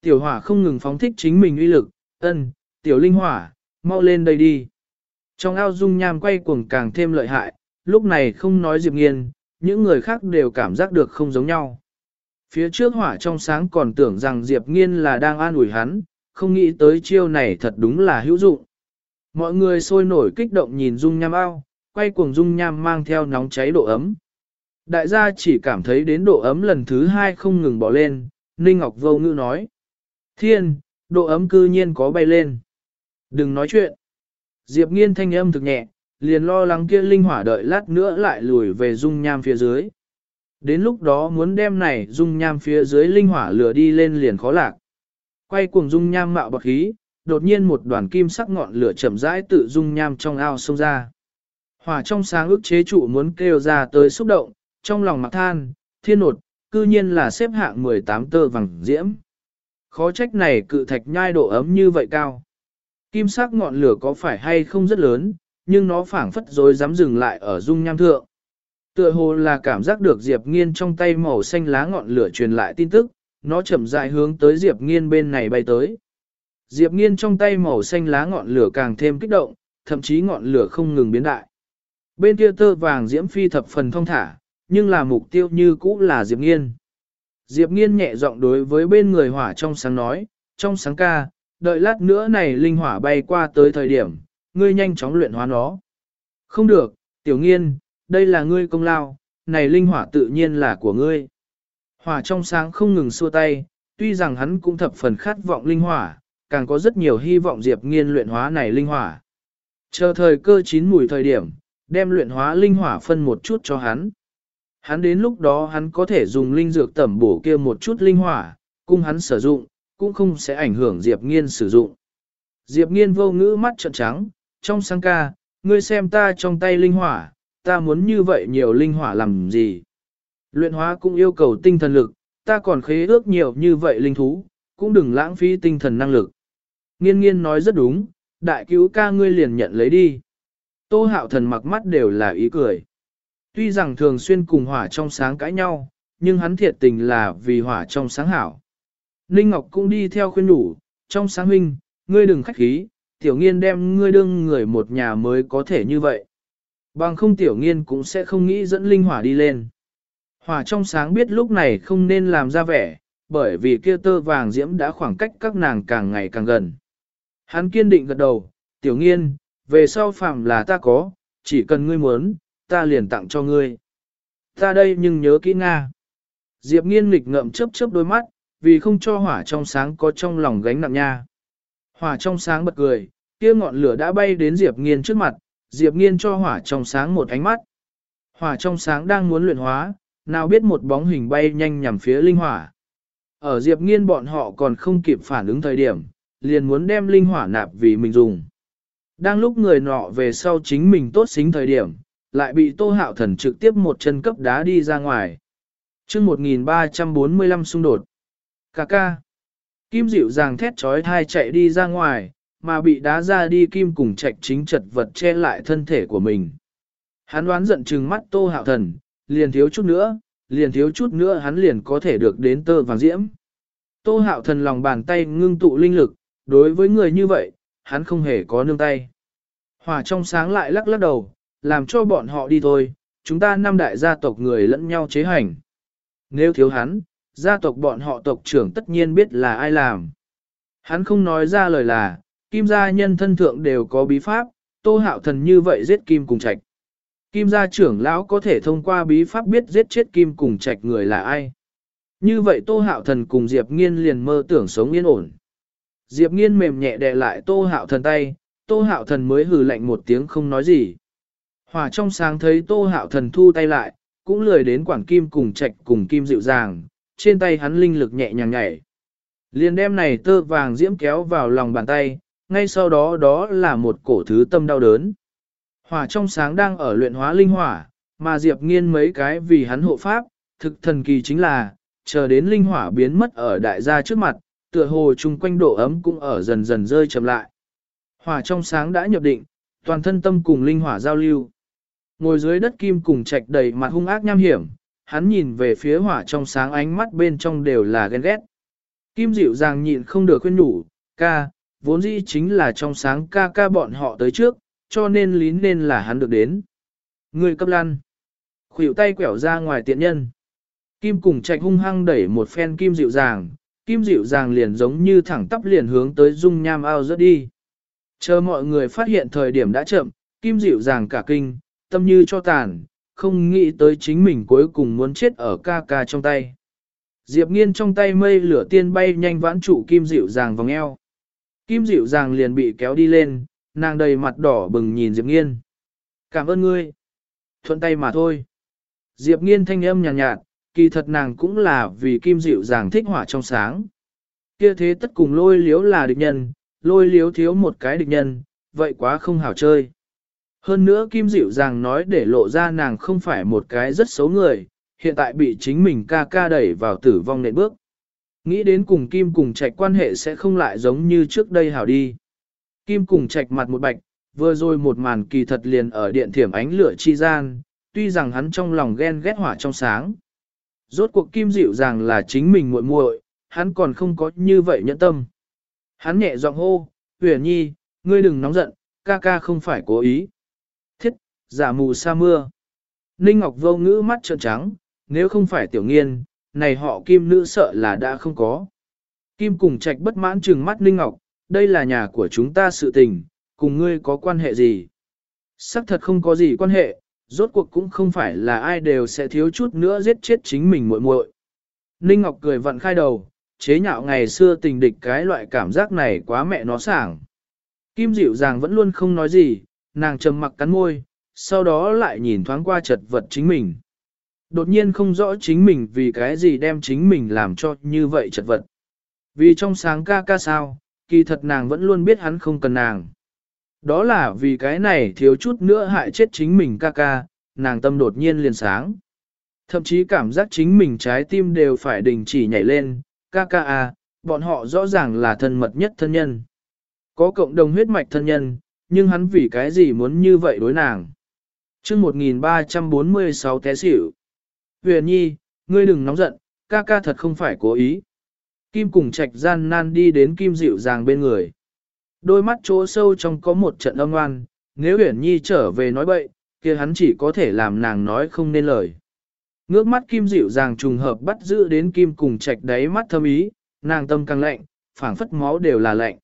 Tiểu hỏa không ngừng phóng thích chính mình uy lực, ân, tiểu linh hỏa, mau lên đây đi. Trong ao dung nham quay cuồng càng thêm lợi hại, lúc này không nói Diệp Nghiên, những người khác đều cảm giác được không giống nhau. Phía trước hỏa trong sáng còn tưởng rằng Diệp Nghiên là đang an ủi hắn, không nghĩ tới chiêu này thật đúng là hữu dụng. Mọi người sôi nổi kích động nhìn dung nham ao, quay cuồng dung nham mang theo nóng cháy độ ấm. Đại gia chỉ cảm thấy đến độ ấm lần thứ hai không ngừng bỏ lên, Ninh Ngọc vô ngữ nói. Thiên, độ ấm cư nhiên có bay lên. Đừng nói chuyện. Diệp nghiên thanh âm thực nhẹ, liền lo lắng kia linh hỏa đợi lát nữa lại lùi về dung nham phía dưới. Đến lúc đó muốn đem này dung nham phía dưới linh hỏa lửa đi lên liền khó lạc. Quay cuồng dung nham mạo bọc khí, đột nhiên một đoàn kim sắc ngọn lửa chậm rãi tự dung nham trong ao sông ra. Hỏa trong sáng ức chế trụ muốn kêu ra tới xúc động, trong lòng mặc than, thiên nột, cư nhiên là xếp hạng 18 tơ vàng diễm. Khó trách này cự thạch nhai độ ấm như vậy cao. Kim sắc ngọn lửa có phải hay không rất lớn, nhưng nó phảng phất rồi dám dừng lại ở dung nham thượng. Tựa hồ là cảm giác được Diệp Nghiên trong tay màu xanh lá ngọn lửa truyền lại tin tức, nó chậm rãi hướng tới Diệp Nghiên bên này bay tới. Diệp Nghiên trong tay màu xanh lá ngọn lửa càng thêm kích động, thậm chí ngọn lửa không ngừng biến đại. Bên kia tơ vàng diễm phi thập phần thông thả, nhưng là mục tiêu như cũ là Diệp Nghiên. Diệp Nghiên nhẹ giọng đối với bên người hỏa trong sáng nói, trong sáng ca, đợi lát nữa này linh hỏa bay qua tới thời điểm, ngươi nhanh chóng luyện hóa nó. Không được, tiểu nghiên, đây là ngươi công lao, này linh hỏa tự nhiên là của ngươi. Hỏa trong sáng không ngừng xua tay, tuy rằng hắn cũng thập phần khát vọng linh hỏa, càng có rất nhiều hy vọng Diệp Nghiên luyện hóa này linh hỏa. Chờ thời cơ chín mùi thời điểm, đem luyện hóa linh hỏa phân một chút cho hắn. Hắn đến lúc đó hắn có thể dùng linh dược tẩm bổ kia một chút linh hỏa, cung hắn sử dụng, cũng không sẽ ảnh hưởng Diệp Nghiên sử dụng. Diệp Nghiên vô ngữ mắt trợn trắng, trong sáng ca, ngươi xem ta trong tay linh hỏa, ta muốn như vậy nhiều linh hỏa làm gì? Luyện hóa cũng yêu cầu tinh thần lực, ta còn khế ước nhiều như vậy linh thú, cũng đừng lãng phí tinh thần năng lực. Nghiên nghiên nói rất đúng, đại cứu ca ngươi liền nhận lấy đi. Tô hạo thần mặc mắt đều là ý cười. Tuy rằng thường xuyên cùng hỏa trong sáng cãi nhau, nhưng hắn thiệt tình là vì hỏa trong sáng hảo. Ninh Ngọc cũng đi theo khuyên đủ, trong sáng huynh, ngươi đừng khách khí, tiểu nghiên đem ngươi đương người một nhà mới có thể như vậy. Bằng không tiểu nghiên cũng sẽ không nghĩ dẫn linh hỏa đi lên. Hỏa trong sáng biết lúc này không nên làm ra vẻ, bởi vì kia tơ vàng diễm đã khoảng cách các nàng càng ngày càng gần. Hắn kiên định gật đầu, tiểu nghiên, về sau phạm là ta có, chỉ cần ngươi muốn, ta liền tặng cho ngươi. Ta đây nhưng nhớ kỹ Nga. Diệp nghiên nghịch ngậm chớp chớp đôi mắt, vì không cho hỏa trong sáng có trong lòng gánh nặng nha. Hỏa trong sáng bật cười, kia ngọn lửa đã bay đến Diệp nghiên trước mặt, Diệp nghiên cho hỏa trong sáng một ánh mắt. Hỏa trong sáng đang muốn luyện hóa, nào biết một bóng hình bay nhanh nhằm phía linh hỏa. Ở Diệp nghiên bọn họ còn không kịp phản ứng thời điểm, liền muốn đem linh hỏa nạp vì mình dùng. Đang lúc người nọ về sau chính mình tốt xính thời điểm, lại bị tô hạo thần trực tiếp một chân cấp đá đi ra ngoài. chương 1345 xung đột. Cà ca. Kim dịu dàng thét trói thai chạy đi ra ngoài, mà bị đá ra đi Kim cùng trạch chính chật vật che lại thân thể của mình. Hắn đoán giận trừng mắt tô hạo thần, liền thiếu chút nữa, liền thiếu chút nữa hắn liền có thể được đến tơ vàng diễm. Tô hạo thần lòng bàn tay ngưng tụ linh lực, đối với người như vậy, hắn không hề có nương tay. Hòa trong sáng lại lắc lắc đầu, làm cho bọn họ đi thôi, chúng ta năm đại gia tộc người lẫn nhau chế hành. Nếu thiếu hắn, gia tộc bọn họ tộc trưởng tất nhiên biết là ai làm. Hắn không nói ra lời là, kim gia nhân thân thượng đều có bí pháp, tô hạo thần như vậy giết kim cùng trạch. Kim gia trưởng lão có thể thông qua bí pháp biết giết chết kim cùng trạch người là ai. Như vậy tô hạo thần cùng Diệp nghiên liền mơ tưởng sống yên ổn. Diệp nghiên mềm nhẹ đè lại tô hạo thần tay, tô hạo thần mới hừ lạnh một tiếng không nói gì. Hỏa trong sáng thấy tô hạo thần thu tay lại, cũng lười đến quảng kim cùng trạch cùng kim dịu dàng, trên tay hắn linh lực nhẹ nhàng nhảy. Liền đem này tơ vàng diễm kéo vào lòng bàn tay, ngay sau đó đó là một cổ thứ tâm đau đớn. Hỏa trong sáng đang ở luyện hóa linh hỏa, mà Diệp nghiên mấy cái vì hắn hộ pháp, thực thần kỳ chính là, chờ đến linh hỏa biến mất ở đại gia trước mặt, tựa hồ chung quanh độ ấm cũng ở dần dần rơi chậm lại. Hỏa trong sáng đã nhập định, toàn thân tâm cùng linh hỏa giao lưu. Ngồi dưới đất kim cùng trạch đầy mặt hung ác nham hiểm, hắn nhìn về phía hỏa trong sáng ánh mắt bên trong đều là ghen ghét. Kim dịu dàng nhịn không được khuyên nhủ, ca, vốn dĩ chính là trong sáng ca ca bọn họ tới trước, cho nên lý nên là hắn được đến. Người cấp lăn. Khuỷu tay quẻo ra ngoài tiện nhân. Kim cùng trạch hung hăng đẩy một phen kim dịu dàng, kim dịu dàng liền giống như thẳng tắp liền hướng tới dung nham ao rớt đi. Chờ mọi người phát hiện thời điểm đã chậm, kim dịu dàng cả kinh, tâm như cho tàn, không nghĩ tới chính mình cuối cùng muốn chết ở ca ca trong tay. Diệp nghiên trong tay mây lửa tiên bay nhanh vãn trụ kim dịu dàng vòng eo. Kim dịu dàng liền bị kéo đi lên, nàng đầy mặt đỏ bừng nhìn Diệp nghiên. Cảm ơn ngươi. Thuận tay mà thôi. Diệp nghiên thanh âm nhàn nhạt, nhạt, kỳ thật nàng cũng là vì kim dịu dàng thích hỏa trong sáng. Kia thế tất cùng lôi liếu là địch nhân, lôi liếu thiếu một cái địch nhân, vậy quá không hảo chơi. Hơn nữa kim dịu dàng nói để lộ ra nàng không phải một cái rất xấu người, hiện tại bị chính mình ca ca đẩy vào tử vong nệm bước. Nghĩ đến cùng kim cùng trạch quan hệ sẽ không lại giống như trước đây hảo đi. Kim cùng trạch mặt một bạch, vừa rồi một màn kỳ thật liền ở điện thiểm ánh lửa chi gian, tuy rằng hắn trong lòng ghen ghét hỏa trong sáng. Rốt cuộc kim dịu rằng là chính mình muội muội, hắn còn không có như vậy nhẫn tâm. Hắn nhẹ giọng hô, huyền nhi, ngươi đừng nóng giận, ca ca không phải cố ý. Thiết, giả mù sa mưa. Ninh Ngọc vô ngữ mắt trợn trắng, nếu không phải tiểu nghiên, này họ kim nữ sợ là đã không có. Kim cùng trạch bất mãn trừng mắt Ninh Ngọc, đây là nhà của chúng ta sự tình, cùng ngươi có quan hệ gì? Sắc thật không có gì quan hệ, rốt cuộc cũng không phải là ai đều sẽ thiếu chút nữa giết chết chính mình muội muội. Ninh Ngọc cười vặn khai đầu, chế nhạo ngày xưa tình địch cái loại cảm giác này quá mẹ nó sảng. Kim dịu dàng vẫn luôn không nói gì, nàng trầm mặc cắn môi, sau đó lại nhìn thoáng qua chật vật chính mình. Đột nhiên không rõ chính mình vì cái gì đem chính mình làm cho như vậy chật vật. Vì trong sáng ca ca sao, kỳ thật nàng vẫn luôn biết hắn không cần nàng. Đó là vì cái này thiếu chút nữa hại chết chính mình ca ca, nàng tâm đột nhiên liền sáng. Thậm chí cảm giác chính mình trái tim đều phải đình chỉ nhảy lên, ca ca à, bọn họ rõ ràng là thân mật nhất thân nhân. Có cộng đồng huyết mạch thân nhân, nhưng hắn vì cái gì muốn như vậy đối nàng. chương 1346 té xỉu. Huyền nhi, ngươi đừng nóng giận, ca ca thật không phải cố ý. Kim cùng trạch gian nan đi đến Kim dịu dàng bên người. Đôi mắt chỗ sâu trong có một trận âm ngoan, nếu Huyền Nhi trở về nói bậy, kia hắn chỉ có thể làm nàng nói không nên lời. Ngước mắt Kim dịu dàng trùng hợp bắt giữ đến Kim cùng trạch đáy mắt thâm ý, nàng tâm càng lạnh, phảng phất máu đều là lạnh.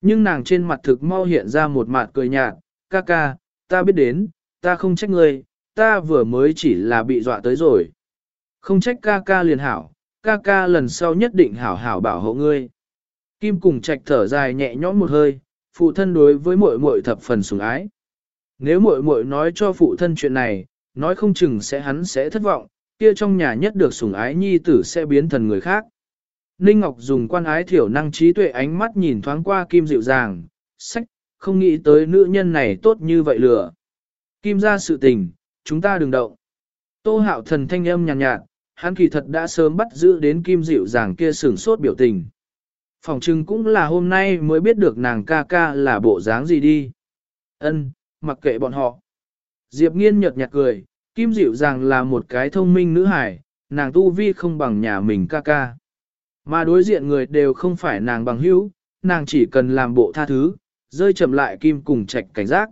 Nhưng nàng trên mặt thực mau hiện ra một mặt cười nhạt, ca ca, ta biết đến, ta không trách ngươi, ta vừa mới chỉ là bị dọa tới rồi. Không trách ca ca liền hảo, ca ca lần sau nhất định hảo hảo bảo hộ ngươi. Kim cùng trạch thở dài nhẹ nhõm một hơi, phụ thân đối với muội muội thập phần sủng ái. Nếu muội muội nói cho phụ thân chuyện này, nói không chừng sẽ hắn sẽ thất vọng, kia trong nhà nhất được sủng ái nhi tử sẽ biến thành người khác. Ninh Ngọc dùng quan ái thiểu năng trí tuệ ánh mắt nhìn thoáng qua Kim dịu dàng, sách, không nghĩ tới nữ nhân này tốt như vậy lửa. Kim ra sự tình, chúng ta đừng động. Tô hạo thần thanh âm nhàn nhạt, nhạt, hắn kỳ thật đã sớm bắt giữ đến Kim dịu dàng kia sửng sốt biểu tình. Phòng trưng cũng là hôm nay mới biết được nàng ca ca là bộ dáng gì đi. Ân, mặc kệ bọn họ. Diệp nghiên nhợt nhạt cười, Kim dịu dàng là một cái thông minh nữ hải, nàng tu vi không bằng nhà mình ca ca. Mà đối diện người đều không phải nàng bằng hữu, nàng chỉ cần làm bộ tha thứ, rơi chậm lại Kim cùng trạch cảnh giác.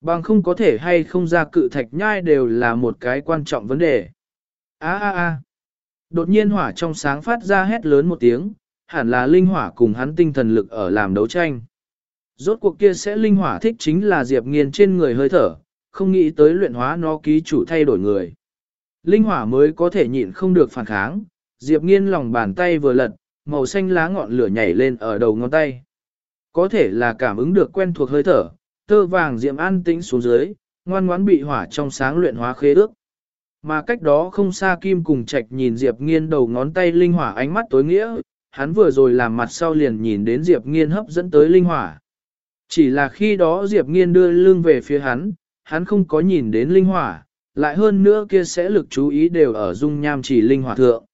Bằng không có thể hay không ra cự thạch nhai đều là một cái quan trọng vấn đề. A a a. Đột nhiên hỏa trong sáng phát ra hét lớn một tiếng, hẳn là linh hỏa cùng hắn tinh thần lực ở làm đấu tranh. Rốt cuộc kia sẽ linh hỏa thích chính là Diệp Nghiên trên người hơi thở, không nghĩ tới luyện hóa nó ký chủ thay đổi người. Linh hỏa mới có thể nhịn không được phản kháng, Diệp Nghiên lòng bàn tay vừa lật, màu xanh lá ngọn lửa nhảy lên ở đầu ngón tay. Có thể là cảm ứng được quen thuộc hơi thở, tơ vàng diệm an tĩnh xuống dưới, ngoan ngoãn bị hỏa trong sáng luyện hóa khế ước. Mà cách đó không xa Kim cùng Trạch nhìn Diệp Nghiên đầu ngón tay linh hỏa ánh mắt tối nghĩa, hắn vừa rồi làm mặt sau liền nhìn đến Diệp Nghiên hấp dẫn tới linh hỏa. Chỉ là khi đó Diệp Nghiên đưa lưng về phía hắn, hắn không có nhìn đến linh hỏa, lại hơn nữa kia sẽ lực chú ý đều ở dung nham chỉ linh hỏa thượng.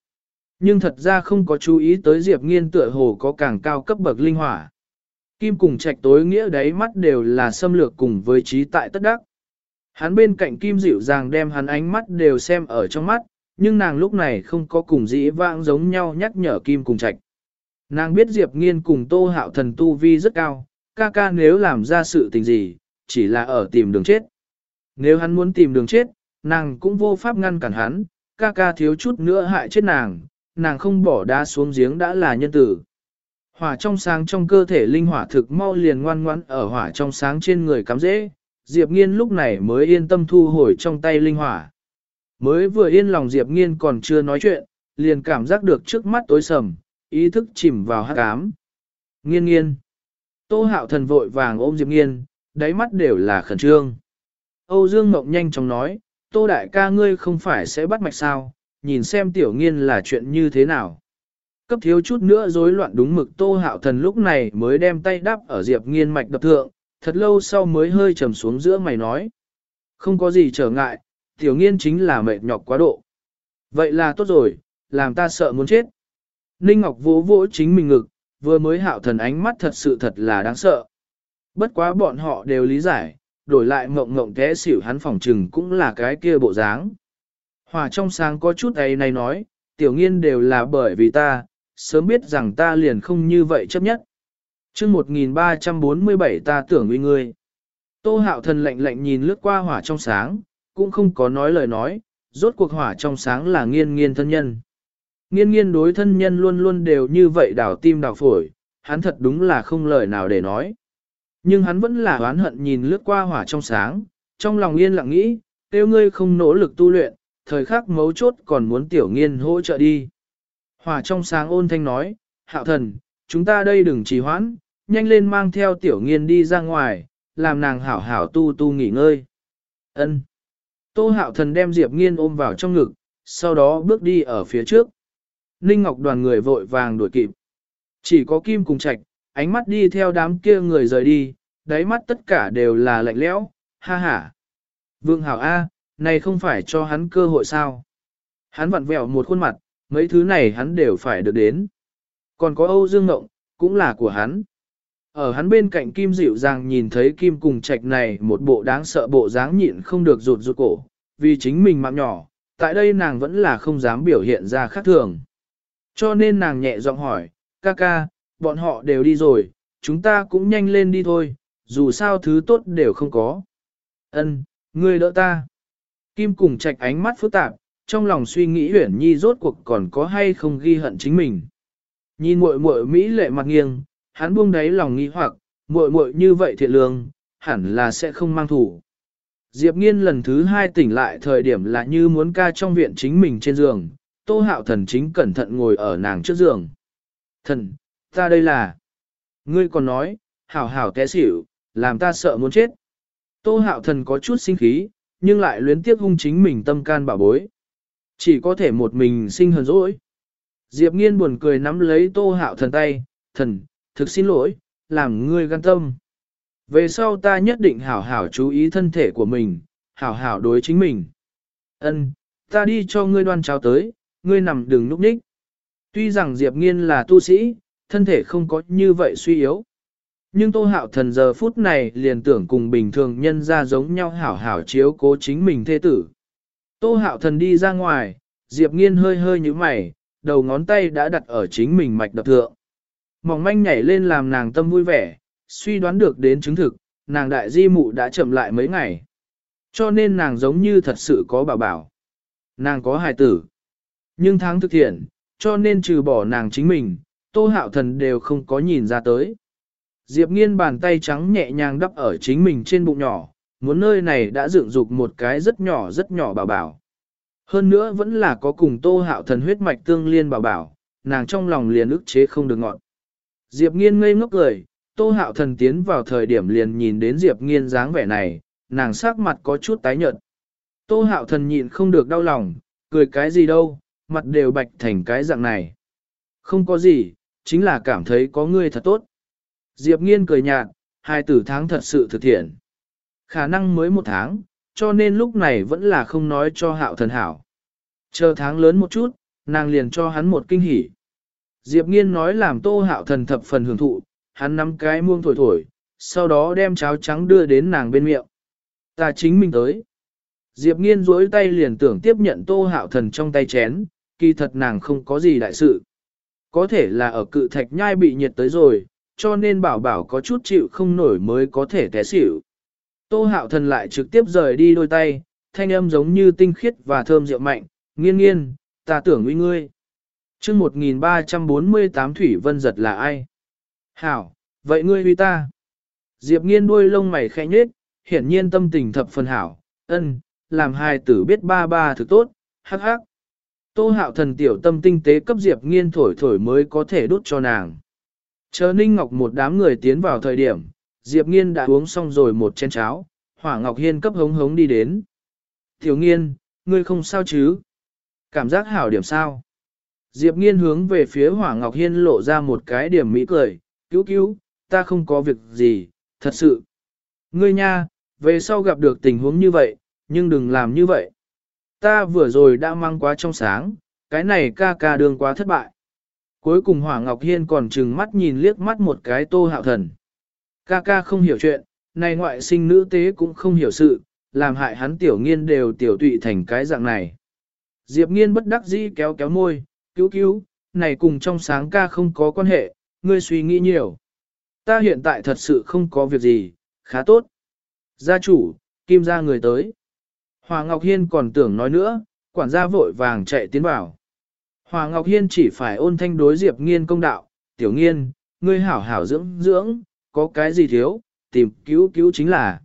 Nhưng thật ra không có chú ý tới Diệp Nghiên tựa hồ có càng cao cấp bậc linh hỏa. Kim cùng trạch tối nghĩa đáy mắt đều là xâm lược cùng với trí tại tất đắc. Hắn bên cạnh Kim dịu dàng đem hắn ánh mắt đều xem ở trong mắt, nhưng nàng lúc này không có cùng dĩ vãng giống nhau nhắc nhở Kim cùng trạch. Nàng biết Diệp Nghiên cùng Tô Hạo Thần tu vi rất cao, ca ca nếu làm ra sự tình gì, chỉ là ở tìm đường chết. Nếu hắn muốn tìm đường chết, nàng cũng vô pháp ngăn cản hắn, ca ca thiếu chút nữa hại chết nàng, nàng không bỏ đá xuống giếng đã là nhân tử. Hỏa trong sáng trong cơ thể linh hỏa thực mau liền ngoan ngoãn ở hỏa trong sáng trên người cắm dễ, Diệp Nghiên lúc này mới yên tâm thu hồi trong tay linh hỏa. Mới vừa yên lòng Diệp Nghiên còn chưa nói chuyện, liền cảm giác được trước mắt tối sầm, ý thức chìm vào hát cám. Nghiên nghiên. Tô hạo thần vội vàng ôm Diệp Nghiên, đáy mắt đều là khẩn trương. Âu Dương Mộng nhanh chóng nói, Tô đại ca ngươi không phải sẽ bắt mạch sao, nhìn xem tiểu nghiên là chuyện như thế nào. Cấp thiếu chút nữa rối loạn đúng mực Tô hạo thần lúc này mới đem tay đắp ở Diệp Nghiên mạch đập thượng, thật lâu sau mới hơi trầm xuống giữa mày nói. Không có gì trở ngại, tiểu nghiên chính là mệt nhọc quá độ. Vậy là tốt rồi, làm ta sợ muốn chết. Ninh Ngọc vỗ vỗ chính mình ngực, vừa mới hạo thần ánh mắt thật sự thật là đáng sợ. Bất quá bọn họ đều lý giải, đổi lại mộng mộng té xỉu hắn phòng trừng cũng là cái kia bộ dáng. Hòa trong sáng có chút ấy này nói, tiểu nghiên đều là bởi vì ta, sớm biết rằng ta liền không như vậy chấp nhất chương 1347 ta tưởng uy ngươi. Tô hạo thần lạnh lạnh nhìn lướt qua hỏa trong sáng, cũng không có nói lời nói, rốt cuộc hỏa trong sáng là nghiên nghiên thân nhân. Nghiên nghiên đối thân nhân luôn luôn đều như vậy đảo tim đảo phổi, hắn thật đúng là không lời nào để nói. Nhưng hắn vẫn là oán hận nhìn lướt qua hỏa trong sáng, trong lòng yên lặng nghĩ, tiêu ngươi không nỗ lực tu luyện, thời khắc mấu chốt còn muốn tiểu nghiên hỗ trợ đi. Hỏa trong sáng ôn thanh nói, hạo thần, chúng ta đây đừng trì hoãn, nhanh lên mang theo tiểu nghiên đi ra ngoài, làm nàng hảo hảo tu tu nghỉ ngơi. Ân. Tô hạo thần đem Diệp nghiên ôm vào trong ngực, sau đó bước đi ở phía trước. Ninh Ngọc đoàn người vội vàng đuổi kịp. Chỉ có Kim cùng Trạch, ánh mắt đi theo đám kia người rời đi, đáy mắt tất cả đều là lạnh lẽo, ha ha. Vương Hảo A, này không phải cho hắn cơ hội sao? Hắn vặn vẹo một khuôn mặt, mấy thứ này hắn đều phải được đến. Còn có Âu Dương Ngộng, cũng là của hắn. Ở hắn bên cạnh Kim dịu dàng nhìn thấy Kim cùng trạch này một bộ đáng sợ bộ dáng nhịn không được rụt rụt cổ, vì chính mình mạng nhỏ, tại đây nàng vẫn là không dám biểu hiện ra khác thường. Cho nên nàng nhẹ giọng hỏi, ca ca, bọn họ đều đi rồi, chúng ta cũng nhanh lên đi thôi, dù sao thứ tốt đều không có. Ân, ngươi đỡ ta. Kim cùng trạch ánh mắt phức tạp, trong lòng suy nghĩ huyển nhi rốt cuộc còn có hay không ghi hận chính mình. Nhìn muội muội mỹ lệ mặt nghiêng, hắn buông đáy lòng nghi hoặc, muội muội như vậy thiện lương, hẳn là sẽ không mang thủ. Diệp Nghiên lần thứ hai tỉnh lại thời điểm là như muốn ca trong viện chính mình trên giường, Tô Hạo Thần chính cẩn thận ngồi ở nàng trước giường. Thần, ta đây là... Ngươi còn nói, hảo hảo té xỉu, làm ta sợ muốn chết. Tô Hạo Thần có chút sinh khí, nhưng lại luyến tiếc hung chính mình tâm can bảo bối. Chỉ có thể một mình sinh hờn dỗi. Diệp nghiên buồn cười nắm lấy tô hạo thần tay, thần, thực xin lỗi, làm ngươi gan tâm. Về sau ta nhất định hảo hảo chú ý thân thể của mình, hảo hảo đối chính mình. Ân, ta đi cho ngươi đoan cháo tới, ngươi nằm đừng núp đích. Tuy rằng Diệp Nghiên là tu sĩ, thân thể không có như vậy suy yếu. Nhưng Tô Hạo Thần giờ phút này liền tưởng cùng bình thường nhân ra giống nhau hảo hảo chiếu cố chính mình thê tử. Tô Hạo Thần đi ra ngoài, Diệp Nghiên hơi hơi như mày, đầu ngón tay đã đặt ở chính mình mạch đập thượng. Mỏng manh nhảy lên làm nàng tâm vui vẻ, suy đoán được đến chứng thực, nàng đại di mụ đã chậm lại mấy ngày. Cho nên nàng giống như thật sự có bảo bảo. Nàng có hài tử. Nhưng tháng thực thiện, cho nên trừ bỏ nàng chính mình, tô hạo thần đều không có nhìn ra tới. Diệp nghiên bàn tay trắng nhẹ nhàng đắp ở chính mình trên bụng nhỏ, muốn nơi này đã dựng dục một cái rất nhỏ rất nhỏ bảo bảo. Hơn nữa vẫn là có cùng tô hạo thần huyết mạch tương liên bảo bảo, nàng trong lòng liền ức chế không được ngọn. Diệp nghiên ngây ngốc cười, tô hạo thần tiến vào thời điểm liền nhìn đến Diệp nghiên dáng vẻ này, nàng sắc mặt có chút tái nhợt. Tô hạo thần nhịn không được đau lòng, cười cái gì đâu, mặt đều bạch thành cái dạng này. Không có gì, chính là cảm thấy có ngươi thật tốt. Diệp nghiên cười nhạt, hai tử tháng thật sự thực thiện. Khả năng mới một tháng, cho nên lúc này vẫn là không nói cho hạo thần hảo. Chờ tháng lớn một chút, nàng liền cho hắn một kinh hỉ. Diệp nghiên nói làm tô hạo thần thập phần hưởng thụ, hắn nắm cái muông thổi thổi, sau đó đem cháo trắng đưa đến nàng bên miệng. Ta chính mình tới. Diệp nghiên duỗi tay liền tưởng tiếp nhận tô hạo thần trong tay chén, kỳ thật nàng không có gì đại sự. Có thể là ở cự thạch nhai bị nhiệt tới rồi, cho nên bảo bảo có chút chịu không nổi mới có thể té xỉu. Tô hạo thần lại trực tiếp rời đi đôi tay, thanh âm giống như tinh khiết và thơm rượu mạnh, nghiên nghiên, ta tưởng uy ngươi chương 1348 Thủy Vân giật là ai? Hảo, vậy ngươi huy ta. Diệp nghiên đuôi lông mày khẽ nhết, hiển nhiên tâm tình thập phần hảo, ân, làm hai tử biết ba ba thực tốt, hắc hắc. Tô hạo thần tiểu tâm tinh tế cấp Diệp nghiên thổi thổi mới có thể đút cho nàng. Chờ Ninh Ngọc một đám người tiến vào thời điểm, Diệp nghiên đã uống xong rồi một chén cháo, Hỏa Ngọc Hiên cấp hống hống đi đến. Tiểu nghiên, ngươi không sao chứ? Cảm giác hảo điểm sao? Diệp nghiên hướng về phía Hỏa Ngọc Hiên lộ ra một cái điểm mỹ cười, cứu cứu, ta không có việc gì, thật sự. Ngươi nha, về sau gặp được tình huống như vậy, nhưng đừng làm như vậy. Ta vừa rồi đã mang quá trong sáng, cái này ca ca đường quá thất bại. Cuối cùng Hỏa Ngọc Hiên còn trừng mắt nhìn liếc mắt một cái tô hạo thần. Ca ca không hiểu chuyện, này ngoại sinh nữ tế cũng không hiểu sự, làm hại hắn tiểu nghiên đều tiểu tụy thành cái dạng này. Diệp nghiên bất đắc dĩ kéo kéo môi, cứu cứu, này cùng trong sáng ca không có quan hệ, ngươi suy nghĩ nhiều. Ta hiện tại thật sự không có việc gì, khá tốt. Gia chủ, kim gia người tới. Hòa Ngọc Hiên còn tưởng nói nữa, quản gia vội vàng chạy tiến vào. Hòa Ngọc Hiên chỉ phải ôn thanh đối Diệp nghiên công đạo, tiểu nghiên, ngươi hảo hảo dưỡng dưỡng, có cái gì thiếu, tìm cứu cứu chính là.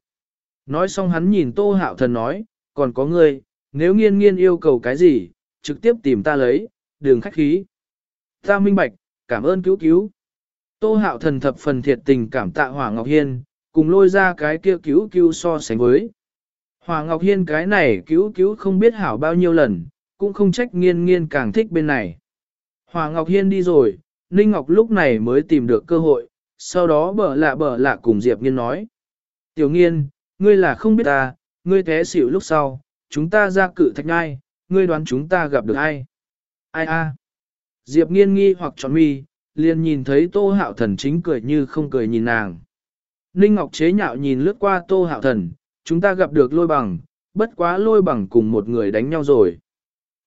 Nói xong hắn nhìn tô hạo thần nói, còn có ngươi, nếu nghiên nghiên yêu cầu cái gì, trực tiếp tìm ta lấy, đường khách khí. Ta minh bạch, cảm ơn cứu cứu. Tô hạo thần thập phần thiệt tình cảm tạ Hỏa Ngọc Hiên, cùng lôi ra cái kia cứu cứu so sánh với. Hỏa Ngọc Hiên cái này cứu cứu không biết hảo bao nhiêu lần, cũng không trách nghiên nghiên càng thích bên này. Hỏa Ngọc Hiên đi rồi, Ninh Ngọc lúc này mới tìm được cơ hội, sau đó bở lạ bở lạ cùng Diệp Nghiên nói. Tiểu Nghiên, ngươi là không biết ta, ngươi thế xỉu lúc sau, chúng ta ra cự thạch ngai, ngươi đoán chúng ta gặp được ai? Ai a? Diệp Nghiên nghi hoặc tròn mi, liền nhìn thấy Tô Hạo Thần chính cười như không cười nhìn nàng. Ninh Ngọc chế nhạo nhìn lướt qua Tô Hạo Thần, chúng ta gặp được lôi bằng, bất quá lôi bằng cùng một người đánh nhau rồi.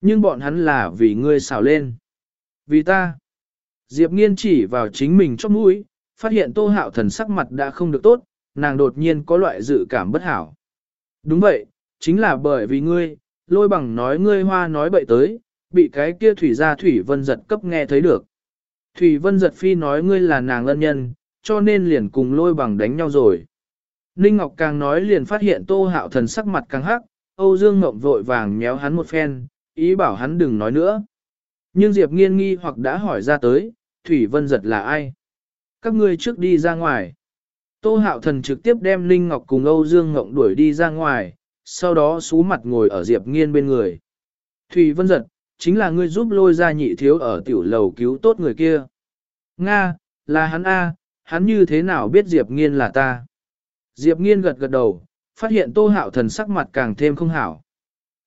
Nhưng bọn hắn là vì ngươi xào lên. Vì ta. Diệp nghiên chỉ vào chính mình trong mũi, phát hiện tô hạo thần sắc mặt đã không được tốt, nàng đột nhiên có loại dự cảm bất hảo. Đúng vậy, chính là bởi vì ngươi, lôi bằng nói ngươi hoa nói bậy tới, bị cái kia thủy gia thủy vân giật cấp nghe thấy được. Thủy vân giật phi nói ngươi là nàng ân nhân, cho nên liền cùng lôi bằng đánh nhau rồi. Ninh Ngọc càng nói liền phát hiện tô hạo thần sắc mặt càng hắc, Âu Dương Ngộng vội vàng méo hắn một phen, ý bảo hắn đừng nói nữa. Nhưng Diệp nghiên nghi hoặc đã hỏi ra tới, Thủy Vân giật là ai? Các ngươi trước đi ra ngoài. Tô hạo thần trực tiếp đem Ninh Ngọc cùng Âu Dương Ngộng đuổi đi ra ngoài, sau đó xú mặt ngồi ở Diệp nghiên bên người. Thủy Vân giật, chính là ngươi giúp lôi ra nhị thiếu ở tiểu lầu cứu tốt người kia. Nga, là hắn A, hắn như thế nào biết Diệp nghiên là ta? Diệp nghiên gật gật đầu, phát hiện tô hạo thần sắc mặt càng thêm không hảo.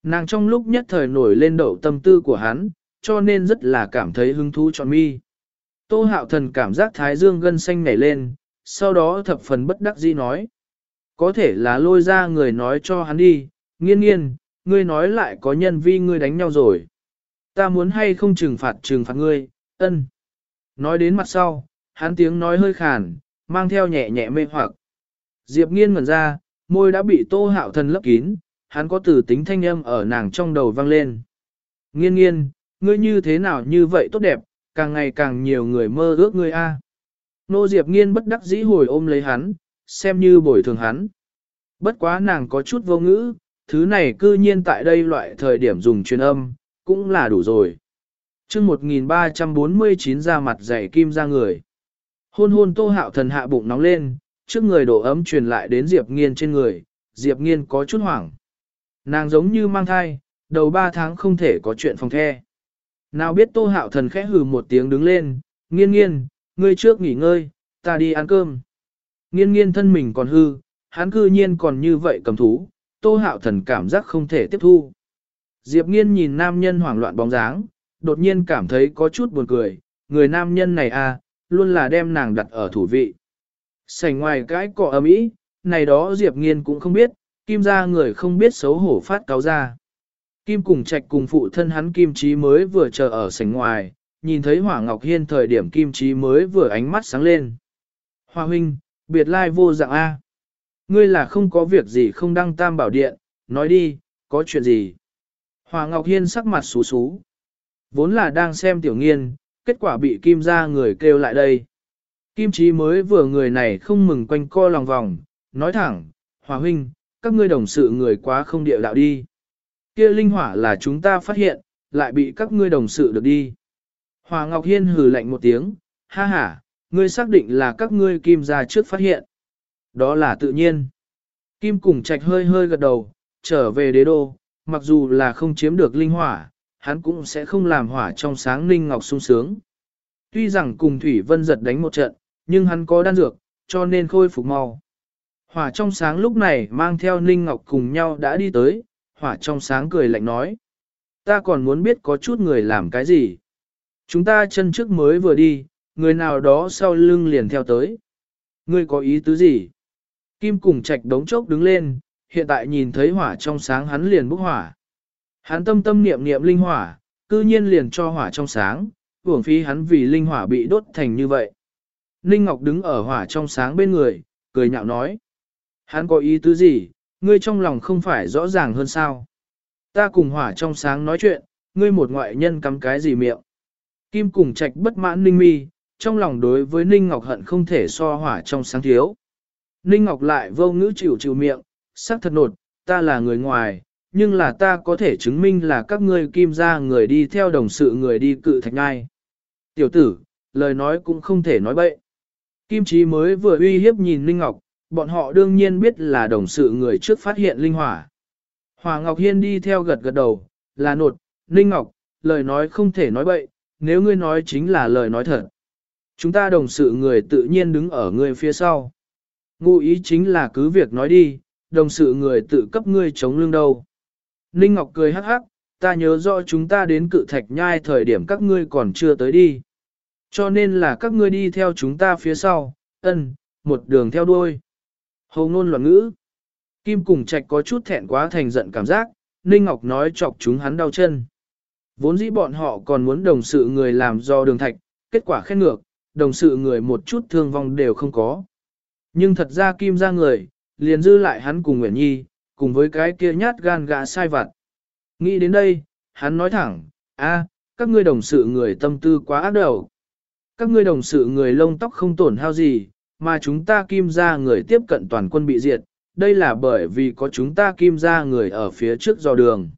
Nàng trong lúc nhất thời nổi lên đậu tâm tư của hắn, cho nên rất là cảm thấy hứng thú cho mi. Tô hạo thần cảm giác thái dương gân xanh nảy lên, sau đó thập phần bất đắc dĩ nói. Có thể là lôi ra người nói cho hắn đi, nghiên nghiên, ngươi nói lại có nhân vi ngươi đánh nhau rồi. Ta muốn hay không trừng phạt trừng phạt ngươi, ân. Nói đến mặt sau, hắn tiếng nói hơi khàn, mang theo nhẹ nhẹ mê hoặc. Diệp nghiên ngẩn ra, môi đã bị tô hạo thần lấp kín, hắn có từ tính thanh âm ở nàng trong đầu vang lên. Nghiên nghiên, ngươi như thế nào như vậy tốt đẹp, càng ngày càng nhiều người mơ ước ngươi a. Nô Diệp nghiên bất đắc dĩ hồi ôm lấy hắn, xem như bồi thường hắn. Bất quá nàng có chút vô ngữ, thứ này cư nhiên tại đây loại thời điểm dùng truyền âm, cũng là đủ rồi. chương 1349 ra mặt dày kim ra người. Hôn hôn tô hạo thần hạ bụng nóng lên, trước người độ ấm truyền lại đến Diệp Nghiên trên người, Diệp Nghiên có chút hoảng. Nàng giống như mang thai, đầu ba tháng không thể có chuyện phòng the. Nào biết tô hạo thần khẽ hừ một tiếng đứng lên, nghiên nghiên, ngươi trước nghỉ ngơi, ta đi ăn cơm. Nghiên nghiên thân mình còn hư, hắn cư nhiên còn như vậy cầm thú, tô hạo thần cảm giác không thể tiếp thu. Diệp nghiên nhìn nam nhân hoảng loạn bóng dáng, đột nhiên cảm thấy có chút buồn cười, người nam nhân này à, luôn là đem nàng đặt ở thủ vị. Sảnh ngoài cái cọ ấm ý, này đó Diệp nghiên cũng không biết, kim ra người không biết xấu hổ phát cáo ra. Kim cùng trạch cùng phụ thân hắn Kim Trí mới vừa chờ ở sảnh ngoài, nhìn thấy Hỏa Ngọc Hiên thời điểm Kim Trí mới vừa ánh mắt sáng lên. Hoa huynh, biệt lai vô dạng A. Ngươi là không có việc gì không đăng tam bảo điện, nói đi, có chuyện gì? Hòa Ngọc Hiên sắc mặt xú xú. Vốn là đang xem tiểu nghiên, kết quả bị Kim ra người kêu lại đây. Kim Chí mới vừa người này không mừng quanh co lòng vòng, nói thẳng, Hòa huynh, các ngươi đồng sự người quá không địa đạo đi. Kia linh hỏa là chúng ta phát hiện, lại bị các ngươi đồng sự được đi. Hòa Ngọc Hiên hừ lạnh một tiếng, ha ha, ngươi xác định là các ngươi kim ra trước phát hiện. Đó là tự nhiên. Kim cùng trạch hơi hơi gật đầu, trở về đế đô, mặc dù là không chiếm được linh hỏa, hắn cũng sẽ không làm hỏa trong sáng linh Ngọc sung sướng. Tuy rằng cùng Thủy Vân giật đánh một trận, nhưng hắn có đan dược, cho nên khôi phục mau. Hỏa trong sáng lúc này mang theo Ninh Ngọc cùng nhau đã đi tới, hỏa trong sáng cười lạnh nói. Ta còn muốn biết có chút người làm cái gì. Chúng ta chân trước mới vừa đi, người nào đó sau lưng liền theo tới. Ngươi có ý tứ gì? Kim cùng trạch đống chốc đứng lên, hiện tại nhìn thấy hỏa trong sáng hắn liền bốc hỏa. Hắn tâm tâm niệm niệm linh hỏa, cư nhiên liền cho hỏa trong sáng, uổng phí hắn vì linh hỏa bị đốt thành như vậy. Ninh Ngọc đứng ở hỏa trong sáng bên người, cười nhạo nói. Hắn có ý tứ gì, ngươi trong lòng không phải rõ ràng hơn sao? Ta cùng hỏa trong sáng nói chuyện, ngươi một ngoại nhân cắm cái gì miệng? Kim cùng trạch bất mãn ninh mi, trong lòng đối với ninh ngọc hận không thể so hỏa trong sáng thiếu. Ninh ngọc lại vô ngữ chịu chịu miệng, sắc thật nột, ta là người ngoài, nhưng là ta có thể chứng minh là các ngươi kim gia người đi theo đồng sự người đi cự thạch ngai. Tiểu tử, lời nói cũng không thể nói bậy. Kim Chí mới vừa uy hiếp nhìn linh Ngọc, bọn họ đương nhiên biết là đồng sự người trước phát hiện linh hỏa. Hòa Ngọc Hiên đi theo gật gật đầu, là nột, linh Ngọc, lời nói không thể nói bậy, nếu ngươi nói chính là lời nói thật. Chúng ta đồng sự người tự nhiên đứng ở ngươi phía sau. Ngụ ý chính là cứ việc nói đi, đồng sự người tự cấp ngươi chống lưng đâu. Ninh Ngọc cười hắc hắc, ta nhớ rõ chúng ta đến cự thạch nhai thời điểm các ngươi còn chưa tới đi. Cho nên là các ngươi đi theo chúng ta phía sau, ân, một đường theo đuôi. Hầu ngôn loạn ngữ. Kim cùng trạch có chút thẹn quá thành giận cảm giác, Ninh Ngọc nói chọc chúng hắn đau chân. Vốn dĩ bọn họ còn muốn đồng sự người làm do đường thạch, kết quả khen ngược, đồng sự người một chút thương vong đều không có. Nhưng thật ra Kim ra người, liền dư lại hắn cùng Nguyễn Nhi, cùng với cái kia nhát gan gã sai vặt. Nghĩ đến đây, hắn nói thẳng, a, các ngươi đồng sự người tâm tư quá ác đầu. Các ngươi đồng sự người lông tóc không tổn hao gì, mà chúng ta kim ra người tiếp cận toàn quân bị diệt, đây là bởi vì có chúng ta kim ra người ở phía trước dò đường.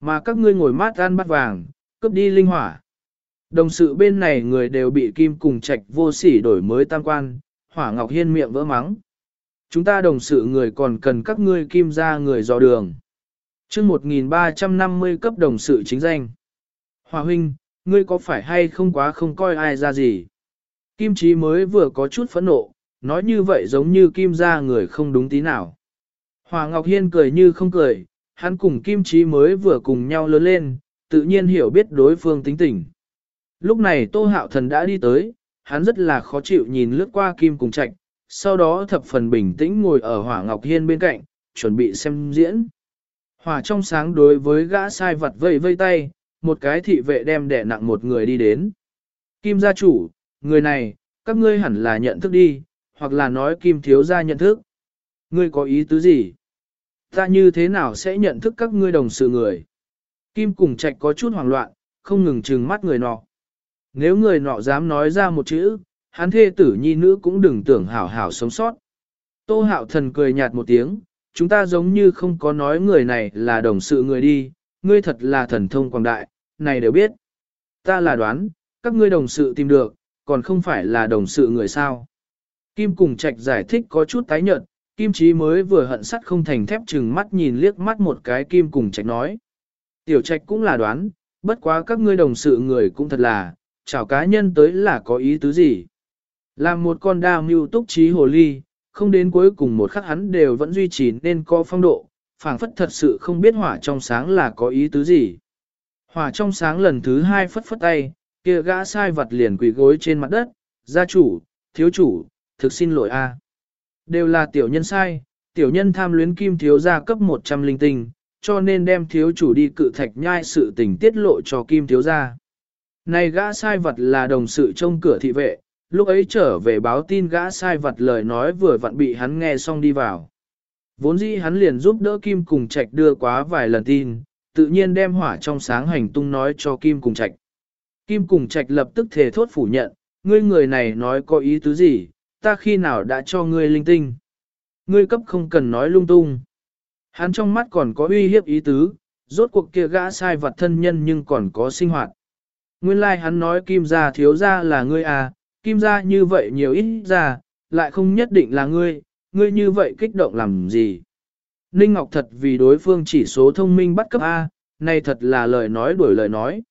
Mà các ngươi ngồi mát ăn bắt vàng, cướp đi linh hỏa. Đồng sự bên này người đều bị kim cùng trạch vô sỉ đổi mới tam quan, hỏa ngọc hiên miệng vỡ mắng. Chúng ta đồng sự người còn cần các ngươi kim ra người dò đường. chương 1350 cấp đồng sự chính danh. Hòa huynh, ngươi có phải hay không quá không coi ai ra gì? Kim Chí mới vừa có chút phẫn nộ, nói như vậy giống như Kim ra người không đúng tí nào. Hòa Ngọc Hiên cười như không cười, hắn cùng Kim Chí mới vừa cùng nhau lớn lên, tự nhiên hiểu biết đối phương tính tình. Lúc này Tô Hạo Thần đã đi tới, hắn rất là khó chịu nhìn lướt qua Kim cùng Trạch, sau đó thập phần bình tĩnh ngồi ở Hỏa Ngọc Hiên bên cạnh, chuẩn bị xem diễn. Hỏa trong sáng đối với gã sai vật vây vây tay, một cái thị vệ đem đẻ nặng một người đi đến. Kim gia chủ, người này, các ngươi hẳn là nhận thức đi, hoặc là nói Kim thiếu gia nhận thức. Ngươi có ý tứ gì? Ta như thế nào sẽ nhận thức các ngươi đồng sự người? Kim cùng trạch có chút hoảng loạn, không ngừng trừng mắt người nọ. Nếu người nọ dám nói ra một chữ, hắn thê tử nhi nữ cũng đừng tưởng hảo hảo sống sót. Tô hạo thần cười nhạt một tiếng, chúng ta giống như không có nói người này là đồng sự người đi, ngươi thật là thần thông quảng đại, này đều biết. ta là đoán, các ngươi đồng sự tìm được, còn không phải là đồng sự người sao. Kim cùng trạch giải thích có chút tái nhợt, Kim Chí mới vừa hận sắt không thành thép chừng mắt nhìn liếc mắt một cái Kim cùng trạch nói. Tiểu trạch cũng là đoán, bất quá các ngươi đồng sự người cũng thật là, chào cá nhân tới là có ý tứ gì. Làm một con đa mưu túc trí hồ ly, không đến cuối cùng một khắc hắn đều vẫn duy trì nên có phong độ, phảng phất thật sự không biết hỏa trong sáng là có ý tứ gì. Hỏa trong sáng lần thứ hai phất phất tay, kia gã sai vật liền quỳ gối trên mặt đất, gia chủ, thiếu chủ, thực xin lỗi a. Đều là tiểu nhân sai, tiểu nhân tham luyến kim thiếu gia cấp 100 linh tinh, cho nên đem thiếu chủ đi cự thạch nhai sự tình tiết lộ cho kim thiếu gia. Này gã sai vật là đồng sự trông cửa thị vệ, lúc ấy trở về báo tin gã sai vật lời nói vừa vặn bị hắn nghe xong đi vào. Vốn dĩ hắn liền giúp đỡ Kim cùng Trạch đưa quá vài lần tin, tự nhiên đem hỏa trong sáng hành tung nói cho Kim cùng Trạch. Kim cùng Trạch lập tức thề thốt phủ nhận, ngươi người này nói có ý tứ gì, ta khi nào đã cho ngươi linh tinh. Ngươi cấp không cần nói lung tung. Hắn trong mắt còn có uy hiếp ý tứ, rốt cuộc kia gã sai vật thân nhân nhưng còn có sinh hoạt. Nguyên lai like hắn nói kim gia thiếu gia là ngươi à, kim gia như vậy nhiều ít ra, lại không nhất định là ngươi, ngươi như vậy kích động làm gì. Ninh Ngọc thật vì đối phương chỉ số thông minh bắt cấp A, này thật là lời nói đuổi lời nói.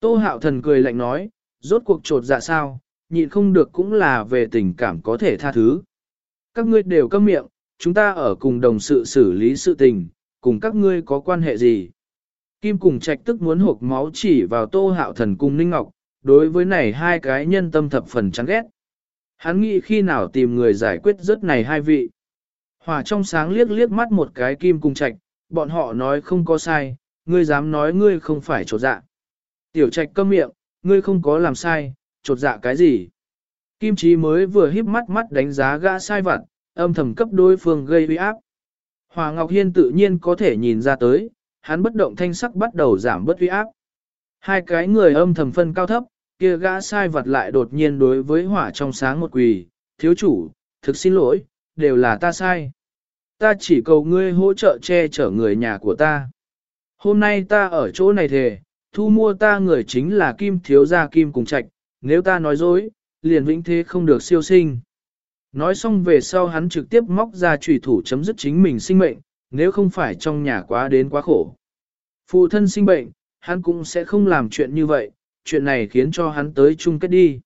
Tô hạo thần cười lạnh nói, rốt cuộc trột dạ sao, nhịn không được cũng là về tình cảm có thể tha thứ. Các ngươi đều câm miệng, chúng ta ở cùng đồng sự xử lý sự tình, cùng các ngươi có quan hệ gì. Kim cùng trạch tức muốn hộp máu chỉ vào tô hạo thần cùng Ninh Ngọc, đối với này hai cái nhân tâm thập phần chán ghét. Hắn nghĩ khi nào tìm người giải quyết rất này hai vị. Hỏa trong sáng liếc liếc mắt một cái kim cung trạch, bọn họ nói không có sai, ngươi dám nói ngươi không phải trột dạ. Tiểu trạch câm miệng, ngươi không có làm sai, trột dạ cái gì. Kim trí mới vừa híp mắt mắt đánh giá gã sai vặt, âm thầm cấp đối phương gây uy áp. Hòa Ngọc Hiên tự nhiên có thể nhìn ra tới, hắn bất động thanh sắc bắt đầu giảm bớt uy áp. Hai cái người âm thầm phân cao thấp, kia gã sai vật lại đột nhiên đối với hỏa trong sáng một quỳ, thiếu chủ, thực xin lỗi, đều là ta sai. Ta chỉ cầu ngươi hỗ trợ che chở người nhà của ta. Hôm nay ta ở chỗ này thề, thu mua ta người chính là kim thiếu gia kim cùng trạch, nếu ta nói dối, liền vĩnh thế không được siêu sinh. Nói xong về sau hắn trực tiếp móc ra trùy thủ chấm dứt chính mình sinh mệnh, nếu không phải trong nhà quá đến quá khổ. Phụ thân sinh bệnh, hắn cũng sẽ không làm chuyện như vậy, chuyện này khiến cho hắn tới chung kết đi.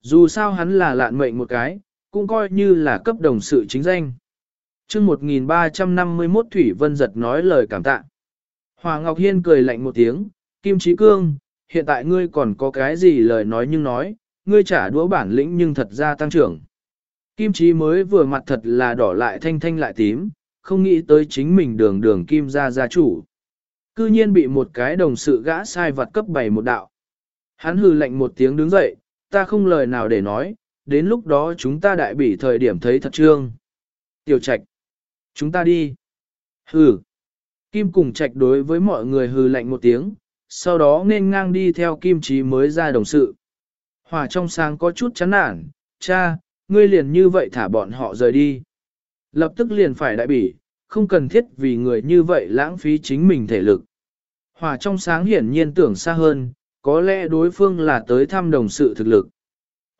Dù sao hắn là lạn mệnh một cái, cũng coi như là cấp đồng sự chính danh. chương 1351 Thủy Vân giật nói lời cảm tạ. Hòa Ngọc Hiên cười lạnh một tiếng, Kim Trí Cương, hiện tại ngươi còn có cái gì lời nói nhưng nói, ngươi trả đũa bản lĩnh nhưng thật ra tăng trưởng. Kim Trí mới vừa mặt thật là đỏ lại thanh thanh lại tím, không nghĩ tới chính mình đường đường Kim gia gia chủ. Cư nhiên bị một cái đồng sự gã sai vật cấp bảy một đạo. Hắn hừ lạnh một tiếng đứng dậy, ta không lời nào để nói, đến lúc đó chúng ta đại bỉ thời điểm thấy thật trương. Tiểu trạch, chúng ta đi. Hừ. Kim cùng trạch đối với mọi người hừ lạnh một tiếng, sau đó nên ngang đi theo kim trí mới ra đồng sự. Hòa trong sáng có chút chán nản, cha, ngươi liền như vậy thả bọn họ rời đi. Lập tức liền phải đại bỉ, không cần thiết vì người như vậy lãng phí chính mình thể lực. Hòa trong sáng hiển nhiên tưởng xa hơn, có lẽ đối phương là tới thăm đồng sự thực lực.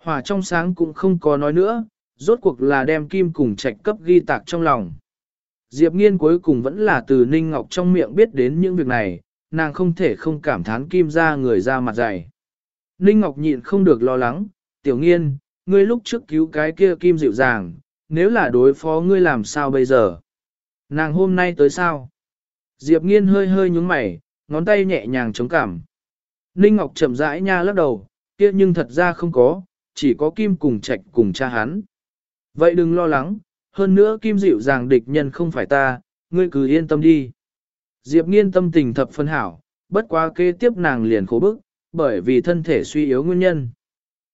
Hòa trong sáng cũng không có nói nữa, rốt cuộc là đem kim cùng trạch cấp ghi tạc trong lòng. Diệp nghiên cuối cùng vẫn là từ Ninh Ngọc trong miệng biết đến những việc này, nàng không thể không cảm thán kim ra người ra mặt dày. Ninh Ngọc nhịn không được lo lắng, tiểu nghiên, ngươi lúc trước cứu cái kia kim dịu dàng, nếu là đối phó ngươi làm sao bây giờ? Nàng hôm nay tới sao? Diệp nghiên hơi hơi nhúng mày, ngón tay nhẹ nhàng chống cảm. Ninh Ngọc chậm rãi nha lắc đầu, kia nhưng thật ra không có, chỉ có Kim cùng trạch cùng cha hắn. Vậy đừng lo lắng, hơn nữa Kim dịu dàng địch nhân không phải ta, ngươi cứ yên tâm đi. Diệp nghiên tâm tình thập phân hảo, bất quá kế tiếp nàng liền khổ bức, bởi vì thân thể suy yếu nguyên nhân.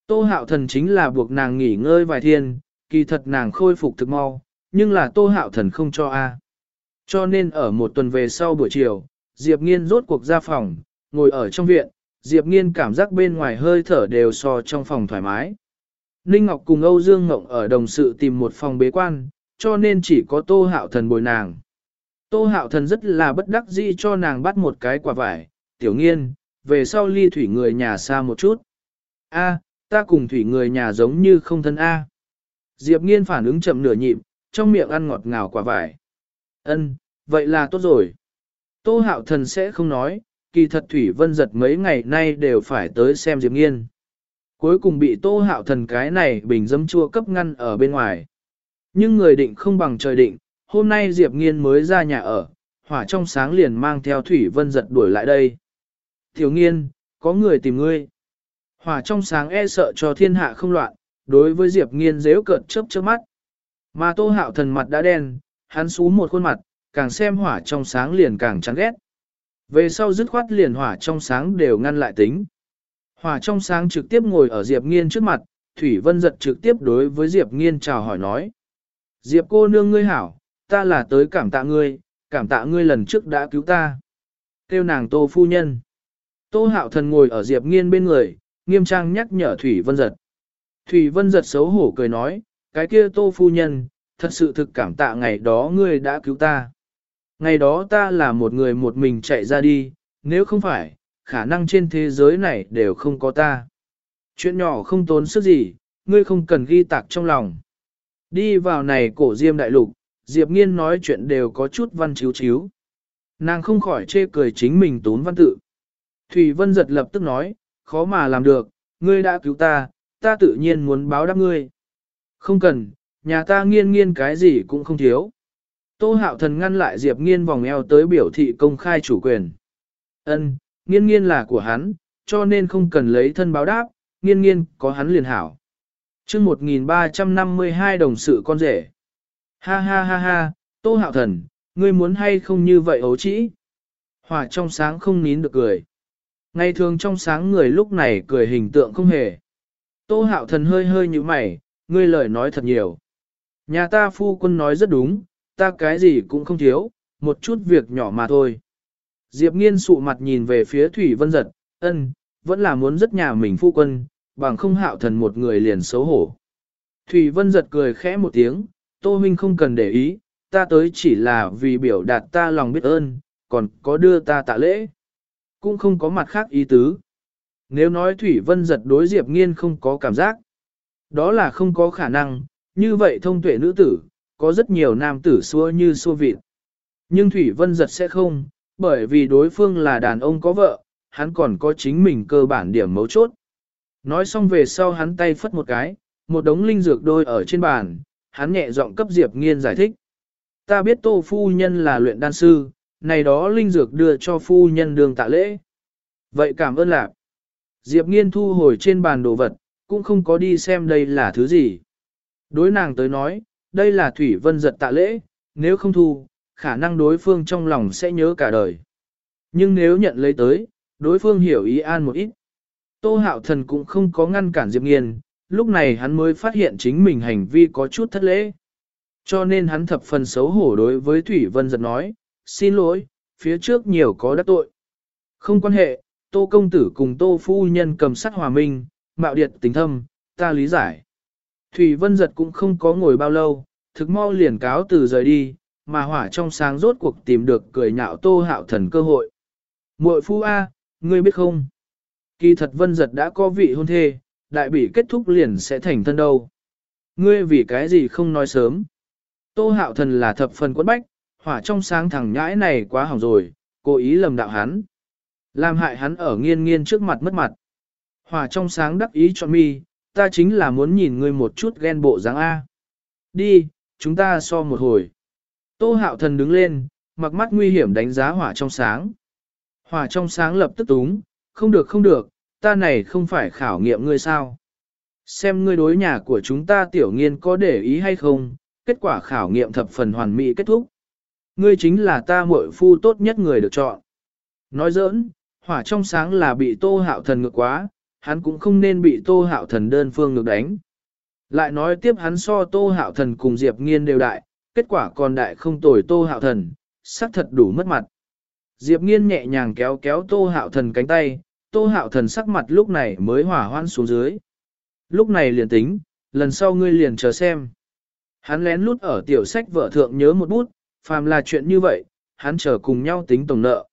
Tô hạo thần chính là buộc nàng nghỉ ngơi vài thiên, kỳ thật nàng khôi phục thực mau, nhưng là tô hạo thần không cho a. Cho nên ở một tuần về sau buổi chiều, Diệp nghiên rốt cuộc ra phòng, ngồi ở trong viện, Diệp Nghiên cảm giác bên ngoài hơi thở đều so trong phòng thoải mái. Ninh Ngọc cùng Âu Dương Ngộng ở đồng sự tìm một phòng bế quan, cho nên chỉ có Tô Hạo Thần bồi nàng. Tô Hạo Thần rất là bất đắc dĩ cho nàng bắt một cái quả vải, tiểu nghiên, về sau ly thủy người nhà xa một chút. A, ta cùng thủy người nhà giống như không thân A. Diệp nghiên phản ứng chậm nửa nhịp, trong miệng ăn ngọt ngào quả vải. Ân, vậy là tốt rồi. Tô hạo thần sẽ không nói, kỳ thật Thủy Vân giật mấy ngày nay đều phải tới xem Diệp nghiên. Cuối cùng bị tô hạo thần cái này bình dấm chua cấp ngăn ở bên ngoài. Nhưng người định không bằng trời định, hôm nay Diệp nghiên mới ra nhà ở, hỏa trong sáng liền mang theo Thủy Vân giật đuổi lại đây. Thiếu nghiên, có người tìm ngươi. Hỏa trong sáng e sợ cho thiên hạ không loạn, đối với Diệp nghiên dễu cợt chớp chớp mắt. Mà tô hạo thần mặt đã đen, hắn xú một khuôn mặt, càng xem hỏa trong sáng liền càng chán ghét. Về sau dứt khoát liền hỏa trong sáng đều ngăn lại tính. Hỏa trong sáng trực tiếp ngồi ở Diệp nghiên trước mặt, Thủy Vân giật trực tiếp đối với Diệp nghiên chào hỏi nói. Diệp cô nương ngươi hảo, ta là tới cảm tạ ngươi, cảm tạ ngươi lần trước đã cứu ta. Tiêu nàng tô phu nhân. Tô hạo thần ngồi ở Diệp nghiên bên người, nghiêm trang nhắc nhở Thủy Vân giật. Thủy Vân giật xấu hổ cười nói, cái kia tô phu nhân, thật sự thực cảm tạ ngày đó ngươi đã cứu ta. Ngày đó ta là một người một mình chạy ra đi, nếu không phải, khả năng trên thế giới này đều không có ta. Chuyện nhỏ không tốn sức gì, ngươi không cần ghi tạc trong lòng. Đi vào này cổ diêm đại lục, Diệp Nghiên nói chuyện đều có chút văn chiếu chiếu. Nàng không khỏi chê cười chính mình tốn văn tự. Thủy Vân giật lập tức nói, khó mà làm được, ngươi đã cứu ta, ta tự nhiên muốn báo đáp ngươi. Không cần, nhà ta nghiên nghiên cái gì cũng không thiếu. Tô hạo thần ngăn lại Diệp nghiên vòng eo tới biểu thị công khai chủ quyền. Ân, nghiên nghiên là của hắn, cho nên không cần lấy thân báo đáp, nghiên nghiên có hắn liền hảo. chương 1352 đồng sự con rể. Ha ha ha ha, tô hạo thần, ngươi muốn hay không như vậy ấu trĩ. Hỏa trong sáng không nín được cười. Ngày thường trong sáng người lúc này cười hình tượng không hề. Tô hạo thần hơi hơi như mày, ngươi lời nói thật nhiều. Nhà ta phu quân nói rất đúng, ta cái gì cũng không thiếu, một chút việc nhỏ mà thôi. Diệp nghiên sụ mặt nhìn về phía Thủy Vân Giật, ân, vẫn là muốn rất nhà mình phu quân, bằng không hạo thần một người liền xấu hổ. Thủy Vân Giật cười khẽ một tiếng, Tô Huynh không cần để ý, ta tới chỉ là vì biểu đạt ta lòng biết ơn, còn có đưa ta tạ lễ. Cũng không có mặt khác ý tứ. Nếu nói Thủy Vân Giật đối Diệp Nghiên không có cảm giác, đó là không có khả năng, như vậy thông tuệ nữ tử, có rất nhiều nam tử xua như xua vịt. Nhưng Thủy Vân giật sẽ không, bởi vì đối phương là đàn ông có vợ, hắn còn có chính mình cơ bản điểm mấu chốt. Nói xong về sau hắn tay phất một cái, một đống linh dược đôi ở trên bàn, hắn nhẹ giọng cấp Diệp Nghiên giải thích. Ta biết tô phu nhân là luyện đan sư, này đó linh dược đưa cho phu nhân đường tạ lễ. Vậy cảm ơn lạc. Diệp Nghiên thu hồi trên bàn đồ vật, cũng không có đi xem đây là thứ gì. Đối nàng tới nói, đây là Thủy Vân giật tạ lễ, nếu không thu, khả năng đối phương trong lòng sẽ nhớ cả đời. Nhưng nếu nhận lấy tới, đối phương hiểu ý an một ít. Tô Hạo Thần cũng không có ngăn cản Diệp Nghiên, lúc này hắn mới phát hiện chính mình hành vi có chút thất lễ. Cho nên hắn thập phần xấu hổ đối với Thủy Vân giật nói, xin lỗi, phía trước nhiều có đắc tội. Không quan hệ, Tô Công Tử cùng Tô Phu Nhân cầm sắt hòa minh, mạo điệt tình thâm, ta lý giải. Thủy Vân Giật cũng không có ngồi bao lâu, thực mau liền cáo từ rời đi, mà hỏa trong sáng rốt cuộc tìm được cười nhạo tô hạo thần cơ hội. Muội phu A, ngươi biết không? Kỳ thật Vân Giật đã có vị hôn thê, đại bị kết thúc liền sẽ thành thân đâu. Ngươi vì cái gì không nói sớm? Tô hạo thần là thập phần quấn bách, hỏa trong sáng thằng nhãi này quá hỏng rồi, cố ý lầm đạo hắn. Làm hại hắn ở nghiên nghiên trước mặt mất mặt. Hỏa trong sáng đắc ý cho mi, ta chính là muốn nhìn ngươi một chút ghen bộ dáng A. Đi, chúng ta so một hồi. Tô hạo thần đứng lên, mặc mắt nguy hiểm đánh giá hỏa trong sáng. Hỏa trong sáng lập tức túng, không được không được, ta này không phải khảo nghiệm ngươi sao. Xem ngươi đối nhà của chúng ta tiểu nghiên có để ý hay không, kết quả khảo nghiệm thập phần hoàn mỹ kết thúc. Ngươi chính là ta muội phu tốt nhất người được chọn. Nói giỡn, hỏa trong sáng là bị tô hạo thần ngược quá, hắn cũng không nên bị tô hạo thần đơn phương ngược đánh. Lại nói tiếp hắn so tô hạo thần cùng Diệp nghiên đều đại, kết quả còn đại không tồi tô hạo thần, sắc thật đủ mất mặt. Diệp nghiên nhẹ nhàng kéo kéo tô hạo thần cánh tay, tô hạo thần sắc mặt lúc này mới hỏa hoan xuống dưới. Lúc này liền tính, lần sau ngươi liền chờ xem. Hắn lén lút ở tiểu sách vợ thượng nhớ một bút, phàm là chuyện như vậy, hắn chờ cùng nhau tính tổng nợ.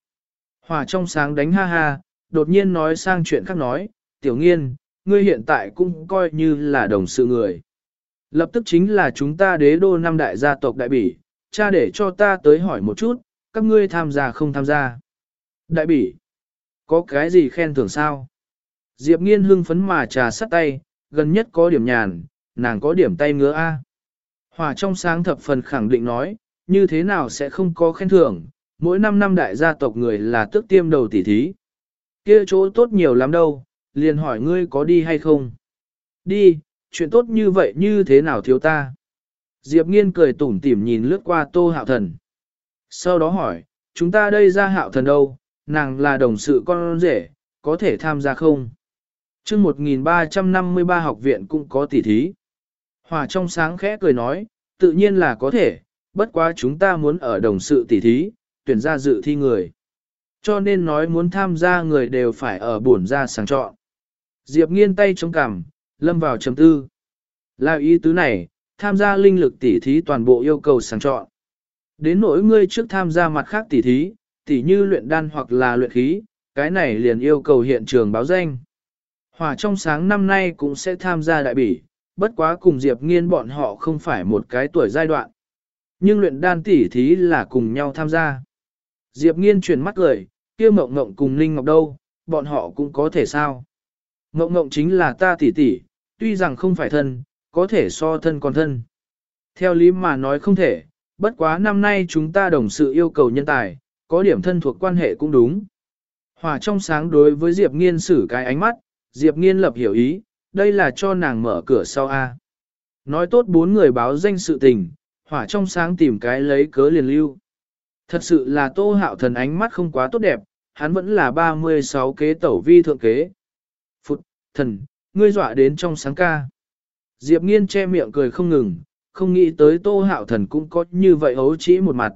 hòa trong sáng đánh ha ha, đột nhiên nói sang chuyện khác nói, tiểu nghiên, ngươi hiện tại cũng coi như là đồng sự người. Lập tức chính là chúng ta đế đô năm đại gia tộc đại bỉ, cha để cho ta tới hỏi một chút, các ngươi tham gia không tham gia. Đại bỉ, có cái gì khen thưởng sao? Diệp nghiên hưng phấn mà trà sắt tay, gần nhất có điểm nhàn, nàng có điểm tay ngứa A. Hòa trong sáng thập phần khẳng định nói, như thế nào sẽ không có khen thưởng, mỗi năm năm đại gia tộc người là tức tiêm đầu tỷ thí. kia chỗ tốt nhiều lắm đâu, liền hỏi ngươi có đi hay không. Đi, chuyện tốt như vậy như thế nào thiếu ta? Diệp nghiên cười tủm tỉm nhìn lướt qua tô hạo thần. Sau đó hỏi, chúng ta đây ra hạo thần đâu, nàng là đồng sự con rể, có thể tham gia không? chương 1353 học viện cũng có tỷ thí. Hòa trong sáng khẽ cười nói, tự nhiên là có thể, bất quá chúng ta muốn ở đồng sự tỷ thí, tuyển ra dự thi người. Cho nên nói muốn tham gia người đều phải ở bổn ra sáng chọn. Diệp nghiên tay chống cằm, lâm vào chấm tư. Là ý tứ này, tham gia linh lực tỷ thí toàn bộ yêu cầu sáng chọn. Đến nỗi ngươi trước tham gia mặt khác tỷ thí, tỷ như luyện đan hoặc là luyện khí, cái này liền yêu cầu hiện trường báo danh. Hòa trong sáng năm nay cũng sẽ tham gia đại bỉ, bất quá cùng Diệp Nghiên bọn họ không phải một cái tuổi giai đoạn. Nhưng luyện đan tỷ thí là cùng nhau tham gia. Diệp Nghiên chuyển mắt cười, kia mộng mộng cùng Linh Ngọc đâu, bọn họ cũng có thể sao. Ngộng ngộng chính là ta tỷ tỷ, tuy rằng không phải thân, có thể so thân còn thân. Theo lý mà nói không thể, bất quá năm nay chúng ta đồng sự yêu cầu nhân tài, có điểm thân thuộc quan hệ cũng đúng. Hòa trong sáng đối với Diệp Nghiên xử cái ánh mắt, Diệp Nghiên lập hiểu ý, đây là cho nàng mở cửa sau A. Nói tốt bốn người báo danh sự tình, hỏa trong sáng tìm cái lấy cớ liền lưu. Thật sự là tô hạo thần ánh mắt không quá tốt đẹp, hắn vẫn là 36 kế tẩu vi thượng kế. Thần, ngươi dọa đến trong sáng ca. Diệp nghiên che miệng cười không ngừng, không nghĩ tới tô hạo thần cũng có như vậy ấu chỉ một mặt.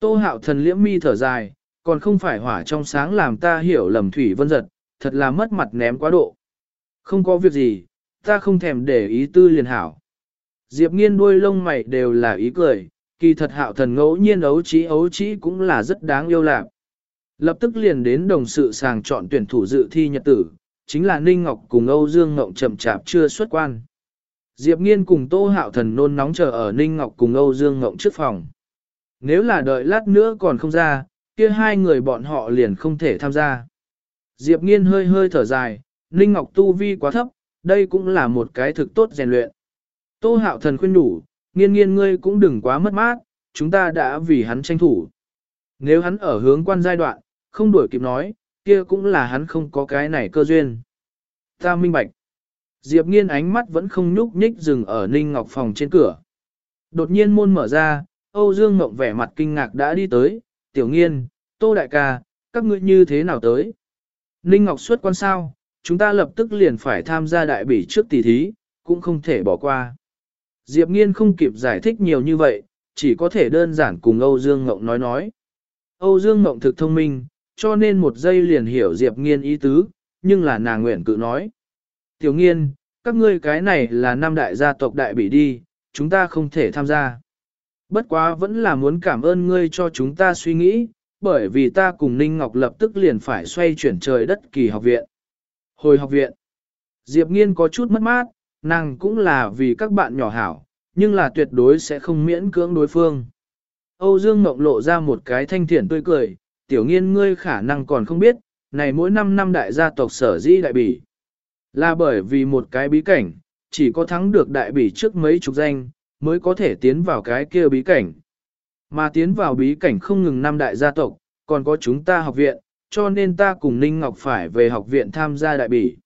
Tô hạo thần liễm mi thở dài, còn không phải hỏa trong sáng làm ta hiểu lầm thủy vân giật, thật là mất mặt ném quá độ. Không có việc gì, ta không thèm để ý tư liền hảo. Diệp nghiên đuôi lông mày đều là ý cười, kỳ thật hạo thần ngẫu nhiên ấu trí ấu trí cũng là rất đáng yêu lạc. Lập tức liền đến đồng sự sàng chọn tuyển thủ dự thi nhật tử, chính là Ninh Ngọc cùng Âu Dương Ngộng chậm chạp chưa xuất quan. Diệp Nghiên cùng Tô Hạo Thần nôn nóng chờ ở Ninh Ngọc cùng Âu Dương Ngộng trước phòng. Nếu là đợi lát nữa còn không ra, kia hai người bọn họ liền không thể tham gia. Diệp Nghiên hơi hơi thở dài, Ninh Ngọc tu vi quá thấp, đây cũng là một cái thực tốt rèn luyện. Tô Hạo Thần khuyên đủ, nghiên nghiên ngươi cũng đừng quá mất mát, chúng ta đã vì hắn tranh thủ. Nếu hắn ở hướng quan giai đoạn, không đuổi kịp nói, kia cũng là hắn không có cái này cơ duyên. Ta minh bạch. Diệp nghiên ánh mắt vẫn không nhúc nhích dừng ở Ninh Ngọc phòng trên cửa. Đột nhiên môn mở ra, Âu Dương Ngọc vẻ mặt kinh ngạc đã đi tới, tiểu nghiên, tô đại ca, các ngươi như thế nào tới? Ninh Ngọc xuất quan sao, chúng ta lập tức liền phải tham gia đại bỉ trước tỷ thí, cũng không thể bỏ qua. Diệp Nghiên không kịp giải thích nhiều như vậy, chỉ có thể đơn giản cùng Âu Dương Ngộng nói nói. Âu Dương Ngộng thực thông minh, cho nên một giây liền hiểu Diệp Nghiên ý tứ, nhưng là nàng nguyện cự nói. Tiểu Nghiên, các ngươi cái này là năm đại gia tộc đại bị đi, chúng ta không thể tham gia. Bất quá vẫn là muốn cảm ơn ngươi cho chúng ta suy nghĩ, bởi vì ta cùng Ninh Ngọc lập tức liền phải xoay chuyển trời đất kỳ học viện. Hồi học viện, Diệp Nghiên có chút mất mát, nàng cũng là vì các bạn nhỏ hảo, nhưng là tuyệt đối sẽ không miễn cưỡng đối phương. Âu Dương Ngọc lộ ra một cái thanh thiện tươi cười, tiểu nghiên ngươi khả năng còn không biết, này mỗi năm năm đại gia tộc sở dĩ đại bỉ. Là bởi vì một cái bí cảnh, chỉ có thắng được đại bỉ trước mấy chục danh, mới có thể tiến vào cái kia bí cảnh. Mà tiến vào bí cảnh không ngừng năm đại gia tộc, còn có chúng ta học viện, cho nên ta cùng Ninh Ngọc phải về học viện tham gia đại bỉ.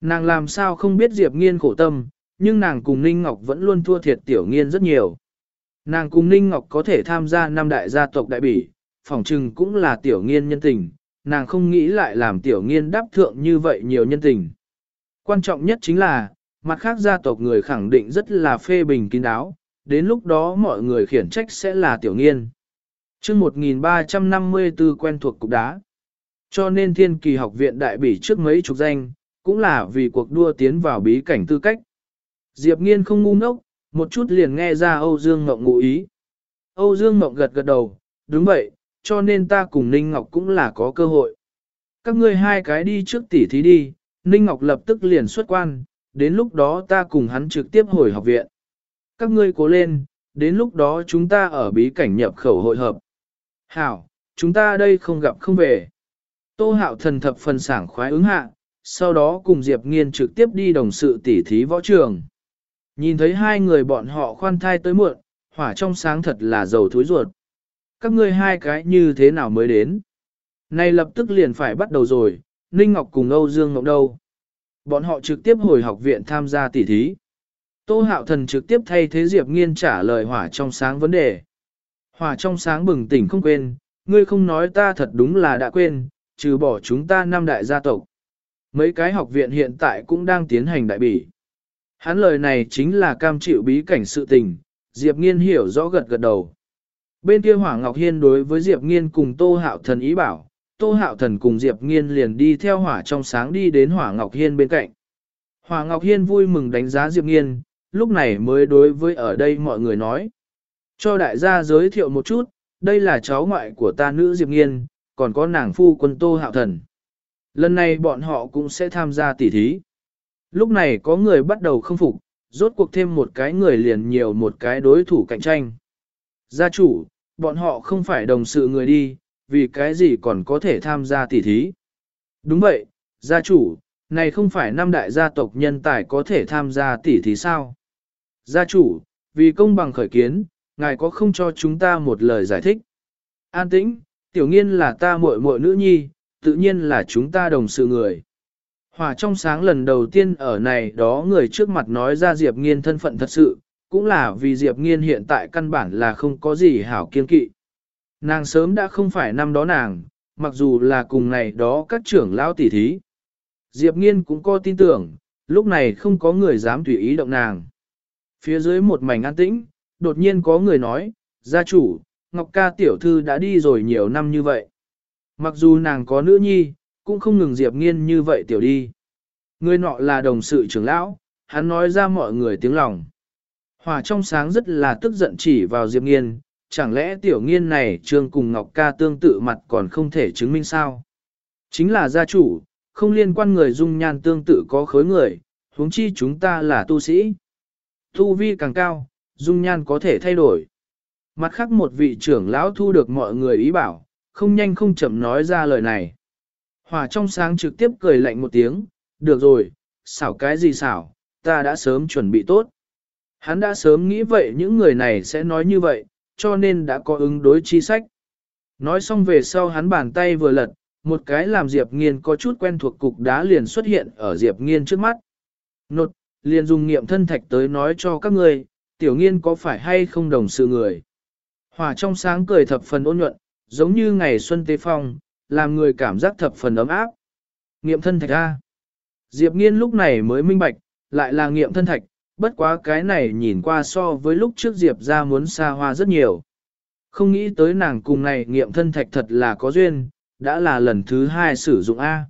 Nàng làm sao không biết Diệp Nghiên khổ tâm, nhưng nàng cùng Ninh Ngọc vẫn luôn thua thiệt Tiểu Nghiên rất nhiều. Nàng cùng Ninh Ngọc có thể tham gia năm đại gia tộc đại bỉ, phỏng trừng cũng là Tiểu Nghiên nhân tình, nàng không nghĩ lại làm Tiểu Nghiên đáp thượng như vậy nhiều nhân tình. Quan trọng nhất chính là, mặt khác gia tộc người khẳng định rất là phê bình kín đáo, đến lúc đó mọi người khiển trách sẽ là Tiểu Nghiên. chương 1354 quen thuộc cục đá. Cho nên thiên kỳ học viện đại bỉ trước mấy chục danh, cũng là vì cuộc đua tiến vào bí cảnh tư cách. Diệp Nghiên không ngu ngốc, một chút liền nghe ra Âu Dương Ngọc ngụ ý. Âu Dương Ngọc gật gật đầu, đúng vậy, cho nên ta cùng Ninh Ngọc cũng là có cơ hội. Các ngươi hai cái đi trước tỉ thí đi, Ninh Ngọc lập tức liền xuất quan, đến lúc đó ta cùng hắn trực tiếp hồi học viện. Các ngươi cố lên, đến lúc đó chúng ta ở bí cảnh nhập khẩu hội hợp. Hảo, chúng ta đây không gặp không về. Tô hạo thần thập phần sảng khoái ứng hạ, sau đó cùng Diệp Nghiên trực tiếp đi đồng sự tỉ thí võ trường. Nhìn thấy hai người bọn họ khoan thai tới muộn, hỏa trong sáng thật là dầu thối ruột. Các ngươi hai cái như thế nào mới đến? Này lập tức liền phải bắt đầu rồi, Ninh Ngọc cùng Âu Dương Ngọc đâu? Bọn họ trực tiếp hồi học viện tham gia tỉ thí. Tô Hạo Thần trực tiếp thay thế Diệp Nghiên trả lời hỏa trong sáng vấn đề. Hỏa trong sáng bừng tỉnh không quên, ngươi không nói ta thật đúng là đã quên, trừ bỏ chúng ta năm đại gia tộc. Mấy cái học viện hiện tại cũng đang tiến hành đại bỉ. Hắn lời này chính là cam chịu bí cảnh sự tình, Diệp Nghiên hiểu rõ gật gật đầu. Bên kia Hỏa Ngọc Hiên đối với Diệp Nghiên cùng Tô Hạo Thần ý bảo, Tô Hạo Thần cùng Diệp Nghiên liền đi theo Hỏa trong sáng đi đến Hỏa Ngọc Hiên bên cạnh. Hỏa Ngọc Hiên vui mừng đánh giá Diệp Nghiên, lúc này mới đối với ở đây mọi người nói. Cho đại gia giới thiệu một chút, đây là cháu ngoại của ta nữ Diệp Nghiên, còn có nàng phu quân Tô Hạo Thần. Lần này bọn họ cũng sẽ tham gia tỉ thí. Lúc này có người bắt đầu không phục, rốt cuộc thêm một cái người liền nhiều một cái đối thủ cạnh tranh. Gia chủ, bọn họ không phải đồng sự người đi, vì cái gì còn có thể tham gia tỉ thí. Đúng vậy, gia chủ, này không phải năm đại gia tộc nhân tài có thể tham gia tỉ thí sao? Gia chủ, vì công bằng khởi kiến, ngài có không cho chúng ta một lời giải thích? An tĩnh, tiểu nghiên là ta muội muội nữ nhi, tự nhiên là chúng ta đồng sự người. Hòa trong sáng lần đầu tiên ở này đó người trước mặt nói ra Diệp Nghiên thân phận thật sự, cũng là vì Diệp Nghiên hiện tại căn bản là không có gì hảo kiên kỵ. Nàng sớm đã không phải năm đó nàng, mặc dù là cùng này đó các trưởng lão tỷ thí. Diệp Nghiên cũng có tin tưởng, lúc này không có người dám tùy ý động nàng. Phía dưới một mảnh an tĩnh, đột nhiên có người nói, gia chủ, Ngọc ca tiểu thư đã đi rồi nhiều năm như vậy. Mặc dù nàng có nữ nhi, cũng không ngừng Diệp Nghiên như vậy tiểu đi. Người nọ là đồng sự trưởng lão, hắn nói ra mọi người tiếng lòng. Hòa trong sáng rất là tức giận chỉ vào Diệp Nghiên, chẳng lẽ tiểu nghiên này trương cùng Ngọc ca tương tự mặt còn không thể chứng minh sao? Chính là gia chủ, không liên quan người dung nhan tương tự có khối người, huống chi chúng ta là tu sĩ. Tu vi càng cao, dung nhan có thể thay đổi. Mặt khác một vị trưởng lão thu được mọi người ý bảo, không nhanh không chậm nói ra lời này. Hòa trong sáng trực tiếp cười lạnh một tiếng, được rồi, xảo cái gì xảo, ta đã sớm chuẩn bị tốt. Hắn đã sớm nghĩ vậy những người này sẽ nói như vậy, cho nên đã có ứng đối chi sách. Nói xong về sau hắn bàn tay vừa lật, một cái làm Diệp Nghiên có chút quen thuộc cục đá liền xuất hiện ở Diệp Nghiên trước mắt. Nột, liền dùng nghiệm thân thạch tới nói cho các người, tiểu nghiên có phải hay không đồng sự người. Hòa trong sáng cười thập phần ôn nhuận, giống như ngày xuân tế phong, làm người cảm giác thập phần ấm áp. Nghiệm thân thạch A. Diệp nghiên lúc này mới minh bạch, lại là nghiệm thân thạch, bất quá cái này nhìn qua so với lúc trước Diệp ra muốn xa hoa rất nhiều. Không nghĩ tới nàng cùng này nghiệm thân thạch thật là có duyên, đã là lần thứ hai sử dụng A.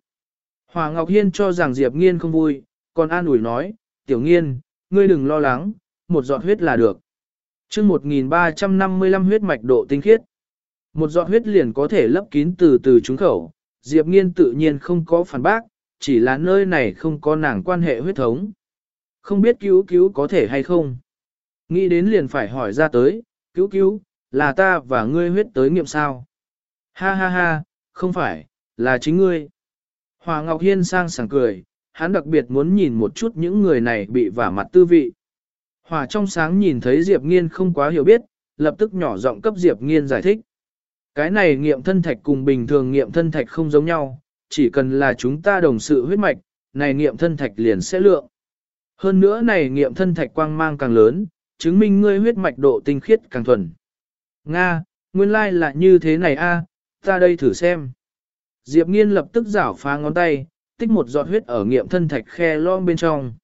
Hòa Ngọc Hiên cho rằng Diệp nghiên không vui, còn an ủi nói, tiểu nghiên, ngươi đừng lo lắng, một giọt huyết là được. chương 1355 huyết mạch độ tinh khiết. Một giọt huyết liền có thể lấp kín từ từ trúng khẩu, Diệp Nghiên tự nhiên không có phản bác, chỉ là nơi này không có nàng quan hệ huyết thống. Không biết cứu cứu có thể hay không. Nghĩ đến liền phải hỏi ra tới, cứu cứu, là ta và ngươi huyết tới nghiệm sao? Ha ha ha, không phải, là chính ngươi. Hòa Ngọc Hiên sang sảng cười, hắn đặc biệt muốn nhìn một chút những người này bị vả mặt tư vị. Hòa trong sáng nhìn thấy Diệp Nghiên không quá hiểu biết, lập tức nhỏ giọng cấp Diệp Nghiên giải thích. Cái này nghiệm thân thạch cùng bình thường nghiệm thân thạch không giống nhau, chỉ cần là chúng ta đồng sự huyết mạch, này nghiệm thân thạch liền sẽ lượng. Hơn nữa này nghiệm thân thạch quang mang càng lớn, chứng minh ngươi huyết mạch độ tinh khiết càng thuần. Nga, nguyên lai like là như thế này a, ta đây thử xem. Diệp Nghiên lập tức rảo phá ngón tay, tích một giọt huyết ở nghiệm thân thạch khe lom bên trong.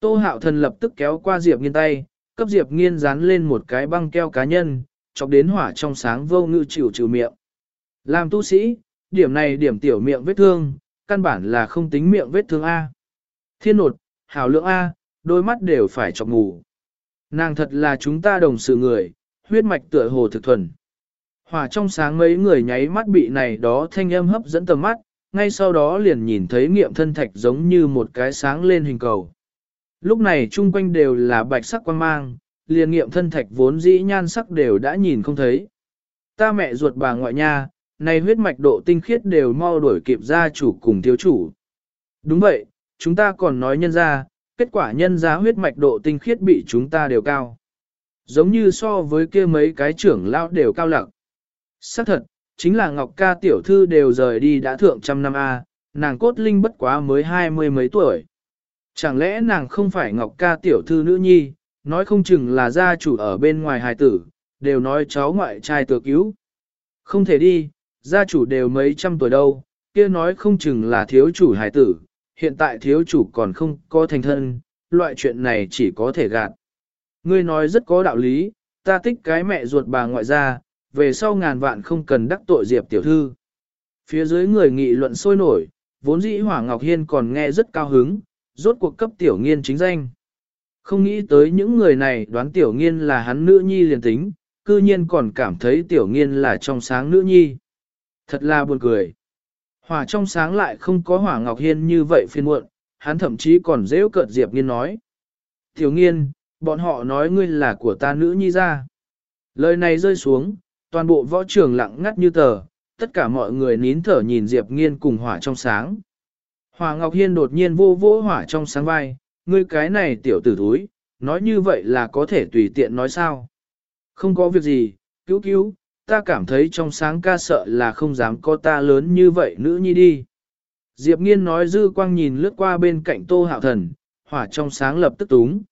Tô hạo thần lập tức kéo qua Diệp Nghiên tay, cấp Diệp Nghiên dán lên một cái băng keo cá nhân, chọc đến hỏa trong sáng vô ngự chịu chịu miệng. Làm tu sĩ, điểm này điểm tiểu miệng vết thương, căn bản là không tính miệng vết thương A. Thiên nột, hảo lượng A, đôi mắt đều phải chọc ngủ. Nàng thật là chúng ta đồng sự người, huyết mạch tựa hồ thực thuần. Hỏa trong sáng mấy người nháy mắt bị này đó thanh âm hấp dẫn tầm mắt, ngay sau đó liền nhìn thấy nghiệm thân thạch giống như một cái sáng lên hình cầu. Lúc này chung quanh đều là bạch sắc quan mang, liền nghiệm thân thạch vốn dĩ nhan sắc đều đã nhìn không thấy. Ta mẹ ruột bà ngoại nha, này huyết mạch độ tinh khiết đều mau đuổi kịp gia chủ cùng thiếu chủ. Đúng vậy, chúng ta còn nói nhân ra, kết quả nhân ra huyết mạch độ tinh khiết bị chúng ta đều cao. Giống như so với kia mấy cái trưởng lao đều cao lặng. Xác thật, chính là Ngọc ca tiểu thư đều rời đi đã thượng trăm năm A, nàng cốt linh bất quá mới hai mươi mấy tuổi. Chẳng lẽ nàng không phải Ngọc ca tiểu thư nữ nhi, nói không chừng là gia chủ ở bên ngoài hài tử, đều nói cháu ngoại trai tự cứu. Không thể đi, gia chủ đều mấy trăm tuổi đâu, kia nói không chừng là thiếu chủ hài tử, hiện tại thiếu chủ còn không có thành thân, loại chuyện này chỉ có thể gạt. Ngươi nói rất có đạo lý, ta thích cái mẹ ruột bà ngoại ra, về sau ngàn vạn không cần đắc tội Diệp tiểu thư. Phía dưới người nghị luận sôi nổi, vốn dĩ Hỏa Ngọc Hiên còn nghe rất cao hứng, rốt cuộc cấp tiểu nghiên chính danh. Không nghĩ tới những người này đoán tiểu nghiên là hắn nữ nhi liền tính, cư nhiên còn cảm thấy tiểu nghiên là trong sáng nữ nhi. Thật là buồn cười. Hỏa trong sáng lại không có Hỏa Ngọc Hiên như vậy phiền muộn, hắn thậm chí còn dễ cợt Diệp nghiên nói. Tiểu nghiên, bọn họ nói ngươi là của ta nữ nhi ra. Lời này rơi xuống, toàn bộ võ trường lặng ngắt như tờ, tất cả mọi người nín thở nhìn Diệp Nghiên cùng hỏa trong sáng. Hỏa Ngọc Hiên đột nhiên vô vỗ hỏa trong sáng vai, ngươi cái này tiểu tử thúi, nói như vậy là có thể tùy tiện nói sao. Không có việc gì, cứu cứu, ta cảm thấy trong sáng ca sợ là không dám có ta lớn như vậy nữ nhi đi. Diệp Nghiên nói dư quang nhìn lướt qua bên cạnh tô hạo thần, hỏa trong sáng lập tức túng.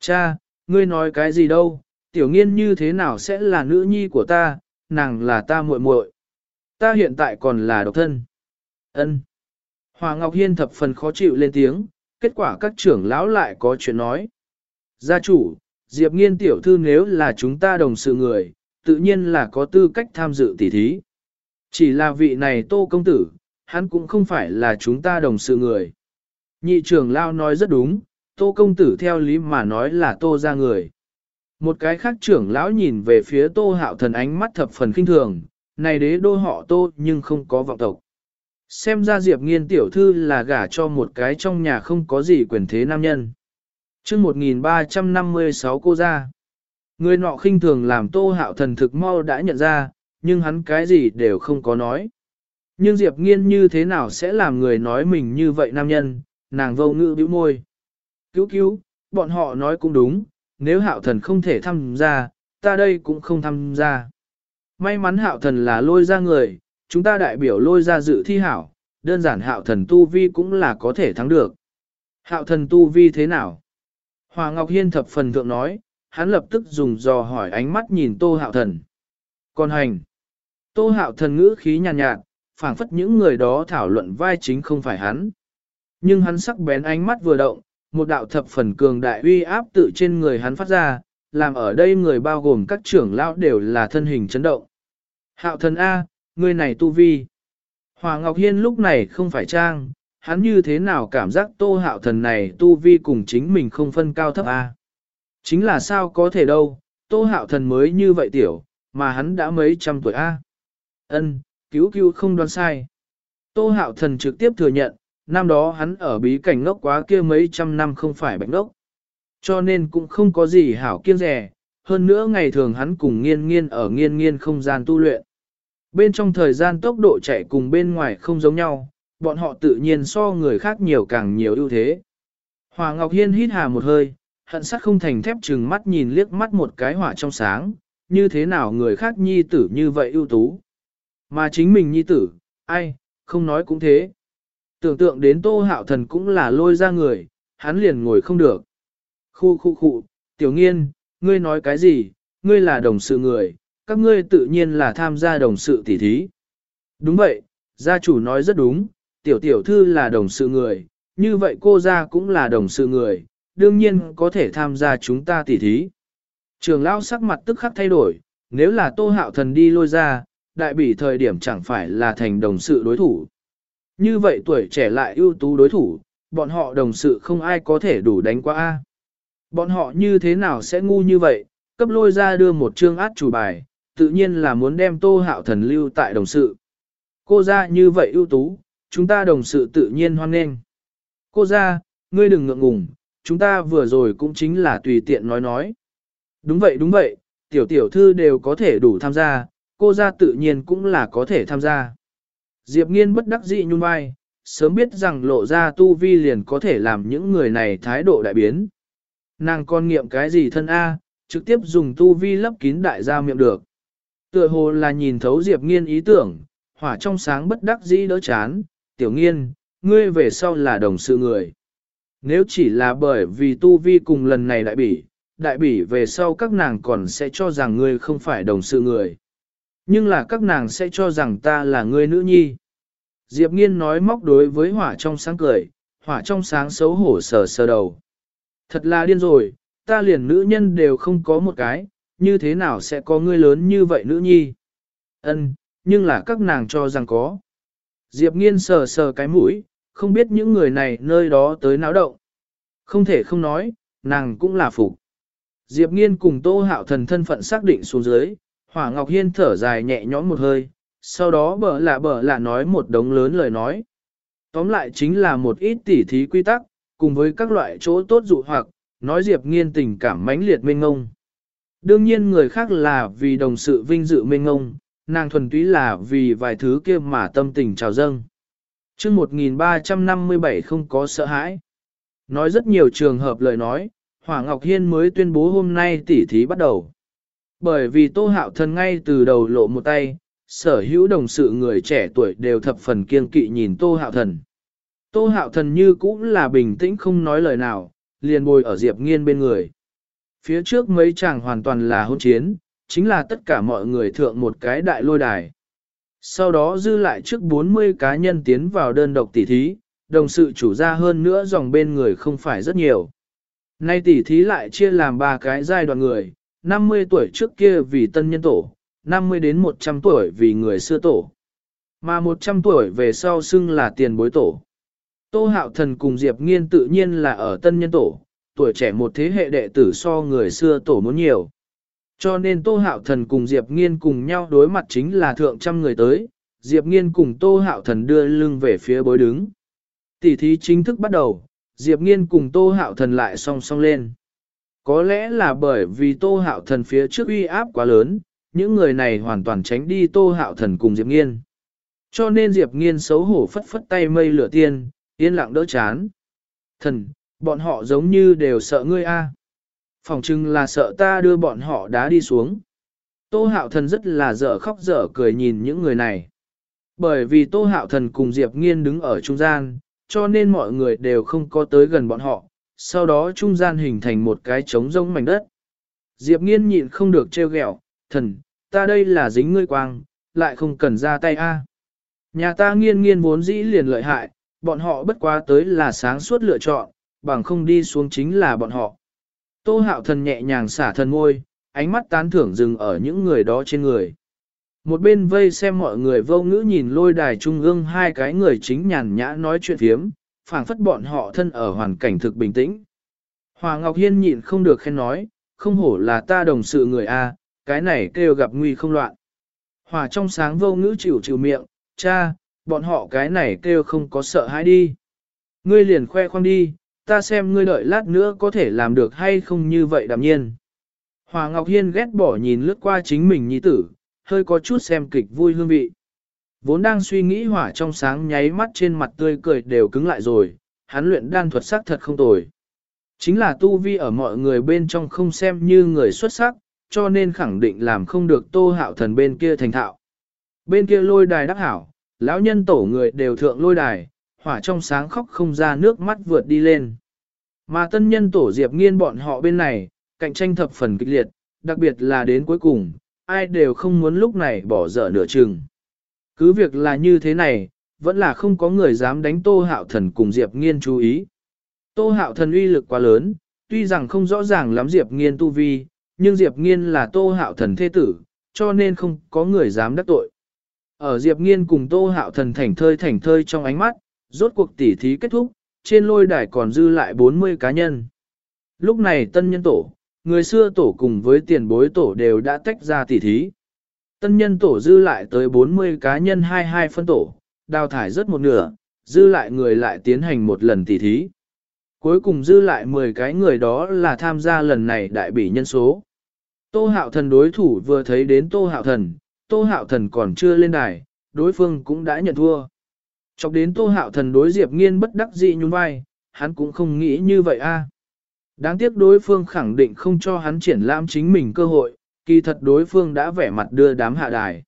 Cha, ngươi nói cái gì đâu, tiểu nghiên như thế nào sẽ là nữ nhi của ta, nàng là ta muội muội. Ta hiện tại còn là độc thân. Ân. Hòa Ngọc Hiên thập phần khó chịu lên tiếng, kết quả các trưởng lão lại có chuyện nói. Gia chủ, Diệp Nghiên tiểu thư nếu là chúng ta đồng sự người, tự nhiên là có tư cách tham dự tỷ thí. Chỉ là vị này tô công tử, hắn cũng không phải là chúng ta đồng sự người. Nhị trưởng lão nói rất đúng, tô công tử theo lý mà nói là tô ra người. Một cái khác trưởng lão nhìn về phía tô hạo thần ánh mắt thập phần kinh thường, này đế đô họ tô nhưng không có vọng tộc. Xem ra Diệp nghiên tiểu thư là gả cho một cái trong nhà không có gì quyền thế nam nhân. chương 1356 cô ra. Người nọ khinh thường làm tô hạo thần thực mau đã nhận ra, nhưng hắn cái gì đều không có nói. Nhưng Diệp nghiên như thế nào sẽ làm người nói mình như vậy nam nhân, nàng vô ngữ bĩu môi. Cứu cứu, bọn họ nói cũng đúng, nếu hạo thần không thể tham gia, ta đây cũng không tham gia. May mắn hạo thần là lôi ra người, chúng ta đại biểu lôi ra dự thi hảo, đơn giản hạo thần tu vi cũng là có thể thắng được. Hạo thần tu vi thế nào? Hòa Ngọc Hiên thập phần thượng nói, hắn lập tức dùng dò hỏi ánh mắt nhìn tô hạo thần. Còn hành, tô hạo thần ngữ khí nhàn nhạt, nhạt phảng phất những người đó thảo luận vai chính không phải hắn. Nhưng hắn sắc bén ánh mắt vừa động, một đạo thập phần cường đại uy áp tự trên người hắn phát ra, làm ở đây người bao gồm các trưởng lão đều là thân hình chấn động. Hạo thần A, người này tu vi. Hoàng Ngọc Hiên lúc này không phải trang, hắn như thế nào cảm giác tô hạo thần này tu vi cùng chính mình không phân cao thấp A. Chính là sao có thể đâu, tô hạo thần mới như vậy tiểu, mà hắn đã mấy trăm tuổi A. Ân, cứu cứu không đoán sai. Tô hạo thần trực tiếp thừa nhận, năm đó hắn ở bí cảnh ngốc quá kia mấy trăm năm không phải bệnh ngốc. Cho nên cũng không có gì hảo kiêng rẻ, hơn nữa ngày thường hắn cùng nghiên nghiên ở nghiên nghiên không gian tu luyện. Bên trong thời gian tốc độ chạy cùng bên ngoài không giống nhau, bọn họ tự nhiên so người khác nhiều càng nhiều ưu thế. Hòa Ngọc Hiên hít hà một hơi, hận sát không thành thép chừng mắt nhìn liếc mắt một cái hỏa trong sáng, như thế nào người khác nhi tử như vậy ưu tú. Mà chính mình nhi tử, ai, không nói cũng thế. Tưởng tượng đến tô hạo thần cũng là lôi ra người, hắn liền ngồi không được. Khu khu khu, tiểu nghiên, ngươi nói cái gì, ngươi là đồng sự người, các ngươi tự nhiên là tham gia đồng sự tỉ thí. Đúng vậy, gia chủ nói rất đúng, tiểu tiểu thư là đồng sự người, như vậy cô gia cũng là đồng sự người, đương nhiên có thể tham gia chúng ta tỉ thí. Trường lão sắc mặt tức khắc thay đổi, nếu là tô hạo thần đi lôi ra, đại bỉ thời điểm chẳng phải là thành đồng sự đối thủ. Như vậy tuổi trẻ lại ưu tú đối thủ, bọn họ đồng sự không ai có thể đủ đánh qua A. Bọn họ như thế nào sẽ ngu như vậy, cấp lôi ra đưa một chương át chủ bài, tự nhiên là muốn đem tô hạo thần lưu tại đồng sự. Cô ra như vậy ưu tú, chúng ta đồng sự tự nhiên hoan nghênh. Cô ra, ngươi đừng ngượng ngùng, chúng ta vừa rồi cũng chính là tùy tiện nói nói. Đúng vậy đúng vậy, tiểu tiểu thư đều có thể đủ tham gia, cô ra tự nhiên cũng là có thể tham gia. Diệp nghiên bất đắc dĩ nhung vai, sớm biết rằng lộ ra tu vi liền có thể làm những người này thái độ đại biến. Nàng con nghiệm cái gì thân A, trực tiếp dùng tu vi lấp kín đại gia miệng được. Tựa hồ là nhìn thấu Diệp nghiên ý tưởng, hỏa trong sáng bất đắc dĩ đỡ chán, tiểu nghiên, ngươi về sau là đồng sự người. Nếu chỉ là bởi vì tu vi cùng lần này đại bỉ, đại bỉ về sau các nàng còn sẽ cho rằng ngươi không phải đồng sự người. Nhưng là các nàng sẽ cho rằng ta là ngươi nữ nhi. Diệp nghiên nói móc đối với hỏa trong sáng cười, hỏa trong sáng xấu hổ sờ sờ đầu. Thật là điên rồi, ta liền nữ nhân đều không có một cái, như thế nào sẽ có ngươi lớn như vậy nữ nhi? Ân, nhưng là các nàng cho rằng có. Diệp nghiên sờ sờ cái mũi, không biết những người này nơi đó tới náo động. Không thể không nói, nàng cũng là phục. Diệp nghiên cùng tô hạo thần thân phận xác định xuống dưới, hỏa ngọc hiên thở dài nhẹ nhõm một hơi, sau đó bở lạ bở lạ nói một đống lớn lời nói. Tóm lại chính là một ít tỉ thí quy tắc, cùng với các loại chỗ tốt dụ hoặc, nói Diệp nghiên tình cảm mãnh liệt mênh ngông. Đương nhiên người khác là vì đồng sự vinh dự mênh ngông, nàng thuần túy là vì vài thứ kia mà tâm tình trào dâng chương 1357 không có sợ hãi. Nói rất nhiều trường hợp lời nói, Hỏa Ngọc Hiên mới tuyên bố hôm nay tỉ thí bắt đầu. Bởi vì Tô Hạo Thần ngay từ đầu lộ một tay, sở hữu đồng sự người trẻ tuổi đều thập phần kiên kỵ nhìn Tô Hạo Thần. Tô Hạo Thần như cũng là bình tĩnh không nói lời nào, liền bồi ở Diệp Nghiên bên người. Phía trước mấy chàng hoàn toàn là hôn chiến, chính là tất cả mọi người thượng một cái đại lôi đài. Sau đó dư lại trước 40 cá nhân tiến vào đơn độc tỉ thí, đồng sự chủ ra hơn nữa dòng bên người không phải rất nhiều. Nay tỉ thí lại chia làm ba cái giai đoạn người, 50 tuổi trước kia vì tân nhân tổ, 50 đến 100 tuổi vì người xưa tổ. Mà 100 tuổi về sau xưng là tiền bối tổ. Tô Hạo Thần cùng Diệp Nghiên tự nhiên là ở tân nhân tổ, tuổi trẻ một thế hệ đệ tử so người xưa tổ muốn nhiều. Cho nên Tô Hạo Thần cùng Diệp Nghiên cùng nhau đối mặt chính là thượng trăm người tới, Diệp Nghiên cùng Tô Hạo Thần đưa lưng về phía bối đứng. Tỷ thí chính thức bắt đầu, Diệp Nghiên cùng Tô Hạo Thần lại song song lên. Có lẽ là bởi vì Tô Hạo Thần phía trước uy áp quá lớn, những người này hoàn toàn tránh đi Tô Hạo Thần cùng Diệp Nghiên. Cho nên Diệp Nghiên xấu hổ phất phất tay mây lửa tiên, yên lặng đỡ chán. Thần, bọn họ giống như đều sợ ngươi a. Phòng chừng là sợ ta đưa bọn họ đá đi xuống. Tô Hạo Thần rất là dở khóc dở cười nhìn những người này. Bởi vì Tô Hạo Thần cùng Diệp Nghiên đứng ở trung gian, cho nên mọi người đều không có tới gần bọn họ, sau đó trung gian hình thành một cái trống rông mảnh đất. Diệp Nghiên nhịn không được trêu ghẹo, thần, ta đây là dính ngươi quang, lại không cần ra tay a. Nhà ta nghiên nghiên vốn dĩ liền lợi hại, bọn họ bất quá tới là sáng suốt lựa chọn, bằng không đi xuống chính là bọn họ. Tô hạo thần nhẹ nhàng xả thần môi, ánh mắt tán thưởng dừng ở những người đó trên người. Một bên vây xem mọi người vô ngữ nhìn lôi đài trung ương hai cái người chính nhàn nhã nói chuyện phiếm, phảng phất bọn họ thân ở hoàn cảnh thực bình tĩnh. Hòa Ngọc Hiên nhịn không được khen nói, không hổ là ta đồng sự người A, cái này kêu gặp nguy không loạn. Hòa trong sáng vô ngữ chịu chịu miệng, cha, bọn họ cái này kêu không có sợ hãi đi. Ngươi liền khoe khoang đi, ta xem ngươi đợi lát nữa có thể làm được hay không như vậy đạm nhiên. Hòa Ngọc Hiên ghét bỏ nhìn lướt qua chính mình nhi tử, hơi có chút xem kịch vui hương vị. Vốn đang suy nghĩ hỏa trong sáng nháy mắt trên mặt tươi cười đều cứng lại rồi, hắn luyện đan thuật sắc thật không tồi. Chính là tu vi ở mọi người bên trong không xem như người xuất sắc, cho nên khẳng định làm không được tô hạo thần bên kia thành thạo. Bên kia lôi đài đắc hảo, lão nhân tổ người đều thượng lôi đài, hỏa trong sáng khóc không ra nước mắt vượt đi lên. Mà tân nhân tổ diệp nghiên bọn họ bên này, cạnh tranh thập phần kịch liệt, đặc biệt là đến cuối cùng, ai đều không muốn lúc này bỏ dở nửa chừng. Cứ việc là như thế này, vẫn là không có người dám đánh Tô Hạo Thần cùng Diệp Nghiên chú ý. Tô Hạo Thần uy lực quá lớn, tuy rằng không rõ ràng lắm Diệp Nghiên tu vi, nhưng Diệp Nghiên là Tô Hạo Thần thế tử, cho nên không có người dám đắc tội. Ở Diệp Nghiên cùng Tô Hạo Thần thảnh thơi thảnh thơi trong ánh mắt, rốt cuộc tỉ thí kết thúc, trên lôi đài còn dư lại 40 cá nhân. Lúc này tân nhân tổ, người xưa tổ cùng với tiền bối tổ đều đã tách ra tỉ thí. Tân nhân tổ dư lại tới 40 cá nhân 22 phân tổ, đào thải rất một nửa, dư lại người lại tiến hành một lần tỉ thí. Cuối cùng dư lại 10 cái người đó là tham gia lần này đại bỉ nhân số. Tô hạo thần đối thủ vừa thấy đến tô hạo thần, tô hạo thần còn chưa lên đài, đối phương cũng đã nhận thua. Chọc đến tô hạo thần đối Diệp Nghiên bất đắc dĩ nhún vai, hắn cũng không nghĩ như vậy a. Đáng tiếc đối phương khẳng định không cho hắn triển lãm chính mình cơ hội, kỳ thật đối phương đã vẻ mặt đưa đám hạ đài.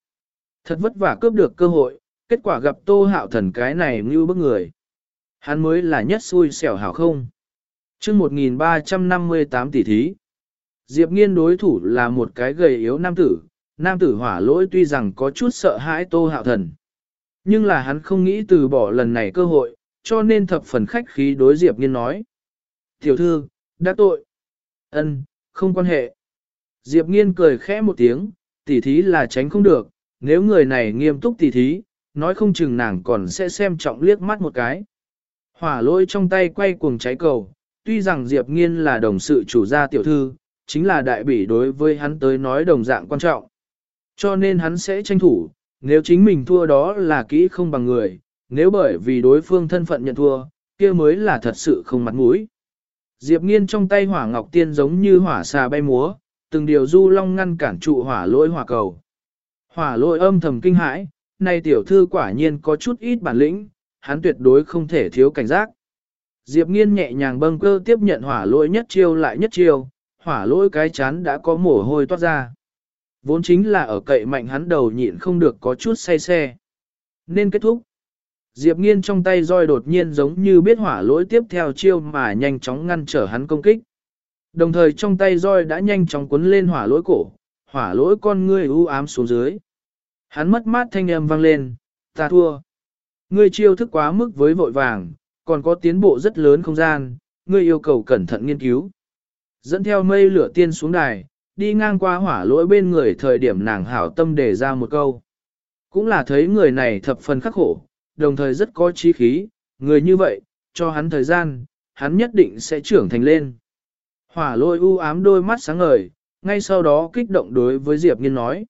Thật vất vả cướp được cơ hội, kết quả gặp tô hạo thần cái này như bức người. Hắn mới là nhất xui xẻo hảo không. chương 1358 tỷ thí. Diệp nghiên đối thủ là một cái gầy yếu nam tử, nam tử hỏa lỗi tuy rằng có chút sợ hãi tô hạo thần. Nhưng là hắn không nghĩ từ bỏ lần này cơ hội, cho nên thập phần khách khí đối Diệp nghiên nói. Tiểu thư, đã tội. ân không quan hệ. Diệp nghiên cười khẽ một tiếng, tỷ thí là tránh không được, nếu người này nghiêm túc tỷ thí, nói không chừng nàng còn sẽ xem trọng liếc mắt một cái. Hỏa lôi trong tay quay cuồng cháy cầu, tuy rằng Diệp Nghiên là đồng sự chủ gia tiểu thư, chính là đại bỉ đối với hắn tới nói đồng dạng quan trọng. Cho nên hắn sẽ tranh thủ, nếu chính mình thua đó là kỹ không bằng người, nếu bởi vì đối phương thân phận nhận thua, kia mới là thật sự không mặt mũi. Diệp Nghiên trong tay hỏa ngọc tiên giống như hỏa xà bay múa, từng điều du long ngăn cản trụ hỏa lôi hỏa cầu. Hỏa lôi âm thầm kinh hãi, này tiểu thư quả nhiên có chút ít bản lĩnh, hắn tuyệt đối không thể thiếu cảnh giác. Diệp nghiên nhẹ nhàng bâng cơ tiếp nhận hỏa lôi nhất chiêu lại nhất chiêu, hỏa lôi cái chán đã có mồ hôi toát ra. Vốn chính là ở cậy mạnh hắn đầu nhịn không được có chút say xe. Nên kết thúc. Diệp nghiên trong tay roi đột nhiên giống như biết hỏa lỗi tiếp theo chiêu mà nhanh chóng ngăn trở hắn công kích. Đồng thời trong tay roi đã nhanh chóng cuốn lên hỏa lỗi cổ, hỏa lỗi con ngươi u ám xuống dưới. Hắn mất mát thanh âm vang lên, ta thua. Ngươi chiêu thức quá mức với vội vàng, còn có tiến bộ rất lớn không gian, ngươi yêu cầu cẩn thận nghiên cứu. Dẫn theo mây lửa tiên xuống đài, đi ngang qua hỏa lỗi bên người thời điểm nàng hảo tâm để ra một câu. Cũng là thấy người này thập phần khắc khổ, đồng thời rất có trí khí, người như vậy, cho hắn thời gian, hắn nhất định sẽ trưởng thành lên. Hỏa lôi u ám đôi mắt sáng ngời, ngay sau đó kích động đối với Diệp Nghiên nói.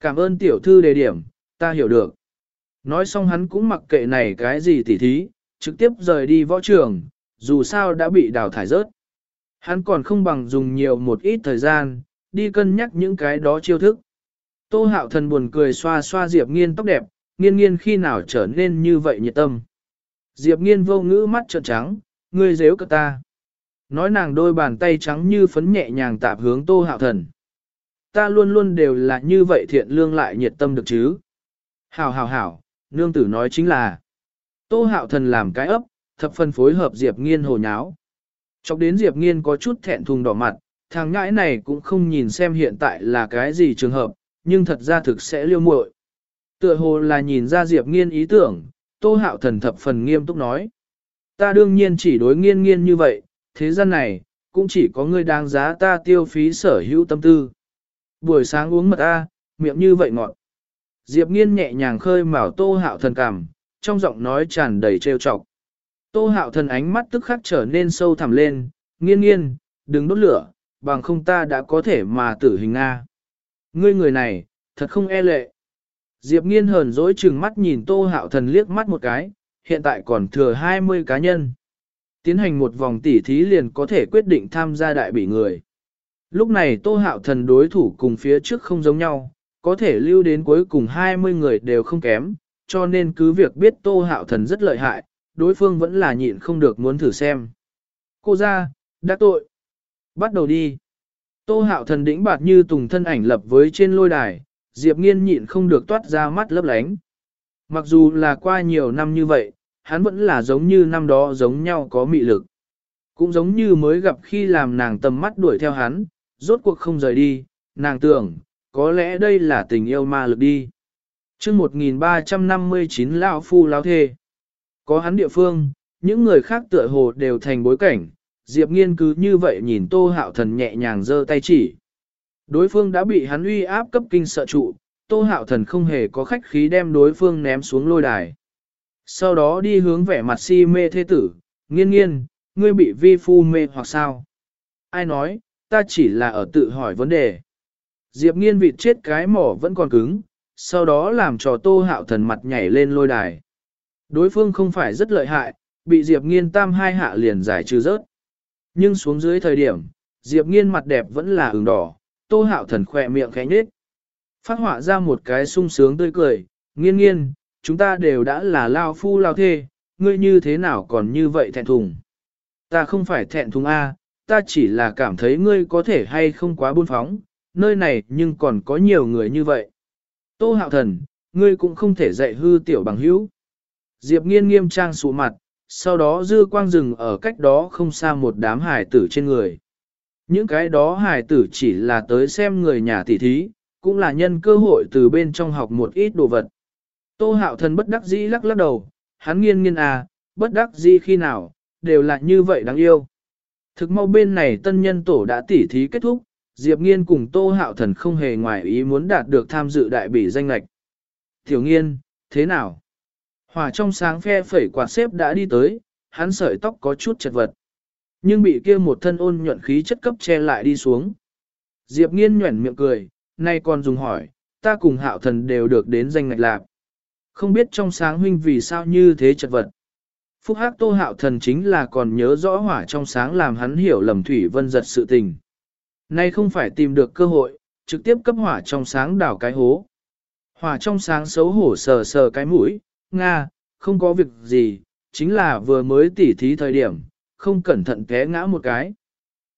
Cảm ơn tiểu thư đề điểm, ta hiểu được. Nói xong hắn cũng mặc kệ này cái gì tỉ thí, trực tiếp rời đi võ trường, dù sao đã bị đào thải rớt. Hắn còn không bằng dùng nhiều một ít thời gian, đi cân nhắc những cái đó chiêu thức. Tô hạo thần buồn cười xoa xoa Diệp nghiên tóc đẹp, nghiên nghiên khi nào trở nên như vậy nhiệt tâm. Diệp nghiên vô ngữ mắt trợn trắng, ngươi dếu cơ ta. Nói nàng đôi bàn tay trắng như phấn nhẹ nhàng tạp hướng tô hạo thần. Ta luôn luôn đều là như vậy thiện lương lại nhiệt tâm được chứ. Hảo hảo hảo, nương tử nói chính là. Tô hạo thần làm cái ấp, thập phân phối hợp Diệp nghiên hồ nháo. Chọc đến Diệp nghiên có chút thẹn thùng đỏ mặt, thằng ngãi này cũng không nhìn xem hiện tại là cái gì trường hợp, nhưng thật ra thực sẽ liêu muội. Tựa hồ là nhìn ra Diệp nghiên ý tưởng, Tô hạo thần thập phần nghiêm túc nói. Ta đương nhiên chỉ đối nghiên nghiên như vậy, thế gian này, cũng chỉ có ngươi đáng giá ta tiêu phí sở hữu tâm tư. Buổi sáng uống mật A, miệng như vậy ngọt. Diệp nghiên nhẹ nhàng khơi mào tô hạo thần cảm, trong giọng nói tràn đầy trêu chọc. Tô hạo thần ánh mắt tức khắc trở nên sâu thẳm lên, nghiên nghiên, đừng đốt lửa, bằng không ta đã có thể mà tử hình Nga. Ngươi người này, thật không e lệ. Diệp nghiên hờn dỗi chừng mắt nhìn tô hạo thần liếc mắt một cái, hiện tại còn thừa 20 cá nhân. Tiến hành một vòng tỉ thí liền có thể quyết định tham gia đại bị người. Lúc này tô hạo thần đối thủ cùng phía trước không giống nhau, có thể lưu đến cuối cùng 20 người đều không kém, cho nên cứ việc biết tô hạo thần rất lợi hại, đối phương vẫn là nhịn không được muốn thử xem. Cô ra, đã tội. Bắt đầu đi. Tô hạo thần đĩnh bạt như tùng thân ảnh lập với trên lôi đài, Diệp nghiên nhịn không được toát ra mắt lấp lánh. Mặc dù là qua nhiều năm như vậy, hắn vẫn là giống như năm đó giống nhau có mị lực. Cũng giống như mới gặp khi làm nàng tầm mắt đuổi theo hắn, rốt cuộc không rời đi, nàng tưởng, có lẽ đây là tình yêu ma lực đi. chương 1359 lão phu lão thê. Có hắn địa phương, những người khác tựa hồ đều thành bối cảnh, Diệp nghiên cứ như vậy nhìn tô hạo thần nhẹ nhàng giơ tay chỉ. Đối phương đã bị hắn uy áp cấp kinh sợ trụ, tô hạo thần không hề có khách khí đem đối phương ném xuống lôi đài. Sau đó đi hướng vẻ mặt si mê thế tử, nghiên nghiên, ngươi bị vi phu mê hoặc sao? Ai nói, ta chỉ là ở tự hỏi vấn đề. Diệp nghiên vịt chết cái mỏ vẫn còn cứng, sau đó làm cho tô hạo thần mặt nhảy lên lôi đài. Đối phương không phải rất lợi hại, bị Diệp Nghiên tam hai hạ liền giải trừ rớt. Nhưng xuống dưới thời điểm, Diệp Nghiên mặt đẹp vẫn là ửng đỏ, Tô Hạo Thần khỏe miệng khẽ nhếch. Phát họa ra một cái sung sướng tươi cười, nghiên nghiên, chúng ta đều đã là lao phu lao thê, ngươi như thế nào còn như vậy thẹn thùng. Ta không phải thẹn thùng A, ta chỉ là cảm thấy ngươi có thể hay không quá buôn phóng, nơi này nhưng còn có nhiều người như vậy. Tô hạo thần, ngươi cũng không thể dạy hư tiểu bằng hữu. Diệp nghiên nghiêm trang sụ mặt, sau đó dư quang rừng ở cách đó không xa một đám hải tử trên người. Những cái đó hải tử chỉ là tới xem người nhà tỷ thí, cũng là nhân cơ hội từ bên trong học một ít đồ vật. Tô hạo thần bất đắc dĩ lắc lắc đầu, hắn nghiên nghiên à, bất đắc dĩ khi nào, đều là như vậy đáng yêu. Thực mau bên này tân nhân tổ đã tỉ thí kết thúc, Diệp Nghiên cùng Tô Hạo Thần không hề ngoài ý muốn đạt được tham dự đại bỉ danh lạch. Tiểu Nghiên, thế nào? Hỏa trong sáng phe phẩy quạt xếp đã đi tới, hắn sợi tóc có chút chật vật. Nhưng bị kia một thân ôn nhuận khí chất cấp che lại đi xuống. Diệp Nghiên nhuẩn miệng cười, nay còn dùng hỏi, ta cùng Hạo Thần đều được đến danh ngạch lạc. Không biết trong sáng huynh vì sao như thế chật vật. Phúc Hắc Tô Hạo Thần chính là còn nhớ rõ hỏa trong sáng làm hắn hiểu lầm Thủy Vân giật sự tình. Nay không phải tìm được cơ hội, trực tiếp cấp hỏa trong sáng đảo cái hố. Hỏa trong sáng xấu hổ sờ sờ cái mũi, Nga, không có việc gì, chính là vừa mới tỉ thí thời điểm, không cẩn thận té ngã một cái.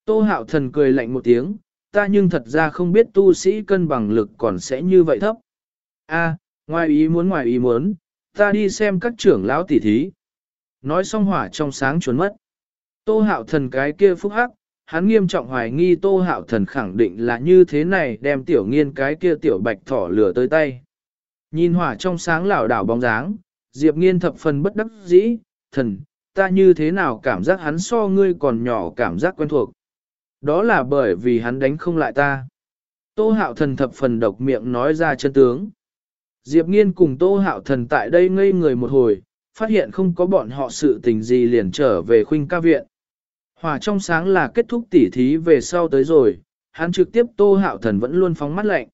Tô hạo thần cười lạnh một tiếng, ta nhưng thật ra không biết tu sĩ cân bằng lực còn sẽ như vậy thấp. A, ngoài ý muốn ngoài ý muốn, ta đi xem các trưởng lão tỉ thí. Nói xong hỏa trong sáng trốn mất. Tô hạo thần cái kia phúc hắc, hắn nghiêm trọng hoài nghi tô hạo thần khẳng định là như thế này đem tiểu nghiên cái kia tiểu bạch thỏ lửa tới tay. Nhìn hỏa trong sáng lảo đảo bóng dáng, Diệp nghiên thập phần bất đắc dĩ, thần, ta như thế nào cảm giác hắn so ngươi còn nhỏ cảm giác quen thuộc. Đó là bởi vì hắn đánh không lại ta. Tô hạo thần thập phần độc miệng nói ra chân tướng. Diệp nghiên cùng tô hạo thần tại đây ngây người một hồi, phát hiện không có bọn họ sự tình gì liền trở về khuynh ca viện. Hòa trong sáng là kết thúc tỉ thí về sau tới rồi, hắn trực tiếp tô hạo thần vẫn luôn phóng mắt lạnh.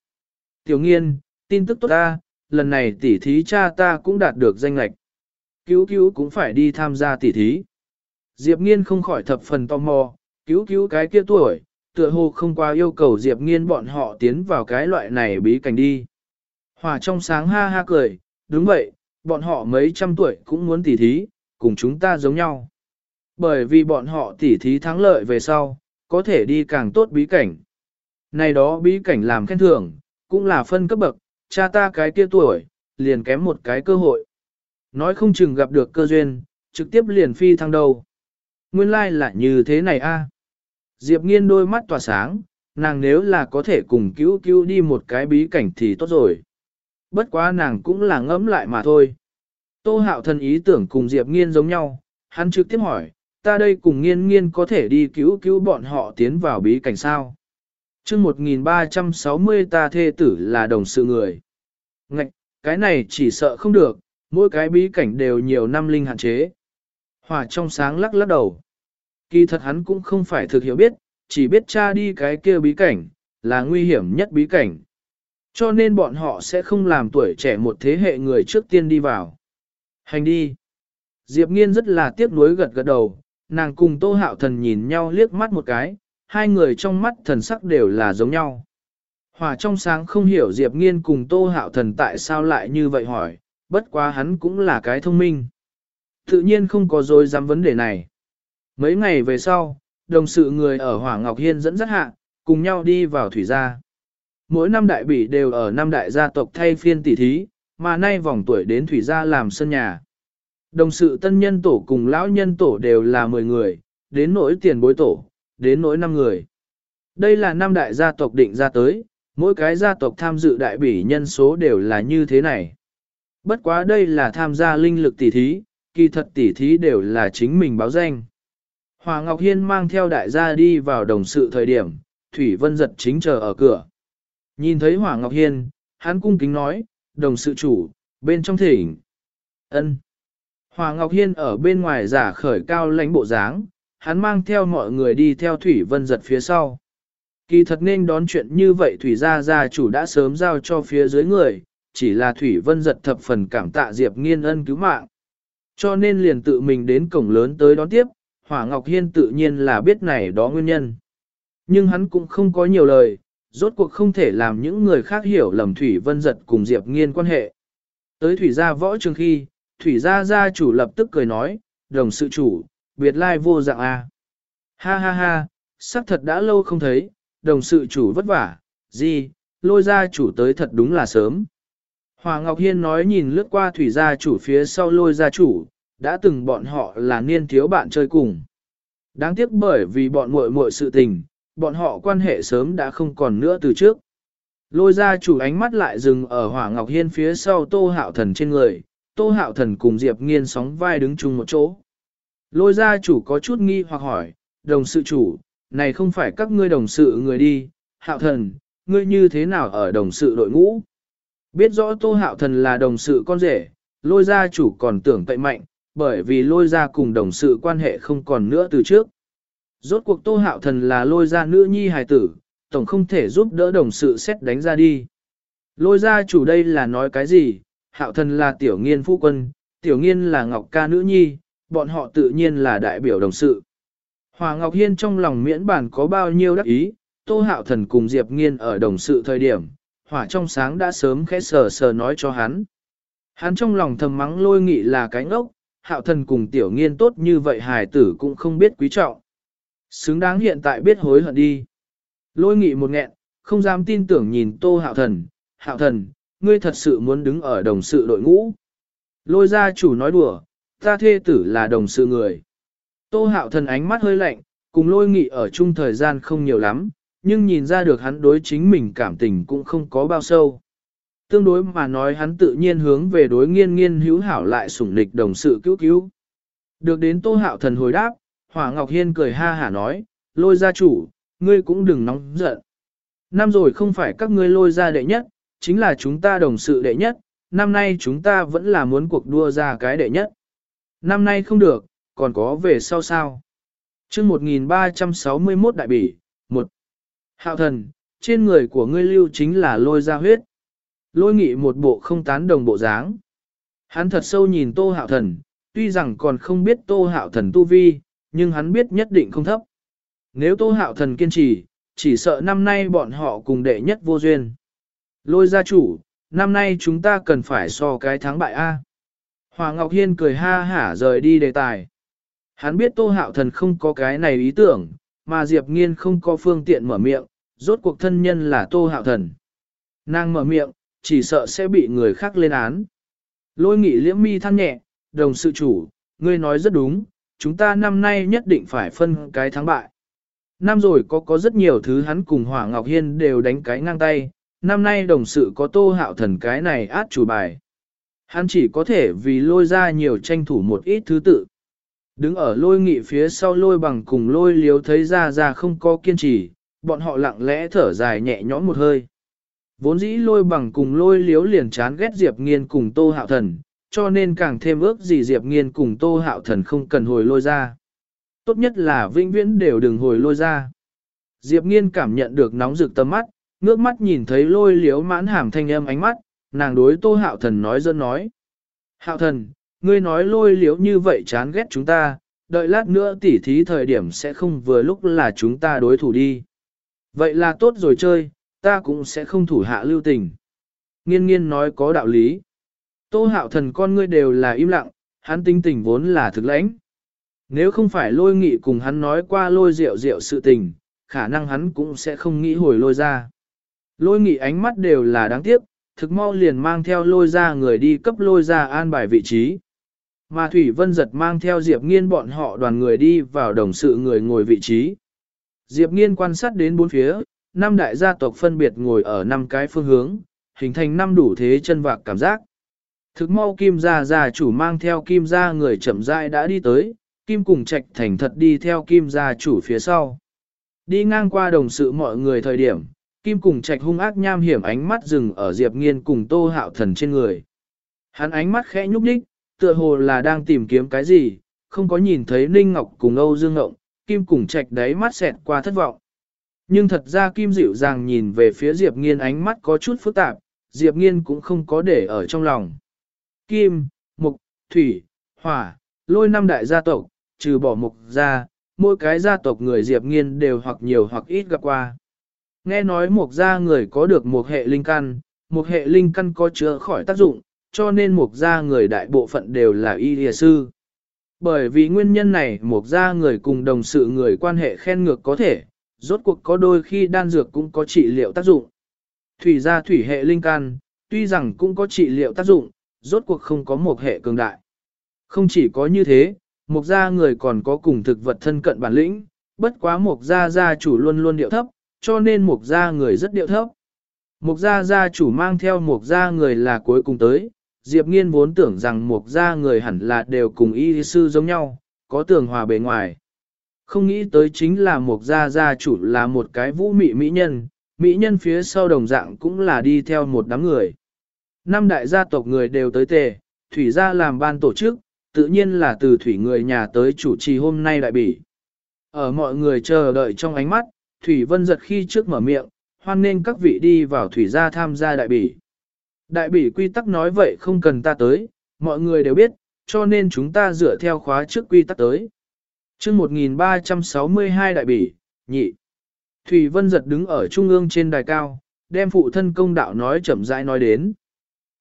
Tiểu nghiên, tin tức tốt ta, lần này tỉ thí cha ta cũng đạt được danh lạch. Cứu cứu cũng phải đi tham gia tỉ thí. Diệp nghiên không khỏi thập phần tò mò, cứu cứu cái kia tuổi, tựa hồ không qua yêu cầu Diệp nghiên bọn họ tiến vào cái loại này bí cảnh đi. Hòa trong sáng ha ha cười, đúng vậy, bọn họ mấy trăm tuổi cũng muốn tỉ thí, cùng chúng ta giống nhau. Bởi vì bọn họ tỉ thí thắng lợi về sau, có thể đi càng tốt bí cảnh. Này đó bí cảnh làm khen thưởng, cũng là phân cấp bậc, cha ta cái kia tuổi, liền kém một cái cơ hội. Nói không chừng gặp được cơ duyên, trực tiếp liền phi thăng đầu. Nguyên lai like là như thế này a. Diệp nghiên đôi mắt tỏa sáng, nàng nếu là có thể cùng cứu cứu đi một cái bí cảnh thì tốt rồi. Bất quá nàng cũng là ngẫm lại mà thôi. Tô hạo thần ý tưởng cùng Diệp nghiên giống nhau, hắn trực tiếp hỏi, ta đây cùng nghiên nghiên có thể đi cứu cứu bọn họ tiến vào bí cảnh sao chương 1360 ta thê tử là đồng sự người. Ngạch, cái này chỉ sợ không được, mỗi cái bí cảnh đều nhiều năm linh hạn chế. Hòa trong sáng lắc lắc đầu. Kỳ thật hắn cũng không phải thực hiểu biết, chỉ biết cha đi cái kia bí cảnh, là nguy hiểm nhất bí cảnh. Cho nên bọn họ sẽ không làm tuổi trẻ một thế hệ người trước tiên đi vào. Hành đi. Diệp nghiên rất là tiếc nuối gật gật đầu, nàng cùng tô hạo thần nhìn nhau liếc mắt một cái, hai người trong mắt thần sắc đều là giống nhau. Hòa trong sáng không hiểu Diệp nghiên cùng tô hạo thần tại sao lại như vậy hỏi, bất quá hắn cũng là cái thông minh. Tự nhiên không có dối dám vấn đề này. Mấy ngày về sau, đồng sự người ở Hỏa Ngọc Hiên dẫn dắt hạ, cùng nhau đi vào thủy gia. Mỗi năm đại bỉ đều ở năm đại gia tộc thay phiên tỷ thí, mà nay vòng tuổi đến thủy gia làm sân nhà. Đồng sự tân nhân tổ cùng lão nhân tổ đều là 10 người, đến nỗi tiền bối tổ, đến nỗi 5 người. Đây là năm đại gia tộc định ra tới, mỗi cái gia tộc tham dự đại bỉ nhân số đều là như thế này. Bất quá đây là tham gia linh lực tỷ thí, kỳ thật tỷ thí đều là chính mình báo danh. Hòa Ngọc Hiên mang theo đại gia đi vào đồng sự thời điểm, Thủy Vân giật chính chờ ở cửa. Nhìn thấy Hòa Ngọc Hiên, hắn cung kính nói, đồng sự chủ, bên trong thỉnh. ân Hòa Ngọc Hiên ở bên ngoài giả khởi cao lãnh bộ dáng, hắn mang theo mọi người đi theo Thủy Vân giật phía sau. Kỳ thật nên đón chuyện như vậy Thủy gia gia chủ đã sớm giao cho phía dưới người, chỉ là Thủy Vân giật thập phần cảm tạ Diệp Nghiên ân cứu mạng. Cho nên liền tự mình đến cổng lớn tới đón tiếp, Hỏa Ngọc Hiên tự nhiên là biết này đó nguyên nhân. Nhưng hắn cũng không có nhiều lời, rốt cuộc không thể làm những người khác hiểu lầm Thủy Vân Giật cùng Diệp Nghiên quan hệ. Tới Thủy gia võ trường khi, Thủy gia gia chủ lập tức cười nói, đồng sự chủ, biệt lai vô dạng a. Ha ha ha, sắc thật đã lâu không thấy, đồng sự chủ vất vả, gì, lôi gia chủ tới thật đúng là sớm. Hòa Ngọc Hiên nói nhìn lướt qua thủy gia chủ phía sau lôi gia chủ, đã từng bọn họ là niên thiếu bạn chơi cùng. Đáng tiếc bởi vì bọn muội muội sự tình, bọn họ quan hệ sớm đã không còn nữa từ trước. Lôi gia chủ ánh mắt lại dừng ở Hỏa Ngọc Hiên phía sau Tô Hạo Thần trên người, Tô Hạo Thần cùng Diệp Nghiên sóng vai đứng chung một chỗ. Lôi gia chủ có chút nghi hoặc hỏi, đồng sự chủ, này không phải các ngươi đồng sự người đi, Hạo Thần, ngươi như thế nào ở đồng sự đội ngũ? Biết rõ Tô Hạo Thần là đồng sự con rể, lôi gia chủ còn tưởng tệ mạnh, bởi vì lôi gia cùng đồng sự quan hệ không còn nữa từ trước. Rốt cuộc Tô Hạo Thần là lôi gia nữ nhi hài tử, tổng không thể giúp đỡ đồng sự xét đánh ra đi. Lôi gia chủ đây là nói cái gì? Hạo Thần là tiểu nghiên phu quân, tiểu nghiên là ngọc ca nữ nhi, bọn họ tự nhiên là đại biểu đồng sự. Hòa Ngọc Hiên trong lòng miễn bản có bao nhiêu đắc ý, Tô Hạo Thần cùng Diệp Nghiên ở đồng sự thời điểm, hỏa trong sáng đã sớm khẽ sờ sờ nói cho hắn. Hắn trong lòng thầm mắng lôi nghị là cái ngốc, hạo thần cùng tiểu nghiên tốt như vậy hài tử cũng không biết quý trọng. Xứng đáng hiện tại biết hối hận đi. Lôi nghị một nghẹn, không dám tin tưởng nhìn tô hạo thần, hạo thần, ngươi thật sự muốn đứng ở đồng sự đội ngũ. Lôi gia chủ nói đùa, ta thê tử là đồng sự người. Tô hạo thần ánh mắt hơi lạnh, cùng lôi nghị ở chung thời gian không nhiều lắm, nhưng nhìn ra được hắn đối chính mình cảm tình cũng không có bao sâu. Tương đối mà nói hắn tự nhiên hướng về đối nghiên nghiên hữu hảo lại sủng nịch đồng sự cứu cứu. Được đến tô hạo thần hồi đáp, Hỏa Ngọc Hiên cười ha hả nói, lôi gia chủ, ngươi cũng đừng nóng giận. Năm rồi không phải các ngươi lôi ra đệ nhất, chính là chúng ta đồng sự đệ nhất, năm nay chúng ta vẫn là muốn cuộc đua ra cái đệ nhất. Năm nay không được, còn có về sau sao. chương 1361 đại bỉ, 1. Hạo thần, trên người của ngươi lưu chính là lôi ra huyết. Lôi nghị một bộ không tán đồng bộ dáng. Hắn thật sâu nhìn tô hạo thần, tuy rằng còn không biết tô hạo thần tu vi, nhưng hắn biết nhất định không thấp. Nếu tô hạo thần kiên trì, chỉ sợ năm nay bọn họ cùng đệ nhất vô duyên. Lôi gia chủ, năm nay chúng ta cần phải so cái thắng bại A. Hoàng Ngọc Hiên cười ha hả rời đi đề tài. Hắn biết tô hạo thần không có cái này ý tưởng, mà Diệp Nghiên không có phương tiện mở miệng, rốt cuộc thân nhân là Tô Hạo Thần. Nàng mở miệng, chỉ sợ sẽ bị người khác lên án. Lôi nghị liễm mi than nhẹ, đồng sự chủ, ngươi nói rất đúng, chúng ta năm nay nhất định phải phân cái thắng bại. Năm rồi có có rất nhiều thứ hắn cùng Hỏa Ngọc Hiên đều đánh cái ngang tay, năm nay đồng sự có Tô Hạo Thần cái này át chủ bài. Hắn chỉ có thể vì lôi ra nhiều tranh thủ một ít thứ tự. Đứng ở lôi nghị phía sau lôi bằng cùng lôi liếu thấy ra ra không có kiên trì, bọn họ lặng lẽ thở dài nhẹ nhõm một hơi. Vốn dĩ lôi bằng cùng lôi liếu liền chán ghét Diệp Nghiên cùng Tô Hạo Thần, cho nên càng thêm ước gì Diệp Nghiên cùng Tô Hạo Thần không cần hồi lôi ra. Tốt nhất là vĩnh viễn đều đừng hồi lôi ra. Diệp Nghiên cảm nhận được nóng rực tâm mắt, ngước mắt nhìn thấy lôi liếu mãn hàm thanh âm ánh mắt, nàng đối Tô Hạo Thần nói dân nói. Hạo Thần, ngươi nói lôi liếu như vậy chán ghét chúng ta, đợi lát nữa tỉ thí thời điểm sẽ không vừa lúc là chúng ta đối thủ đi. Vậy là tốt rồi chơi, ta cũng sẽ không thủ hạ lưu tình. Nghiên nghiên nói có đạo lý. Tô hạo thần con ngươi đều là im lặng, hắn tinh tình vốn là thực lãnh. Nếu không phải lôi nghị cùng hắn nói qua lôi rượu rượu sự tình, khả năng hắn cũng sẽ không nghĩ hồi lôi ra. Lôi nghị ánh mắt đều là đáng tiếc, thực mau liền mang theo lôi ra người đi cấp lôi ra an bài vị trí. Mà Thủy Vân giật mang theo Diệp Nghiên bọn họ đoàn người đi vào đồng sự người ngồi vị trí. Diệp Nghiên quan sát đến bốn phía, năm đại gia tộc phân biệt ngồi ở năm cái phương hướng, hình thành năm đủ thế chân vạc cảm giác. Thực mau Kim gia gia chủ mang theo Kim gia người chậm rãi đã đi tới, Kim cùng Trạch thành thật đi theo Kim gia chủ phía sau. Đi ngang qua đồng sự mọi người thời điểm, Kim cùng Trạch hung ác nham hiểm ánh mắt dừng ở Diệp Nghiên cùng Tô Hạo Thần trên người. Hắn ánh mắt khẽ nhúc nhích, tựa hồ là đang tìm kiếm cái gì, không có nhìn thấy Ninh Ngọc cùng Âu Dương Ngộng, Kim cùng Trạch đáy mắt xẹt qua thất vọng. Nhưng thật ra Kim dịu dàng nhìn về phía Diệp Nghiên ánh mắt có chút phức tạp, Diệp Nghiên cũng không có để ở trong lòng. Kim, Mục, Thủy, Hỏa, lôi năm đại gia tộc, trừ bỏ mục gia, mỗi cái gia tộc người Diệp Nghiên đều hoặc nhiều hoặc ít gặp qua. Nghe nói một gia người có được một hệ linh căn, một hệ linh căn có chữa khỏi tác dụng, cho nên một gia người đại bộ phận đều là y lìa sư. Bởi vì nguyên nhân này một gia người cùng đồng sự người quan hệ khen ngược có thể, rốt cuộc có đôi khi đan dược cũng có trị liệu tác dụng. Thủy gia thủy hệ linh căn, tuy rằng cũng có trị liệu tác dụng, rốt cuộc không có một hệ cường đại. Không chỉ có như thế, một gia người còn có cùng thực vật thân cận bản lĩnh, bất quá một gia gia chủ luôn luôn điệu thấp, cho nên mục gia người rất điệu thấp. Mục gia gia chủ mang theo mục gia người là cuối cùng tới, Diệp Nghiên vốn tưởng rằng mục gia người hẳn là đều cùng y sư giống nhau, có tường hòa bề ngoài. Không nghĩ tới chính là mục gia gia chủ là một cái vũ mị mỹ nhân, mỹ nhân phía sau đồng dạng cũng là đi theo một đám người. Năm đại gia tộc người đều tới tề, thủy gia làm ban tổ chức, tự nhiên là từ thủy người nhà tới chủ trì hôm nay đại bỉ. Ở mọi người chờ đợi trong ánh mắt, Thủy Vân giật khi trước mở miệng, hoan nên các vị đi vào thủy gia tham gia đại bỉ. Đại bỉ quy tắc nói vậy không cần ta tới, mọi người đều biết, cho nên chúng ta dựa theo khóa trước quy tắc tới. chương 1362 đại bỉ, nhị. Thủy Vân giật đứng ở trung ương trên đài cao, đem phụ thân công đạo nói chậm rãi nói đến.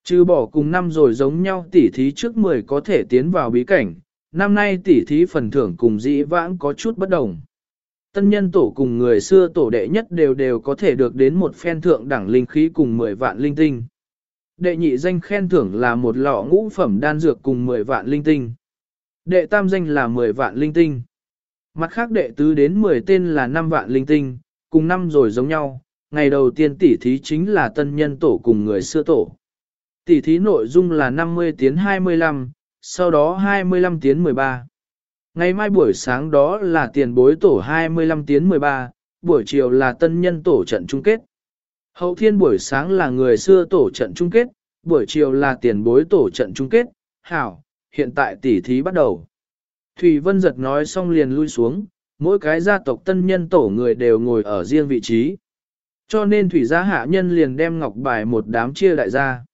Trừ bỏ cùng năm rồi giống nhau tỉ thí trước 10 có thể tiến vào bí cảnh, năm nay tỉ thí phần thưởng cùng dĩ vãng có chút bất đồng. Tân nhân tổ cùng người xưa tổ đệ nhất đều đều có thể được đến một phen thượng đẳng linh khí cùng 10 vạn linh tinh. Đệ nhị danh khen thưởng là một lọ ngũ phẩm đan dược cùng 10 vạn linh tinh. Đệ tam danh là 10 vạn linh tinh. Mặt khác đệ tứ đến 10 tên là 5 vạn linh tinh, cùng năm rồi giống nhau. Ngày đầu tiên tỷ thí chính là tân nhân tổ cùng người xưa tổ. Tỷ thí nội dung là 50 tiến 25, sau đó 25 tiến 13. Ngày mai buổi sáng đó là tiền bối tổ 25 tiến 13, buổi chiều là tân nhân tổ trận chung kết. Hậu thiên buổi sáng là người xưa tổ trận chung kết, buổi chiều là tiền bối tổ trận chung kết. Hảo, hiện tại tỷ thí bắt đầu. Thủy Vân giật nói xong liền lui xuống, mỗi cái gia tộc tân nhân tổ người đều ngồi ở riêng vị trí. Cho nên Thủy gia hạ nhân liền đem ngọc bài một đám chia đại gia.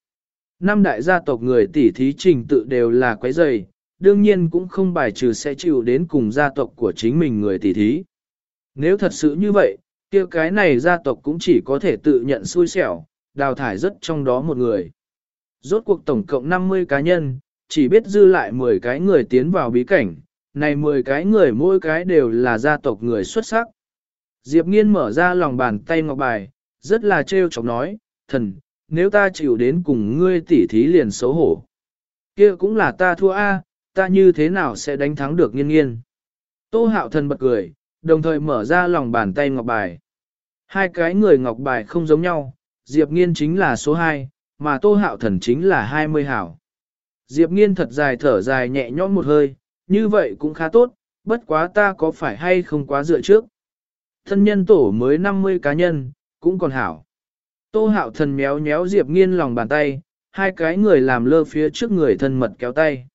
Năm đại gia tộc người tỷ thí trình tự đều là quấy dày, đương nhiên cũng không bài trừ sẽ chịu đến cùng gia tộc của chính mình người tỷ thí. Nếu thật sự như vậy, kia cái này gia tộc cũng chỉ có thể tự nhận xui xẻo, đào thải rất trong đó một người. Rốt cuộc tổng cộng 50 cá nhân, chỉ biết dư lại 10 cái người tiến vào bí cảnh, này 10 cái người mỗi cái đều là gia tộc người xuất sắc. Diệp Nghiên mở ra lòng bàn tay ngọc bài, rất là trêu chọc nói, thần, nếu ta chịu đến cùng ngươi tỉ thí liền xấu hổ. kia cũng là ta thua a, ta như thế nào sẽ đánh thắng được nghiên nghiên. Tô hạo thần bật cười, đồng thời mở ra lòng bàn tay ngọc bài. Hai cái người ngọc bài không giống nhau, Diệp nghiên chính là số 2, mà tô hạo thần chính là 20 hảo. Diệp nghiên thật dài thở dài nhẹ nhõm một hơi, như vậy cũng khá tốt, bất quá ta có phải hay không quá dựa trước. Thân nhân tổ mới 50 cá nhân, cũng còn hảo. Tô hạo thần méo méo Diệp nghiên lòng bàn tay, hai cái người làm lơ phía trước người thân mật kéo tay.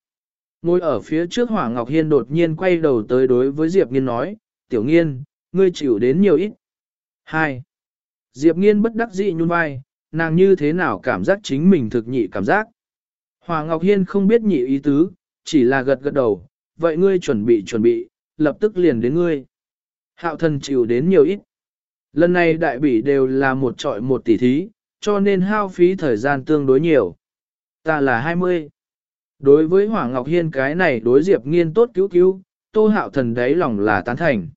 Ngồi ở phía trước Hỏa Ngọc Hiên đột nhiên quay đầu tới đối với Diệp nghiên nói, tiểu nghiên, ngươi chịu đến nhiều ít. Hai. Diệp nghiên bất đắc dĩ nhún vai, nàng như thế nào cảm giác chính mình thực nhị cảm giác. Hỏa Ngọc Hiên không biết nhị ý tứ, chỉ là gật gật đầu, vậy ngươi chuẩn bị chuẩn bị, lập tức liền đến ngươi. Hạo thần chịu đến nhiều ít. Lần này đại bỉ đều là một trọi một tỷ thí, cho nên hao phí thời gian tương đối nhiều. Ta là 20. Đối với Hoàng Ngọc Hiên cái này đối Diệp nghiên tốt cứu cứu, tô hạo thần đấy lòng là tán thành.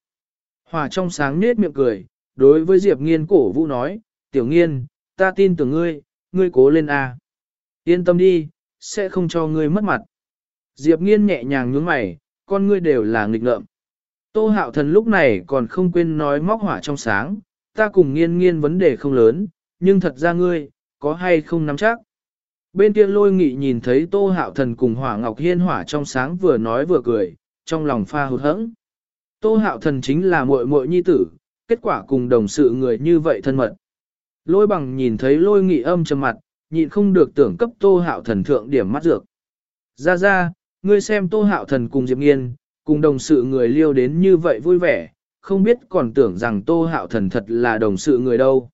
Hỏa trong sáng nết miệng cười, đối với Diệp nghiên cổ vũ nói, tiểu nghiên, ta tin tưởng ngươi, ngươi cố lên A. Yên tâm đi, sẽ không cho ngươi mất mặt. Diệp nghiên nhẹ nhàng nhướng mày, con ngươi đều là nghịch ngợm. Tô hạo thần lúc này còn không quên nói móc hỏa trong sáng, ta cùng nghiên nghiên vấn đề không lớn, nhưng thật ra ngươi, có hay không nắm chắc. Bên kia lôi nghị nhìn thấy tô hạo thần cùng hỏa ngọc hiên hỏa trong sáng vừa nói vừa cười, trong lòng pha hụt hẫng. Tô hạo thần chính là muội muội nhi tử, kết quả cùng đồng sự người như vậy thân mật. Lôi bằng nhìn thấy lôi nghị âm trầm mặt, nhịn không được tưởng cấp tô hạo thần thượng điểm mắt dược. Ra ra, ngươi xem tô hạo thần cùng Diệp Nghiên, cùng đồng sự người liêu đến như vậy vui vẻ, không biết còn tưởng rằng Tô Hạo Thần thật là đồng sự người đâu.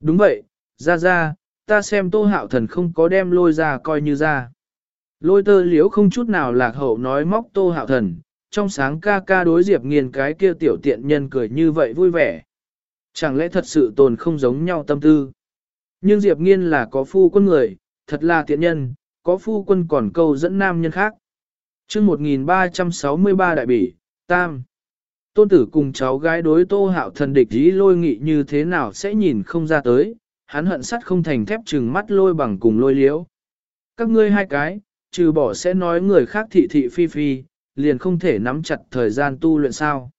Đúng vậy, ra ra, ta xem Tô Hạo Thần không có đem lôi ra coi như ra. Lôi tơ liếu không chút nào lạc hậu nói móc tô hạo thần, trong sáng ca ca đối Diệp nghiền cái kia tiểu tiện nhân cười như vậy vui vẻ. Chẳng lẽ thật sự tồn không giống nhau tâm tư? Nhưng Diệp nghiên là có phu quân người, thật là tiện nhân, có phu quân còn câu dẫn nam nhân khác. chương 1363 đại bỉ, Tam. Tôn tử cùng cháu gái đối tô hạo thần địch ý lôi nghị như thế nào sẽ nhìn không ra tới, hắn hận sắt không thành thép chừng mắt lôi bằng cùng lôi liễu. Các ngươi hai cái, trừ bỏ sẽ nói người khác thị thị phi phi, liền không thể nắm chặt thời gian tu luyện sao.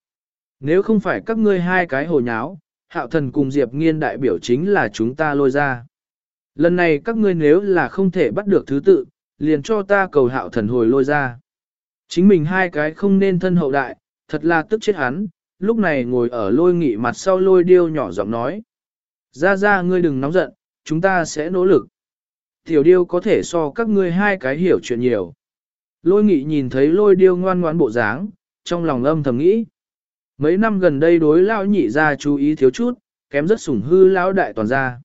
Nếu không phải các ngươi hai cái hồ nháo, hạo thần cùng Diệp nghiên đại biểu chính là chúng ta lôi ra. Lần này các ngươi nếu là không thể bắt được thứ tự, liền cho ta cầu hạo thần hồi lôi ra. Chính mình hai cái không nên thân hậu đại, thật là tức chết hắn, lúc này ngồi ở lôi nghị mặt sau lôi điêu nhỏ giọng nói. Ra ra ngươi đừng nóng giận, chúng ta sẽ nỗ lực. Tiểu điêu có thể so các ngươi hai cái hiểu chuyện nhiều. Lôi nghị nhìn thấy lôi điêu ngoan ngoãn bộ dáng, trong lòng âm thầm nghĩ. Mấy năm gần đây đối lão nhị ra chú ý thiếu chút, kém rất sủng hư lão đại toàn ra.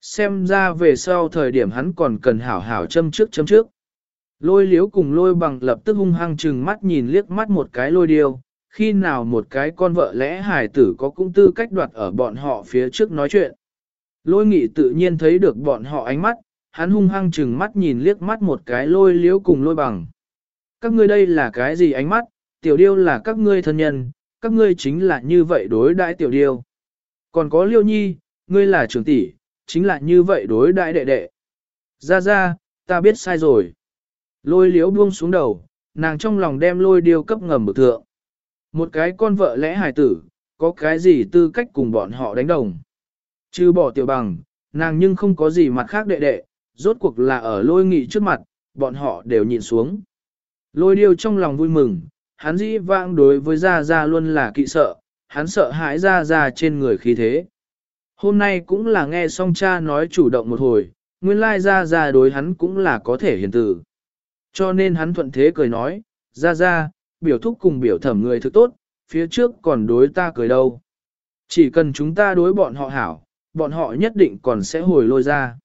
Xem ra về sau thời điểm hắn còn cần hảo hảo châm trước châm trước. Lôi liếu cùng lôi bằng lập tức hung hăng chừng mắt nhìn liếc mắt một cái lôi điêu, khi nào một cái con vợ lẽ hài tử có cũng tư cách đoạt ở bọn họ phía trước nói chuyện. Lôi nghị tự nhiên thấy được bọn họ ánh mắt, hắn hung hăng chừng mắt nhìn liếc mắt một cái lôi liếu cùng lôi bằng. Các ngươi đây là cái gì ánh mắt, tiểu điêu là các ngươi thân nhân, các ngươi chính là như vậy đối đãi tiểu điêu. Còn có liêu nhi, ngươi là trưởng tỷ, chính là như vậy đối đãi đệ đệ. Ra ra, ta biết sai rồi. Lôi liếu buông xuống đầu, nàng trong lòng đem lôi điêu cấp ngầm bực thượng. Một cái con vợ lẽ hài tử, có cái gì tư cách cùng bọn họ đánh đồng. Chứ bỏ tiểu bằng, nàng nhưng không có gì mặt khác đệ đệ, rốt cuộc là ở lôi nghị trước mặt, bọn họ đều nhìn xuống. Lôi điêu trong lòng vui mừng, hắn dĩ vãng đối với Gia Gia luôn là kỵ sợ, hắn sợ hãi Gia Gia trên người khí thế. Hôm nay cũng là nghe song cha nói chủ động một hồi, nguyên lai Gia Gia đối hắn cũng là có thể hiền tử. Cho nên hắn thuận thế cười nói, Gia Gia, biểu thúc cùng biểu thẩm người thực tốt, phía trước còn đối ta cười đâu. Chỉ cần chúng ta đối bọn họ hảo, bọn họ nhất định còn sẽ hồi lôi ra.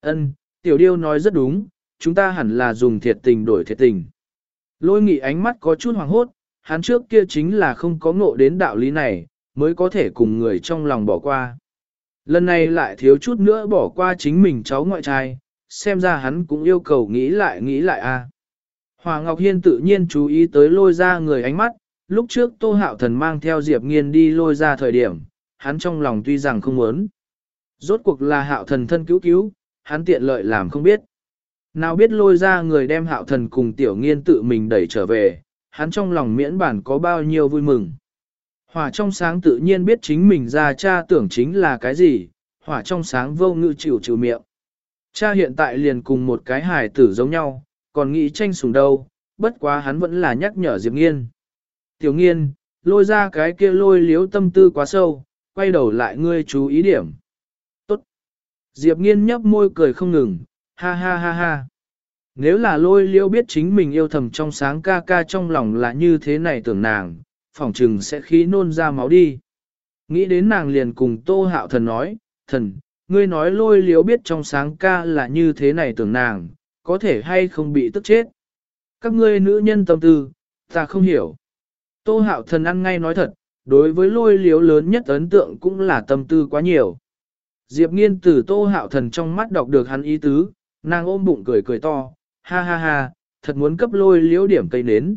Ân, tiểu điêu nói rất đúng, chúng ta hẳn là dùng thiệt tình đổi thiệt tình. Lôi nghị ánh mắt có chút hoàng hốt, hắn trước kia chính là không có ngộ đến đạo lý này, mới có thể cùng người trong lòng bỏ qua. Lần này lại thiếu chút nữa bỏ qua chính mình cháu ngoại trai, xem ra hắn cũng yêu cầu nghĩ lại nghĩ lại a. Hòa Ngọc Hiên tự nhiên chú ý tới lôi ra người ánh mắt, lúc trước Tô Hạo Thần mang theo Diệp Nghiên đi lôi ra thời điểm, hắn trong lòng tuy rằng không muốn. Rốt cuộc là Hạo Thần thân cứu cứu, hắn tiện lợi làm không biết. Nào biết lôi ra người đem Hạo Thần cùng Tiểu Nghiên tự mình đẩy trở về, hắn trong lòng miễn bản có bao nhiêu vui mừng. Hỏa trong sáng tự nhiên biết chính mình ra cha tưởng chính là cái gì, hỏa trong sáng vô ngự chịu chịu miệng. Cha hiện tại liền cùng một cái hài tử giống nhau, còn nghĩ tranh sủng đâu, bất quá hắn vẫn là nhắc nhở Diệp Nghiên. Tiểu Nghiên, lôi ra cái kia lôi liếu tâm tư quá sâu, quay đầu lại ngươi chú ý điểm. Tốt. Diệp Nghiên nhấp môi cười không ngừng, ha ha ha ha. Nếu là lôi liễu biết chính mình yêu thầm trong sáng ca ca trong lòng là như thế này tưởng nàng, phỏng trừng sẽ khí nôn ra máu đi. Nghĩ đến nàng liền cùng tô hạo thần nói, thần, ngươi nói lôi liễu biết trong sáng ca là như thế này tưởng nàng, có thể hay không bị tức chết. Các ngươi nữ nhân tâm tư, ta không hiểu. Tô hạo thần ăn ngay nói thật, đối với lôi liếu lớn nhất ấn tượng cũng là tâm tư quá nhiều. Diệp nghiên từ tô hạo thần trong mắt đọc được hắn ý tứ, nàng ôm bụng cười cười to, ha ha ha, thật muốn cấp lôi liếu điểm cây nến.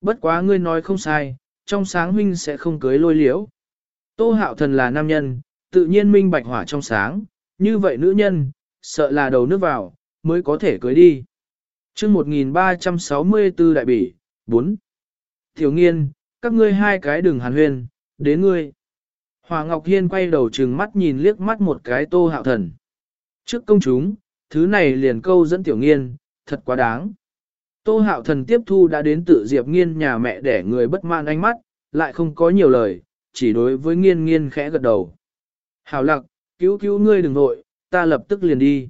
Bất quá ngươi nói không sai, trong sáng huynh sẽ không cưới lôi liếu. Tô hạo thần là nam nhân, tự nhiên minh bạch hỏa trong sáng, như vậy nữ nhân, sợ là đầu nước vào, mới có thể cưới đi. chương 1364 đại bỉ, 4. Tiểu nghiên, các ngươi hai cái đừng hàn huyên, đến ngươi. Hòa Ngọc Hiên quay đầu trừng mắt nhìn liếc mắt một cái tô hạo thần. Trước công chúng, thứ này liền câu dẫn tiểu nghiên, thật quá đáng. Tô hạo thần tiếp thu đã đến tự diệp nghiên nhà mẹ để người bất mãn ánh mắt, lại không có nhiều lời, chỉ đối với nghiên nghiên khẽ gật đầu. Hảo lặc, cứu cứu ngươi đừng nội, ta lập tức liền đi.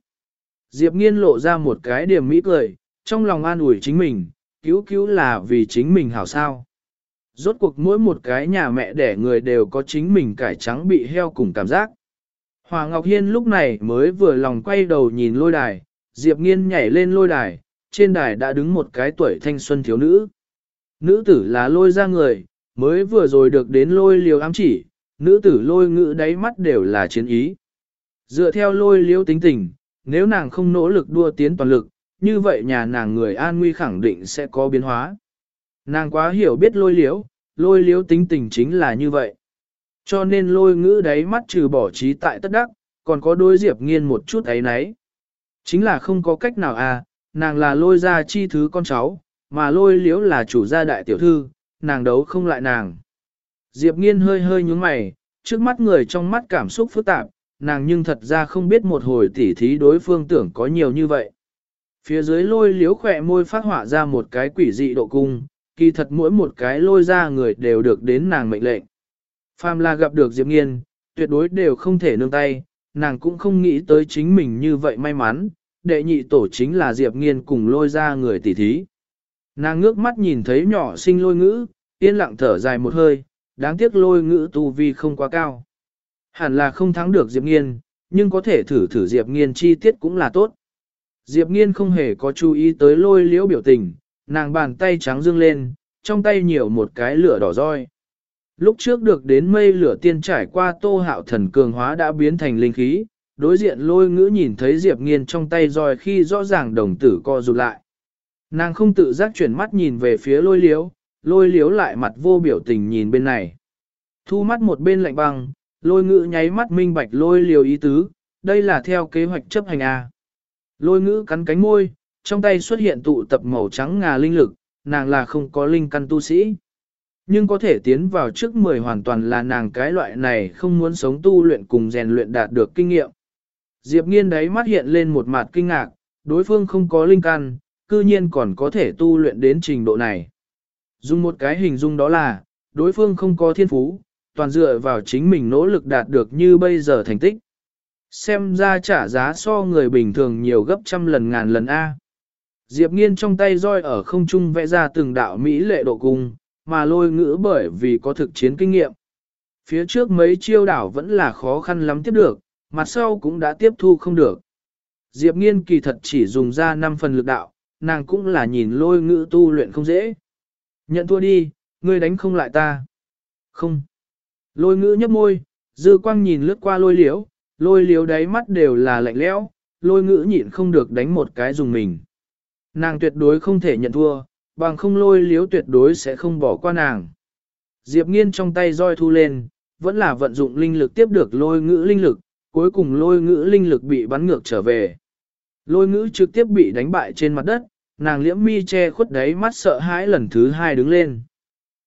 Diệp nghiên lộ ra một cái điểm mỹ cười, trong lòng an ủi chính mình, cứu cứu là vì chính mình hảo sao. Rốt cuộc mỗi một cái nhà mẹ đẻ người đều có chính mình cải trắng bị heo cùng cảm giác. Hòa Ngọc Hiên lúc này mới vừa lòng quay đầu nhìn lôi đài, Diệp nghiên nhảy lên lôi đài, trên đài đã đứng một cái tuổi thanh xuân thiếu nữ. Nữ tử là lôi ra người, mới vừa rồi được đến lôi liều ám chỉ, nữ tử lôi ngữ đáy mắt đều là chiến ý. Dựa theo lôi liêu tính tình, nếu nàng không nỗ lực đua tiến toàn lực, như vậy nhà nàng người an nguy khẳng định sẽ có biến hóa. Nàng quá hiểu biết lôi liếu, lôi liếu tính tình chính là như vậy. Cho nên lôi ngữ đáy mắt trừ bỏ trí tại tất đắc, còn có đôi diệp nghiên một chút ấy nấy. Chính là không có cách nào à, nàng là lôi ra chi thứ con cháu, mà lôi liếu là chủ gia đại tiểu thư, nàng đấu không lại nàng. Diệp nghiên hơi hơi nhúng mày, trước mắt người trong mắt cảm xúc phức tạp, nàng nhưng thật ra không biết một hồi tỉ thí đối phương tưởng có nhiều như vậy. Phía dưới lôi liếu khỏe môi phát họa ra một cái quỷ dị độ cung, kỳ thật mỗi một cái lôi ra người đều được đến nàng mệnh lệnh. Phàm là gặp được Diệp Nghiên, tuyệt đối đều không thể nương tay, nàng cũng không nghĩ tới chính mình như vậy may mắn, đệ nhị tổ chính là Diệp Nghiên cùng lôi ra người tỉ thí. Nàng ngước mắt nhìn thấy nhỏ sinh lôi ngữ, yên lặng thở dài một hơi, đáng tiếc lôi ngữ tu vi không quá cao. Hẳn là không thắng được Diệp Nghiên, nhưng có thể thử thử Diệp Nghiên chi tiết cũng là tốt. Diệp Nghiên không hề có chú ý tới lôi liễu biểu tình, nàng bàn tay trắng dương lên, trong tay nhiều một cái lửa đỏ roi. Lúc trước được đến mây lửa tiên trải qua tô hạo thần cường hóa đã biến thành linh khí, đối diện lôi ngữ nhìn thấy Diệp Nghiên trong tay roi khi rõ ràng đồng tử co rụt lại. Nàng không tự giác chuyển mắt nhìn về phía lôi liếu, lôi liếu lại mặt vô biểu tình nhìn bên này. Thu mắt một bên lạnh băng, lôi ngữ nháy mắt minh bạch lôi liều ý tứ, đây là theo kế hoạch chấp hành A. Lôi ngữ cắn cánh môi, trong tay xuất hiện tụ tập màu trắng ngà linh lực, nàng là không có linh căn tu sĩ. Nhưng có thể tiến vào trước 10 hoàn toàn là nàng cái loại này không muốn sống tu luyện cùng rèn luyện đạt được kinh nghiệm. Diệp nghiên đấy mắt hiện lên một mặt kinh ngạc, đối phương không có linh căn, cư nhiên còn có thể tu luyện đến trình độ này. Dùng một cái hình dung đó là, đối phương không có thiên phú, toàn dựa vào chính mình nỗ lực đạt được như bây giờ thành tích. Xem ra trả giá so người bình thường nhiều gấp trăm lần ngàn lần A. Diệp nghiên trong tay roi ở không trung vẽ ra từng đạo Mỹ lệ độ cung, mà lôi ngữ bởi vì có thực chiến kinh nghiệm. Phía trước mấy chiêu đảo vẫn là khó khăn lắm tiếp được, mặt sau cũng đã tiếp thu không được. Diệp nghiên kỳ thật chỉ dùng ra 5 phần lực đạo, nàng cũng là nhìn lôi ngữ tu luyện không dễ. Nhận thua đi, ngươi đánh không lại ta. Không. Lôi ngữ nhấp môi, dư quang nhìn lướt qua lôi liếu, lôi liếu đáy mắt đều là lạnh lẽo, lôi ngữ nhịn không được đánh một cái dùng mình. Nàng tuyệt đối không thể nhận thua, bằng không lôi liếu tuyệt đối sẽ không bỏ qua nàng. Diệp nghiên trong tay roi thu lên, vẫn là vận dụng linh lực tiếp được lôi ngữ linh lực, cuối cùng lôi ngữ linh lực bị bắn ngược trở về. Lôi ngữ trực tiếp bị đánh bại trên mặt đất, nàng liễm mi che khuất đáy mắt sợ hãi lần thứ hai đứng lên.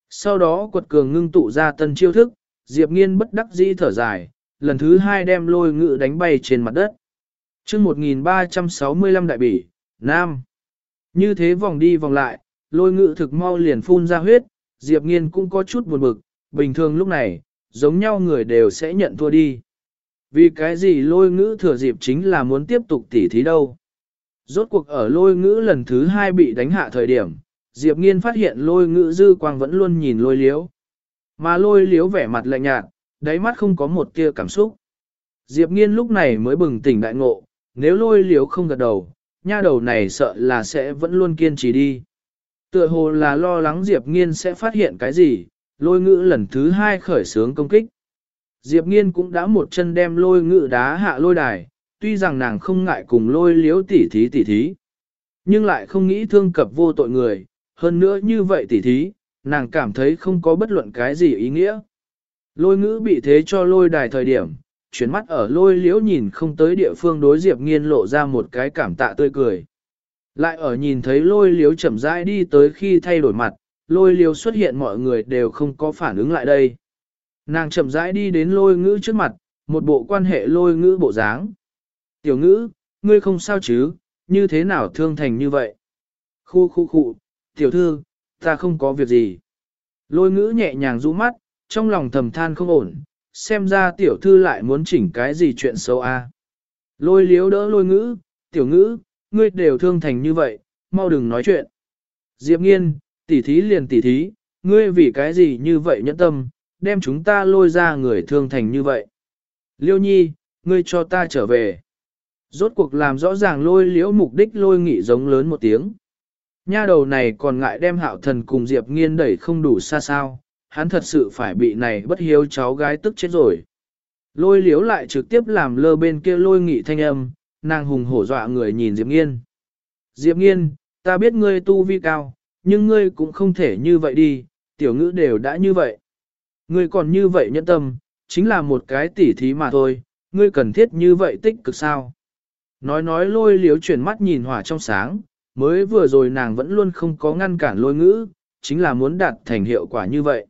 Sau đó quật cường ngưng tụ ra tân chiêu thức, Diệp Nghiên bất đắc dĩ thở dài, lần thứ hai đem lôi ngự đánh bay trên mặt đất. chương 1365 đại bỉ, Nam. Như thế vòng đi vòng lại, lôi ngự thực mau liền phun ra huyết, Diệp Nghiên cũng có chút buồn bực, bình thường lúc này, giống nhau người đều sẽ nhận thua đi. Vì cái gì lôi ngữ thừa dịp chính là muốn tiếp tục tỉ thí đâu. Rốt cuộc ở lôi ngữ lần thứ hai bị đánh hạ thời điểm, Diệp Nghiên phát hiện lôi ngữ dư quang vẫn luôn nhìn lôi liếu. Mà lôi liếu vẻ mặt lạnh nhạt, đáy mắt không có một tia cảm xúc. Diệp nghiên lúc này mới bừng tỉnh đại ngộ, nếu lôi liếu không gật đầu, nha đầu này sợ là sẽ vẫn luôn kiên trì đi. Tựa hồ là lo lắng Diệp nghiên sẽ phát hiện cái gì, lôi ngữ lần thứ hai khởi sướng công kích. Diệp nghiên cũng đã một chân đem lôi ngữ đá hạ lôi đài, tuy rằng nàng không ngại cùng lôi liếu tỉ thí tỉ thí. Nhưng lại không nghĩ thương cập vô tội người, hơn nữa như vậy tỉ thí, nàng cảm thấy không có bất luận cái gì ý nghĩa. Lôi ngữ bị thế cho lôi đài thời điểm, chuyển mắt ở lôi liễu nhìn không tới địa phương đối diệp nghiên lộ ra một cái cảm tạ tươi cười. Lại ở nhìn thấy lôi liếu chậm rãi đi tới khi thay đổi mặt, lôi liếu xuất hiện mọi người đều không có phản ứng lại đây. Nàng chậm rãi đi đến lôi ngữ trước mặt, một bộ quan hệ lôi ngữ bộ dáng. Tiểu ngữ, ngươi không sao chứ, như thế nào thương thành như vậy? Khu khu khu, tiểu thư, ta không có việc gì. Lôi ngữ nhẹ nhàng rũ mắt, trong lòng thầm than không ổn, xem ra tiểu thư lại muốn chỉnh cái gì chuyện xấu a. Lôi liếu đỡ lôi ngữ, tiểu ngữ, ngươi đều thương thành như vậy, mau đừng nói chuyện. Diệp nghiên, tỉ thí liền tỉ thí, ngươi vì cái gì như vậy nhẫn tâm, đem chúng ta lôi ra người thương thành như vậy. Liêu nhi, ngươi cho ta trở về. Rốt cuộc làm rõ ràng lôi liễu mục đích lôi nghị giống lớn một tiếng. Nha đầu này còn ngại đem hạo thần cùng Diệp nghiên đẩy không đủ xa sao, hắn thật sự phải bị này bất hiếu cháu gái tức chết rồi. Lôi liếu lại trực tiếp làm lơ bên kia lôi nghị thanh âm, nàng hùng hổ dọa người nhìn Diệp nghiên. Diệp nghiên, ta biết ngươi tu vi cao, nhưng ngươi cũng không thể như vậy đi, tiểu ngữ đều đã như vậy. Ngươi còn như vậy nhẫn tâm, chính là một cái tỉ thí mà thôi, ngươi cần thiết như vậy tích cực sao. Nói nói lôi liếu chuyển mắt nhìn hỏa trong sáng, mới vừa rồi nàng vẫn luôn không có ngăn cản lôi ngữ, chính là muốn đạt thành hiệu quả như vậy.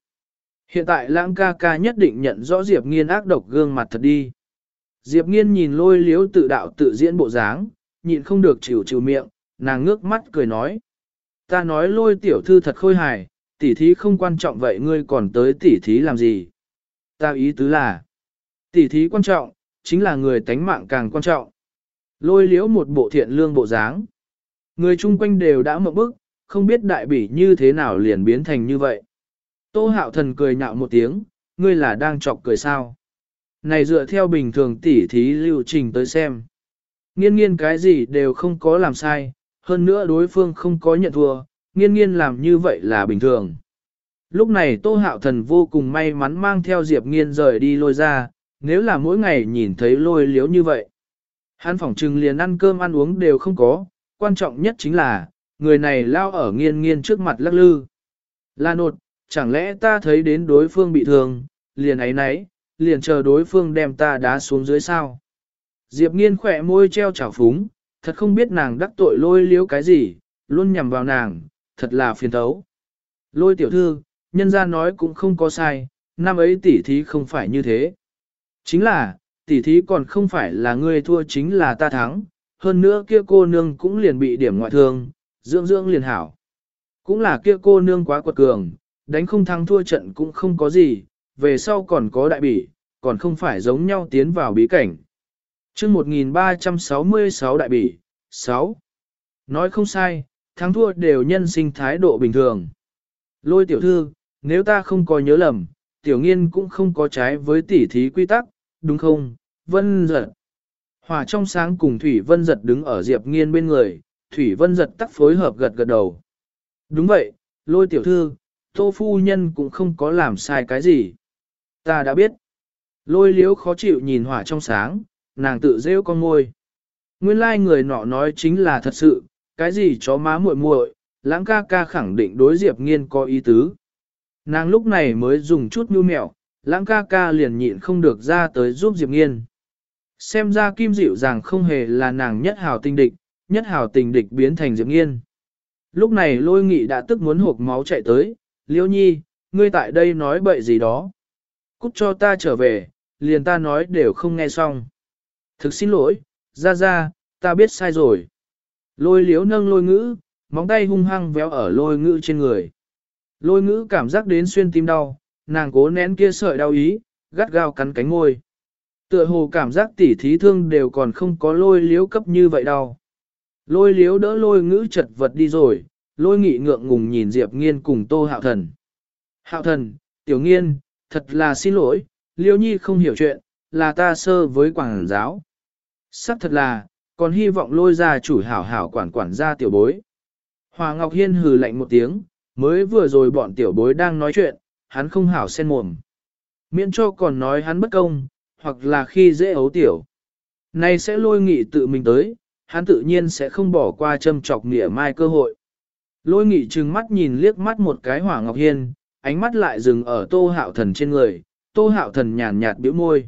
Hiện tại lãng ca ca nhất định nhận rõ Diệp nghiên ác độc gương mặt thật đi. Diệp nghiên nhìn lôi liếu tự đạo tự diễn bộ dáng, nhịn không được chịu chịu miệng, nàng ngước mắt cười nói. Ta nói lôi tiểu thư thật khôi hài, tỉ thí không quan trọng vậy ngươi còn tới tỉ thí làm gì? Ta ý tứ là, tỉ thí quan trọng, chính là người tánh mạng càng quan trọng. Lôi liễu một bộ thiện lương bộ dáng. Người chung quanh đều đã mộng bức, không biết đại bỉ như thế nào liền biến thành như vậy. Tô hạo thần cười nhạo một tiếng, ngươi là đang chọc cười sao. Này dựa theo bình thường tỉ thí lưu trình tới xem. Nghiên nghiên cái gì đều không có làm sai, hơn nữa đối phương không có nhận thua, nghiên nghiên làm như vậy là bình thường. Lúc này Tô Hạo Thần vô cùng may mắn mang theo Diệp Nghiên rời đi lôi ra, nếu là mỗi ngày nhìn thấy lôi liếu như vậy. Hắn phỏng trừng liền ăn cơm ăn uống đều không có, quan trọng nhất chính là, người này lao ở nghiên nghiên trước mặt lắc lư. La nột, chẳng lẽ ta thấy đến đối phương bị thương, liền ấy nấy, liền chờ đối phương đem ta đá xuống dưới sao. Diệp nghiên khỏe môi treo chảo phúng, thật không biết nàng đắc tội lôi liếu cái gì, luôn nhằm vào nàng, thật là phiền thấu. Lôi tiểu thư, nhân ra nói cũng không có sai, năm ấy tỷ thí không phải như thế. Chính là, tỷ thí còn không phải là ngươi thua chính là ta thắng, hơn nữa kia cô nương cũng liền bị điểm ngoại thương, dưỡng dưỡng liền hảo. Cũng là kia cô nương quá quật cường, đánh không thắng thua trận cũng không có gì, về sau còn có đại bỉ, còn không phải giống nhau tiến vào bí cảnh. chương 1366 đại bỉ, 6. Nói không sai, thắng thua đều nhân sinh thái độ bình thường. Lôi tiểu thư, nếu ta không có nhớ lầm, tiểu nghiên cũng không có trái với tỉ thí quy tắc, đúng không? Vân giật. Hòa trong sáng cùng Thủy Vân giật đứng ở Diệp nghiên bên người, Thủy Vân giật tắc phối hợp gật gật đầu. Đúng vậy, lôi tiểu thư, tô phu nhân cũng không có làm sai cái gì. Ta đã biết. Lôi liếu khó chịu nhìn hỏa trong sáng, nàng tự rêu con ngôi. Nguyên lai like người nọ nói chính là thật sự, cái gì chó má muội muội, lãng ca ca khẳng định đối Diệp Nghiên có ý tứ. Nàng lúc này mới dùng chút nhu mẹo, lãng ca ca liền nhịn không được ra tới giúp Diệp Nghiên. Xem ra kim dịu rằng không hề là nàng nhất hào tình địch, nhất hào tình địch biến thành Diệp Nghiên. Lúc này lôi nghị đã tức muốn hộp máu chạy tới, liêu nhi, ngươi tại đây nói bậy gì đó. Cút cho ta trở về, liền ta nói đều không nghe xong. Thực xin lỗi, ra ra, ta biết sai rồi. Lôi liếu nâng lôi ngữ, móng tay hung hăng véo ở lôi ngữ trên người. Lôi ngữ cảm giác đến xuyên tim đau, nàng cố nén kia sợi đau ý, gắt gao cắn cánh ngôi. Tựa hồ cảm giác tỉ thí thương đều còn không có lôi liếu cấp như vậy đâu. Lôi liếu đỡ lôi ngữ chật vật đi rồi, lôi nghị ngượng ngùng nhìn Diệp Nghiên cùng Tô Hạo Thần. Hạo Thần, Tiểu Nghiên, thật là xin lỗi, liêu nhi không hiểu chuyện, là ta sơ với quảng giáo. Sắc thật là, còn hy vọng lôi ra chủ hảo hảo quản quản gia tiểu bối. Hòa Ngọc Hiên hừ lạnh một tiếng, mới vừa rồi bọn tiểu bối đang nói chuyện, hắn không hảo sen mồm. Miễn cho còn nói hắn bất công, hoặc là khi dễ ấu tiểu. Này sẽ lôi nghị tự mình tới, hắn tự nhiên sẽ không bỏ qua châm chọc nghĩa mai cơ hội. Lôi nghị trừng mắt nhìn liếc mắt một cái hỏa ngọc hiên, ánh mắt lại dừng ở tô hạo thần trên người, tô hạo thần nhàn nhạt biểu môi.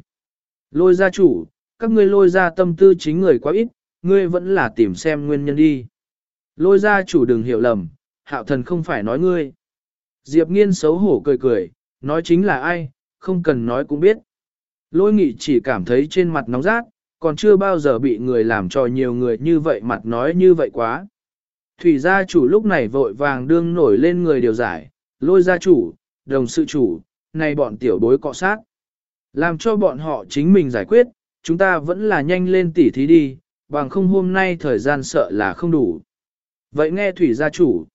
Lôi gia chủ, các ngươi lôi ra tâm tư chính người quá ít, ngươi vẫn là tìm xem nguyên nhân đi. Lôi gia chủ đừng hiểu lầm, hạo thần không phải nói ngươi. Diệp nghiên xấu hổ cười cười, nói chính là ai, không cần nói cũng biết. Lôi nghị chỉ cảm thấy trên mặt nóng rát, còn chưa bao giờ bị người làm cho nhiều người như vậy mặt nói như vậy quá. Thủy gia chủ lúc này vội vàng đương nổi lên người điều giải, lôi gia chủ, đồng sự chủ, này bọn tiểu bối cọ sát. Làm cho bọn họ chính mình giải quyết, chúng ta vẫn là nhanh lên tỉ thí đi, bằng không hôm nay thời gian sợ là không đủ. Vậy nghe thủy gia chủ.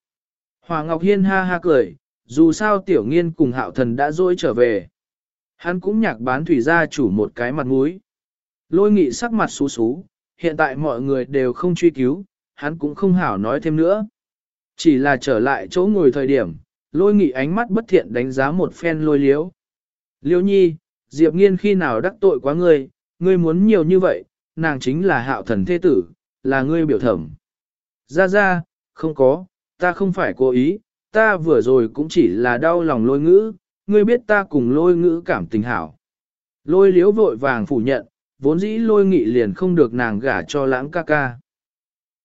Hoàng Ngọc Hiên ha ha cười, dù sao tiểu nghiên cùng hạo thần đã dỗi trở về. Hắn cũng nhạc bán thủy gia chủ một cái mặt mũi. Lôi nghị sắc mặt xú xú, hiện tại mọi người đều không truy cứu, hắn cũng không hảo nói thêm nữa. Chỉ là trở lại chỗ ngồi thời điểm, lôi nghị ánh mắt bất thiện đánh giá một phen lôi liếu. Liêu nhi, Diệp nghiên khi nào đắc tội quá ngươi, ngươi muốn nhiều như vậy, nàng chính là hạo thần thế tử, là ngươi biểu thẩm. Ra ra, không có, ta không phải cố ý, ta vừa rồi cũng chỉ là đau lòng lôi ngữ, ngươi biết ta cùng lôi ngữ cảm tình hảo. Lôi liếu vội vàng phủ nhận, vốn dĩ lôi nghị liền không được nàng gả cho lãng ca ca.